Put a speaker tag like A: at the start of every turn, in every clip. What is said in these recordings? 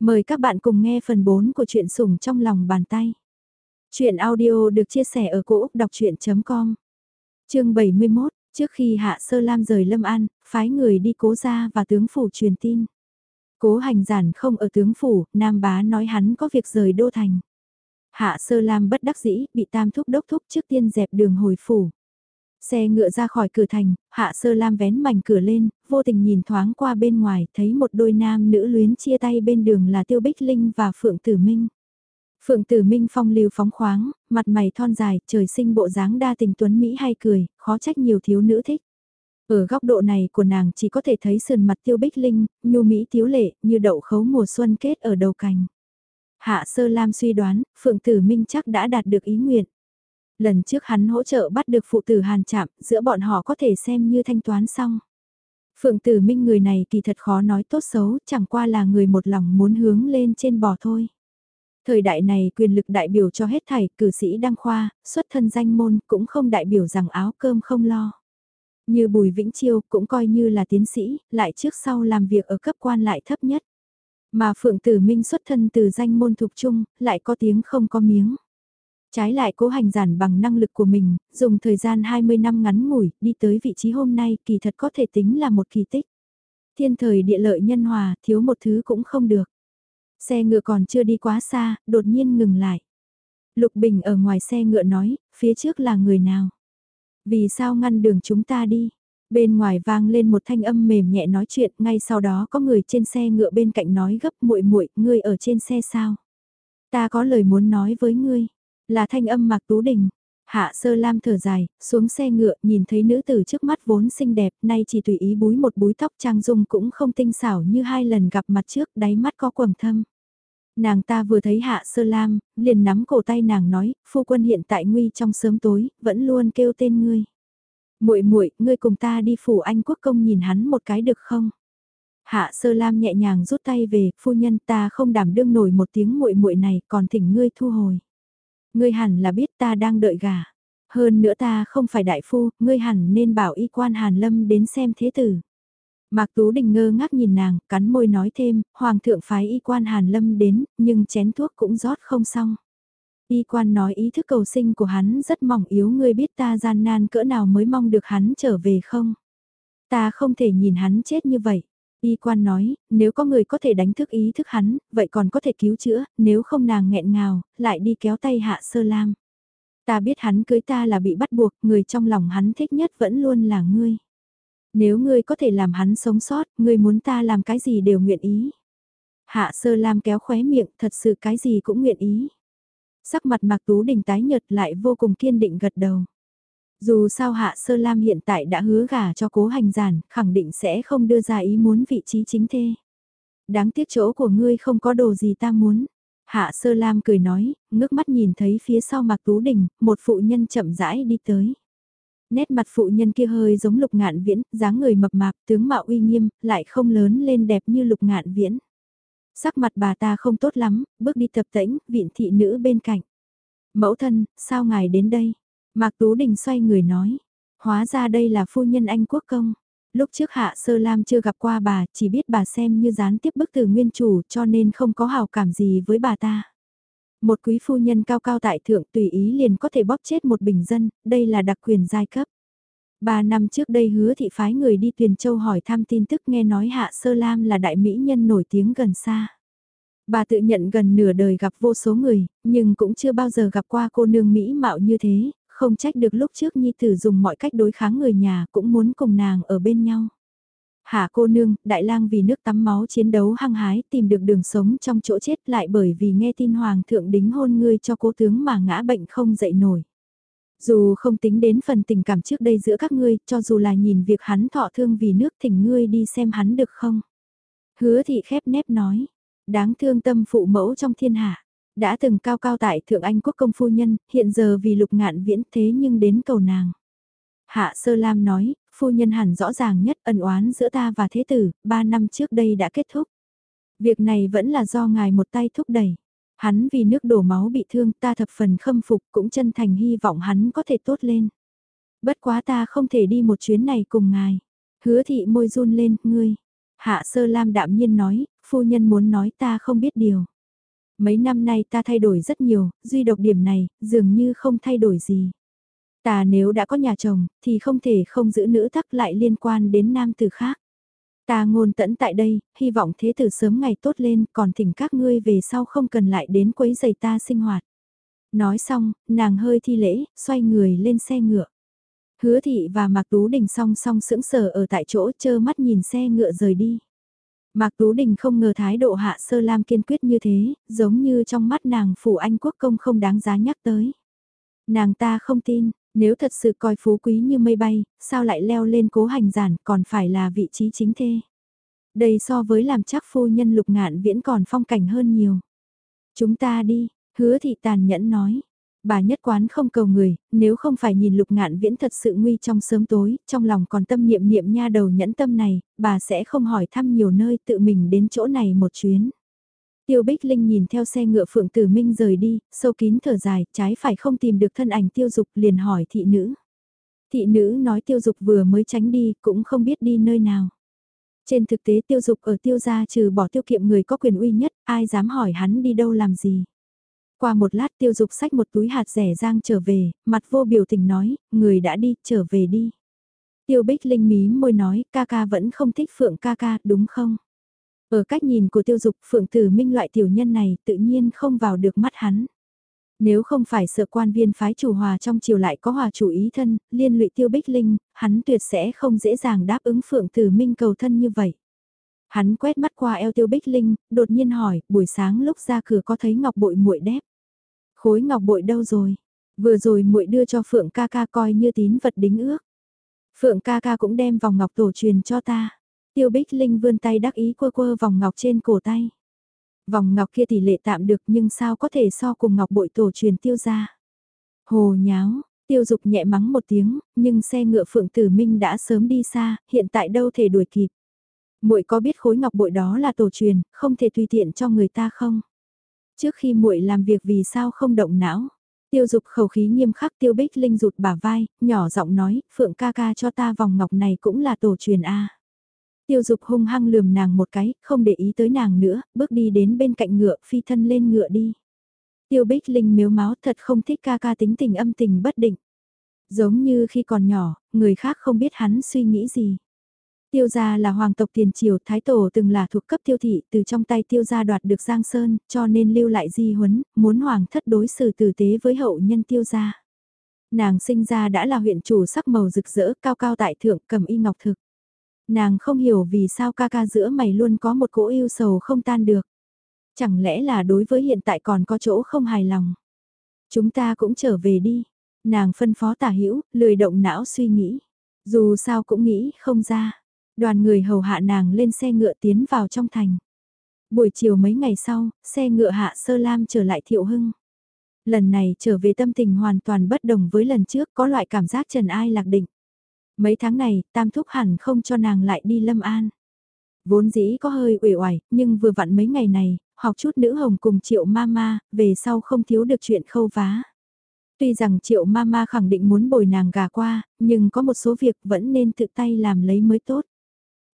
A: Mời các bạn cùng nghe phần 4 của truyện sủng trong lòng bàn tay. Chuyện audio được chia sẻ ở cỗ đọc chuyện.com Trường 71, trước khi Hạ Sơ Lam rời Lâm An, phái người đi cố ra và tướng phủ truyền tin. Cố hành giản không ở tướng phủ, Nam Bá nói hắn có việc rời Đô Thành. Hạ Sơ Lam bất đắc dĩ, bị tam thúc đốc thúc trước tiên dẹp đường hồi phủ. Xe ngựa ra khỏi cửa thành, Hạ Sơ Lam vén mảnh cửa lên, vô tình nhìn thoáng qua bên ngoài, thấy một đôi nam nữ luyến chia tay bên đường là Tiêu Bích Linh và Phượng Tử Minh. Phượng Tử Minh phong lưu phóng khoáng, mặt mày thon dài, trời sinh bộ dáng đa tình tuấn Mỹ hay cười, khó trách nhiều thiếu nữ thích. Ở góc độ này của nàng chỉ có thể thấy sườn mặt Tiêu Bích Linh, nhu Mỹ tiếu lệ, như đậu khấu mùa xuân kết ở đầu cành. Hạ Sơ Lam suy đoán, Phượng Tử Minh chắc đã đạt được ý nguyện. Lần trước hắn hỗ trợ bắt được phụ tử hàn chạm, giữa bọn họ có thể xem như thanh toán xong. Phượng tử minh người này kỳ thật khó nói tốt xấu, chẳng qua là người một lòng muốn hướng lên trên bò thôi. Thời đại này quyền lực đại biểu cho hết thảy, cử sĩ đăng khoa, xuất thân danh môn cũng không đại biểu rằng áo cơm không lo. Như Bùi Vĩnh Chiêu cũng coi như là tiến sĩ, lại trước sau làm việc ở cấp quan lại thấp nhất. Mà Phượng Tử Minh xuất thân từ danh môn thuộc trung, lại có tiếng không có miếng. Trái lại cố hành giản bằng năng lực của mình, dùng thời gian 20 năm ngắn ngủi, đi tới vị trí hôm nay kỳ thật có thể tính là một kỳ tích. Thiên thời địa lợi nhân hòa, thiếu một thứ cũng không được. Xe ngựa còn chưa đi quá xa, đột nhiên ngừng lại. Lục Bình ở ngoài xe ngựa nói, phía trước là người nào? Vì sao ngăn đường chúng ta đi? Bên ngoài vang lên một thanh âm mềm nhẹ nói chuyện, ngay sau đó có người trên xe ngựa bên cạnh nói gấp muội muội, ngươi ở trên xe sao? Ta có lời muốn nói với ngươi. Là thanh âm Mạc Tú Đình. Hạ sơ lam thở dài, xuống xe ngựa, nhìn thấy nữ tử trước mắt vốn xinh đẹp, nay chỉ tùy ý búi một búi tóc trang dung cũng không tinh xảo như hai lần gặp mặt trước, đáy mắt có quầng thâm. Nàng ta vừa thấy hạ sơ lam, liền nắm cổ tay nàng nói, phu quân hiện tại nguy trong sớm tối, vẫn luôn kêu tên ngươi. muội muội ngươi cùng ta đi phủ anh quốc công nhìn hắn một cái được không? Hạ sơ lam nhẹ nhàng rút tay về, phu nhân ta không đảm đương nổi một tiếng muội muội này, còn thỉnh ngươi thu hồi. Ngươi hẳn là biết ta đang đợi gà. Hơn nữa ta không phải đại phu, ngươi hẳn nên bảo y quan Hàn Lâm đến xem thế tử. Mạc Tú Đình ngơ ngác nhìn nàng, cắn môi nói thêm, Hoàng thượng phái y quan Hàn Lâm đến, nhưng chén thuốc cũng rót không xong. Y quan nói ý thức cầu sinh của hắn rất mỏng yếu ngươi biết ta gian nan cỡ nào mới mong được hắn trở về không? Ta không thể nhìn hắn chết như vậy. Y quan nói, nếu có người có thể đánh thức ý thức hắn, vậy còn có thể cứu chữa, nếu không nàng nghẹn ngào, lại đi kéo tay hạ sơ lam. Ta biết hắn cưới ta là bị bắt buộc, người trong lòng hắn thích nhất vẫn luôn là ngươi. Nếu ngươi có thể làm hắn sống sót, ngươi muốn ta làm cái gì đều nguyện ý. Hạ sơ lam kéo khóe miệng, thật sự cái gì cũng nguyện ý. Sắc mặt mạc tú đình tái nhợt lại vô cùng kiên định gật đầu. Dù sao Hạ Sơ Lam hiện tại đã hứa gả cho cố hành giản, khẳng định sẽ không đưa ra ý muốn vị trí chính thê. Đáng tiếc chỗ của ngươi không có đồ gì ta muốn. Hạ Sơ Lam cười nói, ngước mắt nhìn thấy phía sau Mạc Tú Đình, một phụ nhân chậm rãi đi tới. Nét mặt phụ nhân kia hơi giống lục ngạn viễn, dáng người mập mạp, tướng mạo uy nghiêm, lại không lớn lên đẹp như lục ngạn viễn. Sắc mặt bà ta không tốt lắm, bước đi tập tễnh, vịn thị nữ bên cạnh. Mẫu thân, sao ngài đến đây? Mạc Tú Đình xoay người nói, hóa ra đây là phu nhân anh quốc công. Lúc trước Hạ Sơ Lam chưa gặp qua bà, chỉ biết bà xem như gián tiếp bức từ nguyên chủ cho nên không có hào cảm gì với bà ta. Một quý phu nhân cao cao tại thượng tùy ý liền có thể bóp chết một bình dân, đây là đặc quyền giai cấp. Ba năm trước đây hứa thị phái người đi Tuyền Châu hỏi thăm tin tức nghe nói Hạ Sơ Lam là đại mỹ nhân nổi tiếng gần xa. Bà tự nhận gần nửa đời gặp vô số người, nhưng cũng chưa bao giờ gặp qua cô nương mỹ mạo như thế, không trách được lúc trước Nhi Tử dùng mọi cách đối kháng người nhà cũng muốn cùng nàng ở bên nhau. Hạ cô nương, đại lang vì nước tắm máu chiến đấu hăng hái tìm được đường sống trong chỗ chết lại bởi vì nghe tin hoàng thượng đính hôn ngươi cho cố tướng mà ngã bệnh không dậy nổi. Dù không tính đến phần tình cảm trước đây giữa các ngươi, cho dù là nhìn việc hắn thọ thương vì nước thỉnh ngươi đi xem hắn được không? Hứa thị khép nép nói, đáng thương tâm phụ mẫu trong thiên hạ. Đã từng cao cao tại Thượng Anh quốc công phu nhân, hiện giờ vì lục ngạn viễn thế nhưng đến cầu nàng. Hạ Sơ Lam nói, phu nhân hẳn rõ ràng nhất ân oán giữa ta và thế tử, ba năm trước đây đã kết thúc. Việc này vẫn là do ngài một tay thúc đẩy. Hắn vì nước đổ máu bị thương ta thập phần khâm phục cũng chân thành hy vọng hắn có thể tốt lên. Bất quá ta không thể đi một chuyến này cùng ngài. Hứa thị môi run lên, ngươi. Hạ sơ lam đạm nhiên nói, phu nhân muốn nói ta không biết điều. Mấy năm nay ta thay đổi rất nhiều, duy độc điểm này, dường như không thay đổi gì. Ta nếu đã có nhà chồng, thì không thể không giữ nữ tắc lại liên quan đến nam tử khác. Ta ngôn tẫn tại đây, hy vọng thế tử sớm ngày tốt lên, còn thỉnh các ngươi về sau không cần lại đến quấy giày ta sinh hoạt. Nói xong, nàng hơi thi lễ, xoay người lên xe ngựa. Hứa thị và Mạc Tú Đình song song sững sờ ở tại chỗ chơ mắt nhìn xe ngựa rời đi. Mạc Tú Đình không ngờ thái độ hạ sơ lam kiên quyết như thế, giống như trong mắt nàng phủ anh quốc công không đáng giá nhắc tới. Nàng ta không tin, nếu thật sự coi phú quý như mây bay, sao lại leo lên cố hành giản còn phải là vị trí chính thê. Đây so với làm chắc phu nhân lục ngạn viễn còn phong cảnh hơn nhiều. Chúng ta đi, hứa thị tàn nhẫn nói. Bà nhất quán không cầu người, nếu không phải nhìn lục ngạn viễn thật sự nguy trong sớm tối, trong lòng còn tâm niệm niệm nha đầu nhẫn tâm này, bà sẽ không hỏi thăm nhiều nơi tự mình đến chỗ này một chuyến. Tiêu Bích Linh nhìn theo xe ngựa Phượng Tử Minh rời đi, sâu kín thở dài, trái phải không tìm được thân ảnh tiêu dục liền hỏi thị nữ. Thị nữ nói tiêu dục vừa mới tránh đi, cũng không biết đi nơi nào. Trên thực tế tiêu dục ở tiêu gia trừ bỏ tiêu kiệm người có quyền uy nhất, ai dám hỏi hắn đi đâu làm gì. Qua một lát tiêu dục sách một túi hạt rẻ rang trở về, mặt vô biểu tình nói, người đã đi, trở về đi. Tiêu Bích Linh mí môi nói, ca ca vẫn không thích Phượng ca ca, đúng không? Ở cách nhìn của tiêu dục Phượng Tử Minh loại tiểu nhân này tự nhiên không vào được mắt hắn. Nếu không phải sợ quan viên phái chủ hòa trong triều lại có hòa chủ ý thân, liên lụy tiêu bích linh, hắn tuyệt sẽ không dễ dàng đáp ứng Phượng Tử Minh cầu thân như vậy. Hắn quét mắt qua eo tiêu bích linh, đột nhiên hỏi, buổi sáng lúc ra cửa có thấy ngọc bội muội đép. Khối ngọc bội đâu rồi? Vừa rồi muội đưa cho Phượng ca ca coi như tín vật đính ước. Phượng ca ca cũng đem vòng ngọc tổ truyền cho ta. Tiêu Bích Linh vươn tay đắc ý quơ quơ vòng ngọc trên cổ tay. Vòng ngọc kia tỷ lệ tạm được nhưng sao có thể so cùng ngọc bội tổ truyền tiêu ra. Hồ nháo, tiêu dục nhẹ mắng một tiếng, nhưng xe ngựa Phượng Tử Minh đã sớm đi xa, hiện tại đâu thể đuổi kịp. Muội có biết khối ngọc bội đó là tổ truyền, không thể tùy tiện cho người ta không? Trước khi muội làm việc vì sao không động não? Tiêu dục khẩu khí nghiêm khắc tiêu bích linh rụt bả vai, nhỏ giọng nói, Phượng ca ca cho ta vòng ngọc này cũng là tổ truyền A. Tiêu dục hung hăng lườm nàng một cái, không để ý tới nàng nữa, bước đi đến bên cạnh ngựa, phi thân lên ngựa đi. Tiêu bích linh miếu máu thật không thích ca ca tính tình âm tình bất định. Giống như khi còn nhỏ, người khác không biết hắn suy nghĩ gì. Tiêu gia là hoàng tộc tiền triều, thái tổ từng là thuộc cấp tiêu thị, từ trong tay tiêu gia đoạt được Giang Sơn, cho nên lưu lại di huấn, muốn hoàng thất đối xử tử tế với hậu nhân tiêu gia. Nàng sinh ra đã là huyện chủ sắc màu rực rỡ, cao cao tại thượng, cầm y ngọc thực. Nàng không hiểu vì sao ca ca giữa mày luôn có một cỗ yêu sầu không tan được. Chẳng lẽ là đối với hiện tại còn có chỗ không hài lòng. Chúng ta cũng trở về đi. Nàng phân phó tả hữu lười động não suy nghĩ. Dù sao cũng nghĩ không ra. Đoàn người hầu hạ nàng lên xe ngựa tiến vào trong thành. Buổi chiều mấy ngày sau, xe ngựa hạ sơ lam trở lại thiệu hưng. Lần này trở về tâm tình hoàn toàn bất đồng với lần trước có loại cảm giác trần ai lạc định. Mấy tháng này, tam thúc hẳn không cho nàng lại đi lâm an. Vốn dĩ có hơi uể oải, nhưng vừa vặn mấy ngày này, học chút nữ hồng cùng triệu mama, về sau không thiếu được chuyện khâu vá. Tuy rằng triệu mama khẳng định muốn bồi nàng gà qua, nhưng có một số việc vẫn nên tự tay làm lấy mới tốt.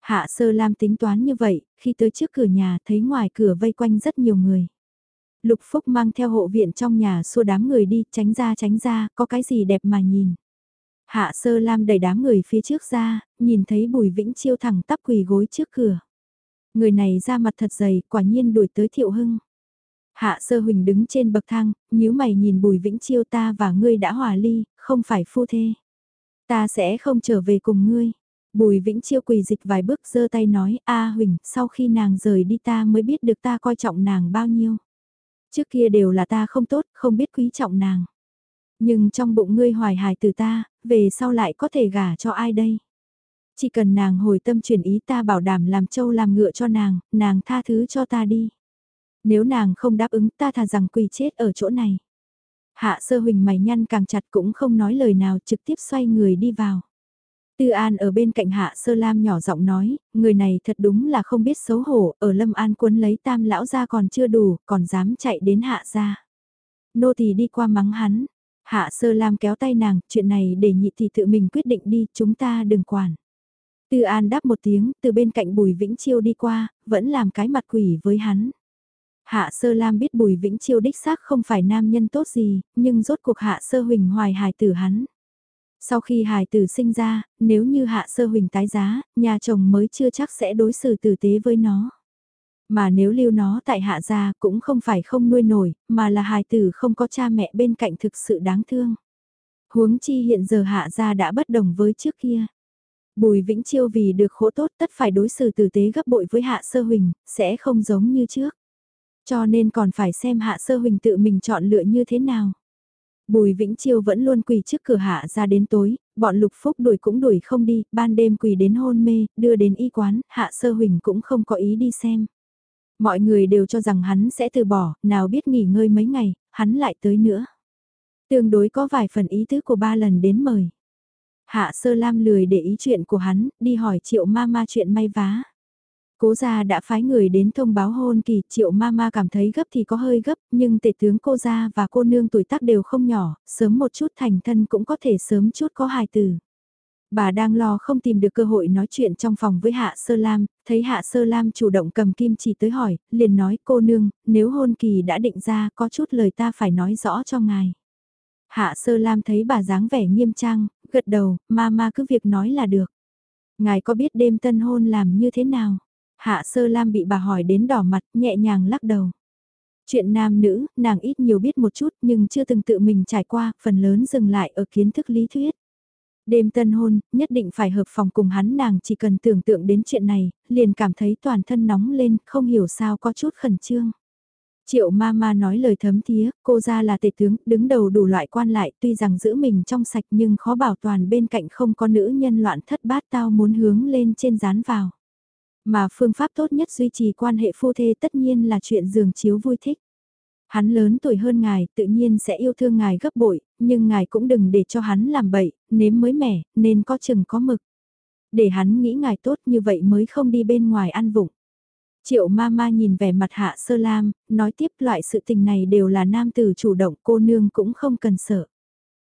A: Hạ sơ lam tính toán như vậy, khi tới trước cửa nhà thấy ngoài cửa vây quanh rất nhiều người. Lục Phúc mang theo hộ viện trong nhà xua đám người đi, tránh ra tránh ra, có cái gì đẹp mà nhìn. Hạ sơ lam đẩy đám người phía trước ra, nhìn thấy bùi vĩnh chiêu thẳng tắp quỳ gối trước cửa. Người này ra mặt thật dày, quả nhiên đuổi tới thiệu hưng. Hạ sơ huỳnh đứng trên bậc thang, nhíu mày nhìn bùi vĩnh chiêu ta và ngươi đã hòa ly, không phải phu thê. Ta sẽ không trở về cùng ngươi. Bùi vĩnh chiêu quỳ dịch vài bước giơ tay nói, a huỳnh, sau khi nàng rời đi ta mới biết được ta coi trọng nàng bao nhiêu. Trước kia đều là ta không tốt, không biết quý trọng nàng. Nhưng trong bụng ngươi hoài hài từ ta, về sau lại có thể gả cho ai đây? Chỉ cần nàng hồi tâm chuyển ý ta bảo đảm làm trâu làm ngựa cho nàng, nàng tha thứ cho ta đi. Nếu nàng không đáp ứng ta thà rằng quỳ chết ở chỗ này. Hạ sơ huỳnh mày nhăn càng chặt cũng không nói lời nào trực tiếp xoay người đi vào. Tư An ở bên cạnh Hạ Sơ Lam nhỏ giọng nói, người này thật đúng là không biết xấu hổ, ở Lâm An quân lấy tam lão ra còn chưa đủ, còn dám chạy đến Hạ ra. Nô tỳ đi qua mắng hắn, Hạ sơ lam kéo tay nàng, chuyện này để nhị thì tự mình quyết định đi, chúng ta đừng quản. Tư An đáp một tiếng, từ bên cạnh Bùi Vĩnh Chiêu đi qua, vẫn làm cái mặt quỷ với hắn. Hạ Sơ Lam biết Bùi Vĩnh Chiêu đích xác không phải nam nhân tốt gì, nhưng rốt cuộc Hạ Sơ Huỳnh hoài hài tử hắn. Sau khi hài tử sinh ra, nếu như Hạ Sơ Huỳnh tái giá, nhà chồng mới chưa chắc sẽ đối xử tử tế với nó. Mà nếu lưu nó tại hạ gia cũng không phải không nuôi nổi, mà là hài tử không có cha mẹ bên cạnh thực sự đáng thương. Huống chi hiện giờ hạ gia đã bất đồng với trước kia. Bùi Vĩnh Chiêu vì được khổ tốt tất phải đối xử tử tế gấp bội với Hạ Sơ Huỳnh, sẽ không giống như trước. Cho nên còn phải xem Hạ Sơ Huỳnh tự mình chọn lựa như thế nào. Bùi Vĩnh Chiêu vẫn luôn quỳ trước cửa hạ ra đến tối, bọn Lục Phúc đuổi cũng đuổi không đi, ban đêm quỳ đến hôn mê, đưa đến y quán, Hạ Sơ Huỳnh cũng không có ý đi xem. Mọi người đều cho rằng hắn sẽ từ bỏ, nào biết nghỉ ngơi mấy ngày, hắn lại tới nữa. Tương đối có vài phần ý tứ của ba lần đến mời. Hạ sơ lam lười để ý chuyện của hắn, đi hỏi triệu ma ma chuyện may vá. Cố gia đã phái người đến thông báo hôn kỳ, triệu ma ma cảm thấy gấp thì có hơi gấp, nhưng tể tướng cô gia và cô nương tuổi tác đều không nhỏ, sớm một chút thành thân cũng có thể sớm chút có hài tử. Bà đang lo không tìm được cơ hội nói chuyện trong phòng với Hạ Sơ Lam, thấy Hạ Sơ Lam chủ động cầm kim chỉ tới hỏi, liền nói cô nương, nếu hôn kỳ đã định ra có chút lời ta phải nói rõ cho ngài. Hạ Sơ Lam thấy bà dáng vẻ nghiêm trang, gật đầu, ma ma cứ việc nói là được. Ngài có biết đêm tân hôn làm như thế nào? Hạ Sơ Lam bị bà hỏi đến đỏ mặt, nhẹ nhàng lắc đầu. Chuyện nam nữ, nàng ít nhiều biết một chút nhưng chưa từng tự mình trải qua, phần lớn dừng lại ở kiến thức lý thuyết. Đêm tân hôn, nhất định phải hợp phòng cùng hắn nàng chỉ cần tưởng tượng đến chuyện này, liền cảm thấy toàn thân nóng lên, không hiểu sao có chút khẩn trương. Triệu ma ma nói lời thấm thía, cô ra là tể tướng, đứng đầu đủ loại quan lại, tuy rằng giữ mình trong sạch nhưng khó bảo toàn bên cạnh không có nữ nhân loạn thất bát tao muốn hướng lên trên dán vào. Mà phương pháp tốt nhất duy trì quan hệ phu thê tất nhiên là chuyện giường chiếu vui thích. Hắn lớn tuổi hơn ngài, tự nhiên sẽ yêu thương ngài gấp bội, nhưng ngài cũng đừng để cho hắn làm bậy, nếm mới mẻ, nên có chừng có mực. Để hắn nghĩ ngài tốt như vậy mới không đi bên ngoài ăn vụng. Triệu ma ma nhìn vẻ mặt hạ sơ lam, nói tiếp loại sự tình này đều là nam tử chủ động cô nương cũng không cần sợ.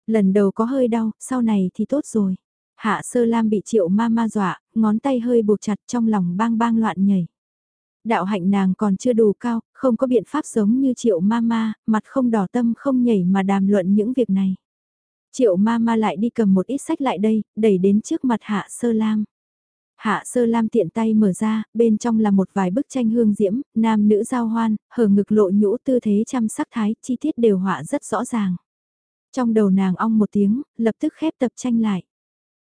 A: Lần đầu có hơi đau, sau này thì tốt rồi. Hạ sơ lam bị triệu ma ma dọa, ngón tay hơi buộc chặt trong lòng bang bang loạn nhảy. Đạo hạnh nàng còn chưa đủ cao, không có biện pháp giống như triệu ma ma, mặt không đỏ tâm không nhảy mà đàm luận những việc này. Triệu ma ma lại đi cầm một ít sách lại đây, đẩy đến trước mặt hạ sơ lam. Hạ sơ lam tiện tay mở ra, bên trong là một vài bức tranh hương diễm, nam nữ giao hoan, hở ngực lộ nhũ tư thế chăm sắc thái, chi tiết đều họa rất rõ ràng. Trong đầu nàng ong một tiếng, lập tức khép tập tranh lại.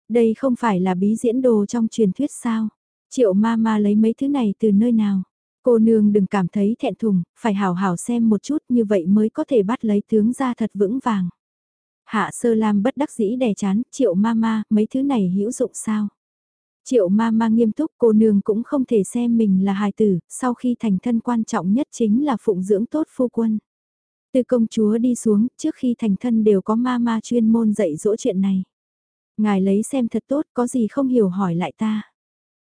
A: Đây không phải là bí diễn đồ trong truyền thuyết sao? Triệu ma ma lấy mấy thứ này từ nơi nào? Cô nương đừng cảm thấy thẹn thùng, phải hào hào xem một chút như vậy mới có thể bắt lấy tướng ra thật vững vàng. Hạ sơ lam bất đắc dĩ đè chán, triệu ma ma, mấy thứ này hữu dụng sao? Triệu ma ma nghiêm túc cô nương cũng không thể xem mình là hài tử, sau khi thành thân quan trọng nhất chính là phụng dưỡng tốt phu quân. Từ công chúa đi xuống, trước khi thành thân đều có ma ma chuyên môn dạy dỗ chuyện này. Ngài lấy xem thật tốt, có gì không hiểu hỏi lại ta.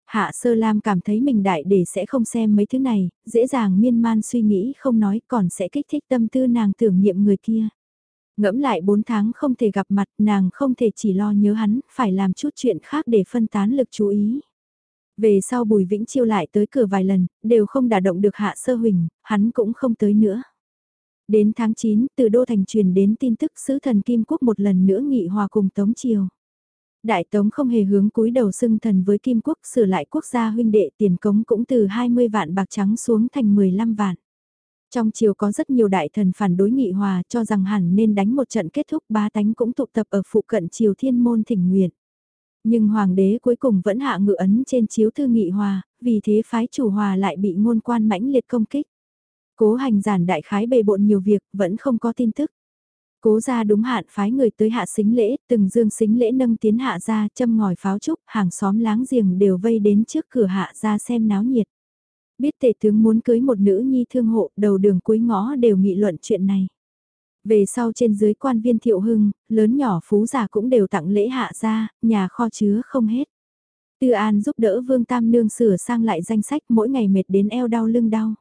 A: Hạ Sơ Lam cảm thấy mình đại để sẽ không xem mấy thứ này, dễ dàng miên man suy nghĩ không nói còn sẽ kích thích tâm tư nàng tưởng niệm người kia. Ngẫm lại 4 tháng không thể gặp mặt nàng không thể chỉ lo nhớ hắn, phải làm chút chuyện khác để phân tán lực chú ý. Về sau Bùi Vĩnh Chiêu lại tới cửa vài lần, đều không đả động được Hạ Sơ Huỳnh, hắn cũng không tới nữa. Đến tháng 9, từ Đô Thành truyền đến tin tức sứ thần Kim Quốc một lần nữa nghị hòa cùng Tống Triều. Đại Tống không hề hướng cúi đầu xưng thần với Kim Quốc sửa lại quốc gia huynh đệ tiền cống cũng từ 20 vạn bạc trắng xuống thành 15 vạn. Trong triều có rất nhiều đại thần phản đối nghị hòa cho rằng hẳn nên đánh một trận kết thúc ba tánh cũng tụ tập ở phụ cận triều thiên môn thỉnh nguyện. Nhưng hoàng đế cuối cùng vẫn hạ ngự ấn trên chiếu thư nghị hòa, vì thế phái chủ hòa lại bị ngôn quan mãnh liệt công kích. Cố hành giản đại khái bề bộn nhiều việc, vẫn không có tin tức. Cố ra đúng hạn phái người tới hạ xính lễ, từng dương xính lễ nâng tiến hạ ra châm ngòi pháo trúc, hàng xóm láng giềng đều vây đến trước cửa hạ ra xem náo nhiệt. Biết tể tướng muốn cưới một nữ nhi thương hộ, đầu đường cuối ngõ đều nghị luận chuyện này. Về sau trên dưới quan viên thiệu hưng, lớn nhỏ phú già cũng đều tặng lễ hạ ra, nhà kho chứa không hết. Tư An giúp đỡ Vương Tam Nương sửa sang lại danh sách mỗi ngày mệt đến eo đau lưng đau.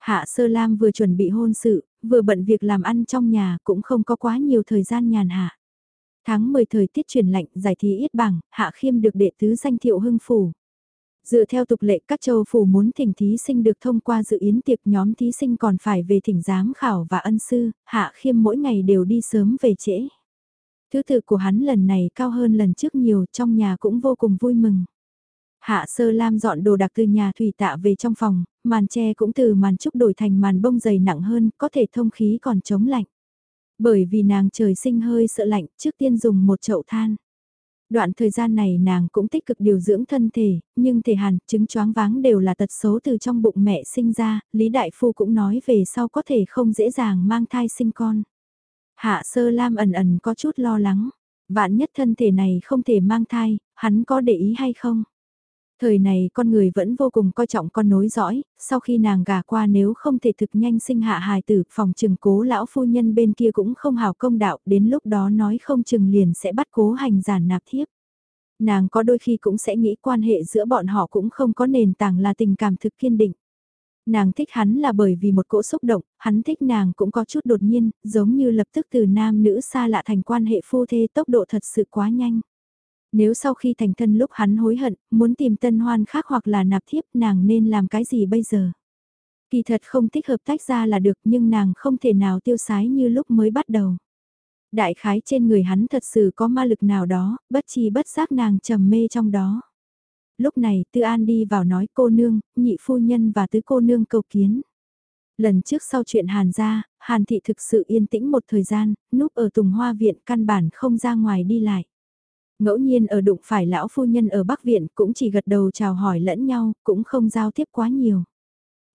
A: Hạ Sơ Lam vừa chuẩn bị hôn sự, vừa bận việc làm ăn trong nhà cũng không có quá nhiều thời gian nhàn hạ. Tháng 10 thời tiết chuyển lạnh, giải thí ít bằng, Hạ Khiêm được đệ tứ danh thiệu hưng phủ. Dựa theo tục lệ các châu phủ muốn thỉnh thí sinh được thông qua dự yến tiệc nhóm thí sinh còn phải về thỉnh giám khảo và ân sư, Hạ Khiêm mỗi ngày đều đi sớm về trễ. Thứ tự của hắn lần này cao hơn lần trước nhiều, trong nhà cũng vô cùng vui mừng. Hạ sơ lam dọn đồ đặc từ nhà thủy tạ về trong phòng, màn tre cũng từ màn trúc đổi thành màn bông dày nặng hơn, có thể thông khí còn chống lạnh. Bởi vì nàng trời sinh hơi sợ lạnh, trước tiên dùng một chậu than. Đoạn thời gian này nàng cũng tích cực điều dưỡng thân thể, nhưng thể hàn, chứng choáng váng đều là tật xấu từ trong bụng mẹ sinh ra, Lý Đại Phu cũng nói về sau có thể không dễ dàng mang thai sinh con. Hạ sơ lam ẩn ẩn có chút lo lắng, vạn nhất thân thể này không thể mang thai, hắn có để ý hay không? Thời này con người vẫn vô cùng coi trọng con nối dõi, sau khi nàng gà qua nếu không thể thực nhanh sinh hạ hài tử, phòng trừng cố lão phu nhân bên kia cũng không hào công đạo, đến lúc đó nói không chừng liền sẽ bắt cố hành giản nạp thiếp. Nàng có đôi khi cũng sẽ nghĩ quan hệ giữa bọn họ cũng không có nền tảng là tình cảm thực kiên định. Nàng thích hắn là bởi vì một cỗ xúc động, hắn thích nàng cũng có chút đột nhiên, giống như lập tức từ nam nữ xa lạ thành quan hệ phu thê tốc độ thật sự quá nhanh. Nếu sau khi thành thân lúc hắn hối hận, muốn tìm tân hoan khác hoặc là nạp thiếp nàng nên làm cái gì bây giờ? Kỳ thật không thích hợp tách ra là được nhưng nàng không thể nào tiêu sái như lúc mới bắt đầu. Đại khái trên người hắn thật sự có ma lực nào đó, bất chi bất giác nàng trầm mê trong đó. Lúc này Tư An đi vào nói cô nương, nhị phu nhân và tứ cô nương cầu kiến. Lần trước sau chuyện Hàn ra, Hàn thị thực sự yên tĩnh một thời gian, núp ở Tùng Hoa Viện căn bản không ra ngoài đi lại. Ngẫu nhiên ở đụng phải lão phu nhân ở Bắc Viện cũng chỉ gật đầu chào hỏi lẫn nhau, cũng không giao tiếp quá nhiều.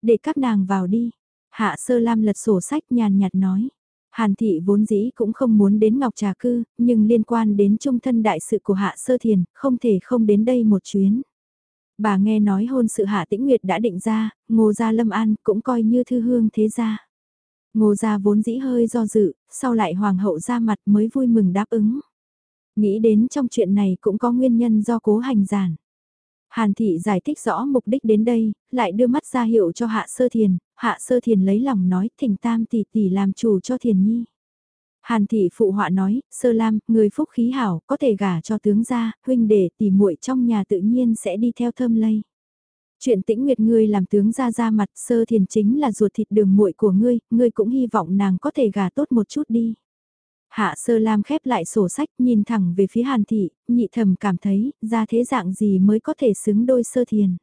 A: Để các nàng vào đi. Hạ sơ lam lật sổ sách nhàn nhạt nói. Hàn thị vốn dĩ cũng không muốn đến Ngọc Trà Cư, nhưng liên quan đến trung thân đại sự của Hạ Sơ Thiền, không thể không đến đây một chuyến. Bà nghe nói hôn sự Hạ Tĩnh Nguyệt đã định ra, Ngô Gia Lâm An cũng coi như thư hương thế gia. Ngô Gia vốn dĩ hơi do dự, sau lại Hoàng hậu ra mặt mới vui mừng đáp ứng. Nghĩ đến trong chuyện này cũng có nguyên nhân do cố hành giản. Hàn thị giải thích rõ mục đích đến đây, lại đưa mắt ra hiệu cho hạ sơ thiền, hạ sơ thiền lấy lòng nói thỉnh tam tỷ tỷ làm chủ cho thiền nhi. Hàn thị phụ họa nói, sơ lam, người phúc khí hảo, có thể gả cho tướng gia, huynh để tỷ muội trong nhà tự nhiên sẽ đi theo thơm lây. Chuyện tĩnh nguyệt ngươi làm tướng gia ra mặt sơ thiền chính là ruột thịt đường muội của ngươi, ngươi cũng hy vọng nàng có thể gả tốt một chút đi. Hạ sơ lam khép lại sổ sách nhìn thẳng về phía hàn thị, nhị thầm cảm thấy, ra thế dạng gì mới có thể xứng đôi sơ thiền.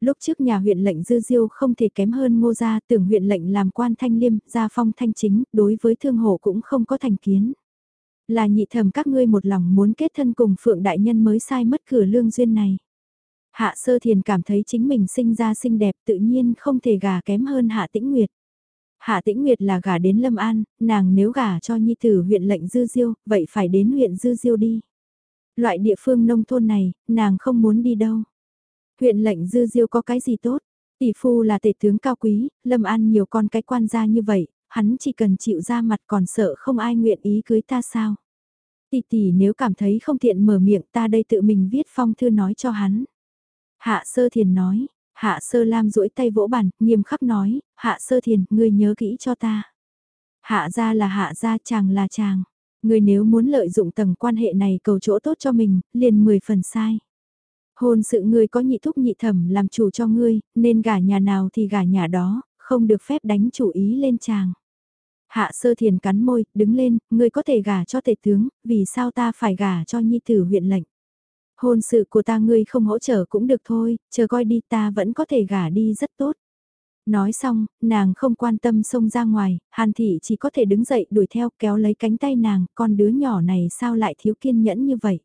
A: Lúc trước nhà huyện lệnh dư diêu không thể kém hơn ngô gia tưởng huyện lệnh làm quan thanh liêm, gia phong thanh chính, đối với thương hộ cũng không có thành kiến. Là nhị thầm các ngươi một lòng muốn kết thân cùng phượng đại nhân mới sai mất cửa lương duyên này. Hạ sơ thiền cảm thấy chính mình sinh ra xinh đẹp tự nhiên không thể gà kém hơn hạ tĩnh nguyệt. Hạ Tĩnh Nguyệt là gả đến Lâm An, nàng nếu gả cho nhi tử huyện lệnh Dư Diêu, vậy phải đến huyện Dư Diêu đi. Loại địa phương nông thôn này, nàng không muốn đi đâu. Huyện lệnh Dư Diêu có cái gì tốt? Tỷ phu là tể tướng cao quý, Lâm An nhiều con cái quan gia như vậy, hắn chỉ cần chịu ra mặt còn sợ không ai nguyện ý cưới ta sao? Tỷ tỷ nếu cảm thấy không tiện mở miệng ta đây tự mình viết phong thư nói cho hắn. Hạ sơ thiền nói, Hạ sơ lam duỗi tay vỗ bàn, nghiêm khắc nói, hạ sơ thiền, ngươi nhớ kỹ cho ta. Hạ gia là hạ gia, chàng là chàng. Ngươi nếu muốn lợi dụng tầng quan hệ này cầu chỗ tốt cho mình, liền 10 phần sai. Hôn sự ngươi có nhị thúc nhị thẩm làm chủ cho ngươi, nên gả nhà nào thì gả nhà đó, không được phép đánh chủ ý lên chàng. Hạ sơ thiền cắn môi, đứng lên, ngươi có thể gả cho tể tướng, vì sao ta phải gả cho nhi tử huyện lệnh. Hôn sự của ta ngươi không hỗ trợ cũng được thôi, chờ coi đi ta vẫn có thể gả đi rất tốt. Nói xong, nàng không quan tâm xông ra ngoài, Hàn Thị chỉ có thể đứng dậy đuổi theo kéo lấy cánh tay nàng, con đứa nhỏ này sao lại thiếu kiên nhẫn như vậy.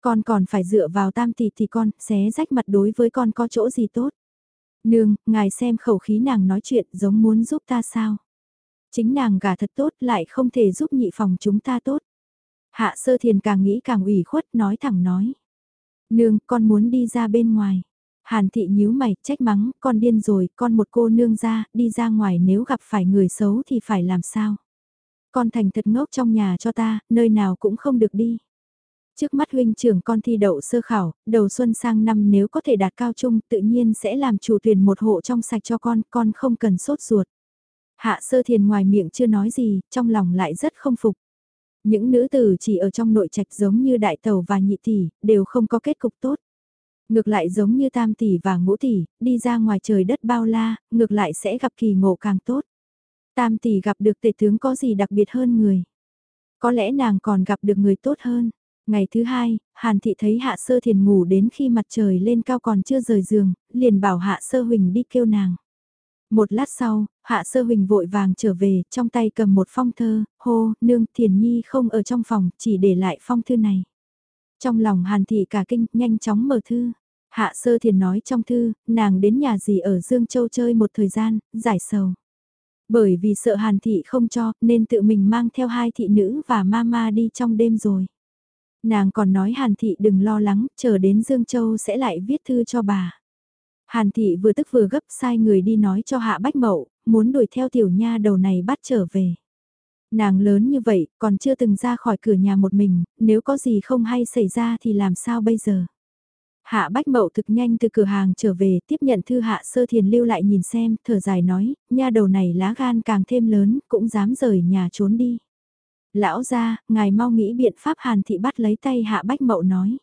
A: Con còn phải dựa vào tam tỷ thì con, xé rách mặt đối với con có chỗ gì tốt. Nương, ngài xem khẩu khí nàng nói chuyện giống muốn giúp ta sao. Chính nàng gả thật tốt lại không thể giúp nhị phòng chúng ta tốt. Hạ sơ thiền càng nghĩ càng ủy khuất nói thẳng nói. Nương, con muốn đi ra bên ngoài. Hàn thị nhíu mày, trách mắng, con điên rồi, con một cô nương ra, đi ra ngoài nếu gặp phải người xấu thì phải làm sao? Con thành thật ngốc trong nhà cho ta, nơi nào cũng không được đi. Trước mắt huynh trưởng con thi đậu sơ khảo, đầu xuân sang năm nếu có thể đạt cao trung tự nhiên sẽ làm chủ tuyển một hộ trong sạch cho con, con không cần sốt ruột. Hạ sơ thiền ngoài miệng chưa nói gì, trong lòng lại rất không phục. Những nữ tử chỉ ở trong nội trạch giống như đại tàu và nhị tỷ, đều không có kết cục tốt. Ngược lại giống như tam tỷ và ngũ tỷ, đi ra ngoài trời đất bao la, ngược lại sẽ gặp kỳ ngộ càng tốt. Tam tỷ gặp được tể tướng có gì đặc biệt hơn người. Có lẽ nàng còn gặp được người tốt hơn. Ngày thứ hai, Hàn Thị thấy Hạ Sơ Thiền ngủ đến khi mặt trời lên cao còn chưa rời giường, liền bảo Hạ Sơ Huỳnh đi kêu nàng. Một lát sau, Hạ Sơ Huỳnh vội vàng trở về, trong tay cầm một phong thơ, hô, nương, Thiền Nhi không ở trong phòng, chỉ để lại phong thư này. Trong lòng Hàn Thị cả kinh, nhanh chóng mở thư. Hạ Sơ Thiền nói trong thư, nàng đến nhà gì ở Dương Châu chơi một thời gian, giải sầu. Bởi vì sợ Hàn Thị không cho, nên tự mình mang theo hai thị nữ và mama đi trong đêm rồi. Nàng còn nói Hàn Thị đừng lo lắng, chờ đến Dương Châu sẽ lại viết thư cho bà. Hàn Thị vừa tức vừa gấp sai người đi nói cho Hạ Bách Mậu, muốn đuổi theo tiểu nha đầu này bắt trở về. Nàng lớn như vậy, còn chưa từng ra khỏi cửa nhà một mình, nếu có gì không hay xảy ra thì làm sao bây giờ? Hạ Bách Mậu thực nhanh từ cửa hàng trở về tiếp nhận thư Hạ Sơ Thiền lưu lại nhìn xem, thở dài nói, nha đầu này lá gan càng thêm lớn, cũng dám rời nhà trốn đi. Lão ra, ngài mau nghĩ biện pháp Hàn Thị bắt lấy tay Hạ Bách Mậu nói.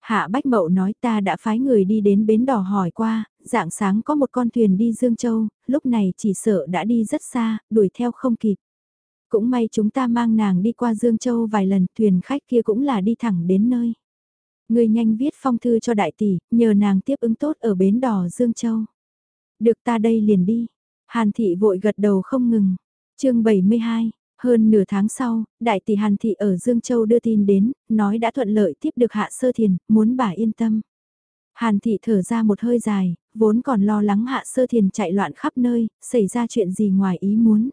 A: Hạ Bách Mậu nói ta đã phái người đi đến bến đỏ hỏi qua, dạng sáng có một con thuyền đi Dương Châu, lúc này chỉ sợ đã đi rất xa, đuổi theo không kịp. Cũng may chúng ta mang nàng đi qua Dương Châu vài lần, thuyền khách kia cũng là đi thẳng đến nơi. Người nhanh viết phong thư cho đại tỷ, nhờ nàng tiếp ứng tốt ở bến đỏ Dương Châu. Được ta đây liền đi. Hàn thị vội gật đầu không ngừng. chương 72, hơn nửa tháng sau, đại tỷ Hàn Thị ở Dương Châu đưa tin đến, nói đã thuận lợi tiếp được Hạ Sơ Thiền, muốn bà yên tâm. Hàn Thị thở ra một hơi dài, vốn còn lo lắng Hạ Sơ Thiền chạy loạn khắp nơi, xảy ra chuyện gì ngoài ý muốn.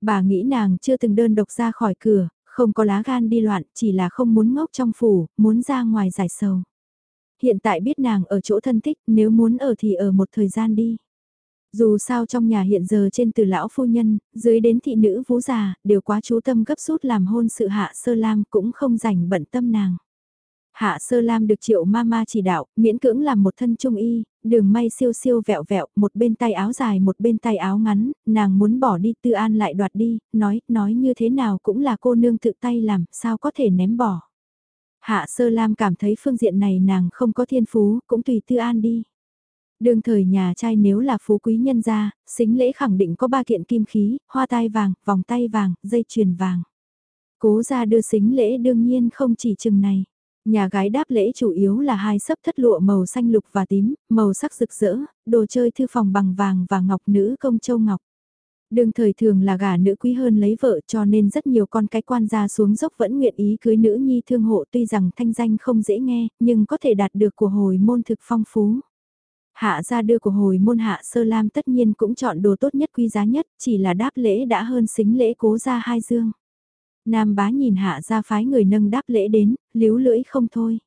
A: Bà nghĩ nàng chưa từng đơn độc ra khỏi cửa, không có lá gan đi loạn, chỉ là không muốn ngốc trong phủ, muốn ra ngoài giải sầu. Hiện tại biết nàng ở chỗ thân thích, nếu muốn ở thì ở một thời gian đi. Dù sao trong nhà hiện giờ trên từ lão phu nhân, dưới đến thị nữ vũ già, đều quá chú tâm gấp rút làm hôn sự hạ sơ lam cũng không rảnh bận tâm nàng. Hạ sơ lam được triệu mama chỉ đạo, miễn cưỡng làm một thân trung y, đường may siêu siêu vẹo vẹo, một bên tay áo dài một bên tay áo ngắn, nàng muốn bỏ đi tư an lại đoạt đi, nói, nói như thế nào cũng là cô nương tự tay làm, sao có thể ném bỏ. Hạ sơ lam cảm thấy phương diện này nàng không có thiên phú, cũng tùy tư an đi. Đương thời nhà trai nếu là phú quý nhân gia, xính lễ khẳng định có ba kiện kim khí, hoa tai vàng, vòng tay vàng, dây chuyền vàng. Cố ra đưa xính lễ đương nhiên không chỉ chừng này. Nhà gái đáp lễ chủ yếu là hai sấp thất lụa màu xanh lục và tím, màu sắc rực rỡ, đồ chơi thư phòng bằng vàng và ngọc nữ công châu ngọc. Đương thời thường là gả nữ quý hơn lấy vợ cho nên rất nhiều con cái quan gia xuống dốc vẫn nguyện ý cưới nữ nhi thương hộ tuy rằng thanh danh không dễ nghe, nhưng có thể đạt được của hồi môn thực phong phú. Hạ gia đưa của hồi môn hạ sơ lam tất nhiên cũng chọn đồ tốt nhất quý giá nhất, chỉ là đáp lễ đã hơn xính lễ cố ra hai dương. Nam bá nhìn hạ gia phái người nâng đáp lễ đến, líu lưỡi không thôi.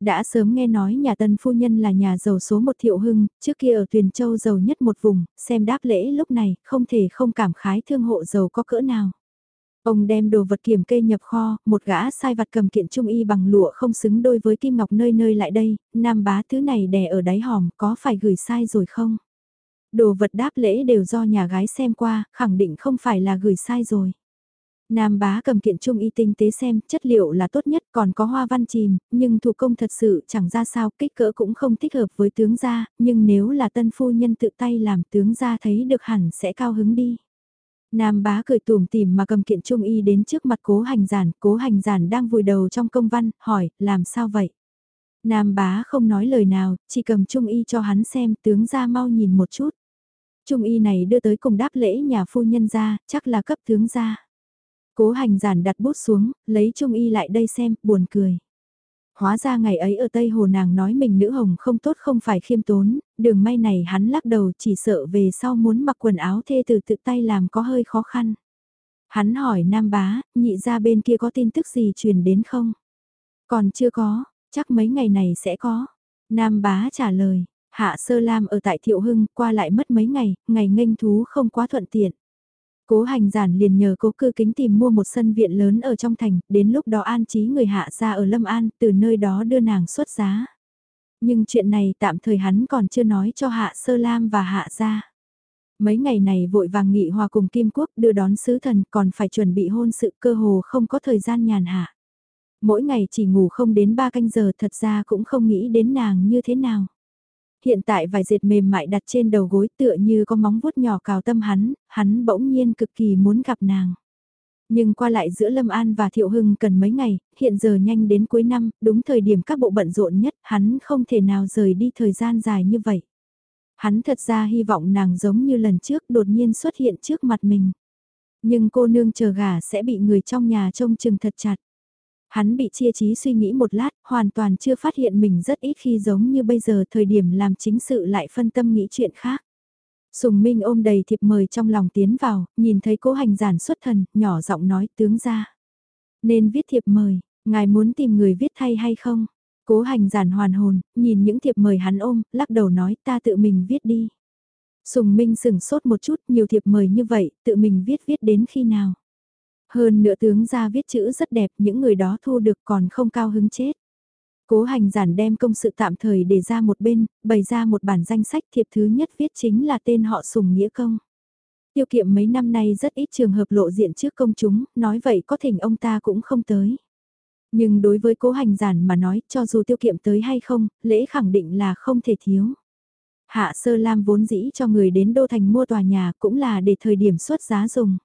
A: Đã sớm nghe nói nhà tân phu nhân là nhà giàu số một thiệu hưng, trước kia ở Tuyền Châu giàu nhất một vùng, xem đáp lễ lúc này, không thể không cảm khái thương hộ giàu có cỡ nào. Ông đem đồ vật kiểm kê nhập kho, một gã sai vặt cầm kiện trung y bằng lụa không xứng đôi với kim ngọc nơi nơi lại đây, nam bá thứ này đè ở đáy hòm có phải gửi sai rồi không? Đồ vật đáp lễ đều do nhà gái xem qua, khẳng định không phải là gửi sai rồi. Nam bá cầm kiện trung y tinh tế xem, chất liệu là tốt nhất còn có hoa văn chìm, nhưng thủ công thật sự chẳng ra sao, kích cỡ cũng không thích hợp với tướng gia, nhưng nếu là tân phu nhân tự tay làm tướng gia thấy được hẳn sẽ cao hứng đi. Nam bá cười tùm tìm mà cầm kiện trung y đến trước mặt cố hành giản, cố hành giản đang vùi đầu trong công văn, hỏi, làm sao vậy? Nam bá không nói lời nào, chỉ cầm trung y cho hắn xem, tướng ra mau nhìn một chút. Trung y này đưa tới cùng đáp lễ nhà phu nhân ra, chắc là cấp tướng ra. Cố hành giản đặt bút xuống, lấy trung y lại đây xem, buồn cười. Hóa ra ngày ấy ở Tây Hồ nàng nói mình nữ hồng không tốt không phải khiêm tốn, đường may này hắn lắc đầu chỉ sợ về sau muốn mặc quần áo thê từ tự tay làm có hơi khó khăn. Hắn hỏi Nam Bá, nhị ra bên kia có tin tức gì truyền đến không? Còn chưa có, chắc mấy ngày này sẽ có. Nam Bá trả lời, Hạ Sơ Lam ở tại Thiệu Hưng qua lại mất mấy ngày, ngày nghênh thú không quá thuận tiện. Cố hành giản liền nhờ cố cư kính tìm mua một sân viện lớn ở trong thành, đến lúc đó an trí người hạ ra ở Lâm An, từ nơi đó đưa nàng xuất giá. Nhưng chuyện này tạm thời hắn còn chưa nói cho hạ sơ lam và hạ ra. Mấy ngày này vội vàng nghị hòa cùng Kim Quốc đưa đón sứ thần còn phải chuẩn bị hôn sự cơ hồ không có thời gian nhàn hạ. Mỗi ngày chỉ ngủ không đến 3 canh giờ thật ra cũng không nghĩ đến nàng như thế nào. Hiện tại vài dệt mềm mại đặt trên đầu gối tựa như có móng vuốt nhỏ cào tâm hắn, hắn bỗng nhiên cực kỳ muốn gặp nàng. Nhưng qua lại giữa Lâm An và Thiệu Hưng cần mấy ngày, hiện giờ nhanh đến cuối năm, đúng thời điểm các bộ bận rộn nhất, hắn không thể nào rời đi thời gian dài như vậy. Hắn thật ra hy vọng nàng giống như lần trước đột nhiên xuất hiện trước mặt mình. Nhưng cô nương chờ gà sẽ bị người trong nhà trông chừng thật chặt. Hắn bị chia trí suy nghĩ một lát, hoàn toàn chưa phát hiện mình rất ít khi giống như bây giờ thời điểm làm chính sự lại phân tâm nghĩ chuyện khác. Sùng Minh ôm đầy thiệp mời trong lòng tiến vào, nhìn thấy cố hành giản xuất thần, nhỏ giọng nói tướng ra. Nên viết thiệp mời, ngài muốn tìm người viết thay hay không? Cố hành giản hoàn hồn, nhìn những thiệp mời hắn ôm, lắc đầu nói ta tự mình viết đi. Sùng Minh sửng sốt một chút, nhiều thiệp mời như vậy, tự mình viết viết đến khi nào? Hơn nữa tướng ra viết chữ rất đẹp, những người đó thu được còn không cao hứng chết. Cố hành giản đem công sự tạm thời để ra một bên, bày ra một bản danh sách thiệp thứ nhất viết chính là tên họ Sùng Nghĩa Công. Tiêu kiệm mấy năm nay rất ít trường hợp lộ diện trước công chúng, nói vậy có thỉnh ông ta cũng không tới. Nhưng đối với cố hành giản mà nói cho dù tiêu kiệm tới hay không, lễ khẳng định là không thể thiếu. Hạ Sơ Lam vốn dĩ cho người đến Đô Thành mua tòa nhà cũng là để thời điểm xuất giá dùng.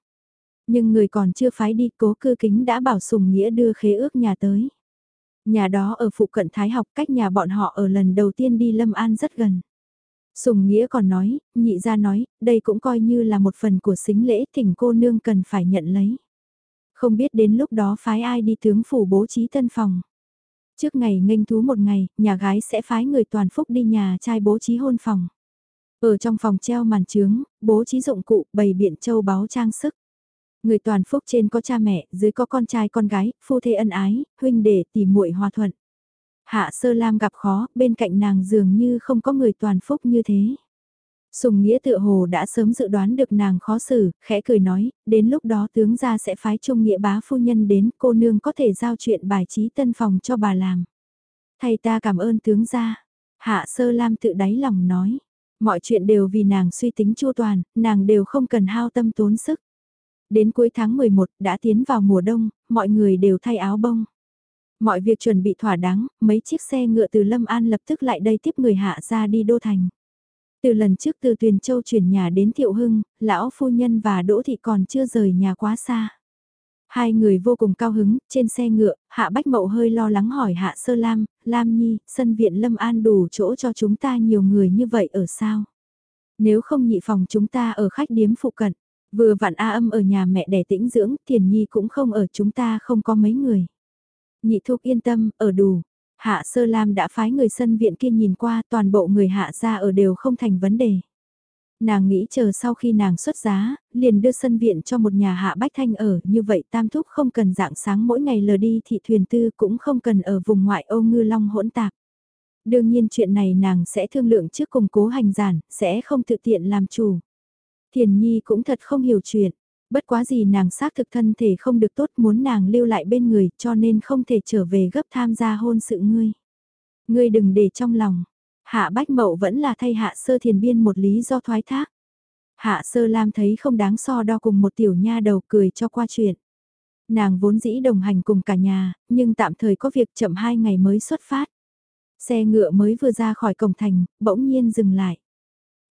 A: Nhưng người còn chưa phái đi cố cư kính đã bảo Sùng Nghĩa đưa khế ước nhà tới. Nhà đó ở phụ cận Thái học cách nhà bọn họ ở lần đầu tiên đi Lâm An rất gần. Sùng Nghĩa còn nói, nhị ra nói, đây cũng coi như là một phần của xính lễ thỉnh cô nương cần phải nhận lấy. Không biết đến lúc đó phái ai đi tướng phủ bố trí tân phòng. Trước ngày nghênh thú một ngày, nhà gái sẽ phái người toàn phúc đi nhà trai bố trí hôn phòng. Ở trong phòng treo màn trướng, bố trí dụng cụ, bày biện châu báu trang sức. Người toàn phúc trên có cha mẹ, dưới có con trai con gái, phu thê ân ái, huynh đệ tỉ muội hòa thuận. Hạ sơ lam gặp khó, bên cạnh nàng dường như không có người toàn phúc như thế. Sùng Nghĩa tự hồ đã sớm dự đoán được nàng khó xử, khẽ cười nói, đến lúc đó tướng gia sẽ phái Trung Nghĩa bá phu nhân đến, cô nương có thể giao chuyện bài trí tân phòng cho bà làm. Thầy ta cảm ơn tướng gia. Hạ Sơ Lam tự đáy lòng nói, mọi chuyện đều vì nàng suy tính chu toàn, nàng đều không cần hao tâm tốn sức. Đến cuối tháng 11 đã tiến vào mùa đông, mọi người đều thay áo bông. Mọi việc chuẩn bị thỏa đáng, mấy chiếc xe ngựa từ Lâm An lập tức lại đây tiếp người hạ ra đi Đô Thành. Từ lần trước từ Tuyền Châu chuyển nhà đến Thiệu Hưng, lão phu nhân và Đỗ Thị còn chưa rời nhà quá xa. Hai người vô cùng cao hứng, trên xe ngựa, Hạ Bách Mậu hơi lo lắng hỏi Hạ Sơ Lam, Lam Nhi, sân viện Lâm An đủ chỗ cho chúng ta nhiều người như vậy ở sao? Nếu không nhị phòng chúng ta ở khách điếm phụ cận, vừa vặn A âm ở nhà mẹ đẻ tĩnh dưỡng, Thiền Nhi cũng không ở chúng ta không có mấy người. Nhị thúc yên tâm, ở đủ, Hạ Sơ Lam đã phái người sân viện kia nhìn qua toàn bộ người hạ ra ở đều không thành vấn đề. Nàng nghĩ chờ sau khi nàng xuất giá, liền đưa sân viện cho một nhà hạ bách thanh ở, như vậy tam thúc không cần dạng sáng mỗi ngày lờ đi thị thuyền tư cũng không cần ở vùng ngoại ô ngư long hỗn tạp. Đương nhiên chuyện này nàng sẽ thương lượng trước cùng cố hành giản, sẽ không tự tiện làm chủ. Thiền Nhi cũng thật không hiểu chuyện, Bất quá gì nàng xác thực thân thể không được tốt muốn nàng lưu lại bên người cho nên không thể trở về gấp tham gia hôn sự ngươi. Ngươi đừng để trong lòng. Hạ Bách Mậu vẫn là thay Hạ Sơ Thiền Biên một lý do thoái thác. Hạ Sơ Lam thấy không đáng so đo cùng một tiểu nha đầu cười cho qua chuyện. Nàng vốn dĩ đồng hành cùng cả nhà, nhưng tạm thời có việc chậm hai ngày mới xuất phát. Xe ngựa mới vừa ra khỏi cổng thành, bỗng nhiên dừng lại.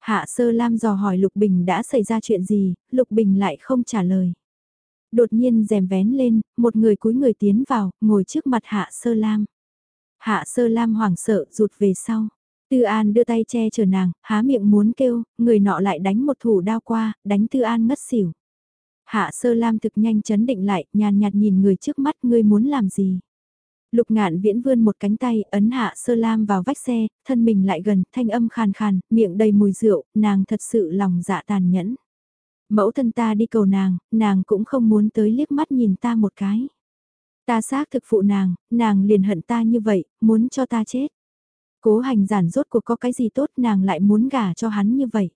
A: Hạ Sơ Lam dò hỏi Lục Bình đã xảy ra chuyện gì, Lục Bình lại không trả lời. Đột nhiên rèm vén lên, một người cúi người tiến vào, ngồi trước mặt Hạ Sơ Lam. Hạ Sơ Lam hoảng sợ, rụt về sau. Tư An đưa tay che chở nàng, há miệng muốn kêu, người nọ lại đánh một thủ đao qua, đánh Tư An ngất xỉu. Hạ Sơ Lam thực nhanh chấn định lại, nhàn nhạt nhìn người trước mắt, ngươi muốn làm gì? Lục ngạn viễn vươn một cánh tay, ấn hạ sơ lam vào vách xe, thân mình lại gần, thanh âm khàn khàn, miệng đầy mùi rượu, nàng thật sự lòng dạ tàn nhẫn. Mẫu thân ta đi cầu nàng, nàng cũng không muốn tới liếc mắt nhìn ta một cái. Ta xác thực phụ nàng, nàng liền hận ta như vậy, muốn cho ta chết. Cố hành giản rốt cuộc có cái gì tốt nàng lại muốn gả cho hắn như vậy.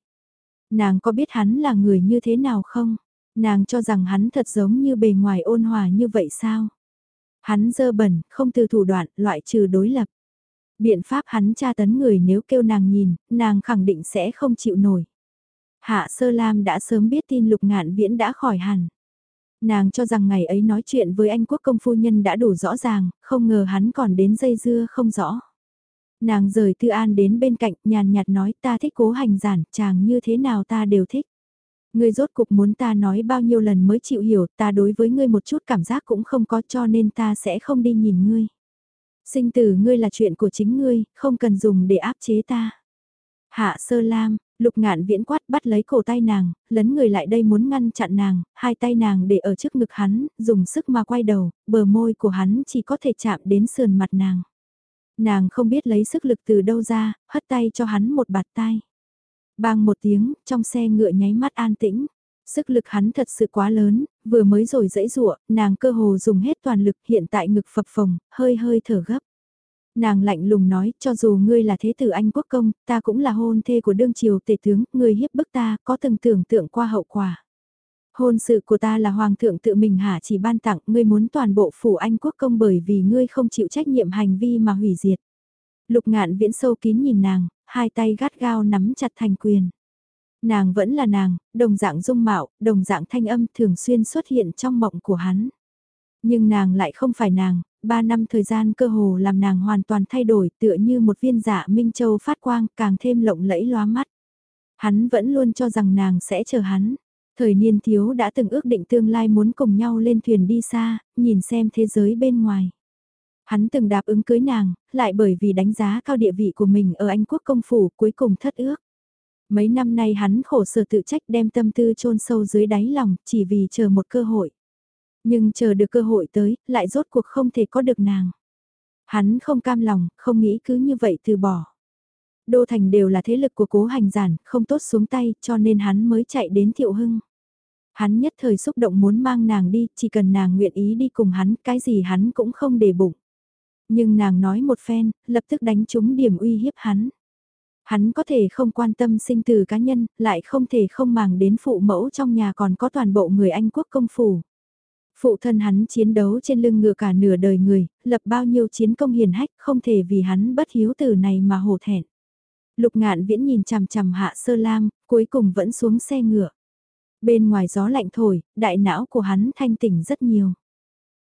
A: Nàng có biết hắn là người như thế nào không? Nàng cho rằng hắn thật giống như bề ngoài ôn hòa như vậy sao? Hắn dơ bẩn, không từ thủ đoạn, loại trừ đối lập. Biện pháp hắn tra tấn người nếu kêu nàng nhìn, nàng khẳng định sẽ không chịu nổi. Hạ Sơ Lam đã sớm biết tin Lục Ngạn Viễn đã khỏi hẳn. Nàng cho rằng ngày ấy nói chuyện với anh quốc công phu nhân đã đủ rõ ràng, không ngờ hắn còn đến dây dưa không rõ. Nàng rời Tư An đến bên cạnh, nhàn nhạt nói ta thích cố hành giản, chàng như thế nào ta đều thích. Ngươi rốt cục muốn ta nói bao nhiêu lần mới chịu hiểu, ta đối với ngươi một chút cảm giác cũng không có cho nên ta sẽ không đi nhìn ngươi. Sinh tử ngươi là chuyện của chính ngươi, không cần dùng để áp chế ta. Hạ sơ lam, lục ngạn viễn quát bắt lấy cổ tay nàng, lấn người lại đây muốn ngăn chặn nàng, hai tay nàng để ở trước ngực hắn, dùng sức mà quay đầu, bờ môi của hắn chỉ có thể chạm đến sườn mặt nàng. Nàng không biết lấy sức lực từ đâu ra, hất tay cho hắn một bạt tay. Bang một tiếng, trong xe ngựa nháy mắt an tĩnh. Sức lực hắn thật sự quá lớn, vừa mới rồi dãy rụa, nàng cơ hồ dùng hết toàn lực hiện tại ngực phập phồng, hơi hơi thở gấp. Nàng lạnh lùng nói, cho dù ngươi là thế tử anh quốc công, ta cũng là hôn thê của đương triều tể tướng, ngươi hiếp bức ta, có từng tưởng tượng qua hậu quả. Hôn sự của ta là hoàng thượng tự mình hạ chỉ ban tặng, ngươi muốn toàn bộ phủ anh quốc công bởi vì ngươi không chịu trách nhiệm hành vi mà hủy diệt. Lục ngạn viễn sâu kín nhìn nàng, hai tay gắt gao nắm chặt thành quyền. Nàng vẫn là nàng, đồng dạng dung mạo, đồng dạng thanh âm thường xuyên xuất hiện trong mộng của hắn. Nhưng nàng lại không phải nàng, ba năm thời gian cơ hồ làm nàng hoàn toàn thay đổi tựa như một viên dạ Minh Châu phát quang càng thêm lộng lẫy loa mắt. Hắn vẫn luôn cho rằng nàng sẽ chờ hắn. Thời niên thiếu đã từng ước định tương lai muốn cùng nhau lên thuyền đi xa, nhìn xem thế giới bên ngoài. Hắn từng đáp ứng cưới nàng, lại bởi vì đánh giá cao địa vị của mình ở Anh quốc công phủ cuối cùng thất ước. Mấy năm nay hắn khổ sở tự trách đem tâm tư chôn sâu dưới đáy lòng chỉ vì chờ một cơ hội. Nhưng chờ được cơ hội tới, lại rốt cuộc không thể có được nàng. Hắn không cam lòng, không nghĩ cứ như vậy từ bỏ. Đô thành đều là thế lực của cố hành giản, không tốt xuống tay, cho nên hắn mới chạy đến thiệu hưng. Hắn nhất thời xúc động muốn mang nàng đi, chỉ cần nàng nguyện ý đi cùng hắn, cái gì hắn cũng không để bụng. Nhưng nàng nói một phen, lập tức đánh trúng điểm uy hiếp hắn. Hắn có thể không quan tâm sinh từ cá nhân, lại không thể không màng đến phụ mẫu trong nhà còn có toàn bộ người Anh quốc công phủ. Phụ thân hắn chiến đấu trên lưng ngựa cả nửa đời người, lập bao nhiêu chiến công hiền hách không thể vì hắn bất hiếu từ này mà hổ thẹn. Lục ngạn viễn nhìn chằm chằm hạ sơ lam, cuối cùng vẫn xuống xe ngựa. Bên ngoài gió lạnh thổi, đại não của hắn thanh tỉnh rất nhiều.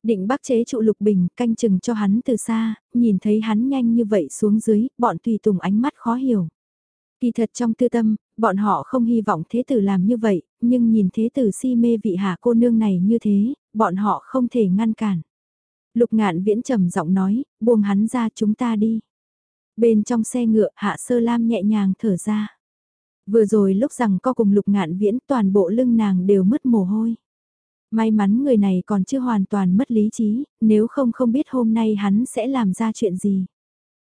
A: Định bác chế trụ lục bình, canh chừng cho hắn từ xa, nhìn thấy hắn nhanh như vậy xuống dưới, bọn tùy tùng ánh mắt khó hiểu. Kỳ thật trong tư tâm, bọn họ không hy vọng thế tử làm như vậy, nhưng nhìn thế tử si mê vị hạ cô nương này như thế, bọn họ không thể ngăn cản. Lục ngạn viễn trầm giọng nói, buông hắn ra chúng ta đi. Bên trong xe ngựa hạ sơ lam nhẹ nhàng thở ra. Vừa rồi lúc rằng co cùng lục ngạn viễn toàn bộ lưng nàng đều mất mồ hôi. May mắn người này còn chưa hoàn toàn mất lý trí, nếu không không biết hôm nay hắn sẽ làm ra chuyện gì.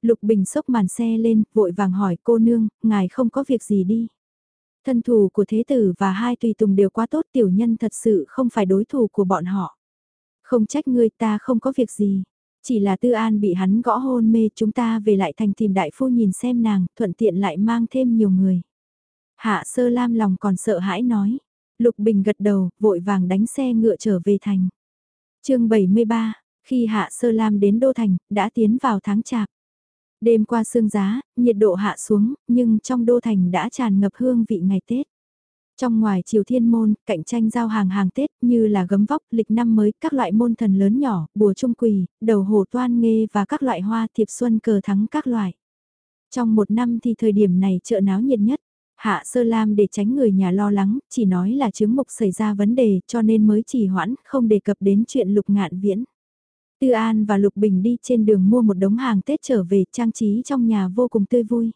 A: Lục Bình sốc màn xe lên, vội vàng hỏi cô nương, ngài không có việc gì đi. Thân thủ của thế tử và hai tùy tùng đều quá tốt tiểu nhân thật sự không phải đối thủ của bọn họ. Không trách ngươi ta không có việc gì. Chỉ là tư an bị hắn gõ hôn mê chúng ta về lại thành tìm đại phu nhìn xem nàng, thuận tiện lại mang thêm nhiều người. Hạ sơ lam lòng còn sợ hãi nói. Lục Bình gật đầu, vội vàng đánh xe ngựa trở về thành. chương 73, khi Hạ Sơ Lam đến Đô Thành, đã tiến vào tháng chạp. Đêm qua sương giá, nhiệt độ hạ xuống, nhưng trong Đô Thành đã tràn ngập hương vị ngày Tết. Trong ngoài triều thiên môn, cạnh tranh giao hàng hàng Tết như là gấm vóc, lịch năm mới, các loại môn thần lớn nhỏ, bùa trung quỳ, đầu hồ toan nghê và các loại hoa thiệp xuân cờ thắng các loại. Trong một năm thì thời điểm này chợ náo nhiệt nhất. Hạ Sơ Lam để tránh người nhà lo lắng, chỉ nói là chứng mục xảy ra vấn đề cho nên mới chỉ hoãn, không đề cập đến chuyện lục ngạn viễn. Tư An và Lục Bình đi trên đường mua một đống hàng Tết trở về trang trí trong nhà vô cùng tươi vui.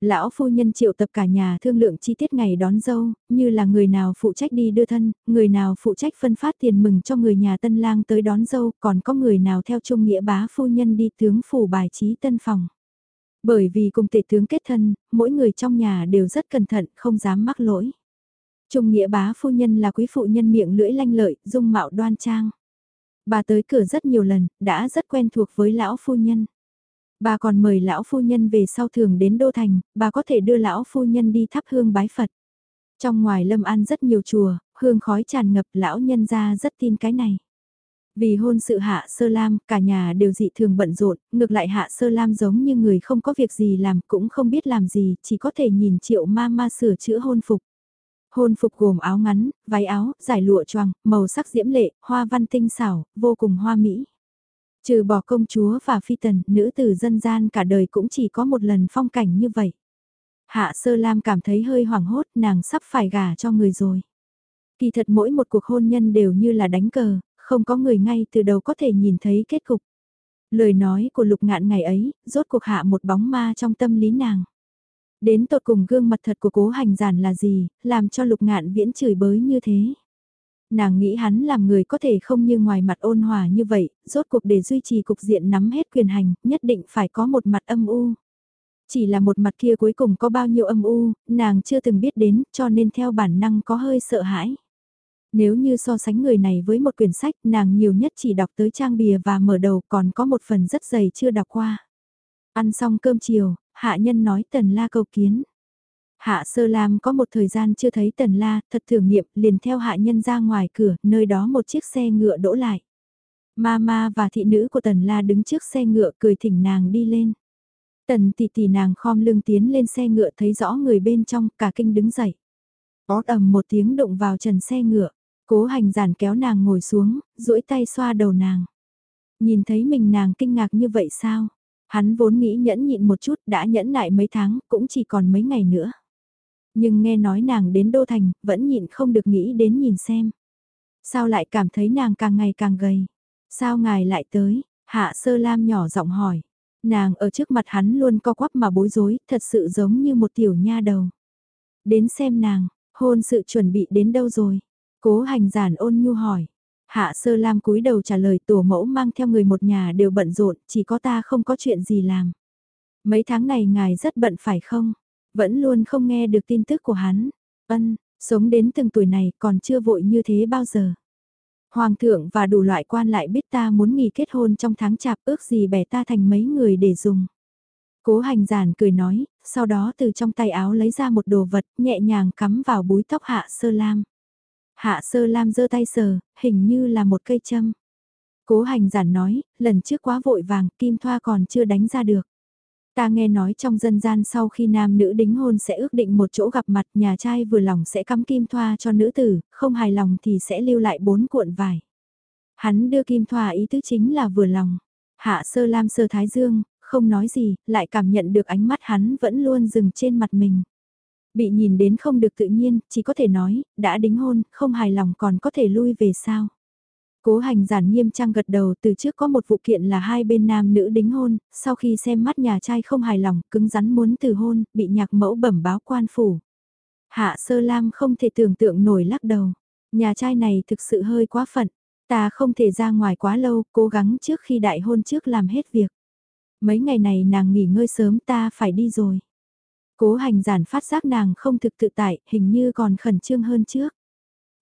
A: Lão phu nhân triệu tập cả nhà thương lượng chi tiết ngày đón dâu, như là người nào phụ trách đi đưa thân, người nào phụ trách phân phát tiền mừng cho người nhà tân lang tới đón dâu, còn có người nào theo trung nghĩa bá phu nhân đi tướng phủ bài trí tân phòng. Bởi vì cùng tể tướng kết thân, mỗi người trong nhà đều rất cẩn thận, không dám mắc lỗi. Trung nghĩa bá phu nhân là quý phụ nhân miệng lưỡi lanh lợi, dung mạo đoan trang. Bà tới cửa rất nhiều lần, đã rất quen thuộc với lão phu nhân. Bà còn mời lão phu nhân về sau thường đến Đô Thành, bà có thể đưa lão phu nhân đi thắp hương bái Phật. Trong ngoài lâm an rất nhiều chùa, hương khói tràn ngập lão nhân ra rất tin cái này. Vì hôn sự hạ sơ lam, cả nhà đều dị thường bận rộn, ngược lại hạ sơ lam giống như người không có việc gì làm cũng không biết làm gì, chỉ có thể nhìn triệu ma ma sửa chữa hôn phục. Hôn phục gồm áo ngắn, váy áo, giải lụa choàng, màu sắc diễm lệ, hoa văn tinh xảo, vô cùng hoa mỹ. Trừ bỏ công chúa và phi tần, nữ tử dân gian cả đời cũng chỉ có một lần phong cảnh như vậy. Hạ Sơ Lam cảm thấy hơi hoảng hốt, nàng sắp phải gả cho người rồi. Kỳ thật mỗi một cuộc hôn nhân đều như là đánh cờ, không có người ngay từ đầu có thể nhìn thấy kết cục. Lời nói của lục ngạn ngày ấy, rốt cuộc hạ một bóng ma trong tâm lý nàng. Đến tột cùng gương mặt thật của cố hành giản là gì, làm cho lục ngạn viễn chửi bới như thế. Nàng nghĩ hắn làm người có thể không như ngoài mặt ôn hòa như vậy, rốt cuộc để duy trì cục diện nắm hết quyền hành, nhất định phải có một mặt âm u. Chỉ là một mặt kia cuối cùng có bao nhiêu âm u, nàng chưa từng biết đến, cho nên theo bản năng có hơi sợ hãi. Nếu như so sánh người này với một quyển sách, nàng nhiều nhất chỉ đọc tới trang bìa và mở đầu còn có một phần rất dày chưa đọc qua. Ăn xong cơm chiều, hạ nhân nói tần la cầu kiến. Hạ sơ lam có một thời gian chưa thấy tần la, thật thưởng niệm, liền theo hạ nhân ra ngoài cửa, nơi đó một chiếc xe ngựa đỗ lại. Mama và thị nữ của tần la đứng trước xe ngựa cười thỉnh nàng đi lên. Tần tỷ tỷ nàng khom lưng tiến lên xe ngựa thấy rõ người bên trong, cả kinh đứng dậy. Ót ầm một tiếng đụng vào trần xe ngựa, cố hành giản kéo nàng ngồi xuống, duỗi tay xoa đầu nàng. Nhìn thấy mình nàng kinh ngạc như vậy sao? Hắn vốn nghĩ nhẫn nhịn một chút đã nhẫn lại mấy tháng, cũng chỉ còn mấy ngày nữa. Nhưng nghe nói nàng đến Đô Thành, vẫn nhịn không được nghĩ đến nhìn xem. Sao lại cảm thấy nàng càng ngày càng gầy? Sao ngài lại tới? Hạ sơ lam nhỏ giọng hỏi. Nàng ở trước mặt hắn luôn co quắp mà bối rối, thật sự giống như một tiểu nha đầu. Đến xem nàng, hôn sự chuẩn bị đến đâu rồi? Cố hành giản ôn nhu hỏi. Hạ sơ lam cúi đầu trả lời tổ mẫu mang theo người một nhà đều bận rộn, chỉ có ta không có chuyện gì làm. Mấy tháng này ngài rất bận phải không? Vẫn luôn không nghe được tin tức của hắn. Ân, sống đến từng tuổi này còn chưa vội như thế bao giờ. Hoàng thượng và đủ loại quan lại biết ta muốn nghỉ kết hôn trong tháng chạp ước gì bẻ ta thành mấy người để dùng. Cố hành giản cười nói, sau đó từ trong tay áo lấy ra một đồ vật nhẹ nhàng cắm vào búi tóc hạ sơ lam. Hạ sơ lam giơ tay sờ, hình như là một cây châm. Cố hành giản nói, lần trước quá vội vàng, kim thoa còn chưa đánh ra được. Ta nghe nói trong dân gian sau khi nam nữ đính hôn sẽ ước định một chỗ gặp mặt nhà trai vừa lòng sẽ cắm kim thoa cho nữ tử, không hài lòng thì sẽ lưu lại bốn cuộn vải. Hắn đưa kim thoa ý tứ chính là vừa lòng. Hạ sơ lam sơ thái dương, không nói gì, lại cảm nhận được ánh mắt hắn vẫn luôn dừng trên mặt mình. Bị nhìn đến không được tự nhiên, chỉ có thể nói, đã đính hôn, không hài lòng còn có thể lui về sao. Cố hành giản nghiêm trang gật đầu từ trước có một vụ kiện là hai bên nam nữ đính hôn, sau khi xem mắt nhà trai không hài lòng, cứng rắn muốn từ hôn, bị nhạc mẫu bẩm báo quan phủ. Hạ sơ lam không thể tưởng tượng nổi lắc đầu. Nhà trai này thực sự hơi quá phận. Ta không thể ra ngoài quá lâu, cố gắng trước khi đại hôn trước làm hết việc. Mấy ngày này nàng nghỉ ngơi sớm ta phải đi rồi. Cố hành giản phát giác nàng không thực tự tại, hình như còn khẩn trương hơn trước.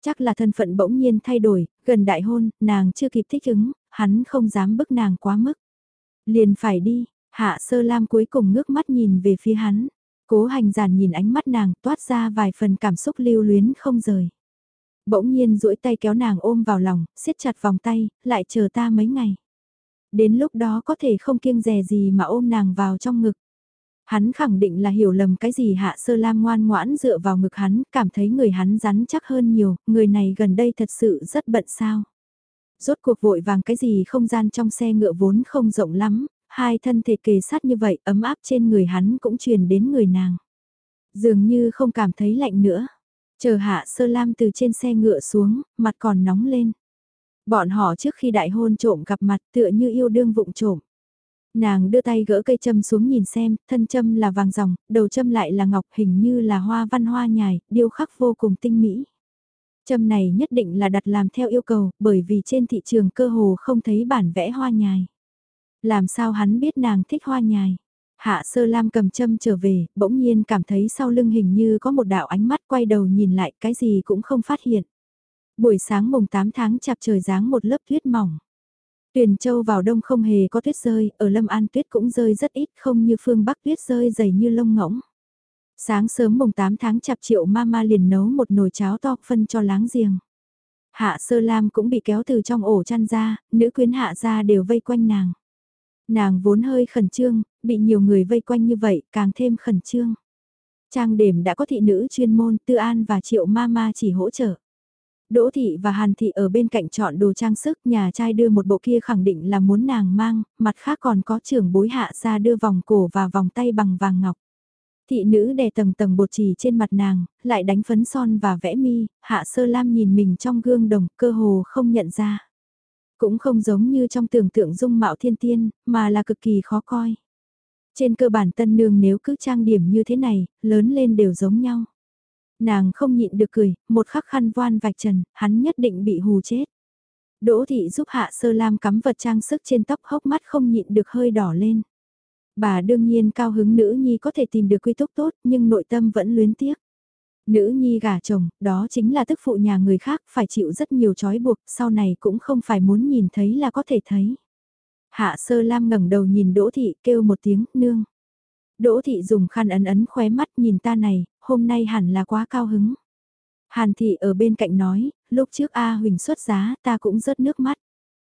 A: Chắc là thân phận bỗng nhiên thay đổi, gần đại hôn, nàng chưa kịp thích ứng, hắn không dám bức nàng quá mức. Liền phải đi, hạ sơ lam cuối cùng ngước mắt nhìn về phía hắn. Cố hành giản nhìn ánh mắt nàng toát ra vài phần cảm xúc lưu luyến không rời. Bỗng nhiên duỗi tay kéo nàng ôm vào lòng, siết chặt vòng tay, lại chờ ta mấy ngày. Đến lúc đó có thể không kiêng dè gì mà ôm nàng vào trong ngực. Hắn khẳng định là hiểu lầm cái gì hạ sơ lam ngoan ngoãn dựa vào ngực hắn, cảm thấy người hắn rắn chắc hơn nhiều, người này gần đây thật sự rất bận sao. Rốt cuộc vội vàng cái gì không gian trong xe ngựa vốn không rộng lắm, hai thân thể kề sát như vậy ấm áp trên người hắn cũng truyền đến người nàng. Dường như không cảm thấy lạnh nữa. Chờ hạ sơ lam từ trên xe ngựa xuống, mặt còn nóng lên. Bọn họ trước khi đại hôn trộm gặp mặt tựa như yêu đương vụng trộm. Nàng đưa tay gỡ cây châm xuống nhìn xem, thân châm là vàng ròng, đầu châm lại là ngọc hình như là hoa văn hoa nhài, điêu khắc vô cùng tinh mỹ. Châm này nhất định là đặt làm theo yêu cầu, bởi vì trên thị trường cơ hồ không thấy bản vẽ hoa nhài. Làm sao hắn biết nàng thích hoa nhài? Hạ sơ lam cầm châm trở về, bỗng nhiên cảm thấy sau lưng hình như có một đạo ánh mắt quay đầu nhìn lại cái gì cũng không phát hiện. Buổi sáng mùng 8 tháng chạp trời dáng một lớp tuyết mỏng. Tuyền Châu vào đông không hề có tuyết rơi, ở Lâm An tuyết cũng rơi rất ít không như phương Bắc tuyết rơi dày như lông ngỗng. Sáng sớm mùng 8 tháng chạp triệu mama liền nấu một nồi cháo to phân cho láng giềng. Hạ sơ lam cũng bị kéo từ trong ổ chăn ra, nữ quyến hạ ra đều vây quanh nàng. Nàng vốn hơi khẩn trương, bị nhiều người vây quanh như vậy càng thêm khẩn trương. Trang đềm đã có thị nữ chuyên môn, Tư An và Triệu Mama chỉ hỗ trợ. Đỗ Thị và Hàn Thị ở bên cạnh chọn đồ trang sức, nhà trai đưa một bộ kia khẳng định là muốn nàng mang, mặt khác còn có trưởng bối hạ ra đưa vòng cổ và vòng tay bằng vàng ngọc. Thị nữ đè tầng tầng bột chỉ trên mặt nàng, lại đánh phấn son và vẽ mi, hạ sơ lam nhìn mình trong gương đồng cơ hồ không nhận ra. Cũng không giống như trong tưởng tượng dung mạo thiên tiên, mà là cực kỳ khó coi. Trên cơ bản tân nương nếu cứ trang điểm như thế này, lớn lên đều giống nhau. Nàng không nhịn được cười, một khắc khăn voan vạch trần, hắn nhất định bị hù chết. Đỗ thị giúp hạ sơ lam cắm vật trang sức trên tóc hốc mắt không nhịn được hơi đỏ lên. Bà đương nhiên cao hứng nữ nhi có thể tìm được quy túc tốt nhưng nội tâm vẫn luyến tiếc. Nữ nhi gả chồng, đó chính là tức phụ nhà người khác, phải chịu rất nhiều trói buộc, sau này cũng không phải muốn nhìn thấy là có thể thấy. Hạ sơ lam ngẩng đầu nhìn Đỗ Thị kêu một tiếng, nương. Đỗ Thị dùng khăn ấn ấn khóe mắt nhìn ta này, hôm nay hẳn là quá cao hứng. Hàn Thị ở bên cạnh nói, lúc trước A Huỳnh xuất giá ta cũng rớt nước mắt.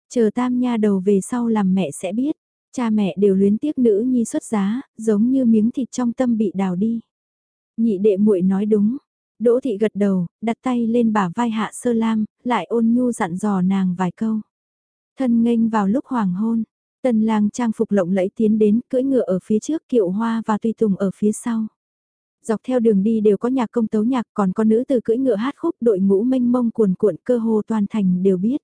A: Chờ tam nha đầu về sau làm mẹ sẽ biết, cha mẹ đều luyến tiếc nữ nhi xuất giá, giống như miếng thịt trong tâm bị đào đi. Nhị đệ muội nói đúng. Đỗ thị gật đầu, đặt tay lên bả vai hạ sơ lam, lại ôn nhu dặn dò nàng vài câu. Thân nghênh vào lúc hoàng hôn, tần lang trang phục lộng lẫy tiến đến, cưỡi ngựa ở phía trước kiệu hoa và tùy tùng ở phía sau. Dọc theo đường đi đều có nhạc công tấu nhạc còn có nữ từ cưỡi ngựa hát khúc đội ngũ mênh mông cuồn cuộn cơ hồ toàn thành đều biết.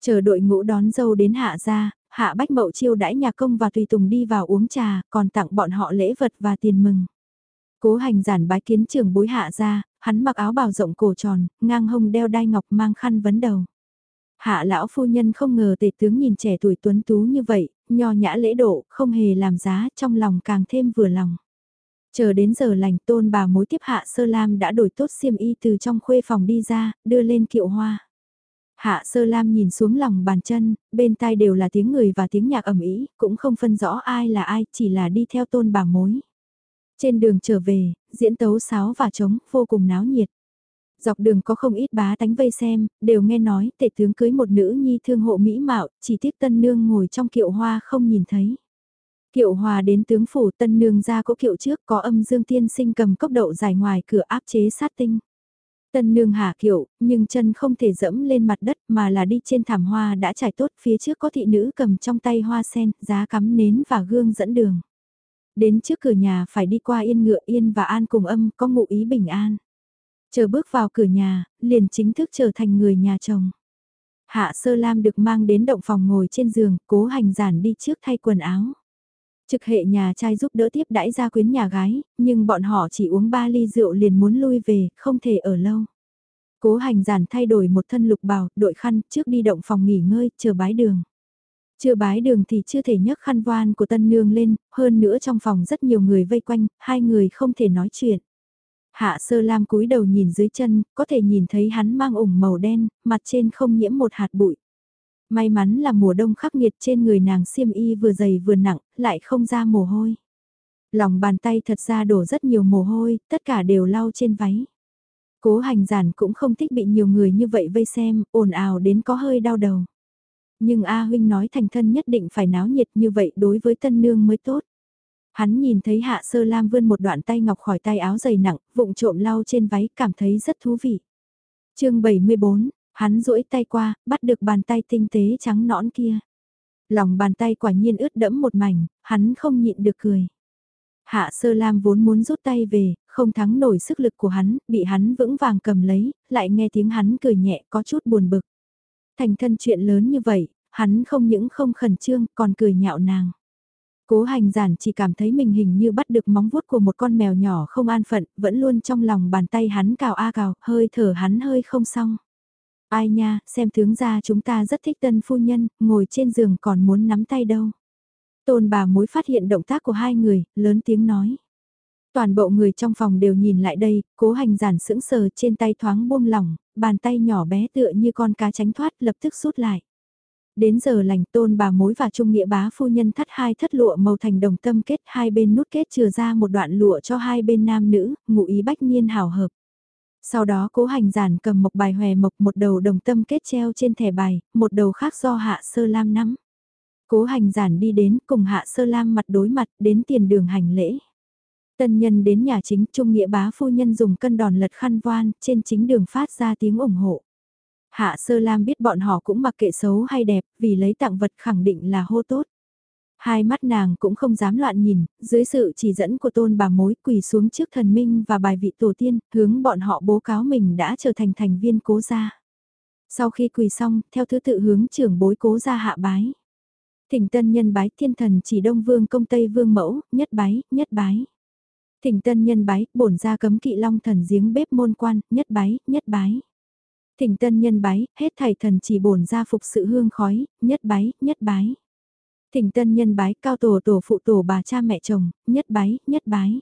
A: Chờ đội ngũ đón dâu đến hạ ra, hạ bách mậu chiêu đãi nhạc công và tùy tùng đi vào uống trà, còn tặng bọn họ lễ vật và tiền mừng. Cố hành giản bái kiến trường bối hạ ra, hắn mặc áo bào rộng cổ tròn, ngang hông đeo đai ngọc mang khăn vấn đầu. Hạ lão phu nhân không ngờ tề tướng nhìn trẻ tuổi tuấn tú như vậy, nho nhã lễ độ, không hề làm giá, trong lòng càng thêm vừa lòng. Chờ đến giờ lành tôn bà mối tiếp hạ sơ lam đã đổi tốt xiêm y từ trong khuê phòng đi ra, đưa lên kiệu hoa. Hạ sơ lam nhìn xuống lòng bàn chân, bên tai đều là tiếng người và tiếng nhạc ẩm ý, cũng không phân rõ ai là ai, chỉ là đi theo tôn bà mối. Trên đường trở về, diễn tấu sáo và trống, vô cùng náo nhiệt. Dọc đường có không ít bá tánh vây xem, đều nghe nói tể tướng cưới một nữ nhi thương hộ mỹ mạo, chỉ tiếc tân nương ngồi trong kiệu hoa không nhìn thấy. Kiệu hòa đến tướng phủ tân nương ra cỗ kiệu trước có âm dương tiên sinh cầm cốc đậu dài ngoài cửa áp chế sát tinh. Tân nương hạ kiệu, nhưng chân không thể dẫm lên mặt đất mà là đi trên thảm hoa đã trải tốt phía trước có thị nữ cầm trong tay hoa sen, giá cắm nến và gương dẫn đường. Đến trước cửa nhà phải đi qua yên ngựa yên và an cùng âm có ngụ ý bình an. Chờ bước vào cửa nhà, liền chính thức trở thành người nhà chồng. Hạ sơ lam được mang đến động phòng ngồi trên giường, cố hành giản đi trước thay quần áo. Trực hệ nhà trai giúp đỡ tiếp đãi gia quyến nhà gái, nhưng bọn họ chỉ uống ba ly rượu liền muốn lui về, không thể ở lâu. Cố hành giản thay đổi một thân lục bào, đội khăn, trước đi động phòng nghỉ ngơi, chờ bái đường. Chưa bái đường thì chưa thể nhấc khăn voan của tân nương lên, hơn nữa trong phòng rất nhiều người vây quanh, hai người không thể nói chuyện. Hạ sơ lam cúi đầu nhìn dưới chân, có thể nhìn thấy hắn mang ủng màu đen, mặt trên không nhiễm một hạt bụi. May mắn là mùa đông khắc nghiệt trên người nàng xiêm y vừa dày vừa nặng, lại không ra mồ hôi. Lòng bàn tay thật ra đổ rất nhiều mồ hôi, tất cả đều lau trên váy. Cố hành giản cũng không thích bị nhiều người như vậy vây xem, ồn ào đến có hơi đau đầu. Nhưng A Huynh nói thành thân nhất định phải náo nhiệt như vậy đối với tân nương mới tốt. Hắn nhìn thấy Hạ Sơ Lam vươn một đoạn tay ngọc khỏi tay áo dày nặng, vụng trộm lau trên váy, cảm thấy rất thú vị. chương 74, hắn duỗi tay qua, bắt được bàn tay tinh tế trắng nõn kia. Lòng bàn tay quả nhiên ướt đẫm một mảnh, hắn không nhịn được cười. Hạ Sơ Lam vốn muốn rút tay về, không thắng nổi sức lực của hắn, bị hắn vững vàng cầm lấy, lại nghe tiếng hắn cười nhẹ có chút buồn bực. Thành thân chuyện lớn như vậy, hắn không những không khẩn trương còn cười nhạo nàng. Cố hành giản chỉ cảm thấy mình hình như bắt được móng vuốt của một con mèo nhỏ không an phận, vẫn luôn trong lòng bàn tay hắn cào a cào, hơi thở hắn hơi không xong. Ai nha, xem tướng ra chúng ta rất thích tân phu nhân, ngồi trên giường còn muốn nắm tay đâu. Tôn bà mối phát hiện động tác của hai người, lớn tiếng nói. Toàn bộ người trong phòng đều nhìn lại đây, cố hành giản sững sờ trên tay thoáng buông lỏng, bàn tay nhỏ bé tựa như con cá tránh thoát lập tức rút lại. Đến giờ lành tôn bà mối và trung nghĩa bá phu nhân thắt hai thất lụa màu thành đồng tâm kết hai bên nút kết chừa ra một đoạn lụa cho hai bên nam nữ, ngụ ý bách nhiên hảo hợp. Sau đó cố hành giản cầm một bài hòe mộc một đầu đồng tâm kết treo trên thẻ bài, một đầu khác do hạ sơ lam nắm. Cố hành giản đi đến cùng hạ sơ lam mặt đối mặt đến tiền đường hành lễ. Tân nhân đến nhà chính, Trung Nghĩa bá phu nhân dùng cân đòn lật khăn voan, trên chính đường phát ra tiếng ủng hộ. Hạ Sơ Lam biết bọn họ cũng mặc kệ xấu hay đẹp, vì lấy tặng vật khẳng định là hô tốt. Hai mắt nàng cũng không dám loạn nhìn, dưới sự chỉ dẫn của tôn bà mối quỳ xuống trước thần minh và bài vị tổ tiên, hướng bọn họ bố cáo mình đã trở thành thành viên cố gia. Sau khi quỳ xong, theo thứ tự hướng trưởng bối cố gia hạ bái. Thỉnh tân nhân bái thiên thần chỉ đông vương công tây vương mẫu, nhất bái, nhất bái. Thỉnh tân nhân bái, bổn ra cấm kỵ long thần giếng bếp môn quan, nhất bái, nhất bái. Thỉnh tân nhân bái, hết thảy thần chỉ bổn ra phục sự hương khói, nhất bái, nhất bái. Thỉnh tân nhân bái, cao tổ tổ phụ tổ bà cha mẹ chồng, nhất bái, nhất bái.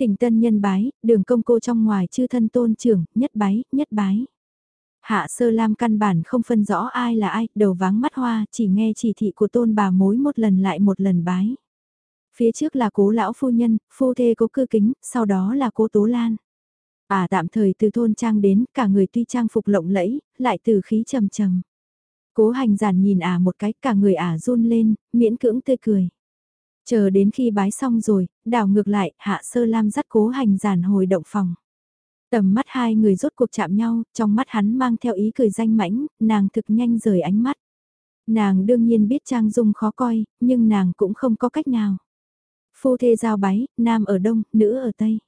A: Thỉnh tân nhân bái, đường công cô trong ngoài chư thân tôn trưởng, nhất bái, nhất bái. Hạ sơ lam căn bản không phân rõ ai là ai, đầu váng mắt hoa, chỉ nghe chỉ thị của tôn bà mối một lần lại một lần bái. Phía trước là cố lão phu nhân, phu thê cố cư kính, sau đó là cố tố lan. À tạm thời từ thôn trang đến, cả người tuy trang phục lộng lẫy, lại từ khí trầm trầm. Cố hành giản nhìn à một cái, cả người à run lên, miễn cưỡng tươi cười. Chờ đến khi bái xong rồi, đảo ngược lại, hạ sơ lam dắt cố hành giản hồi động phòng. Tầm mắt hai người rốt cuộc chạm nhau, trong mắt hắn mang theo ý cười danh mãnh, nàng thực nhanh rời ánh mắt. Nàng đương nhiên biết Trang Dung khó coi, nhưng nàng cũng không có cách nào. Phu thê giao bái, nam ở đông, nữ ở tây.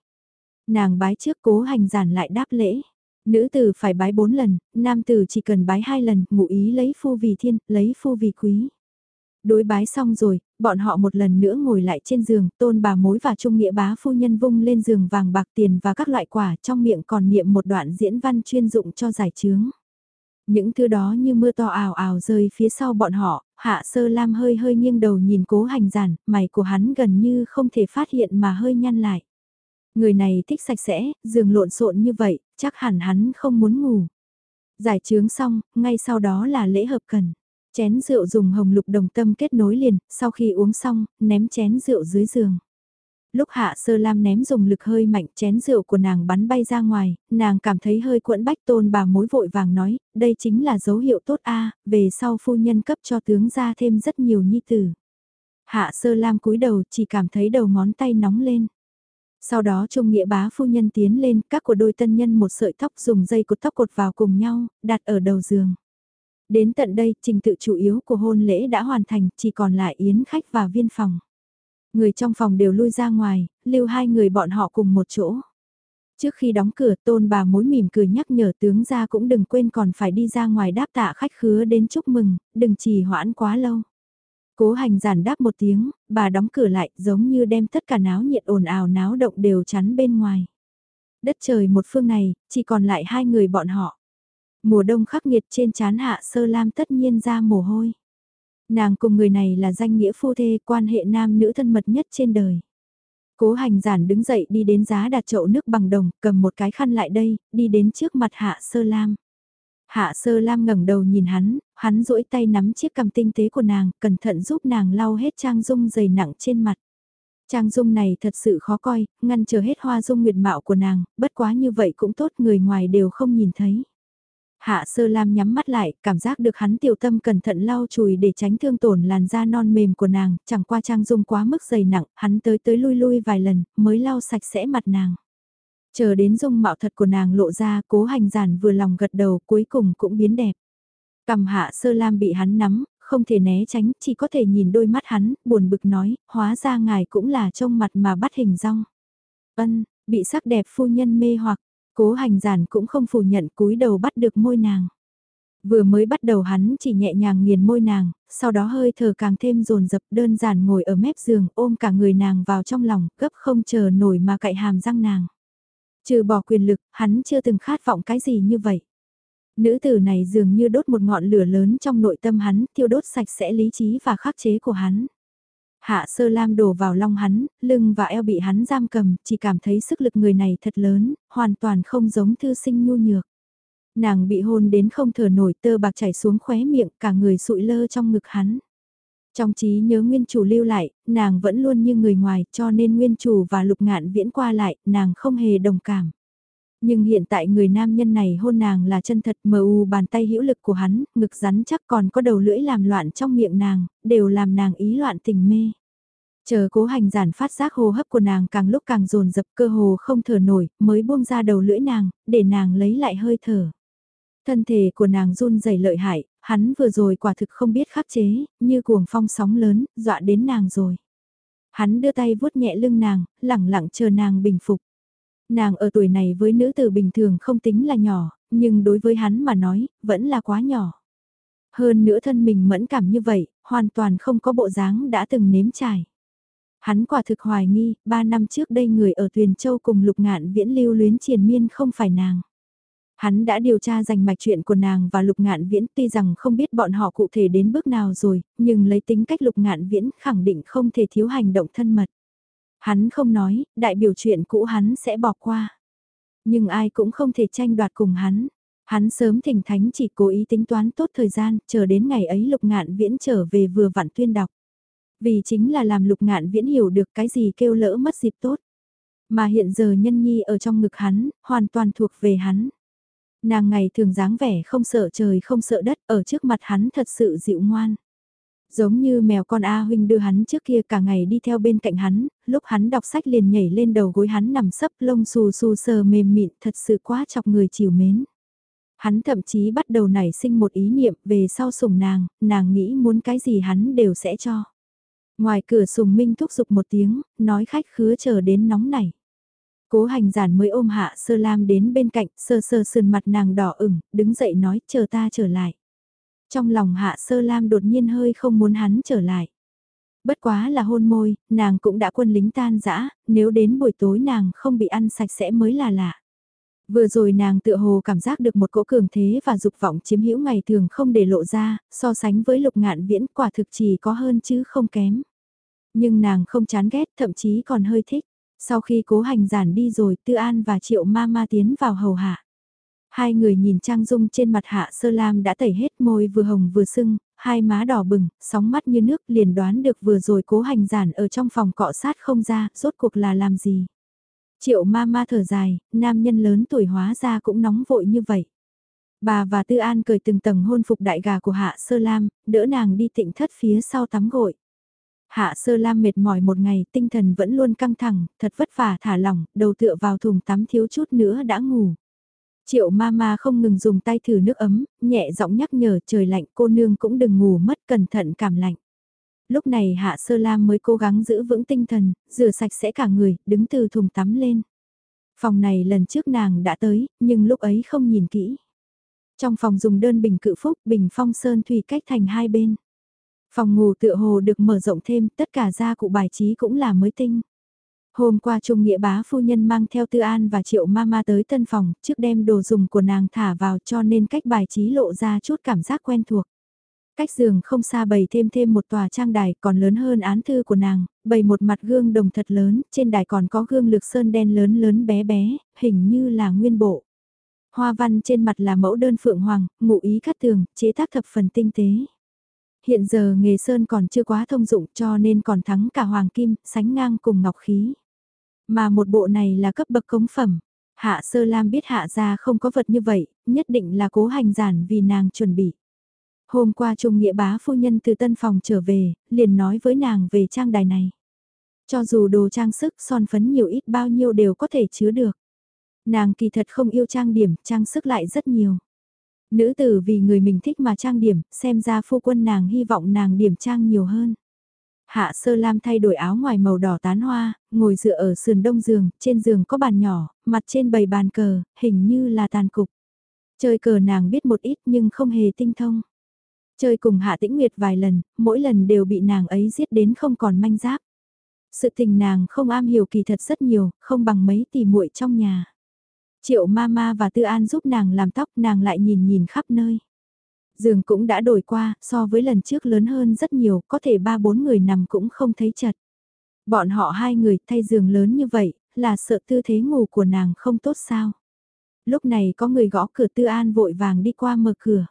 A: Nàng bái trước cố hành giản lại đáp lễ. Nữ tử phải bái bốn lần, nam tử chỉ cần bái hai lần, ngụ ý lấy phu vì thiên, lấy phu vì quý. Đối bái xong rồi, bọn họ một lần nữa ngồi lại trên giường, tôn bà mối và trung nghĩa bá phu nhân vung lên giường vàng bạc tiền và các loại quả trong miệng còn niệm một đoạn diễn văn chuyên dụng cho giải chướng. Những thứ đó như mưa to ào ào rơi phía sau bọn họ, hạ sơ lam hơi hơi nghiêng đầu nhìn cố hành giản, mày của hắn gần như không thể phát hiện mà hơi nhăn lại. Người này thích sạch sẽ, giường lộn xộn như vậy, chắc hẳn hắn không muốn ngủ. Giải chướng xong, ngay sau đó là lễ hợp cần. Chén rượu dùng hồng lục đồng tâm kết nối liền, sau khi uống xong, ném chén rượu dưới giường. Lúc hạ sơ lam ném dùng lực hơi mạnh chén rượu của nàng bắn bay ra ngoài, nàng cảm thấy hơi quẫn bách tôn bà mối vội vàng nói, đây chính là dấu hiệu tốt a về sau phu nhân cấp cho tướng ra thêm rất nhiều nhi tử. Hạ sơ lam cúi đầu chỉ cảm thấy đầu ngón tay nóng lên. Sau đó Trung Nghĩa bá phu nhân tiến lên, các của đôi tân nhân một sợi tóc dùng dây cột tóc cột vào cùng nhau, đặt ở đầu giường. Đến tận đây, trình tự chủ yếu của hôn lễ đã hoàn thành, chỉ còn lại yến khách và viên phòng. Người trong phòng đều lui ra ngoài, lưu hai người bọn họ cùng một chỗ. Trước khi đóng cửa tôn bà mối mỉm cười nhắc nhở tướng ra cũng đừng quên còn phải đi ra ngoài đáp tạ khách khứa đến chúc mừng, đừng trì hoãn quá lâu. Cố hành giản đáp một tiếng, bà đóng cửa lại giống như đem tất cả náo nhiệt ồn ào náo động đều chắn bên ngoài. Đất trời một phương này, chỉ còn lại hai người bọn họ. Mùa đông khắc nghiệt trên chán hạ sơ lam tất nhiên ra mồ hôi. Nàng cùng người này là danh nghĩa phu thê quan hệ nam nữ thân mật nhất trên đời. Cố hành giản đứng dậy đi đến giá đặt chậu nước bằng đồng, cầm một cái khăn lại đây, đi đến trước mặt hạ sơ lam. Hạ sơ lam ngẩng đầu nhìn hắn, hắn duỗi tay nắm chiếc cầm tinh tế của nàng, cẩn thận giúp nàng lau hết trang dung dày nặng trên mặt. Trang dung này thật sự khó coi, ngăn chờ hết hoa dung nguyệt mạo của nàng, bất quá như vậy cũng tốt người ngoài đều không nhìn thấy. Hạ sơ lam nhắm mắt lại, cảm giác được hắn tiểu tâm cẩn thận lau chùi để tránh thương tổn làn da non mềm của nàng, chẳng qua trang dung quá mức dày nặng, hắn tới tới lui lui vài lần, mới lau sạch sẽ mặt nàng. Chờ đến dung mạo thật của nàng lộ ra, cố hành giản vừa lòng gật đầu cuối cùng cũng biến đẹp. Cầm hạ sơ lam bị hắn nắm, không thể né tránh, chỉ có thể nhìn đôi mắt hắn, buồn bực nói, hóa ra ngài cũng là trông mặt mà bắt hình rong. Ân, bị sắc đẹp phu nhân mê hoặc, cố hành giản cũng không phủ nhận cúi đầu bắt được môi nàng. Vừa mới bắt đầu hắn chỉ nhẹ nhàng nghiền môi nàng, sau đó hơi thở càng thêm rồn rập đơn giản ngồi ở mép giường ôm cả người nàng vào trong lòng, gấp không chờ nổi mà cạy hàm răng nàng. Trừ bỏ quyền lực, hắn chưa từng khát vọng cái gì như vậy. Nữ tử này dường như đốt một ngọn lửa lớn trong nội tâm hắn, thiêu đốt sạch sẽ lý trí và khắc chế của hắn. Hạ sơ lam đổ vào lòng hắn, lưng và eo bị hắn giam cầm, chỉ cảm thấy sức lực người này thật lớn, hoàn toàn không giống thư sinh nhu nhược. Nàng bị hôn đến không thở nổi tơ bạc chảy xuống khóe miệng, cả người sụi lơ trong ngực hắn. Trong trí nhớ nguyên chủ lưu lại, nàng vẫn luôn như người ngoài cho nên nguyên chủ và lục ngạn viễn qua lại, nàng không hề đồng cảm. Nhưng hiện tại người nam nhân này hôn nàng là chân thật mờ u bàn tay hữu lực của hắn, ngực rắn chắc còn có đầu lưỡi làm loạn trong miệng nàng, đều làm nàng ý loạn tình mê. Chờ cố hành giản phát giác hô hấp của nàng càng lúc càng dồn dập cơ hồ không thở nổi, mới buông ra đầu lưỡi nàng, để nàng lấy lại hơi thở. Thân thể của nàng run rẩy lợi hại, hắn vừa rồi quả thực không biết khắc chế, như cuồng phong sóng lớn, dọa đến nàng rồi. Hắn đưa tay vuốt nhẹ lưng nàng, lẳng lặng chờ nàng bình phục. Nàng ở tuổi này với nữ tử bình thường không tính là nhỏ, nhưng đối với hắn mà nói, vẫn là quá nhỏ. Hơn nữa thân mình mẫn cảm như vậy, hoàn toàn không có bộ dáng đã từng nếm trải. Hắn quả thực hoài nghi, ba năm trước đây người ở Tuyền Châu cùng lục ngạn viễn lưu luyến triền miên không phải nàng. Hắn đã điều tra dành mạch chuyện của nàng và lục ngạn viễn tuy rằng không biết bọn họ cụ thể đến bước nào rồi, nhưng lấy tính cách lục ngạn viễn khẳng định không thể thiếu hành động thân mật. Hắn không nói, đại biểu chuyện cũ hắn sẽ bỏ qua. Nhưng ai cũng không thể tranh đoạt cùng hắn. Hắn sớm thỉnh thánh chỉ cố ý tính toán tốt thời gian, chờ đến ngày ấy lục ngạn viễn trở về vừa vặn tuyên đọc. Vì chính là làm lục ngạn viễn hiểu được cái gì kêu lỡ mất dịp tốt. Mà hiện giờ nhân nhi ở trong ngực hắn, hoàn toàn thuộc về hắn. Nàng ngày thường dáng vẻ không sợ trời không sợ đất ở trước mặt hắn thật sự dịu ngoan. Giống như mèo con A huynh đưa hắn trước kia cả ngày đi theo bên cạnh hắn, lúc hắn đọc sách liền nhảy lên đầu gối hắn nằm sấp lông xù xù sờ mềm mịn thật sự quá chọc người chiều mến. Hắn thậm chí bắt đầu nảy sinh một ý niệm về sau sủng nàng, nàng nghĩ muốn cái gì hắn đều sẽ cho. Ngoài cửa sùng minh thúc giục một tiếng, nói khách khứa chờ đến nóng nảy. Cố hành giản mới ôm hạ sơ lam đến bên cạnh, sơ sơ sườn mặt nàng đỏ ửng, đứng dậy nói chờ ta trở lại. Trong lòng hạ sơ lam đột nhiên hơi không muốn hắn trở lại. Bất quá là hôn môi, nàng cũng đã quân lính tan dã nếu đến buổi tối nàng không bị ăn sạch sẽ mới là lạ. Vừa rồi nàng tựa hồ cảm giác được một cỗ cường thế và dục vọng chiếm hữu ngày thường không để lộ ra, so sánh với lục ngạn viễn quả thực chỉ có hơn chứ không kém. Nhưng nàng không chán ghét thậm chí còn hơi thích. Sau khi cố hành giản đi rồi Tư An và Triệu Ma Ma tiến vào hầu hạ. Hai người nhìn Trang Dung trên mặt Hạ Sơ Lam đã tẩy hết môi vừa hồng vừa sưng, hai má đỏ bừng, sóng mắt như nước liền đoán được vừa rồi cố hành giản ở trong phòng cọ sát không ra, rốt cuộc là làm gì. Triệu ma ma thở dài, nam nhân lớn tuổi hóa ra cũng nóng vội như vậy. Bà và Tư An cười từng tầng hôn phục đại gà của Hạ Sơ Lam, đỡ nàng đi tịnh thất phía sau tắm gội. Hạ Sơ Lam mệt mỏi một ngày, tinh thần vẫn luôn căng thẳng, thật vất vả thả lỏng, đầu tựa vào thùng tắm thiếu chút nữa đã ngủ. Triệu ma ma không ngừng dùng tay thử nước ấm, nhẹ giọng nhắc nhở trời lạnh cô nương cũng đừng ngủ mất cẩn thận cảm lạnh. Lúc này Hạ Sơ Lam mới cố gắng giữ vững tinh thần, rửa sạch sẽ cả người, đứng từ thùng tắm lên. Phòng này lần trước nàng đã tới, nhưng lúc ấy không nhìn kỹ. Trong phòng dùng đơn bình cự phúc, bình phong sơn thủy cách thành hai bên. Phòng ngủ tựa hồ được mở rộng thêm, tất cả gia cụ bài trí cũng là mới tinh. Hôm qua Trung Nghĩa bá phu nhân mang theo Tư An và Triệu Mama tới tân phòng, trước đem đồ dùng của nàng thả vào cho nên cách bài trí lộ ra chút cảm giác quen thuộc. Cách giường không xa bày thêm thêm một tòa trang đài còn lớn hơn án thư của nàng, bày một mặt gương đồng thật lớn, trên đài còn có gương lược sơn đen lớn lớn bé bé, hình như là nguyên bộ. Hoa văn trên mặt là mẫu đơn phượng hoàng, ngụ ý cắt tường, chế tác thập phần tinh tế. Hiện giờ nghề sơn còn chưa quá thông dụng cho nên còn thắng cả hoàng kim, sánh ngang cùng ngọc khí. Mà một bộ này là cấp bậc cống phẩm. Hạ sơ lam biết hạ ra không có vật như vậy, nhất định là cố hành giản vì nàng chuẩn bị. Hôm qua Trung Nghĩa bá phu nhân từ tân phòng trở về, liền nói với nàng về trang đài này. Cho dù đồ trang sức son phấn nhiều ít bao nhiêu đều có thể chứa được. Nàng kỳ thật không yêu trang điểm, trang sức lại rất nhiều. Nữ tử vì người mình thích mà trang điểm, xem ra phu quân nàng hy vọng nàng điểm trang nhiều hơn. Hạ sơ lam thay đổi áo ngoài màu đỏ tán hoa, ngồi dựa ở sườn đông giường, trên giường có bàn nhỏ, mặt trên bầy bàn cờ, hình như là tàn cục. Chơi cờ nàng biết một ít nhưng không hề tinh thông. Chơi cùng Hạ Tĩnh Nguyệt vài lần, mỗi lần đều bị nàng ấy giết đến không còn manh giáp. Sự tình nàng không am hiểu kỳ thật rất nhiều, không bằng mấy tỷ muội trong nhà. Triệu Mama và Tư An giúp nàng làm tóc nàng lại nhìn nhìn khắp nơi. Giường cũng đã đổi qua, so với lần trước lớn hơn rất nhiều, có thể ba bốn người nằm cũng không thấy chật. Bọn họ hai người thay giường lớn như vậy, là sợ tư thế ngủ của nàng không tốt sao. Lúc này có người gõ cửa Tư An vội vàng đi qua mở cửa.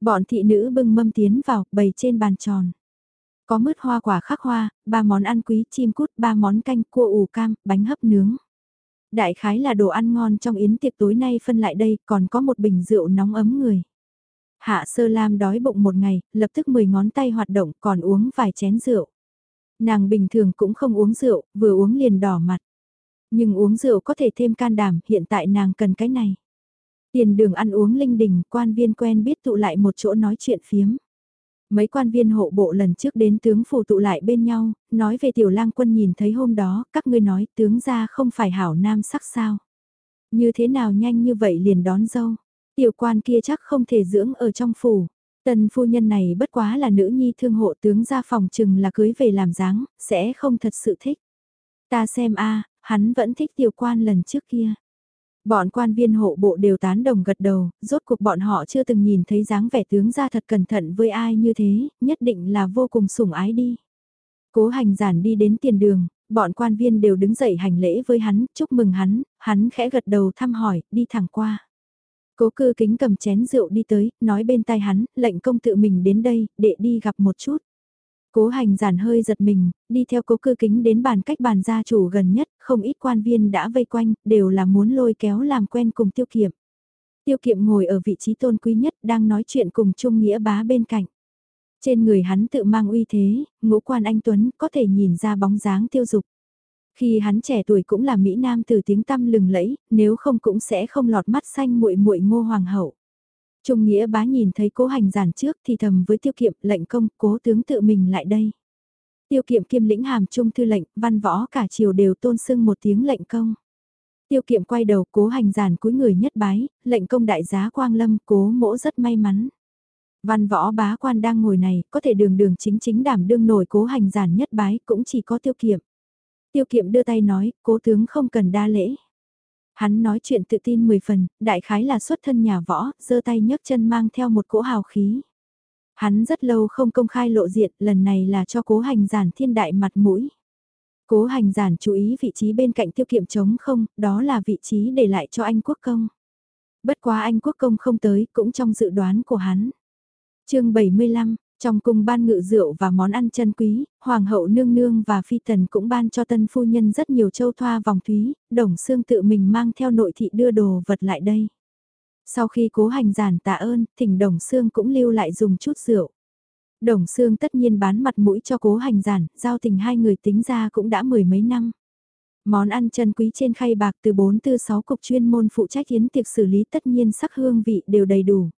A: Bọn thị nữ bưng mâm tiến vào, bày trên bàn tròn. Có mứt hoa quả khắc hoa, ba món ăn quý chim cút, ba món canh cua ủ cam, bánh hấp nướng. Đại khái là đồ ăn ngon trong yến tiệc tối nay phân lại đây, còn có một bình rượu nóng ấm người. Hạ sơ lam đói bụng một ngày, lập tức 10 ngón tay hoạt động còn uống vài chén rượu. Nàng bình thường cũng không uống rượu, vừa uống liền đỏ mặt. Nhưng uống rượu có thể thêm can đảm, hiện tại nàng cần cái này. Tiền đường ăn uống linh đình, quan viên quen biết tụ lại một chỗ nói chuyện phiếm. Mấy quan viên hộ bộ lần trước đến tướng phủ tụ lại bên nhau, nói về tiểu lang quân nhìn thấy hôm đó, các ngươi nói tướng ra không phải hảo nam sắc sao. Như thế nào nhanh như vậy liền đón dâu, tiểu quan kia chắc không thể dưỡng ở trong phủ. Tần phu nhân này bất quá là nữ nhi thương hộ tướng ra phòng chừng là cưới về làm dáng, sẽ không thật sự thích. Ta xem a hắn vẫn thích tiểu quan lần trước kia. Bọn quan viên hộ bộ đều tán đồng gật đầu, rốt cuộc bọn họ chưa từng nhìn thấy dáng vẻ tướng ra thật cẩn thận với ai như thế, nhất định là vô cùng sủng ái đi. Cố hành giản đi đến tiền đường, bọn quan viên đều đứng dậy hành lễ với hắn, chúc mừng hắn, hắn khẽ gật đầu thăm hỏi, đi thẳng qua. Cố cư kính cầm chén rượu đi tới, nói bên tai hắn, lệnh công tự mình đến đây, để đi gặp một chút. Cố hành giản hơi giật mình, đi theo cố cư kính đến bàn cách bàn gia chủ gần nhất, không ít quan viên đã vây quanh, đều là muốn lôi kéo làm quen cùng tiêu kiệm. Tiêu kiệm ngồi ở vị trí tôn quý nhất đang nói chuyện cùng Trung Nghĩa bá bên cạnh. Trên người hắn tự mang uy thế, ngũ quan anh Tuấn có thể nhìn ra bóng dáng tiêu dục. Khi hắn trẻ tuổi cũng là Mỹ Nam từ tiếng tăm lừng lẫy, nếu không cũng sẽ không lọt mắt xanh muội muội ngô hoàng hậu. Trung Nghĩa bá nhìn thấy cố hành giản trước thì thầm với tiêu kiệm lệnh công cố tướng tự mình lại đây. Tiêu kiệm kiêm lĩnh hàm trung thư lệnh, văn võ cả triều đều tôn sưng một tiếng lệnh công. Tiêu kiệm quay đầu cố hành giản cúi người nhất bái, lệnh công đại giá quang lâm cố mỗ rất may mắn. Văn võ bá quan đang ngồi này, có thể đường đường chính chính đảm đương nổi cố hành giản nhất bái cũng chỉ có tiêu kiệm. Tiêu kiệm đưa tay nói, cố tướng không cần đa lễ. Hắn nói chuyện tự tin 10 phần, đại khái là xuất thân nhà võ, giơ tay nhấc chân mang theo một cỗ hào khí. Hắn rất lâu không công khai lộ diện, lần này là cho cố hành giản thiên đại mặt mũi. Cố hành giản chú ý vị trí bên cạnh tiêu kiệm trống không, đó là vị trí để lại cho anh quốc công. Bất quá anh quốc công không tới, cũng trong dự đoán của hắn. chương 75, trong cung ban ngự rượu và món ăn chân quý, hoàng hậu nương nương và phi tần cũng ban cho tân phu nhân rất nhiều châu thoa vòng thúy, đồng xương tự mình mang theo nội thị đưa đồ vật lại đây. Sau khi cố hành giản tạ ơn, thỉnh đồng xương cũng lưu lại dùng chút rượu. Đồng xương tất nhiên bán mặt mũi cho cố hành giản, giao tình hai người tính ra cũng đã mười mấy năm. Món ăn chân quý trên khay bạc từ 4 tư 6 cục chuyên môn phụ trách yến tiệc xử lý tất nhiên sắc hương vị đều đầy đủ.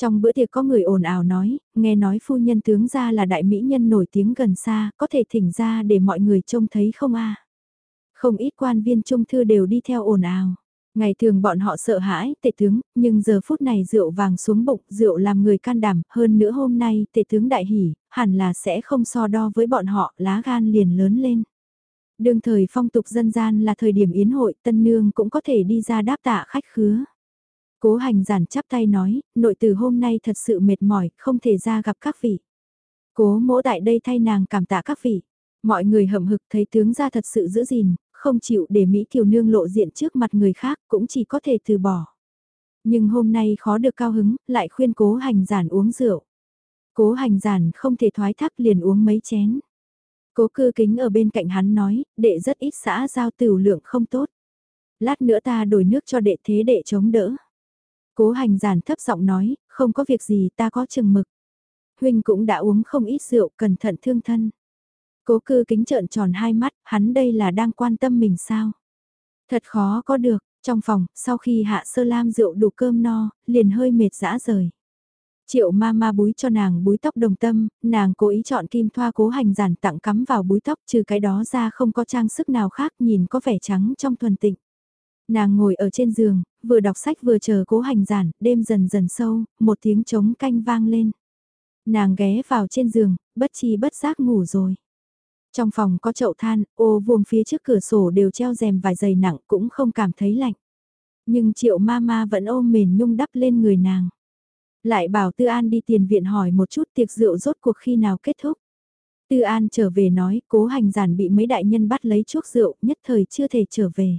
A: Trong bữa tiệc có người ồn ào nói, nghe nói phu nhân tướng ra là đại mỹ nhân nổi tiếng gần xa, có thể thỉnh ra để mọi người trông thấy không a Không ít quan viên trung thư đều đi theo ồn ào. Ngày thường bọn họ sợ hãi tể tướng, nhưng giờ phút này rượu vàng xuống bụng, rượu làm người can đảm, hơn nữa hôm nay tể tướng đại hỉ, hẳn là sẽ không so đo với bọn họ, lá gan liền lớn lên. Đương thời phong tục dân gian là thời điểm yến hội, tân nương cũng có thể đi ra đáp tạ khách khứa. Cố hành giản chắp tay nói, nội từ hôm nay thật sự mệt mỏi, không thể ra gặp các vị. Cố mỗ tại đây thay nàng cảm tạ các vị. Mọi người hậm hực thấy tướng ra thật sự giữ gìn, không chịu để Mỹ Kiều Nương lộ diện trước mặt người khác cũng chỉ có thể từ bỏ. Nhưng hôm nay khó được cao hứng, lại khuyên cố hành giản uống rượu. Cố hành giản không thể thoái thác liền uống mấy chén. Cố cư kính ở bên cạnh hắn nói, đệ rất ít xã giao tiểu lượng không tốt. Lát nữa ta đổi nước cho đệ thế đệ chống đỡ. Cố hành giản thấp giọng nói, không có việc gì ta có chừng mực. Huynh cũng đã uống không ít rượu, cẩn thận thương thân. Cố cư kính trợn tròn hai mắt, hắn đây là đang quan tâm mình sao? Thật khó có được, trong phòng, sau khi hạ sơ lam rượu đủ cơm no, liền hơi mệt dã rời. Triệu ma ma búi cho nàng búi tóc đồng tâm, nàng cố ý chọn kim thoa cố hành giản tặng cắm vào búi tóc trừ cái đó ra không có trang sức nào khác nhìn có vẻ trắng trong thuần tịnh. Nàng ngồi ở trên giường, vừa đọc sách vừa chờ cố hành giản, đêm dần dần sâu, một tiếng trống canh vang lên. Nàng ghé vào trên giường, bất chi bất giác ngủ rồi. Trong phòng có chậu than, ô vuông phía trước cửa sổ đều treo rèm vài giày nặng cũng không cảm thấy lạnh. Nhưng triệu ma ma vẫn ôm mền nhung đắp lên người nàng. Lại bảo Tư An đi tiền viện hỏi một chút tiệc rượu rốt cuộc khi nào kết thúc. Tư An trở về nói cố hành giản bị mấy đại nhân bắt lấy chuốc rượu nhất thời chưa thể trở về.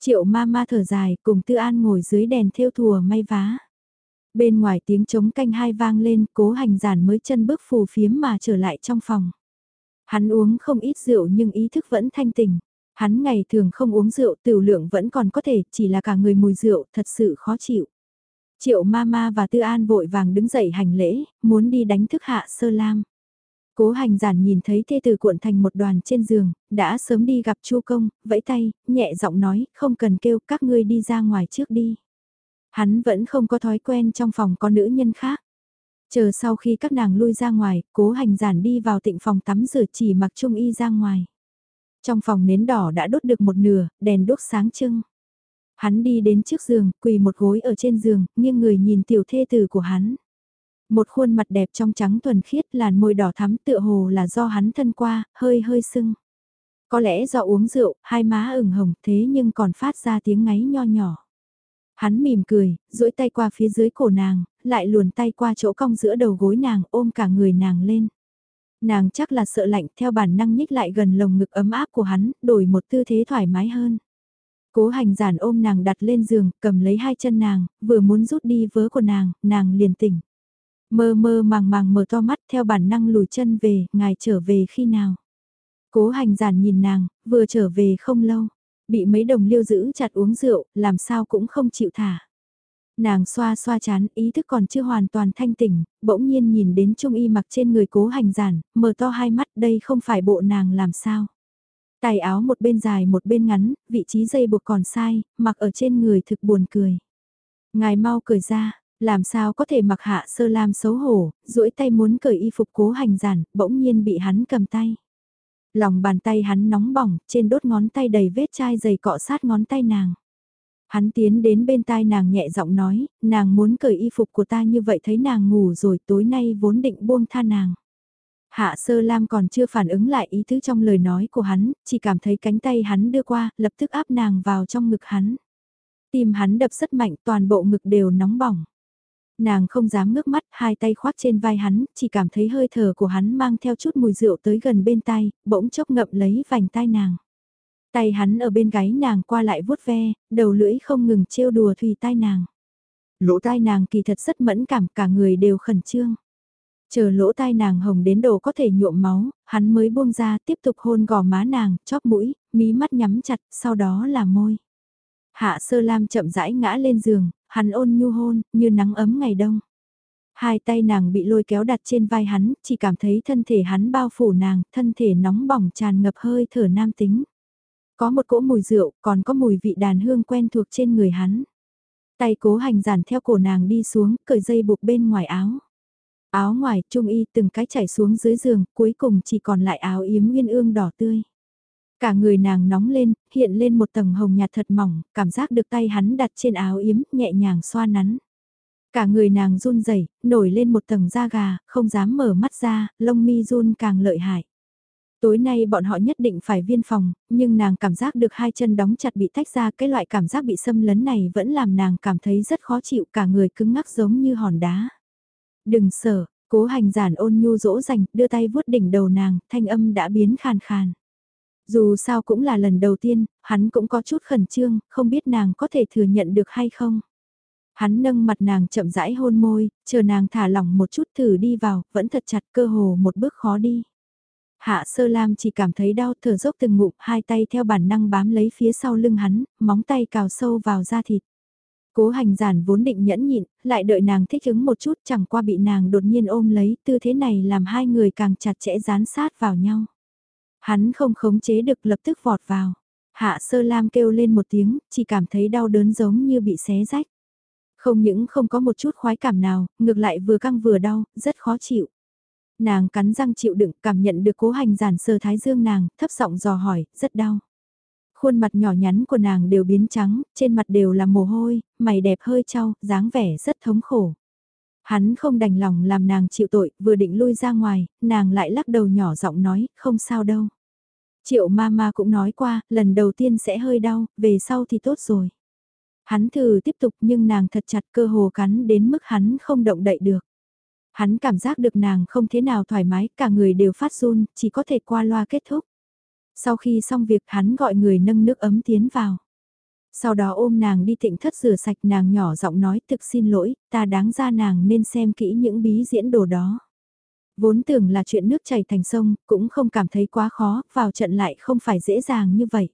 A: Triệu ma ma thở dài cùng Tư An ngồi dưới đèn theo thùa may vá. Bên ngoài tiếng trống canh hai vang lên cố hành giản mới chân bước phù phiếm mà trở lại trong phòng. Hắn uống không ít rượu nhưng ý thức vẫn thanh tỉnh. Hắn ngày thường không uống rượu tiểu lượng vẫn còn có thể chỉ là cả người mùi rượu thật sự khó chịu. Triệu ma ma và Tư An vội vàng đứng dậy hành lễ, muốn đi đánh thức hạ sơ lam. Cố hành giản nhìn thấy thê tử cuộn thành một đoàn trên giường, đã sớm đi gặp chu công, vẫy tay, nhẹ giọng nói, không cần kêu các ngươi đi ra ngoài trước đi. Hắn vẫn không có thói quen trong phòng có nữ nhân khác. Chờ sau khi các nàng lui ra ngoài, cố hành giản đi vào tịnh phòng tắm rửa chỉ mặc trung y ra ngoài. Trong phòng nến đỏ đã đốt được một nửa, đèn đốt sáng trưng. Hắn đi đến trước giường, quỳ một gối ở trên giường, nghiêng người nhìn tiểu thê tử của hắn. Một khuôn mặt đẹp trong trắng thuần khiết làn môi đỏ thắm tựa hồ là do hắn thân qua, hơi hơi sưng. Có lẽ do uống rượu, hai má ửng hồng thế nhưng còn phát ra tiếng ngáy nho nhỏ. Hắn mỉm cười, duỗi tay qua phía dưới cổ nàng, lại luồn tay qua chỗ cong giữa đầu gối nàng ôm cả người nàng lên. Nàng chắc là sợ lạnh theo bản năng nhích lại gần lồng ngực ấm áp của hắn, đổi một tư thế thoải mái hơn. Cố hành giản ôm nàng đặt lên giường, cầm lấy hai chân nàng, vừa muốn rút đi vớ của nàng, nàng liền tỉnh. Mơ mơ màng màng mở to mắt theo bản năng lùi chân về, ngài trở về khi nào. Cố hành giản nhìn nàng, vừa trở về không lâu, bị mấy đồng liêu giữ chặt uống rượu, làm sao cũng không chịu thả. Nàng xoa xoa chán, ý thức còn chưa hoàn toàn thanh tỉnh, bỗng nhiên nhìn đến trung y mặc trên người cố hành giản, mở to hai mắt đây không phải bộ nàng làm sao. Tài áo một bên dài một bên ngắn, vị trí dây buộc còn sai, mặc ở trên người thực buồn cười. Ngài mau cười ra, làm sao có thể mặc hạ sơ lam xấu hổ, duỗi tay muốn cởi y phục cố hành giản, bỗng nhiên bị hắn cầm tay. Lòng bàn tay hắn nóng bỏng, trên đốt ngón tay đầy vết chai dày cọ sát ngón tay nàng. Hắn tiến đến bên tai nàng nhẹ giọng nói, nàng muốn cởi y phục của ta như vậy thấy nàng ngủ rồi tối nay vốn định buông tha nàng. Hạ sơ lam còn chưa phản ứng lại ý tứ trong lời nói của hắn, chỉ cảm thấy cánh tay hắn đưa qua, lập tức áp nàng vào trong ngực hắn. Tim hắn đập rất mạnh toàn bộ ngực đều nóng bỏng. Nàng không dám ngước mắt, hai tay khoác trên vai hắn, chỉ cảm thấy hơi thở của hắn mang theo chút mùi rượu tới gần bên tai, bỗng chốc ngậm lấy vành tai nàng. Tay hắn ở bên gáy nàng qua lại vuốt ve, đầu lưỡi không ngừng trêu đùa thùy tai nàng. Lỗ tai nàng kỳ thật rất mẫn cảm, cả người đều khẩn trương. Chờ lỗ tai nàng hồng đến độ có thể nhuộm máu, hắn mới buông ra tiếp tục hôn gò má nàng, chóp mũi, mí mắt nhắm chặt, sau đó là môi. Hạ sơ lam chậm rãi ngã lên giường, hắn ôn nhu hôn, như nắng ấm ngày đông. Hai tay nàng bị lôi kéo đặt trên vai hắn, chỉ cảm thấy thân thể hắn bao phủ nàng, thân thể nóng bỏng tràn ngập hơi thở nam tính. Có một cỗ mùi rượu, còn có mùi vị đàn hương quen thuộc trên người hắn. Tay cố hành giản theo cổ nàng đi xuống, cởi dây buộc bên ngoài áo. Áo ngoài, trung y từng cái chảy xuống dưới giường, cuối cùng chỉ còn lại áo yếm nguyên ương đỏ tươi. Cả người nàng nóng lên, hiện lên một tầng hồng nhạt thật mỏng, cảm giác được tay hắn đặt trên áo yếm, nhẹ nhàng xoa nắn. Cả người nàng run rẩy, nổi lên một tầng da gà, không dám mở mắt ra, lông mi run càng lợi hại. Tối nay bọn họ nhất định phải viên phòng, nhưng nàng cảm giác được hai chân đóng chặt bị tách ra cái loại cảm giác bị xâm lấn này vẫn làm nàng cảm thấy rất khó chịu cả người cứng ngắc giống như hòn đá. Đừng sợ, cố hành giản ôn nhu dỗ dành, đưa tay vuốt đỉnh đầu nàng, thanh âm đã biến khàn khàn. Dù sao cũng là lần đầu tiên, hắn cũng có chút khẩn trương, không biết nàng có thể thừa nhận được hay không. Hắn nâng mặt nàng chậm rãi hôn môi, chờ nàng thả lỏng một chút thử đi vào, vẫn thật chặt cơ hồ một bước khó đi. Hạ sơ lam chỉ cảm thấy đau thở dốc từng ngụm, hai tay theo bản năng bám lấy phía sau lưng hắn, móng tay cào sâu vào da thịt. Cố hành giản vốn định nhẫn nhịn, lại đợi nàng thích ứng một chút chẳng qua bị nàng đột nhiên ôm lấy, tư thế này làm hai người càng chặt chẽ dán sát vào nhau. Hắn không khống chế được lập tức vọt vào. Hạ sơ lam kêu lên một tiếng, chỉ cảm thấy đau đớn giống như bị xé rách. Không những không có một chút khoái cảm nào, ngược lại vừa căng vừa đau, rất khó chịu. Nàng cắn răng chịu đựng, cảm nhận được cố hành giản sơ thái dương nàng, thấp giọng dò hỏi, rất đau. Khuôn mặt nhỏ nhắn của nàng đều biến trắng, trên mặt đều là mồ hôi, mày đẹp hơi trao, dáng vẻ rất thống khổ. Hắn không đành lòng làm nàng chịu tội, vừa định lui ra ngoài, nàng lại lắc đầu nhỏ giọng nói, không sao đâu. Triệu mama cũng nói qua, lần đầu tiên sẽ hơi đau, về sau thì tốt rồi. Hắn thử tiếp tục nhưng nàng thật chặt cơ hồ cắn đến mức hắn không động đậy được. Hắn cảm giác được nàng không thế nào thoải mái, cả người đều phát run, chỉ có thể qua loa kết thúc. Sau khi xong việc hắn gọi người nâng nước ấm tiến vào. Sau đó ôm nàng đi tịnh thất rửa sạch nàng nhỏ giọng nói thực xin lỗi, ta đáng ra nàng nên xem kỹ những bí diễn đồ đó. Vốn tưởng là chuyện nước chảy thành sông, cũng không cảm thấy quá khó, vào trận lại không phải dễ dàng như vậy.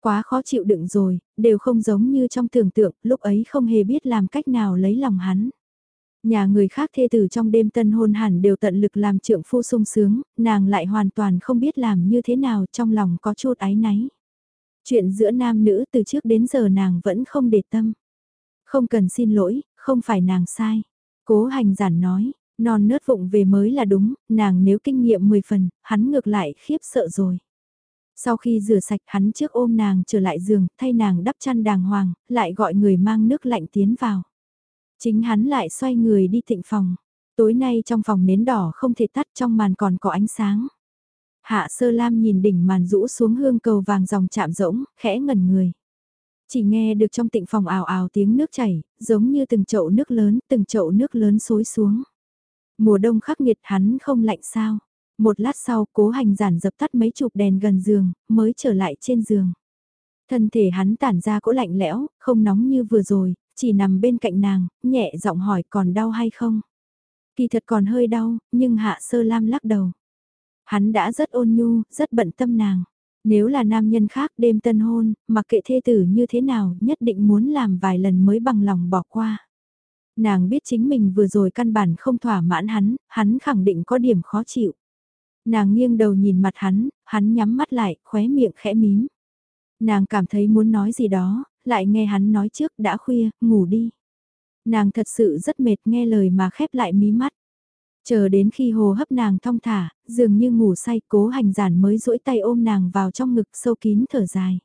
A: Quá khó chịu đựng rồi, đều không giống như trong tưởng tượng, lúc ấy không hề biết làm cách nào lấy lòng hắn. Nhà người khác thê tử trong đêm tân hôn hẳn đều tận lực làm trượng phu sung sướng, nàng lại hoàn toàn không biết làm như thế nào trong lòng có chút ái náy. Chuyện giữa nam nữ từ trước đến giờ nàng vẫn không để tâm. Không cần xin lỗi, không phải nàng sai. Cố hành giản nói, non nớt vụng về mới là đúng, nàng nếu kinh nghiệm 10 phần, hắn ngược lại khiếp sợ rồi. Sau khi rửa sạch hắn trước ôm nàng trở lại giường, thay nàng đắp chăn đàng hoàng, lại gọi người mang nước lạnh tiến vào. Chính hắn lại xoay người đi thịnh phòng. Tối nay trong phòng nến đỏ không thể tắt trong màn còn có ánh sáng. Hạ sơ lam nhìn đỉnh màn rũ xuống hương cầu vàng dòng chạm rỗng, khẽ ngẩn người. Chỉ nghe được trong tịnh phòng ào ào tiếng nước chảy, giống như từng chậu nước lớn, từng chậu nước lớn xối xuống. Mùa đông khắc nghiệt hắn không lạnh sao. Một lát sau cố hành giản dập tắt mấy chục đèn gần giường, mới trở lại trên giường. Thân thể hắn tản ra cỗ lạnh lẽo, không nóng như vừa rồi, chỉ nằm bên cạnh nàng, nhẹ giọng hỏi còn đau hay không. Kỳ thật còn hơi đau, nhưng hạ sơ lam lắc đầu. Hắn đã rất ôn nhu, rất bận tâm nàng. Nếu là nam nhân khác đêm tân hôn, mặc kệ thê tử như thế nào, nhất định muốn làm vài lần mới bằng lòng bỏ qua. Nàng biết chính mình vừa rồi căn bản không thỏa mãn hắn, hắn khẳng định có điểm khó chịu. Nàng nghiêng đầu nhìn mặt hắn, hắn nhắm mắt lại, khóe miệng khẽ mím. Nàng cảm thấy muốn nói gì đó, lại nghe hắn nói trước đã khuya, ngủ đi. Nàng thật sự rất mệt nghe lời mà khép lại mí mắt. Chờ đến khi hồ hấp nàng thong thả, dường như ngủ say cố hành giản mới duỗi tay ôm nàng vào trong ngực sâu kín thở dài.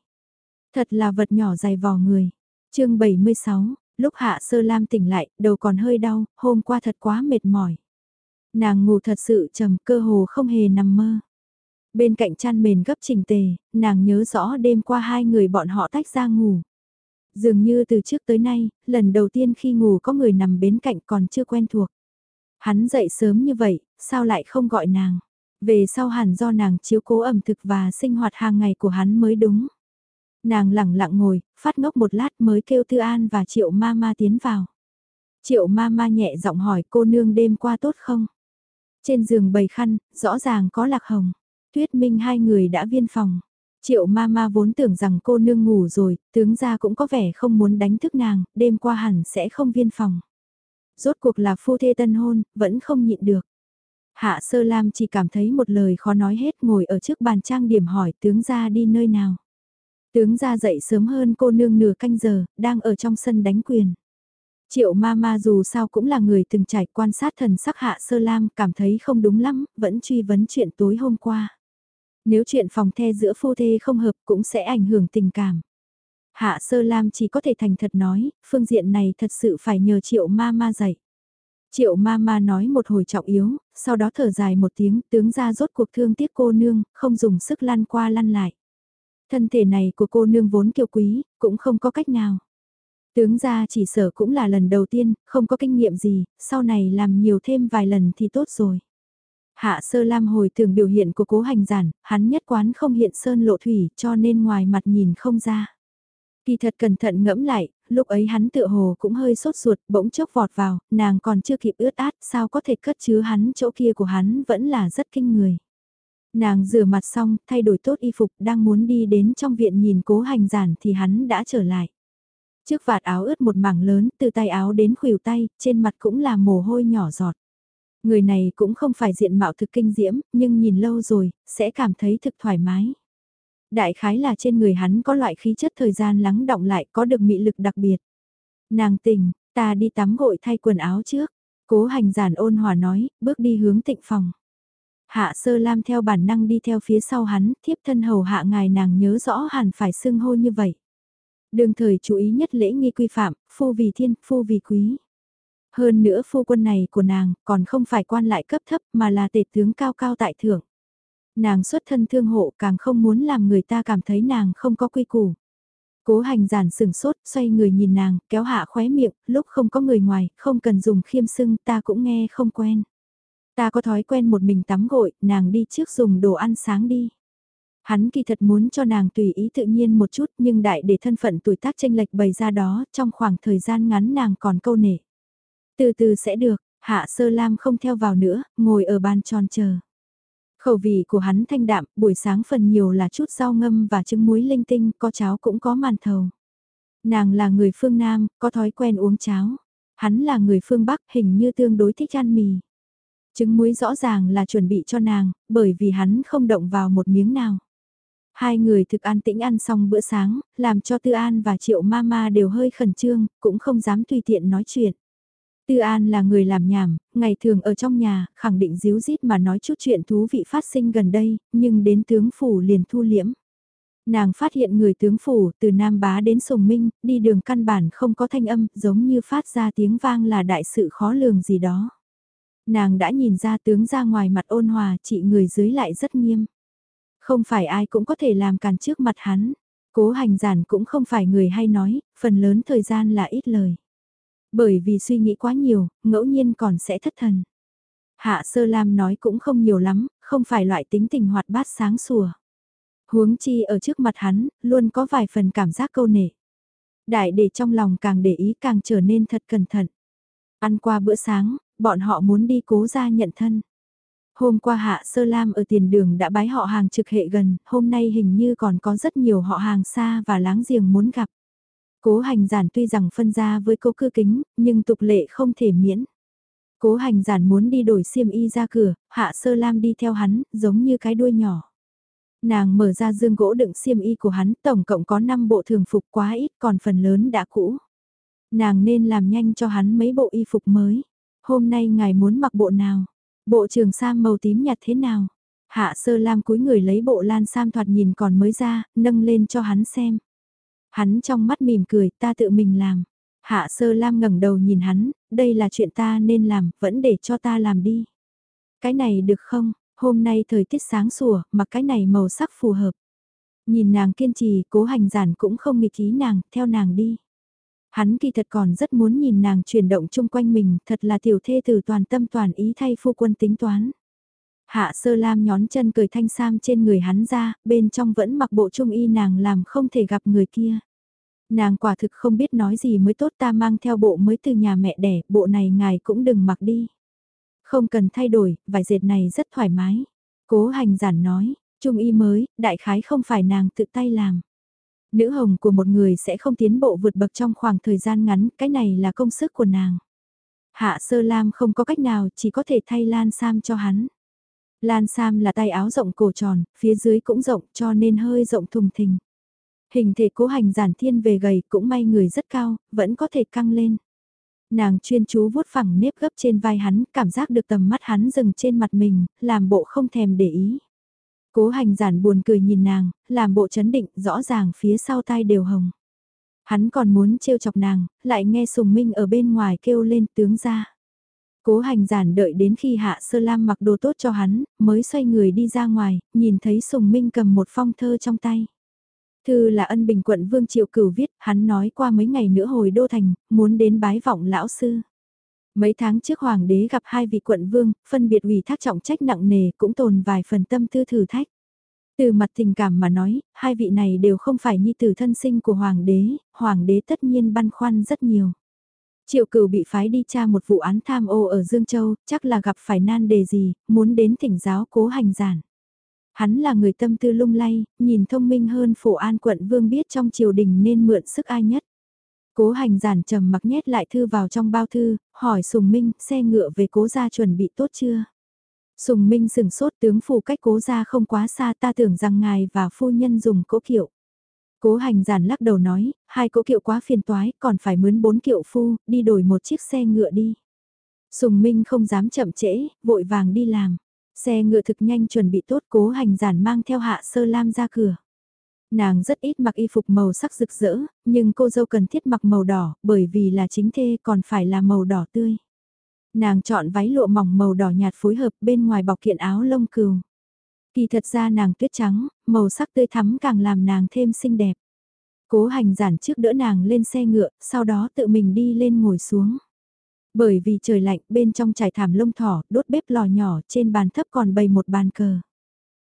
A: Thật là vật nhỏ dài vò người. chương 76, lúc hạ sơ lam tỉnh lại, đầu còn hơi đau, hôm qua thật quá mệt mỏi. Nàng ngủ thật sự trầm cơ hồ không hề nằm mơ. Bên cạnh chăn mền gấp trình tề, nàng nhớ rõ đêm qua hai người bọn họ tách ra ngủ. Dường như từ trước tới nay, lần đầu tiên khi ngủ có người nằm bên cạnh còn chưa quen thuộc. Hắn dậy sớm như vậy, sao lại không gọi nàng? Về sau hẳn do nàng chiếu cố ẩm thực và sinh hoạt hàng ngày của hắn mới đúng. Nàng lẳng lặng ngồi, phát ngốc một lát mới kêu Tư An và Triệu Ma Ma tiến vào. Triệu Ma Ma nhẹ giọng hỏi cô nương đêm qua tốt không? Trên giường bầy khăn, rõ ràng có lạc hồng. Tuyết Minh hai người đã viên phòng. Triệu ma ma vốn tưởng rằng cô nương ngủ rồi, tướng gia cũng có vẻ không muốn đánh thức nàng, đêm qua hẳn sẽ không viên phòng. Rốt cuộc là phu thê tân hôn, vẫn không nhịn được. Hạ sơ lam chỉ cảm thấy một lời khó nói hết ngồi ở trước bàn trang điểm hỏi tướng gia đi nơi nào. Tướng gia dậy sớm hơn cô nương nửa canh giờ, đang ở trong sân đánh quyền. Triệu ma ma dù sao cũng là người từng trải quan sát thần sắc hạ sơ lam cảm thấy không đúng lắm, vẫn truy vấn chuyện tối hôm qua. Nếu chuyện phòng the giữa phu thê không hợp cũng sẽ ảnh hưởng tình cảm. Hạ sơ lam chỉ có thể thành thật nói, phương diện này thật sự phải nhờ triệu ma ma dạy. Triệu ma ma nói một hồi trọng yếu, sau đó thở dài một tiếng, tướng ra rốt cuộc thương tiếc cô nương, không dùng sức lăn qua lăn lại. Thân thể này của cô nương vốn kiêu quý, cũng không có cách nào. Tướng ra chỉ sở cũng là lần đầu tiên, không có kinh nghiệm gì, sau này làm nhiều thêm vài lần thì tốt rồi. Hạ sơ lam hồi tưởng biểu hiện của cố hành giản, hắn nhất quán không hiện sơn lộ thủy cho nên ngoài mặt nhìn không ra. Kỳ thật cẩn thận ngẫm lại, lúc ấy hắn tựa hồ cũng hơi sốt ruột, bỗng chốc vọt vào, nàng còn chưa kịp ướt át, sao có thể cất chứa hắn chỗ kia của hắn vẫn là rất kinh người. Nàng rửa mặt xong, thay đổi tốt y phục, đang muốn đi đến trong viện nhìn cố hành giản thì hắn đã trở lại. Trước vạt áo ướt một mảng lớn, từ tay áo đến khuỷu tay, trên mặt cũng là mồ hôi nhỏ giọt. Người này cũng không phải diện mạo thực kinh diễm, nhưng nhìn lâu rồi, sẽ cảm thấy thực thoải mái. Đại khái là trên người hắn có loại khí chất thời gian lắng động lại có được mị lực đặc biệt. Nàng tình, ta đi tắm gội thay quần áo trước. Cố hành giản ôn hòa nói, bước đi hướng tịnh phòng. Hạ sơ lam theo bản năng đi theo phía sau hắn, thiếp thân hầu hạ ngài nàng nhớ rõ hẳn phải xưng hô như vậy. Đường thời chú ý nhất lễ nghi quy phạm, phu vì thiên, phu vì quý. Hơn nữa phu quân này của nàng còn không phải quan lại cấp thấp mà là tể tướng cao cao tại thượng. Nàng xuất thân thương hộ càng không muốn làm người ta cảm thấy nàng không có quy củ. Cố hành giản sừng sốt, xoay người nhìn nàng, kéo hạ khóe miệng, lúc không có người ngoài, không cần dùng khiêm sưng, ta cũng nghe không quen. Ta có thói quen một mình tắm gội, nàng đi trước dùng đồ ăn sáng đi. Hắn kỳ thật muốn cho nàng tùy ý tự nhiên một chút nhưng đại để thân phận tuổi tác tranh lệch bày ra đó, trong khoảng thời gian ngắn nàng còn câu nể. Từ từ sẽ được, Hạ Sơ Lam không theo vào nữa, ngồi ở bàn tròn chờ. Khẩu vị của hắn thanh đạm, buổi sáng phần nhiều là chút rau ngâm và trứng muối linh tinh, có cháo cũng có màn thầu. Nàng là người phương Nam, có thói quen uống cháo. Hắn là người phương Bắc hình như tương đối thích ăn mì. Trứng muối rõ ràng là chuẩn bị cho nàng, bởi vì hắn không động vào một miếng nào. Hai người thực an tĩnh ăn xong bữa sáng, làm cho Tư An và Triệu Mama đều hơi khẩn trương, cũng không dám tùy tiện nói chuyện. Tư An là người làm nhảm, ngày thường ở trong nhà, khẳng định díu dít mà nói chút chuyện thú vị phát sinh gần đây, nhưng đến tướng phủ liền thu liễm. Nàng phát hiện người tướng phủ từ Nam Bá đến Sùng Minh, đi đường căn bản không có thanh âm, giống như phát ra tiếng vang là đại sự khó lường gì đó. Nàng đã nhìn ra tướng ra ngoài mặt ôn hòa, chị người dưới lại rất nghiêm. Không phải ai cũng có thể làm càn trước mặt hắn. Cố hành giản cũng không phải người hay nói, phần lớn thời gian là ít lời. Bởi vì suy nghĩ quá nhiều, ngẫu nhiên còn sẽ thất thần. Hạ Sơ Lam nói cũng không nhiều lắm, không phải loại tính tình hoạt bát sáng sủa. Huống chi ở trước mặt hắn, luôn có vài phần cảm giác câu nể. Đại để trong lòng càng để ý càng trở nên thật cẩn thận. Ăn qua bữa sáng, bọn họ muốn đi cố ra nhận thân. Hôm qua Hạ Sơ Lam ở tiền đường đã bái họ hàng trực hệ gần, hôm nay hình như còn có rất nhiều họ hàng xa và láng giềng muốn gặp. Cố hành giản tuy rằng phân ra với cô cư kính, nhưng tục lệ không thể miễn. Cố hành giản muốn đi đổi xiêm y ra cửa, Hạ Sơ Lam đi theo hắn, giống như cái đuôi nhỏ. Nàng mở ra dương gỗ đựng xiêm y của hắn, tổng cộng có 5 bộ thường phục quá ít, còn phần lớn đã cũ. Nàng nên làm nhanh cho hắn mấy bộ y phục mới. Hôm nay ngài muốn mặc bộ nào? Bộ trường sam màu tím nhạt thế nào? Hạ sơ lam cúi người lấy bộ lan sam thoạt nhìn còn mới ra, nâng lên cho hắn xem. Hắn trong mắt mỉm cười, ta tự mình làm. Hạ sơ lam ngẩng đầu nhìn hắn, đây là chuyện ta nên làm, vẫn để cho ta làm đi. Cái này được không, hôm nay thời tiết sáng sủa, mặc cái này màu sắc phù hợp. Nhìn nàng kiên trì, cố hành giản cũng không nghịch ý nàng, theo nàng đi. Hắn kỳ thật còn rất muốn nhìn nàng chuyển động chung quanh mình, thật là tiểu thê từ toàn tâm toàn ý thay phu quân tính toán. Hạ sơ lam nhón chân cười thanh sam trên người hắn ra, bên trong vẫn mặc bộ trung y nàng làm không thể gặp người kia. Nàng quả thực không biết nói gì mới tốt ta mang theo bộ mới từ nhà mẹ đẻ, bộ này ngài cũng đừng mặc đi. Không cần thay đổi, vải dệt này rất thoải mái. Cố hành giản nói, trung y mới, đại khái không phải nàng tự tay làm. Nữ hồng của một người sẽ không tiến bộ vượt bậc trong khoảng thời gian ngắn, cái này là công sức của nàng. Hạ sơ lam không có cách nào, chỉ có thể thay lan sam cho hắn. Lan sam là tay áo rộng cổ tròn, phía dưới cũng rộng cho nên hơi rộng thùng thình. Hình thể cố hành giản thiên về gầy cũng may người rất cao, vẫn có thể căng lên. Nàng chuyên chú vuốt phẳng nếp gấp trên vai hắn, cảm giác được tầm mắt hắn dừng trên mặt mình, làm bộ không thèm để ý. Cố hành giản buồn cười nhìn nàng, làm bộ chấn định, rõ ràng phía sau tai đều hồng. Hắn còn muốn trêu chọc nàng, lại nghe Sùng Minh ở bên ngoài kêu lên tướng ra. Cố hành giản đợi đến khi Hạ Sơ Lam mặc đồ tốt cho hắn, mới xoay người đi ra ngoài, nhìn thấy Sùng Minh cầm một phong thơ trong tay. Thư là ân bình quận Vương Triệu Cửu viết, hắn nói qua mấy ngày nữa hồi đô thành, muốn đến bái vọng lão sư. Mấy tháng trước hoàng đế gặp hai vị quận vương, phân biệt ủy thác trọng trách nặng nề cũng tồn vài phần tâm tư thử thách. Từ mặt tình cảm mà nói, hai vị này đều không phải nhi tử thân sinh của hoàng đế, hoàng đế tất nhiên băn khoăn rất nhiều. Triệu cửu bị phái đi tra một vụ án tham ô ở Dương Châu, chắc là gặp phải nan đề gì, muốn đến thỉnh giáo cố hành giản. Hắn là người tâm tư lung lay, nhìn thông minh hơn phổ an quận vương biết trong triều đình nên mượn sức ai nhất. Cố hành giản trầm mặc nhét lại thư vào trong bao thư, hỏi Sùng Minh, xe ngựa về cố gia chuẩn bị tốt chưa? Sùng Minh sừng sốt tướng phủ cách cố gia không quá xa ta tưởng rằng ngài và phu nhân dùng cố kiệu. Cố hành giản lắc đầu nói, hai cố kiệu quá phiền toái, còn phải mướn bốn kiệu phu, đi đổi một chiếc xe ngựa đi. Sùng Minh không dám chậm trễ, vội vàng đi làm. Xe ngựa thực nhanh chuẩn bị tốt cố hành giản mang theo hạ sơ lam ra cửa. Nàng rất ít mặc y phục màu sắc rực rỡ, nhưng cô dâu cần thiết mặc màu đỏ, bởi vì là chính thê còn phải là màu đỏ tươi. Nàng chọn váy lụa mỏng màu đỏ nhạt phối hợp bên ngoài bọc kiện áo lông cừu. Kỳ thật ra nàng tuyết trắng, màu sắc tươi thắm càng làm nàng thêm xinh đẹp. Cố hành giản trước đỡ nàng lên xe ngựa, sau đó tự mình đi lên ngồi xuống. Bởi vì trời lạnh bên trong trải thảm lông thỏ, đốt bếp lò nhỏ, trên bàn thấp còn bày một bàn cờ.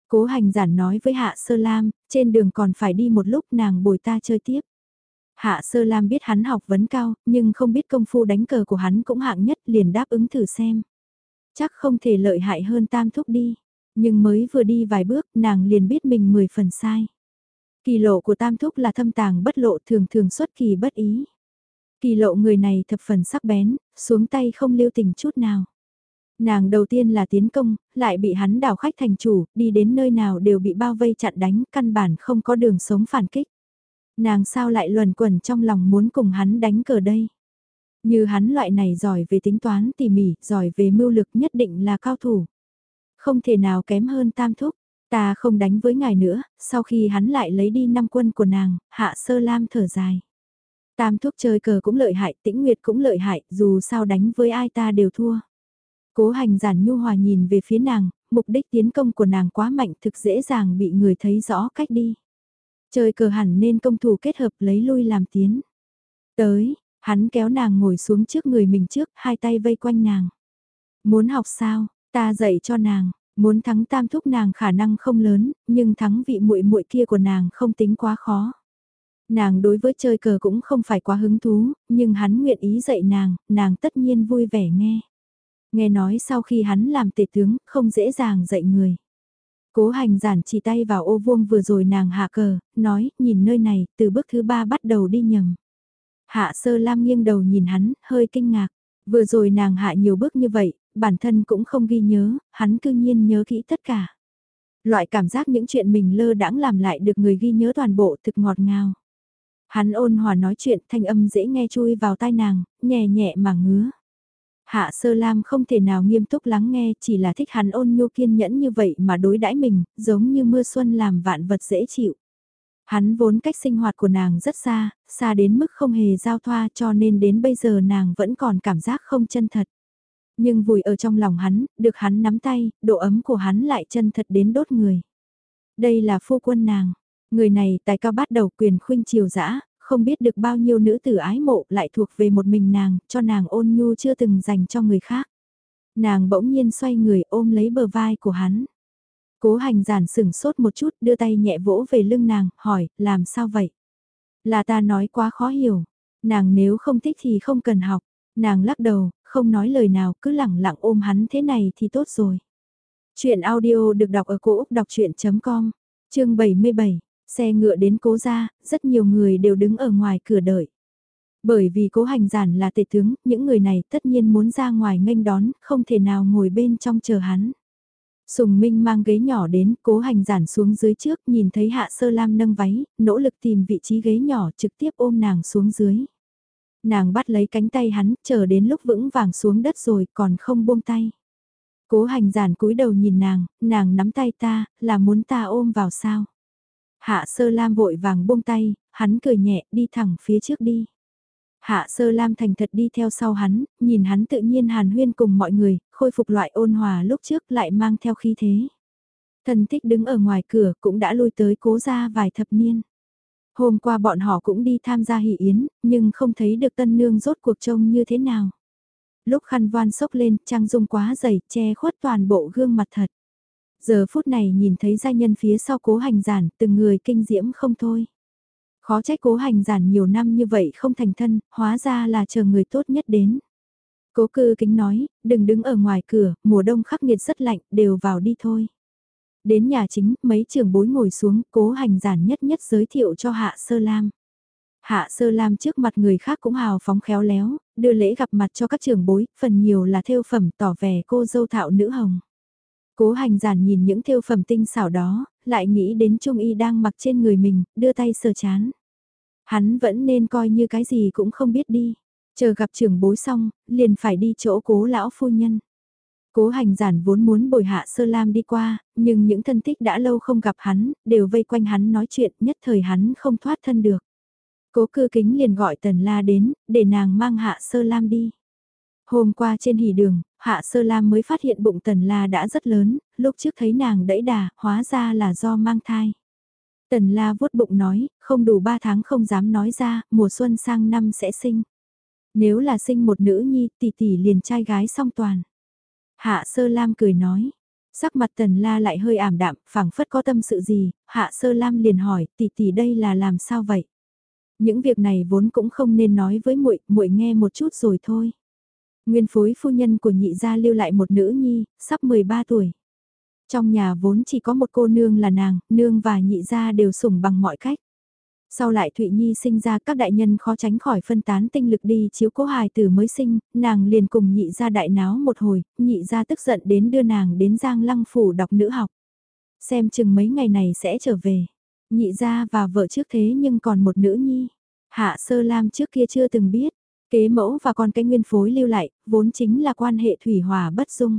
A: Cố hành giản nói với Hạ Sơ Lam, trên đường còn phải đi một lúc nàng bồi ta chơi tiếp. Hạ Sơ Lam biết hắn học vấn cao, nhưng không biết công phu đánh cờ của hắn cũng hạng nhất liền đáp ứng thử xem. Chắc không thể lợi hại hơn tam thúc đi, nhưng mới vừa đi vài bước nàng liền biết mình mười phần sai. Kỳ lộ của tam thúc là thâm tàng bất lộ thường thường xuất kỳ bất ý. Kỳ lộ người này thập phần sắc bén, xuống tay không lưu tình chút nào. Nàng đầu tiên là tiến công, lại bị hắn đảo khách thành chủ, đi đến nơi nào đều bị bao vây chặn đánh, căn bản không có đường sống phản kích. Nàng sao lại luẩn quẩn trong lòng muốn cùng hắn đánh cờ đây? Như hắn loại này giỏi về tính toán tỉ mỉ, giỏi về mưu lực nhất định là cao thủ. Không thể nào kém hơn tam thúc, ta không đánh với ngài nữa, sau khi hắn lại lấy đi năm quân của nàng, hạ sơ lam thở dài. Tam thúc chơi cờ cũng lợi hại, tĩnh nguyệt cũng lợi hại, dù sao đánh với ai ta đều thua. Cố hành giản nhu hòa nhìn về phía nàng, mục đích tiến công của nàng quá mạnh thực dễ dàng bị người thấy rõ cách đi. Chơi cờ hẳn nên công thủ kết hợp lấy lui làm tiến. Tới, hắn kéo nàng ngồi xuống trước người mình trước, hai tay vây quanh nàng. Muốn học sao, ta dạy cho nàng, muốn thắng tam thúc nàng khả năng không lớn, nhưng thắng vị muội muội kia của nàng không tính quá khó. Nàng đối với chơi cờ cũng không phải quá hứng thú, nhưng hắn nguyện ý dạy nàng, nàng tất nhiên vui vẻ nghe. Nghe nói sau khi hắn làm tể tướng, không dễ dàng dạy người. Cố hành giản chỉ tay vào ô vuông vừa rồi nàng hạ cờ, nói, nhìn nơi này, từ bước thứ ba bắt đầu đi nhầm. Hạ sơ lam nghiêng đầu nhìn hắn, hơi kinh ngạc. Vừa rồi nàng hạ nhiều bước như vậy, bản thân cũng không ghi nhớ, hắn cư nhiên nhớ kỹ tất cả. Loại cảm giác những chuyện mình lơ đãng làm lại được người ghi nhớ toàn bộ thực ngọt ngào. Hắn ôn hòa nói chuyện thanh âm dễ nghe chui vào tai nàng, nhẹ nhẹ mà ngứa. Hạ sơ lam không thể nào nghiêm túc lắng nghe chỉ là thích hắn ôn nhu kiên nhẫn như vậy mà đối đãi mình, giống như mưa xuân làm vạn vật dễ chịu. Hắn vốn cách sinh hoạt của nàng rất xa, xa đến mức không hề giao thoa cho nên đến bây giờ nàng vẫn còn cảm giác không chân thật. Nhưng vùi ở trong lòng hắn, được hắn nắm tay, độ ấm của hắn lại chân thật đến đốt người. Đây là phu quân nàng, người này tài cao bắt đầu quyền khuynh chiều dã, không biết được bao nhiêu nữ tử ái mộ lại thuộc về một mình nàng, cho nàng ôn nhu chưa từng dành cho người khác. Nàng bỗng nhiên xoay người ôm lấy bờ vai của hắn. Cố hành giản sửng sốt một chút đưa tay nhẹ vỗ về lưng nàng, hỏi, làm sao vậy? Là ta nói quá khó hiểu. Nàng nếu không thích thì không cần học. Nàng lắc đầu, không nói lời nào, cứ lẳng lặng ôm hắn thế này thì tốt rồi. Chuyện audio được đọc ở cổ Úc đọc chuyện.com, chương 77. Xe ngựa đến cố ra, rất nhiều người đều đứng ở ngoài cửa đợi. Bởi vì cố hành giản là tể tướng, những người này tất nhiên muốn ra ngoài nghênh đón, không thể nào ngồi bên trong chờ hắn. Sùng Minh mang ghế nhỏ đến, cố hành giản xuống dưới trước, nhìn thấy Hạ Sơ Lam nâng váy, nỗ lực tìm vị trí ghế nhỏ trực tiếp ôm nàng xuống dưới. Nàng bắt lấy cánh tay hắn, chờ đến lúc vững vàng xuống đất rồi còn không buông tay. Cố hành giản cúi đầu nhìn nàng, nàng nắm tay ta, là muốn ta ôm vào sao. Hạ sơ lam vội vàng buông tay, hắn cười nhẹ đi thẳng phía trước đi. Hạ sơ lam thành thật đi theo sau hắn, nhìn hắn tự nhiên hàn huyên cùng mọi người, khôi phục loại ôn hòa lúc trước lại mang theo khí thế. Thần thích đứng ở ngoài cửa cũng đã lui tới cố ra vài thập niên. Hôm qua bọn họ cũng đi tham gia hỷ yến, nhưng không thấy được tân nương rốt cuộc trông như thế nào. Lúc khăn voan sốc lên, trang dung quá dày, che khuất toàn bộ gương mặt thật. Giờ phút này nhìn thấy gia nhân phía sau cố hành giản, từng người kinh diễm không thôi. Khó trách cố hành giản nhiều năm như vậy không thành thân, hóa ra là chờ người tốt nhất đến. Cố cư kính nói, đừng đứng ở ngoài cửa, mùa đông khắc nghiệt rất lạnh, đều vào đi thôi. Đến nhà chính, mấy trường bối ngồi xuống, cố hành giản nhất nhất giới thiệu cho Hạ Sơ Lam. Hạ Sơ Lam trước mặt người khác cũng hào phóng khéo léo, đưa lễ gặp mặt cho các trường bối, phần nhiều là theo phẩm tỏ vẻ cô dâu thạo nữ hồng. Cố hành giản nhìn những thêu phẩm tinh xảo đó, lại nghĩ đến Trung Y đang mặc trên người mình, đưa tay sờ chán. Hắn vẫn nên coi như cái gì cũng không biết đi. Chờ gặp trưởng bối xong, liền phải đi chỗ cố lão phu nhân. Cố hành giản vốn muốn bồi hạ sơ lam đi qua, nhưng những thân thích đã lâu không gặp hắn, đều vây quanh hắn nói chuyện nhất thời hắn không thoát thân được. Cố cư kính liền gọi tần la đến, để nàng mang hạ sơ lam đi. Hôm qua trên hỉ đường, Hạ Sơ Lam mới phát hiện bụng Tần La đã rất lớn, lúc trước thấy nàng đẫy đà, hóa ra là do mang thai. Tần La vuốt bụng nói, không đủ 3 tháng không dám nói ra, mùa xuân sang năm sẽ sinh. Nếu là sinh một nữ nhi, tỷ tỷ liền trai gái song toàn. Hạ Sơ Lam cười nói, sắc mặt Tần La lại hơi ảm đạm, phảng phất có tâm sự gì, Hạ Sơ Lam liền hỏi, tỷ tỷ đây là làm sao vậy? Những việc này vốn cũng không nên nói với muội, muội nghe một chút rồi thôi. Nguyên phối phu nhân của nhị gia lưu lại một nữ nhi, sắp 13 tuổi. Trong nhà vốn chỉ có một cô nương là nàng, nương và nhị gia đều sủng bằng mọi cách. Sau lại Thụy Nhi sinh ra các đại nhân khó tránh khỏi phân tán tinh lực đi chiếu cố hài tử mới sinh, nàng liền cùng nhị gia đại náo một hồi, nhị gia tức giận đến đưa nàng đến Giang Lăng Phủ đọc nữ học. Xem chừng mấy ngày này sẽ trở về. Nhị gia và vợ trước thế nhưng còn một nữ nhi. Hạ Sơ Lam trước kia chưa từng biết, kế mẫu và con cái nguyên phối lưu lại, vốn chính là quan hệ thủy hòa bất dung.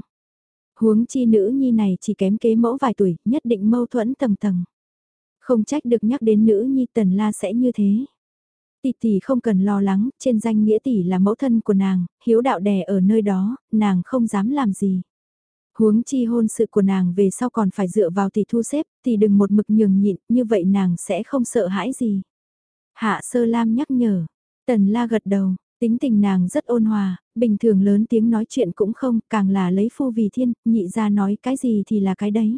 A: Huống chi nữ nhi này chỉ kém kế mẫu vài tuổi, nhất định mâu thuẫn tầng tầng. Không trách được nhắc đến nữ nhi tần la sẽ như thế. Tỷ tỷ không cần lo lắng, trên danh nghĩa tỷ là mẫu thân của nàng, hiếu đạo đè ở nơi đó, nàng không dám làm gì. Huống chi hôn sự của nàng về sau còn phải dựa vào tỷ thu xếp, tỷ đừng một mực nhường nhịn, như vậy nàng sẽ không sợ hãi gì. Hạ sơ lam nhắc nhở, tần la gật đầu, tính tình nàng rất ôn hòa, bình thường lớn tiếng nói chuyện cũng không, càng là lấy phu vì thiên, nhị ra nói cái gì thì là cái đấy.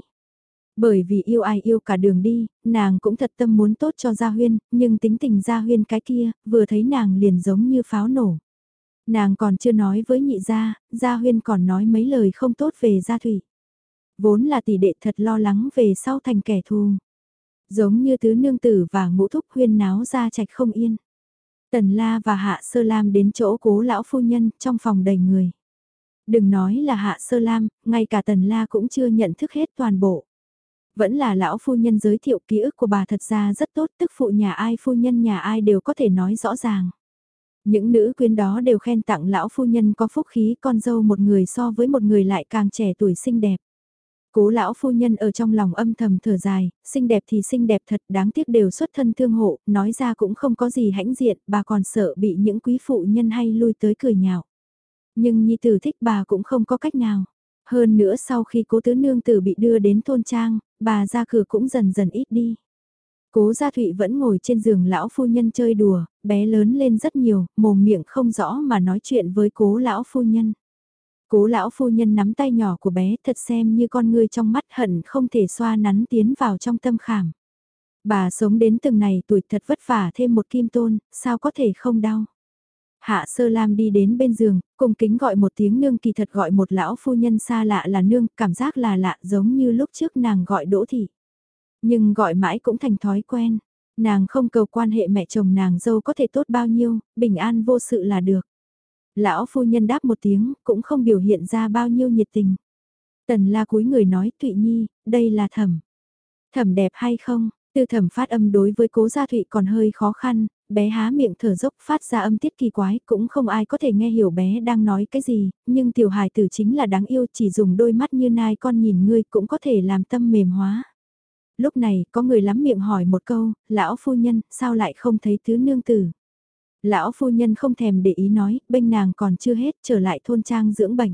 A: Bởi vì yêu ai yêu cả đường đi, nàng cũng thật tâm muốn tốt cho Gia Huyên, nhưng tính tình Gia Huyên cái kia, vừa thấy nàng liền giống như pháo nổ. Nàng còn chưa nói với nhị gia, Gia Huyên còn nói mấy lời không tốt về Gia Thủy. Vốn là tỷ đệ thật lo lắng về sau thành kẻ thù. Giống như tứ nương tử và ngũ thúc huyên náo ra trạch không yên. Tần La và Hạ Sơ Lam đến chỗ cố lão phu nhân trong phòng đầy người. Đừng nói là Hạ Sơ Lam, ngay cả Tần La cũng chưa nhận thức hết toàn bộ. Vẫn là lão phu nhân giới thiệu ký ức của bà thật ra rất tốt, tức phụ nhà ai phu nhân nhà ai đều có thể nói rõ ràng. Những nữ quyến đó đều khen tặng lão phu nhân có phúc khí con dâu một người so với một người lại càng trẻ tuổi xinh đẹp. Cố lão phu nhân ở trong lòng âm thầm thở dài, xinh đẹp thì xinh đẹp thật đáng tiếc đều xuất thân thương hộ, nói ra cũng không có gì hãnh diện, bà còn sợ bị những quý phụ nhân hay lui tới cười nhạo. Nhưng nhi tử thích bà cũng không có cách nào. Hơn nữa sau khi cố tứ nương tử bị đưa đến thôn trang, bà ra cửa cũng dần dần ít đi. Cố Gia Thụy vẫn ngồi trên giường lão phu nhân chơi đùa, bé lớn lên rất nhiều, mồm miệng không rõ mà nói chuyện với cố lão phu nhân. Cố lão phu nhân nắm tay nhỏ của bé thật xem như con người trong mắt hận không thể xoa nắn tiến vào trong tâm khảm. Bà sống đến từng này tuổi thật vất vả thêm một kim tôn, sao có thể không đau. Hạ sơ lam đi đến bên giường, cùng kính gọi một tiếng nương kỳ thật gọi một lão phu nhân xa lạ là nương, cảm giác là lạ giống như lúc trước nàng gọi đỗ thị. Nhưng gọi mãi cũng thành thói quen, nàng không cầu quan hệ mẹ chồng nàng dâu có thể tốt bao nhiêu, bình an vô sự là được. Lão phu nhân đáp một tiếng, cũng không biểu hiện ra bao nhiêu nhiệt tình. Tần la cúi người nói Thụy Nhi, đây là thẩm. Thẩm đẹp hay không? Tư thẩm phát âm đối với cố gia Thụy còn hơi khó khăn, bé há miệng thở dốc phát ra âm tiết kỳ quái, cũng không ai có thể nghe hiểu bé đang nói cái gì, nhưng tiểu hài tử chính là đáng yêu chỉ dùng đôi mắt như nai con nhìn ngươi cũng có thể làm tâm mềm hóa. Lúc này, có người lắm miệng hỏi một câu, lão phu nhân, sao lại không thấy tứ nương tử? Lão phu nhân không thèm để ý nói, bênh nàng còn chưa hết, trở lại thôn trang dưỡng bệnh.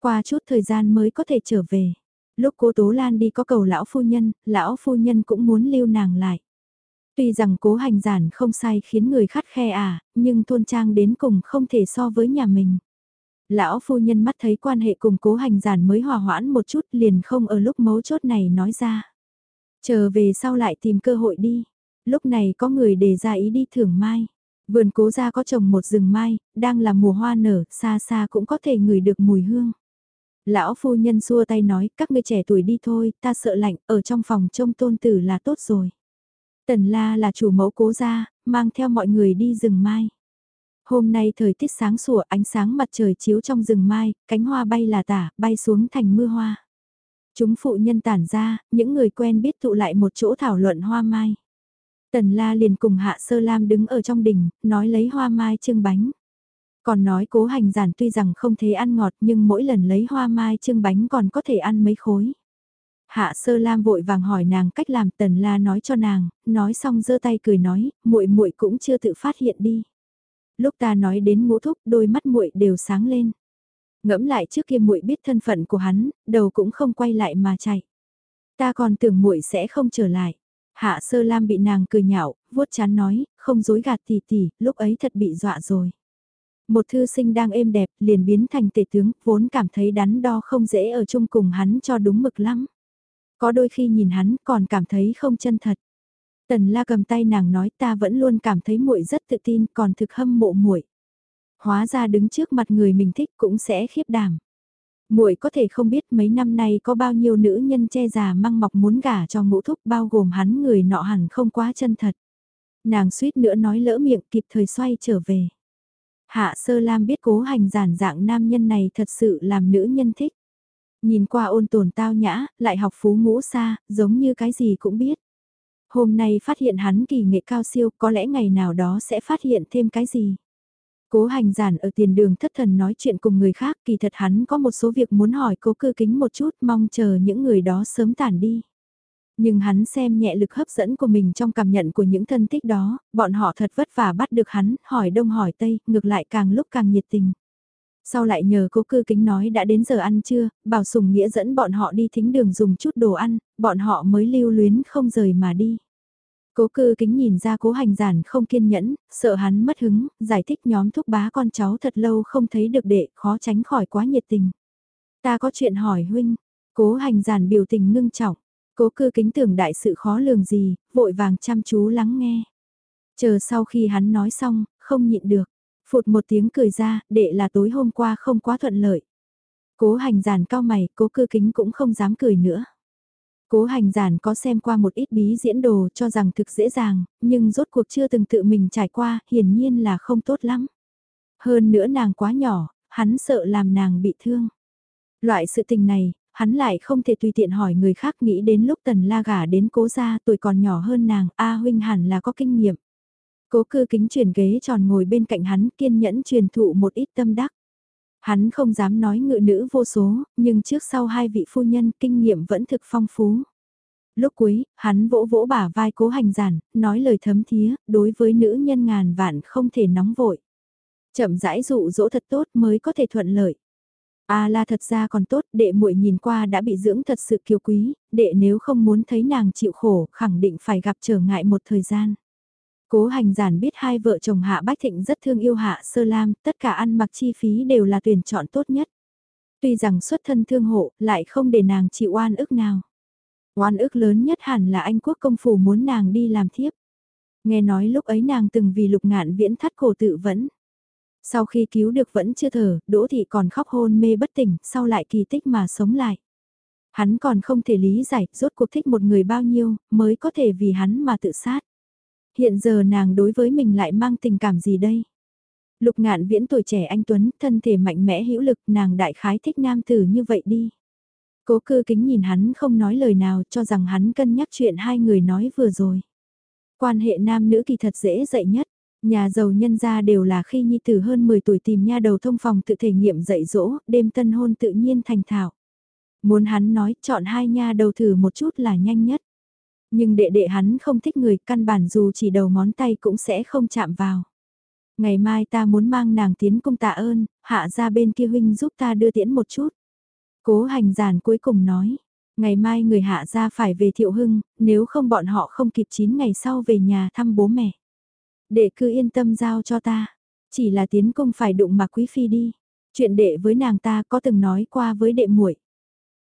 A: Qua chút thời gian mới có thể trở về. Lúc cố Tố Lan đi có cầu lão phu nhân, lão phu nhân cũng muốn lưu nàng lại. Tuy rằng cố hành giản không sai khiến người khắt khe à, nhưng thôn trang đến cùng không thể so với nhà mình. Lão phu nhân mắt thấy quan hệ cùng cố hành giản mới hòa hoãn một chút liền không ở lúc mấu chốt này nói ra. Chờ về sau lại tìm cơ hội đi. Lúc này có người đề ra ý đi thưởng mai. Vườn cố gia có trồng một rừng mai, đang là mùa hoa nở, xa xa cũng có thể ngửi được mùi hương. Lão phu nhân xua tay nói, các ngươi trẻ tuổi đi thôi, ta sợ lạnh, ở trong phòng trông tôn tử là tốt rồi. Tần la là chủ mẫu cố gia, mang theo mọi người đi rừng mai. Hôm nay thời tiết sáng sủa ánh sáng mặt trời chiếu trong rừng mai, cánh hoa bay là tả, bay xuống thành mưa hoa. Chúng phụ nhân tản ra, những người quen biết tụ lại một chỗ thảo luận hoa mai. Tần la liền cùng hạ sơ lam đứng ở trong đỉnh, nói lấy hoa mai trưng bánh. Còn nói cố hành giản tuy rằng không thế ăn ngọt nhưng mỗi lần lấy hoa mai trưng bánh còn có thể ăn mấy khối. Hạ sơ lam vội vàng hỏi nàng cách làm tần la nói cho nàng, nói xong giơ tay cười nói, muội muội cũng chưa tự phát hiện đi. Lúc ta nói đến ngũ thúc đôi mắt muội đều sáng lên. Ngẫm lại trước kia muội biết thân phận của hắn, đầu cũng không quay lại mà chạy. Ta còn tưởng muội sẽ không trở lại. Hạ sơ lam bị nàng cười nhạo, vuốt chán nói, không dối gạt tỷ tỷ, lúc ấy thật bị dọa rồi. Một thư sinh đang êm đẹp, liền biến thành tể tướng, vốn cảm thấy đắn đo không dễ ở chung cùng hắn cho đúng mực lắm. Có đôi khi nhìn hắn còn cảm thấy không chân thật. Tần la cầm tay nàng nói ta vẫn luôn cảm thấy muội rất tự tin còn thực hâm mộ muội. Hóa ra đứng trước mặt người mình thích cũng sẽ khiếp đảm. Muội có thể không biết mấy năm nay có bao nhiêu nữ nhân che già măng mọc muốn gả cho ngũ thúc bao gồm hắn người nọ hẳn không quá chân thật. Nàng suýt nữa nói lỡ miệng kịp thời xoay trở về. Hạ sơ lam biết cố hành giản dạng nam nhân này thật sự làm nữ nhân thích. Nhìn qua ôn tồn tao nhã, lại học phú ngũ xa, giống như cái gì cũng biết. Hôm nay phát hiện hắn kỳ nghệ cao siêu, có lẽ ngày nào đó sẽ phát hiện thêm cái gì. Cố hành giản ở tiền đường thất thần nói chuyện cùng người khác, kỳ thật hắn có một số việc muốn hỏi cố cư kính một chút, mong chờ những người đó sớm tản đi. Nhưng hắn xem nhẹ lực hấp dẫn của mình trong cảm nhận của những thân tích đó, bọn họ thật vất vả bắt được hắn, hỏi đông hỏi tây, ngược lại càng lúc càng nhiệt tình. Sau lại nhờ cố cư kính nói đã đến giờ ăn trưa, bảo sùng nghĩa dẫn bọn họ đi thính đường dùng chút đồ ăn, bọn họ mới lưu luyến không rời mà đi. Cố cư kính nhìn ra cố hành giản không kiên nhẫn, sợ hắn mất hứng, giải thích nhóm thúc bá con cháu thật lâu không thấy được đệ, khó tránh khỏi quá nhiệt tình. Ta có chuyện hỏi huynh, cố hành giản biểu tình ngưng trọng, cố cư kính tưởng đại sự khó lường gì, vội vàng chăm chú lắng nghe. Chờ sau khi hắn nói xong, không nhịn được, phụt một tiếng cười ra, đệ là tối hôm qua không quá thuận lợi. Cố hành giản cao mày, cố cư kính cũng không dám cười nữa. Cố hành giản có xem qua một ít bí diễn đồ cho rằng thực dễ dàng, nhưng rốt cuộc chưa từng tự mình trải qua, hiển nhiên là không tốt lắm. Hơn nữa nàng quá nhỏ, hắn sợ làm nàng bị thương. Loại sự tình này, hắn lại không thể tùy tiện hỏi người khác nghĩ đến lúc tần la gả đến cố gia tuổi còn nhỏ hơn nàng, A huynh hẳn là có kinh nghiệm. Cố cư kính chuyển ghế tròn ngồi bên cạnh hắn kiên nhẫn truyền thụ một ít tâm đắc. Hắn không dám nói ngự nữ vô số, nhưng trước sau hai vị phu nhân kinh nghiệm vẫn thực phong phú. Lúc cuối, hắn vỗ vỗ bả vai cố hành giản, nói lời thấm thía, đối với nữ nhân ngàn vạn không thể nóng vội. Chậm rãi dụ dỗ thật tốt mới có thể thuận lợi. A la thật ra còn tốt, đệ muội nhìn qua đã bị dưỡng thật sự kiêu quý, đệ nếu không muốn thấy nàng chịu khổ, khẳng định phải gặp trở ngại một thời gian. Cố hành giản biết hai vợ chồng Hạ Bách Thịnh rất thương yêu Hạ Sơ Lam, tất cả ăn mặc chi phí đều là tuyển chọn tốt nhất. Tuy rằng xuất thân thương hộ, lại không để nàng chịu oan ức nào. Oan ức lớn nhất hẳn là Anh quốc công phủ muốn nàng đi làm thiếp. Nghe nói lúc ấy nàng từng vì lục ngạn viễn thắt cổ tự vẫn. Sau khi cứu được vẫn chưa thở, Đỗ Thị còn khóc hôn mê bất tỉnh, sau lại kỳ tích mà sống lại. Hắn còn không thể lý giải, rốt cuộc thích một người bao nhiêu, mới có thể vì hắn mà tự sát hiện giờ nàng đối với mình lại mang tình cảm gì đây? Lục ngạn viễn tuổi trẻ anh Tuấn, thân thể mạnh mẽ hữu lực, nàng đại khái thích nam tử như vậy đi. Cố cư kính nhìn hắn không nói lời nào cho rằng hắn cân nhắc chuyện hai người nói vừa rồi. Quan hệ nam nữ kỳ thật dễ dạy nhất. Nhà giàu nhân gia đều là khi nhi tử hơn 10 tuổi tìm nha đầu thông phòng tự thể nghiệm dạy dỗ, đêm tân hôn tự nhiên thành thạo. Muốn hắn nói chọn hai nha đầu thử một chút là nhanh nhất. Nhưng đệ đệ hắn không thích người căn bản dù chỉ đầu ngón tay cũng sẽ không chạm vào. Ngày mai ta muốn mang nàng tiến công tạ ơn, hạ ra bên kia huynh giúp ta đưa tiễn một chút. Cố hành giản cuối cùng nói, ngày mai người hạ ra phải về thiệu hưng, nếu không bọn họ không kịp 9 ngày sau về nhà thăm bố mẹ. Đệ cứ yên tâm giao cho ta, chỉ là tiến công phải đụng mà quý phi đi. Chuyện đệ với nàng ta có từng nói qua với đệ muội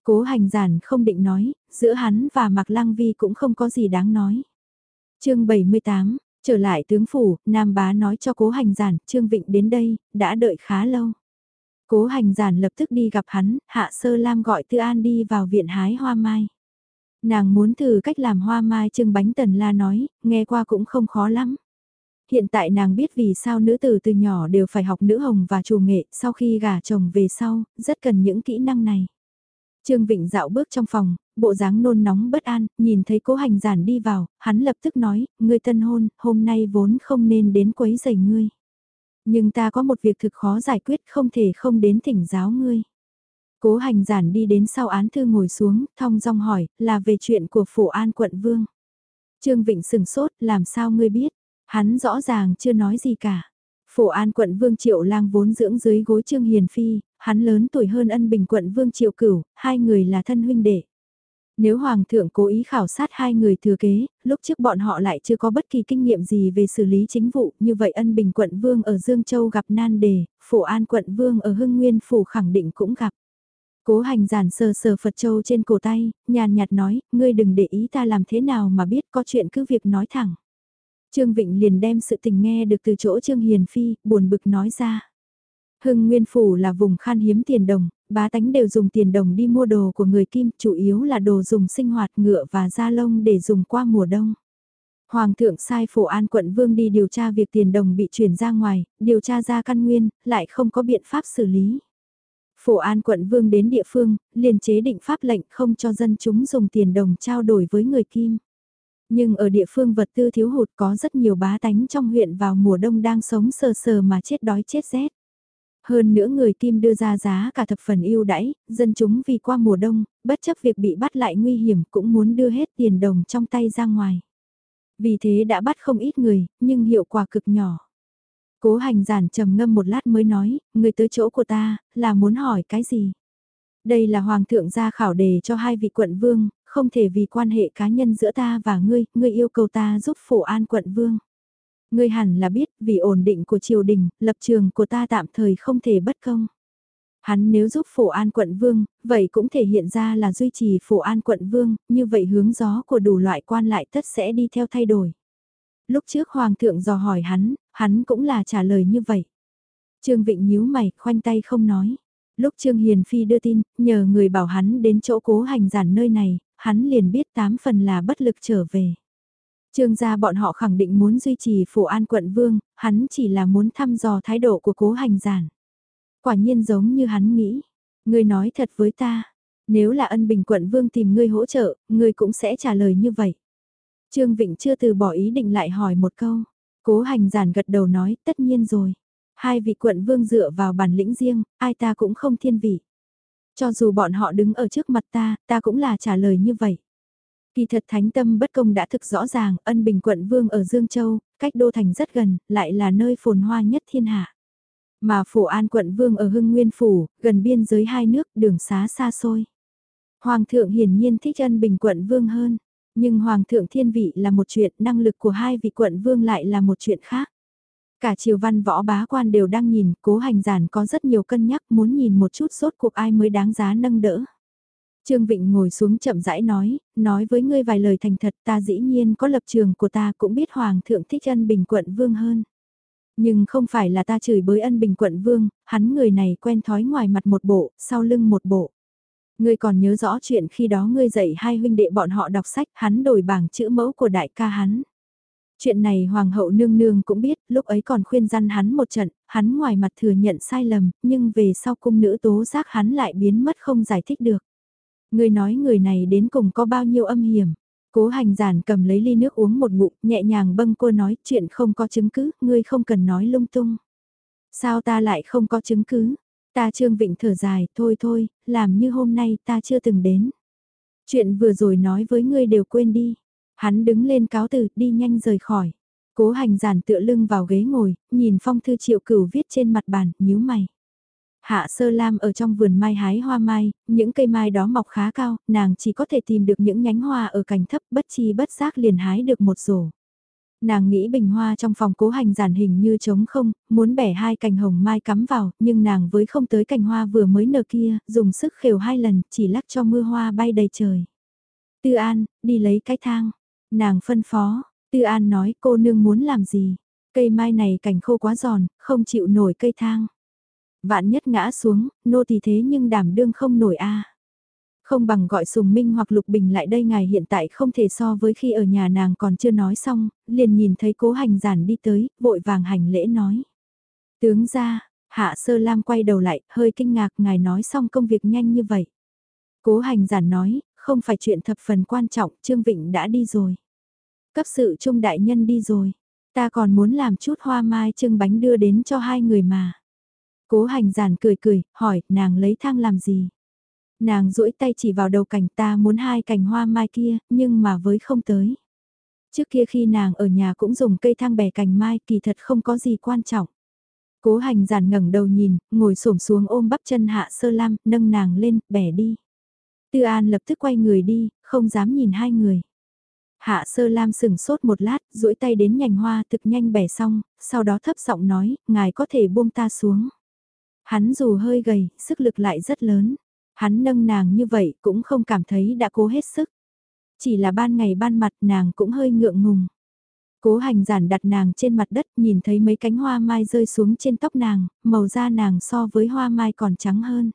A: Cố hành giản không định nói, giữa hắn và Mạc Lăng Vi cũng không có gì đáng nói. chương 78, trở lại tướng phủ, Nam Bá nói cho cố hành giản, Trương Vịnh đến đây, đã đợi khá lâu. Cố hành giản lập tức đi gặp hắn, Hạ Sơ Lam gọi Tư An đi vào viện hái hoa mai. Nàng muốn thử cách làm hoa mai trưng bánh tần la nói, nghe qua cũng không khó lắm. Hiện tại nàng biết vì sao nữ tử từ nhỏ đều phải học nữ hồng và chủ nghệ, sau khi gả chồng về sau, rất cần những kỹ năng này. Trương Vịnh dạo bước trong phòng, bộ dáng nôn nóng bất an, nhìn thấy cố hành giản đi vào, hắn lập tức nói, ngươi tân hôn, hôm nay vốn không nên đến quấy giày ngươi. Nhưng ta có một việc thực khó giải quyết không thể không đến thỉnh giáo ngươi. Cố hành giản đi đến sau án thư ngồi xuống, thong dong hỏi, là về chuyện của phủ an quận vương. Trương Vịnh sừng sốt, làm sao ngươi biết? Hắn rõ ràng chưa nói gì cả. Phổ An quận Vương Triệu Lang vốn dưỡng dưới gối Trương Hiền Phi, hắn lớn tuổi hơn ân bình quận Vương Triệu Cửu, hai người là thân huynh đệ. Nếu Hoàng thượng cố ý khảo sát hai người thừa kế, lúc trước bọn họ lại chưa có bất kỳ kinh nghiệm gì về xử lý chính vụ, như vậy ân bình quận Vương ở Dương Châu gặp nan đề, Phổ An quận Vương ở Hưng Nguyên Phủ khẳng định cũng gặp. Cố hành giản sờ sờ Phật Châu trên cổ tay, nhàn nhạt nói, ngươi đừng để ý ta làm thế nào mà biết có chuyện cứ việc nói thẳng. Trương Vịnh liền đem sự tình nghe được từ chỗ Trương Hiền Phi, buồn bực nói ra. Hưng Nguyên Phủ là vùng khan hiếm tiền đồng, bá tánh đều dùng tiền đồng đi mua đồ của người Kim, chủ yếu là đồ dùng sinh hoạt ngựa và da lông để dùng qua mùa đông. Hoàng thượng sai phổ an quận vương đi điều tra việc tiền đồng bị chuyển ra ngoài, điều tra ra căn nguyên, lại không có biện pháp xử lý. Phổ an quận vương đến địa phương, liền chế định pháp lệnh không cho dân chúng dùng tiền đồng trao đổi với người kim. Nhưng ở địa phương vật tư thiếu hụt có rất nhiều bá tánh trong huyện vào mùa đông đang sống sờ sờ mà chết đói chết rét. Hơn nữa người Kim đưa ra giá cả thập phần ưu đãi, dân chúng vì qua mùa đông, bất chấp việc bị bắt lại nguy hiểm cũng muốn đưa hết tiền đồng trong tay ra ngoài. Vì thế đã bắt không ít người, nhưng hiệu quả cực nhỏ. Cố hành giản trầm ngâm một lát mới nói, người tới chỗ của ta, là muốn hỏi cái gì? Đây là hoàng thượng ra khảo đề cho hai vị quận vương, không thể vì quan hệ cá nhân giữa ta và ngươi, ngươi yêu cầu ta giúp phổ an quận vương. Ngươi hẳn là biết, vì ổn định của triều đình, lập trường của ta tạm thời không thể bất công. Hắn nếu giúp phổ an quận vương, vậy cũng thể hiện ra là duy trì phổ an quận vương, như vậy hướng gió của đủ loại quan lại tất sẽ đi theo thay đổi. Lúc trước hoàng thượng dò hỏi hắn, hắn cũng là trả lời như vậy. Trương Vịnh nhíu mày, khoanh tay không nói. Lúc Trương Hiền Phi đưa tin, nhờ người bảo hắn đến chỗ cố hành giản nơi này, hắn liền biết tám phần là bất lực trở về. Trương gia bọn họ khẳng định muốn duy trì phổ an quận vương, hắn chỉ là muốn thăm dò thái độ của cố hành giản. Quả nhiên giống như hắn nghĩ. Ngươi nói thật với ta, nếu là ân bình quận vương tìm ngươi hỗ trợ, ngươi cũng sẽ trả lời như vậy. Trương Vịnh chưa từ bỏ ý định lại hỏi một câu. Cố hành giản gật đầu nói tất nhiên rồi. Hai vị quận vương dựa vào bản lĩnh riêng, ai ta cũng không thiên vị. Cho dù bọn họ đứng ở trước mặt ta, ta cũng là trả lời như vậy. Kỳ thật thánh tâm bất công đã thực rõ ràng, ân bình quận vương ở Dương Châu, cách đô thành rất gần, lại là nơi phồn hoa nhất thiên hạ. Mà phổ an quận vương ở Hưng Nguyên Phủ, gần biên giới hai nước, đường xá xa xôi. Hoàng thượng hiển nhiên thích ân bình quận vương hơn, nhưng Hoàng thượng thiên vị là một chuyện, năng lực của hai vị quận vương lại là một chuyện khác. Cả triều văn võ bá quan đều đang nhìn, cố hành giản có rất nhiều cân nhắc muốn nhìn một chút sốt cuộc ai mới đáng giá nâng đỡ. Trương Vịnh ngồi xuống chậm rãi nói, nói với ngươi vài lời thành thật ta dĩ nhiên có lập trường của ta cũng biết Hoàng thượng thích ân bình quận vương hơn. Nhưng không phải là ta chửi bới ân bình quận vương, hắn người này quen thói ngoài mặt một bộ, sau lưng một bộ. Ngươi còn nhớ rõ chuyện khi đó ngươi dạy hai huynh đệ bọn họ đọc sách, hắn đổi bảng chữ mẫu của đại ca hắn. Chuyện này hoàng hậu nương nương cũng biết, lúc ấy còn khuyên răn hắn một trận, hắn ngoài mặt thừa nhận sai lầm, nhưng về sau cung nữ tố giác hắn lại biến mất không giải thích được. Người nói người này đến cùng có bao nhiêu âm hiểm. Cố hành giản cầm lấy ly nước uống một ngụm, nhẹ nhàng bâng cô nói chuyện không có chứng cứ, ngươi không cần nói lung tung. Sao ta lại không có chứng cứ? Ta Trương Vịnh thở dài, thôi thôi, làm như hôm nay ta chưa từng đến. Chuyện vừa rồi nói với ngươi đều quên đi. Hắn đứng lên cáo từ, đi nhanh rời khỏi. Cố hành giản tựa lưng vào ghế ngồi, nhìn phong thư triệu cửu viết trên mặt bàn, nhíu mày. Hạ sơ lam ở trong vườn mai hái hoa mai, những cây mai đó mọc khá cao, nàng chỉ có thể tìm được những nhánh hoa ở cành thấp bất chi bất giác liền hái được một rổ. Nàng nghĩ bình hoa trong phòng cố hành giản hình như trống không, muốn bẻ hai cành hồng mai cắm vào, nhưng nàng với không tới cành hoa vừa mới nở kia, dùng sức khều hai lần, chỉ lắc cho mưa hoa bay đầy trời. Tư An, đi lấy cái thang. Nàng phân phó, Tư An nói cô nương muốn làm gì. Cây mai này cành khô quá giòn, không chịu nổi cây thang. Vạn nhất ngã xuống, nô tỳ thế nhưng đảm đương không nổi a. Không bằng gọi Sùng Minh hoặc Lục Bình lại đây ngài hiện tại không thể so với khi ở nhà nàng còn chưa nói xong, liền nhìn thấy cố hành giản đi tới, vội vàng hành lễ nói. Tướng ra, Hạ Sơ Lam quay đầu lại, hơi kinh ngạc ngài nói xong công việc nhanh như vậy. Cố hành giản nói, không phải chuyện thập phần quan trọng, Trương Vịnh đã đi rồi. Cấp sự trung đại nhân đi rồi, ta còn muốn làm chút hoa mai trưng bánh đưa đến cho hai người mà. Cố hành giản cười cười, hỏi, nàng lấy thang làm gì? Nàng duỗi tay chỉ vào đầu cành ta muốn hai cành hoa mai kia, nhưng mà với không tới. Trước kia khi nàng ở nhà cũng dùng cây thang bẻ cành mai kỳ thật không có gì quan trọng. Cố hành giản ngẩng đầu nhìn, ngồi xổm xuống ôm bắp chân hạ sơ lam, nâng nàng lên, bẻ đi. Tư An lập tức quay người đi, không dám nhìn hai người. Hạ sơ lam sừng sốt một lát, duỗi tay đến nhành hoa thực nhanh bẻ xong, sau đó thấp giọng nói, ngài có thể buông ta xuống. Hắn dù hơi gầy, sức lực lại rất lớn. Hắn nâng nàng như vậy cũng không cảm thấy đã cố hết sức. Chỉ là ban ngày ban mặt nàng cũng hơi ngượng ngùng. Cố hành giản đặt nàng trên mặt đất nhìn thấy mấy cánh hoa mai rơi xuống trên tóc nàng, màu da nàng so với hoa mai còn trắng hơn.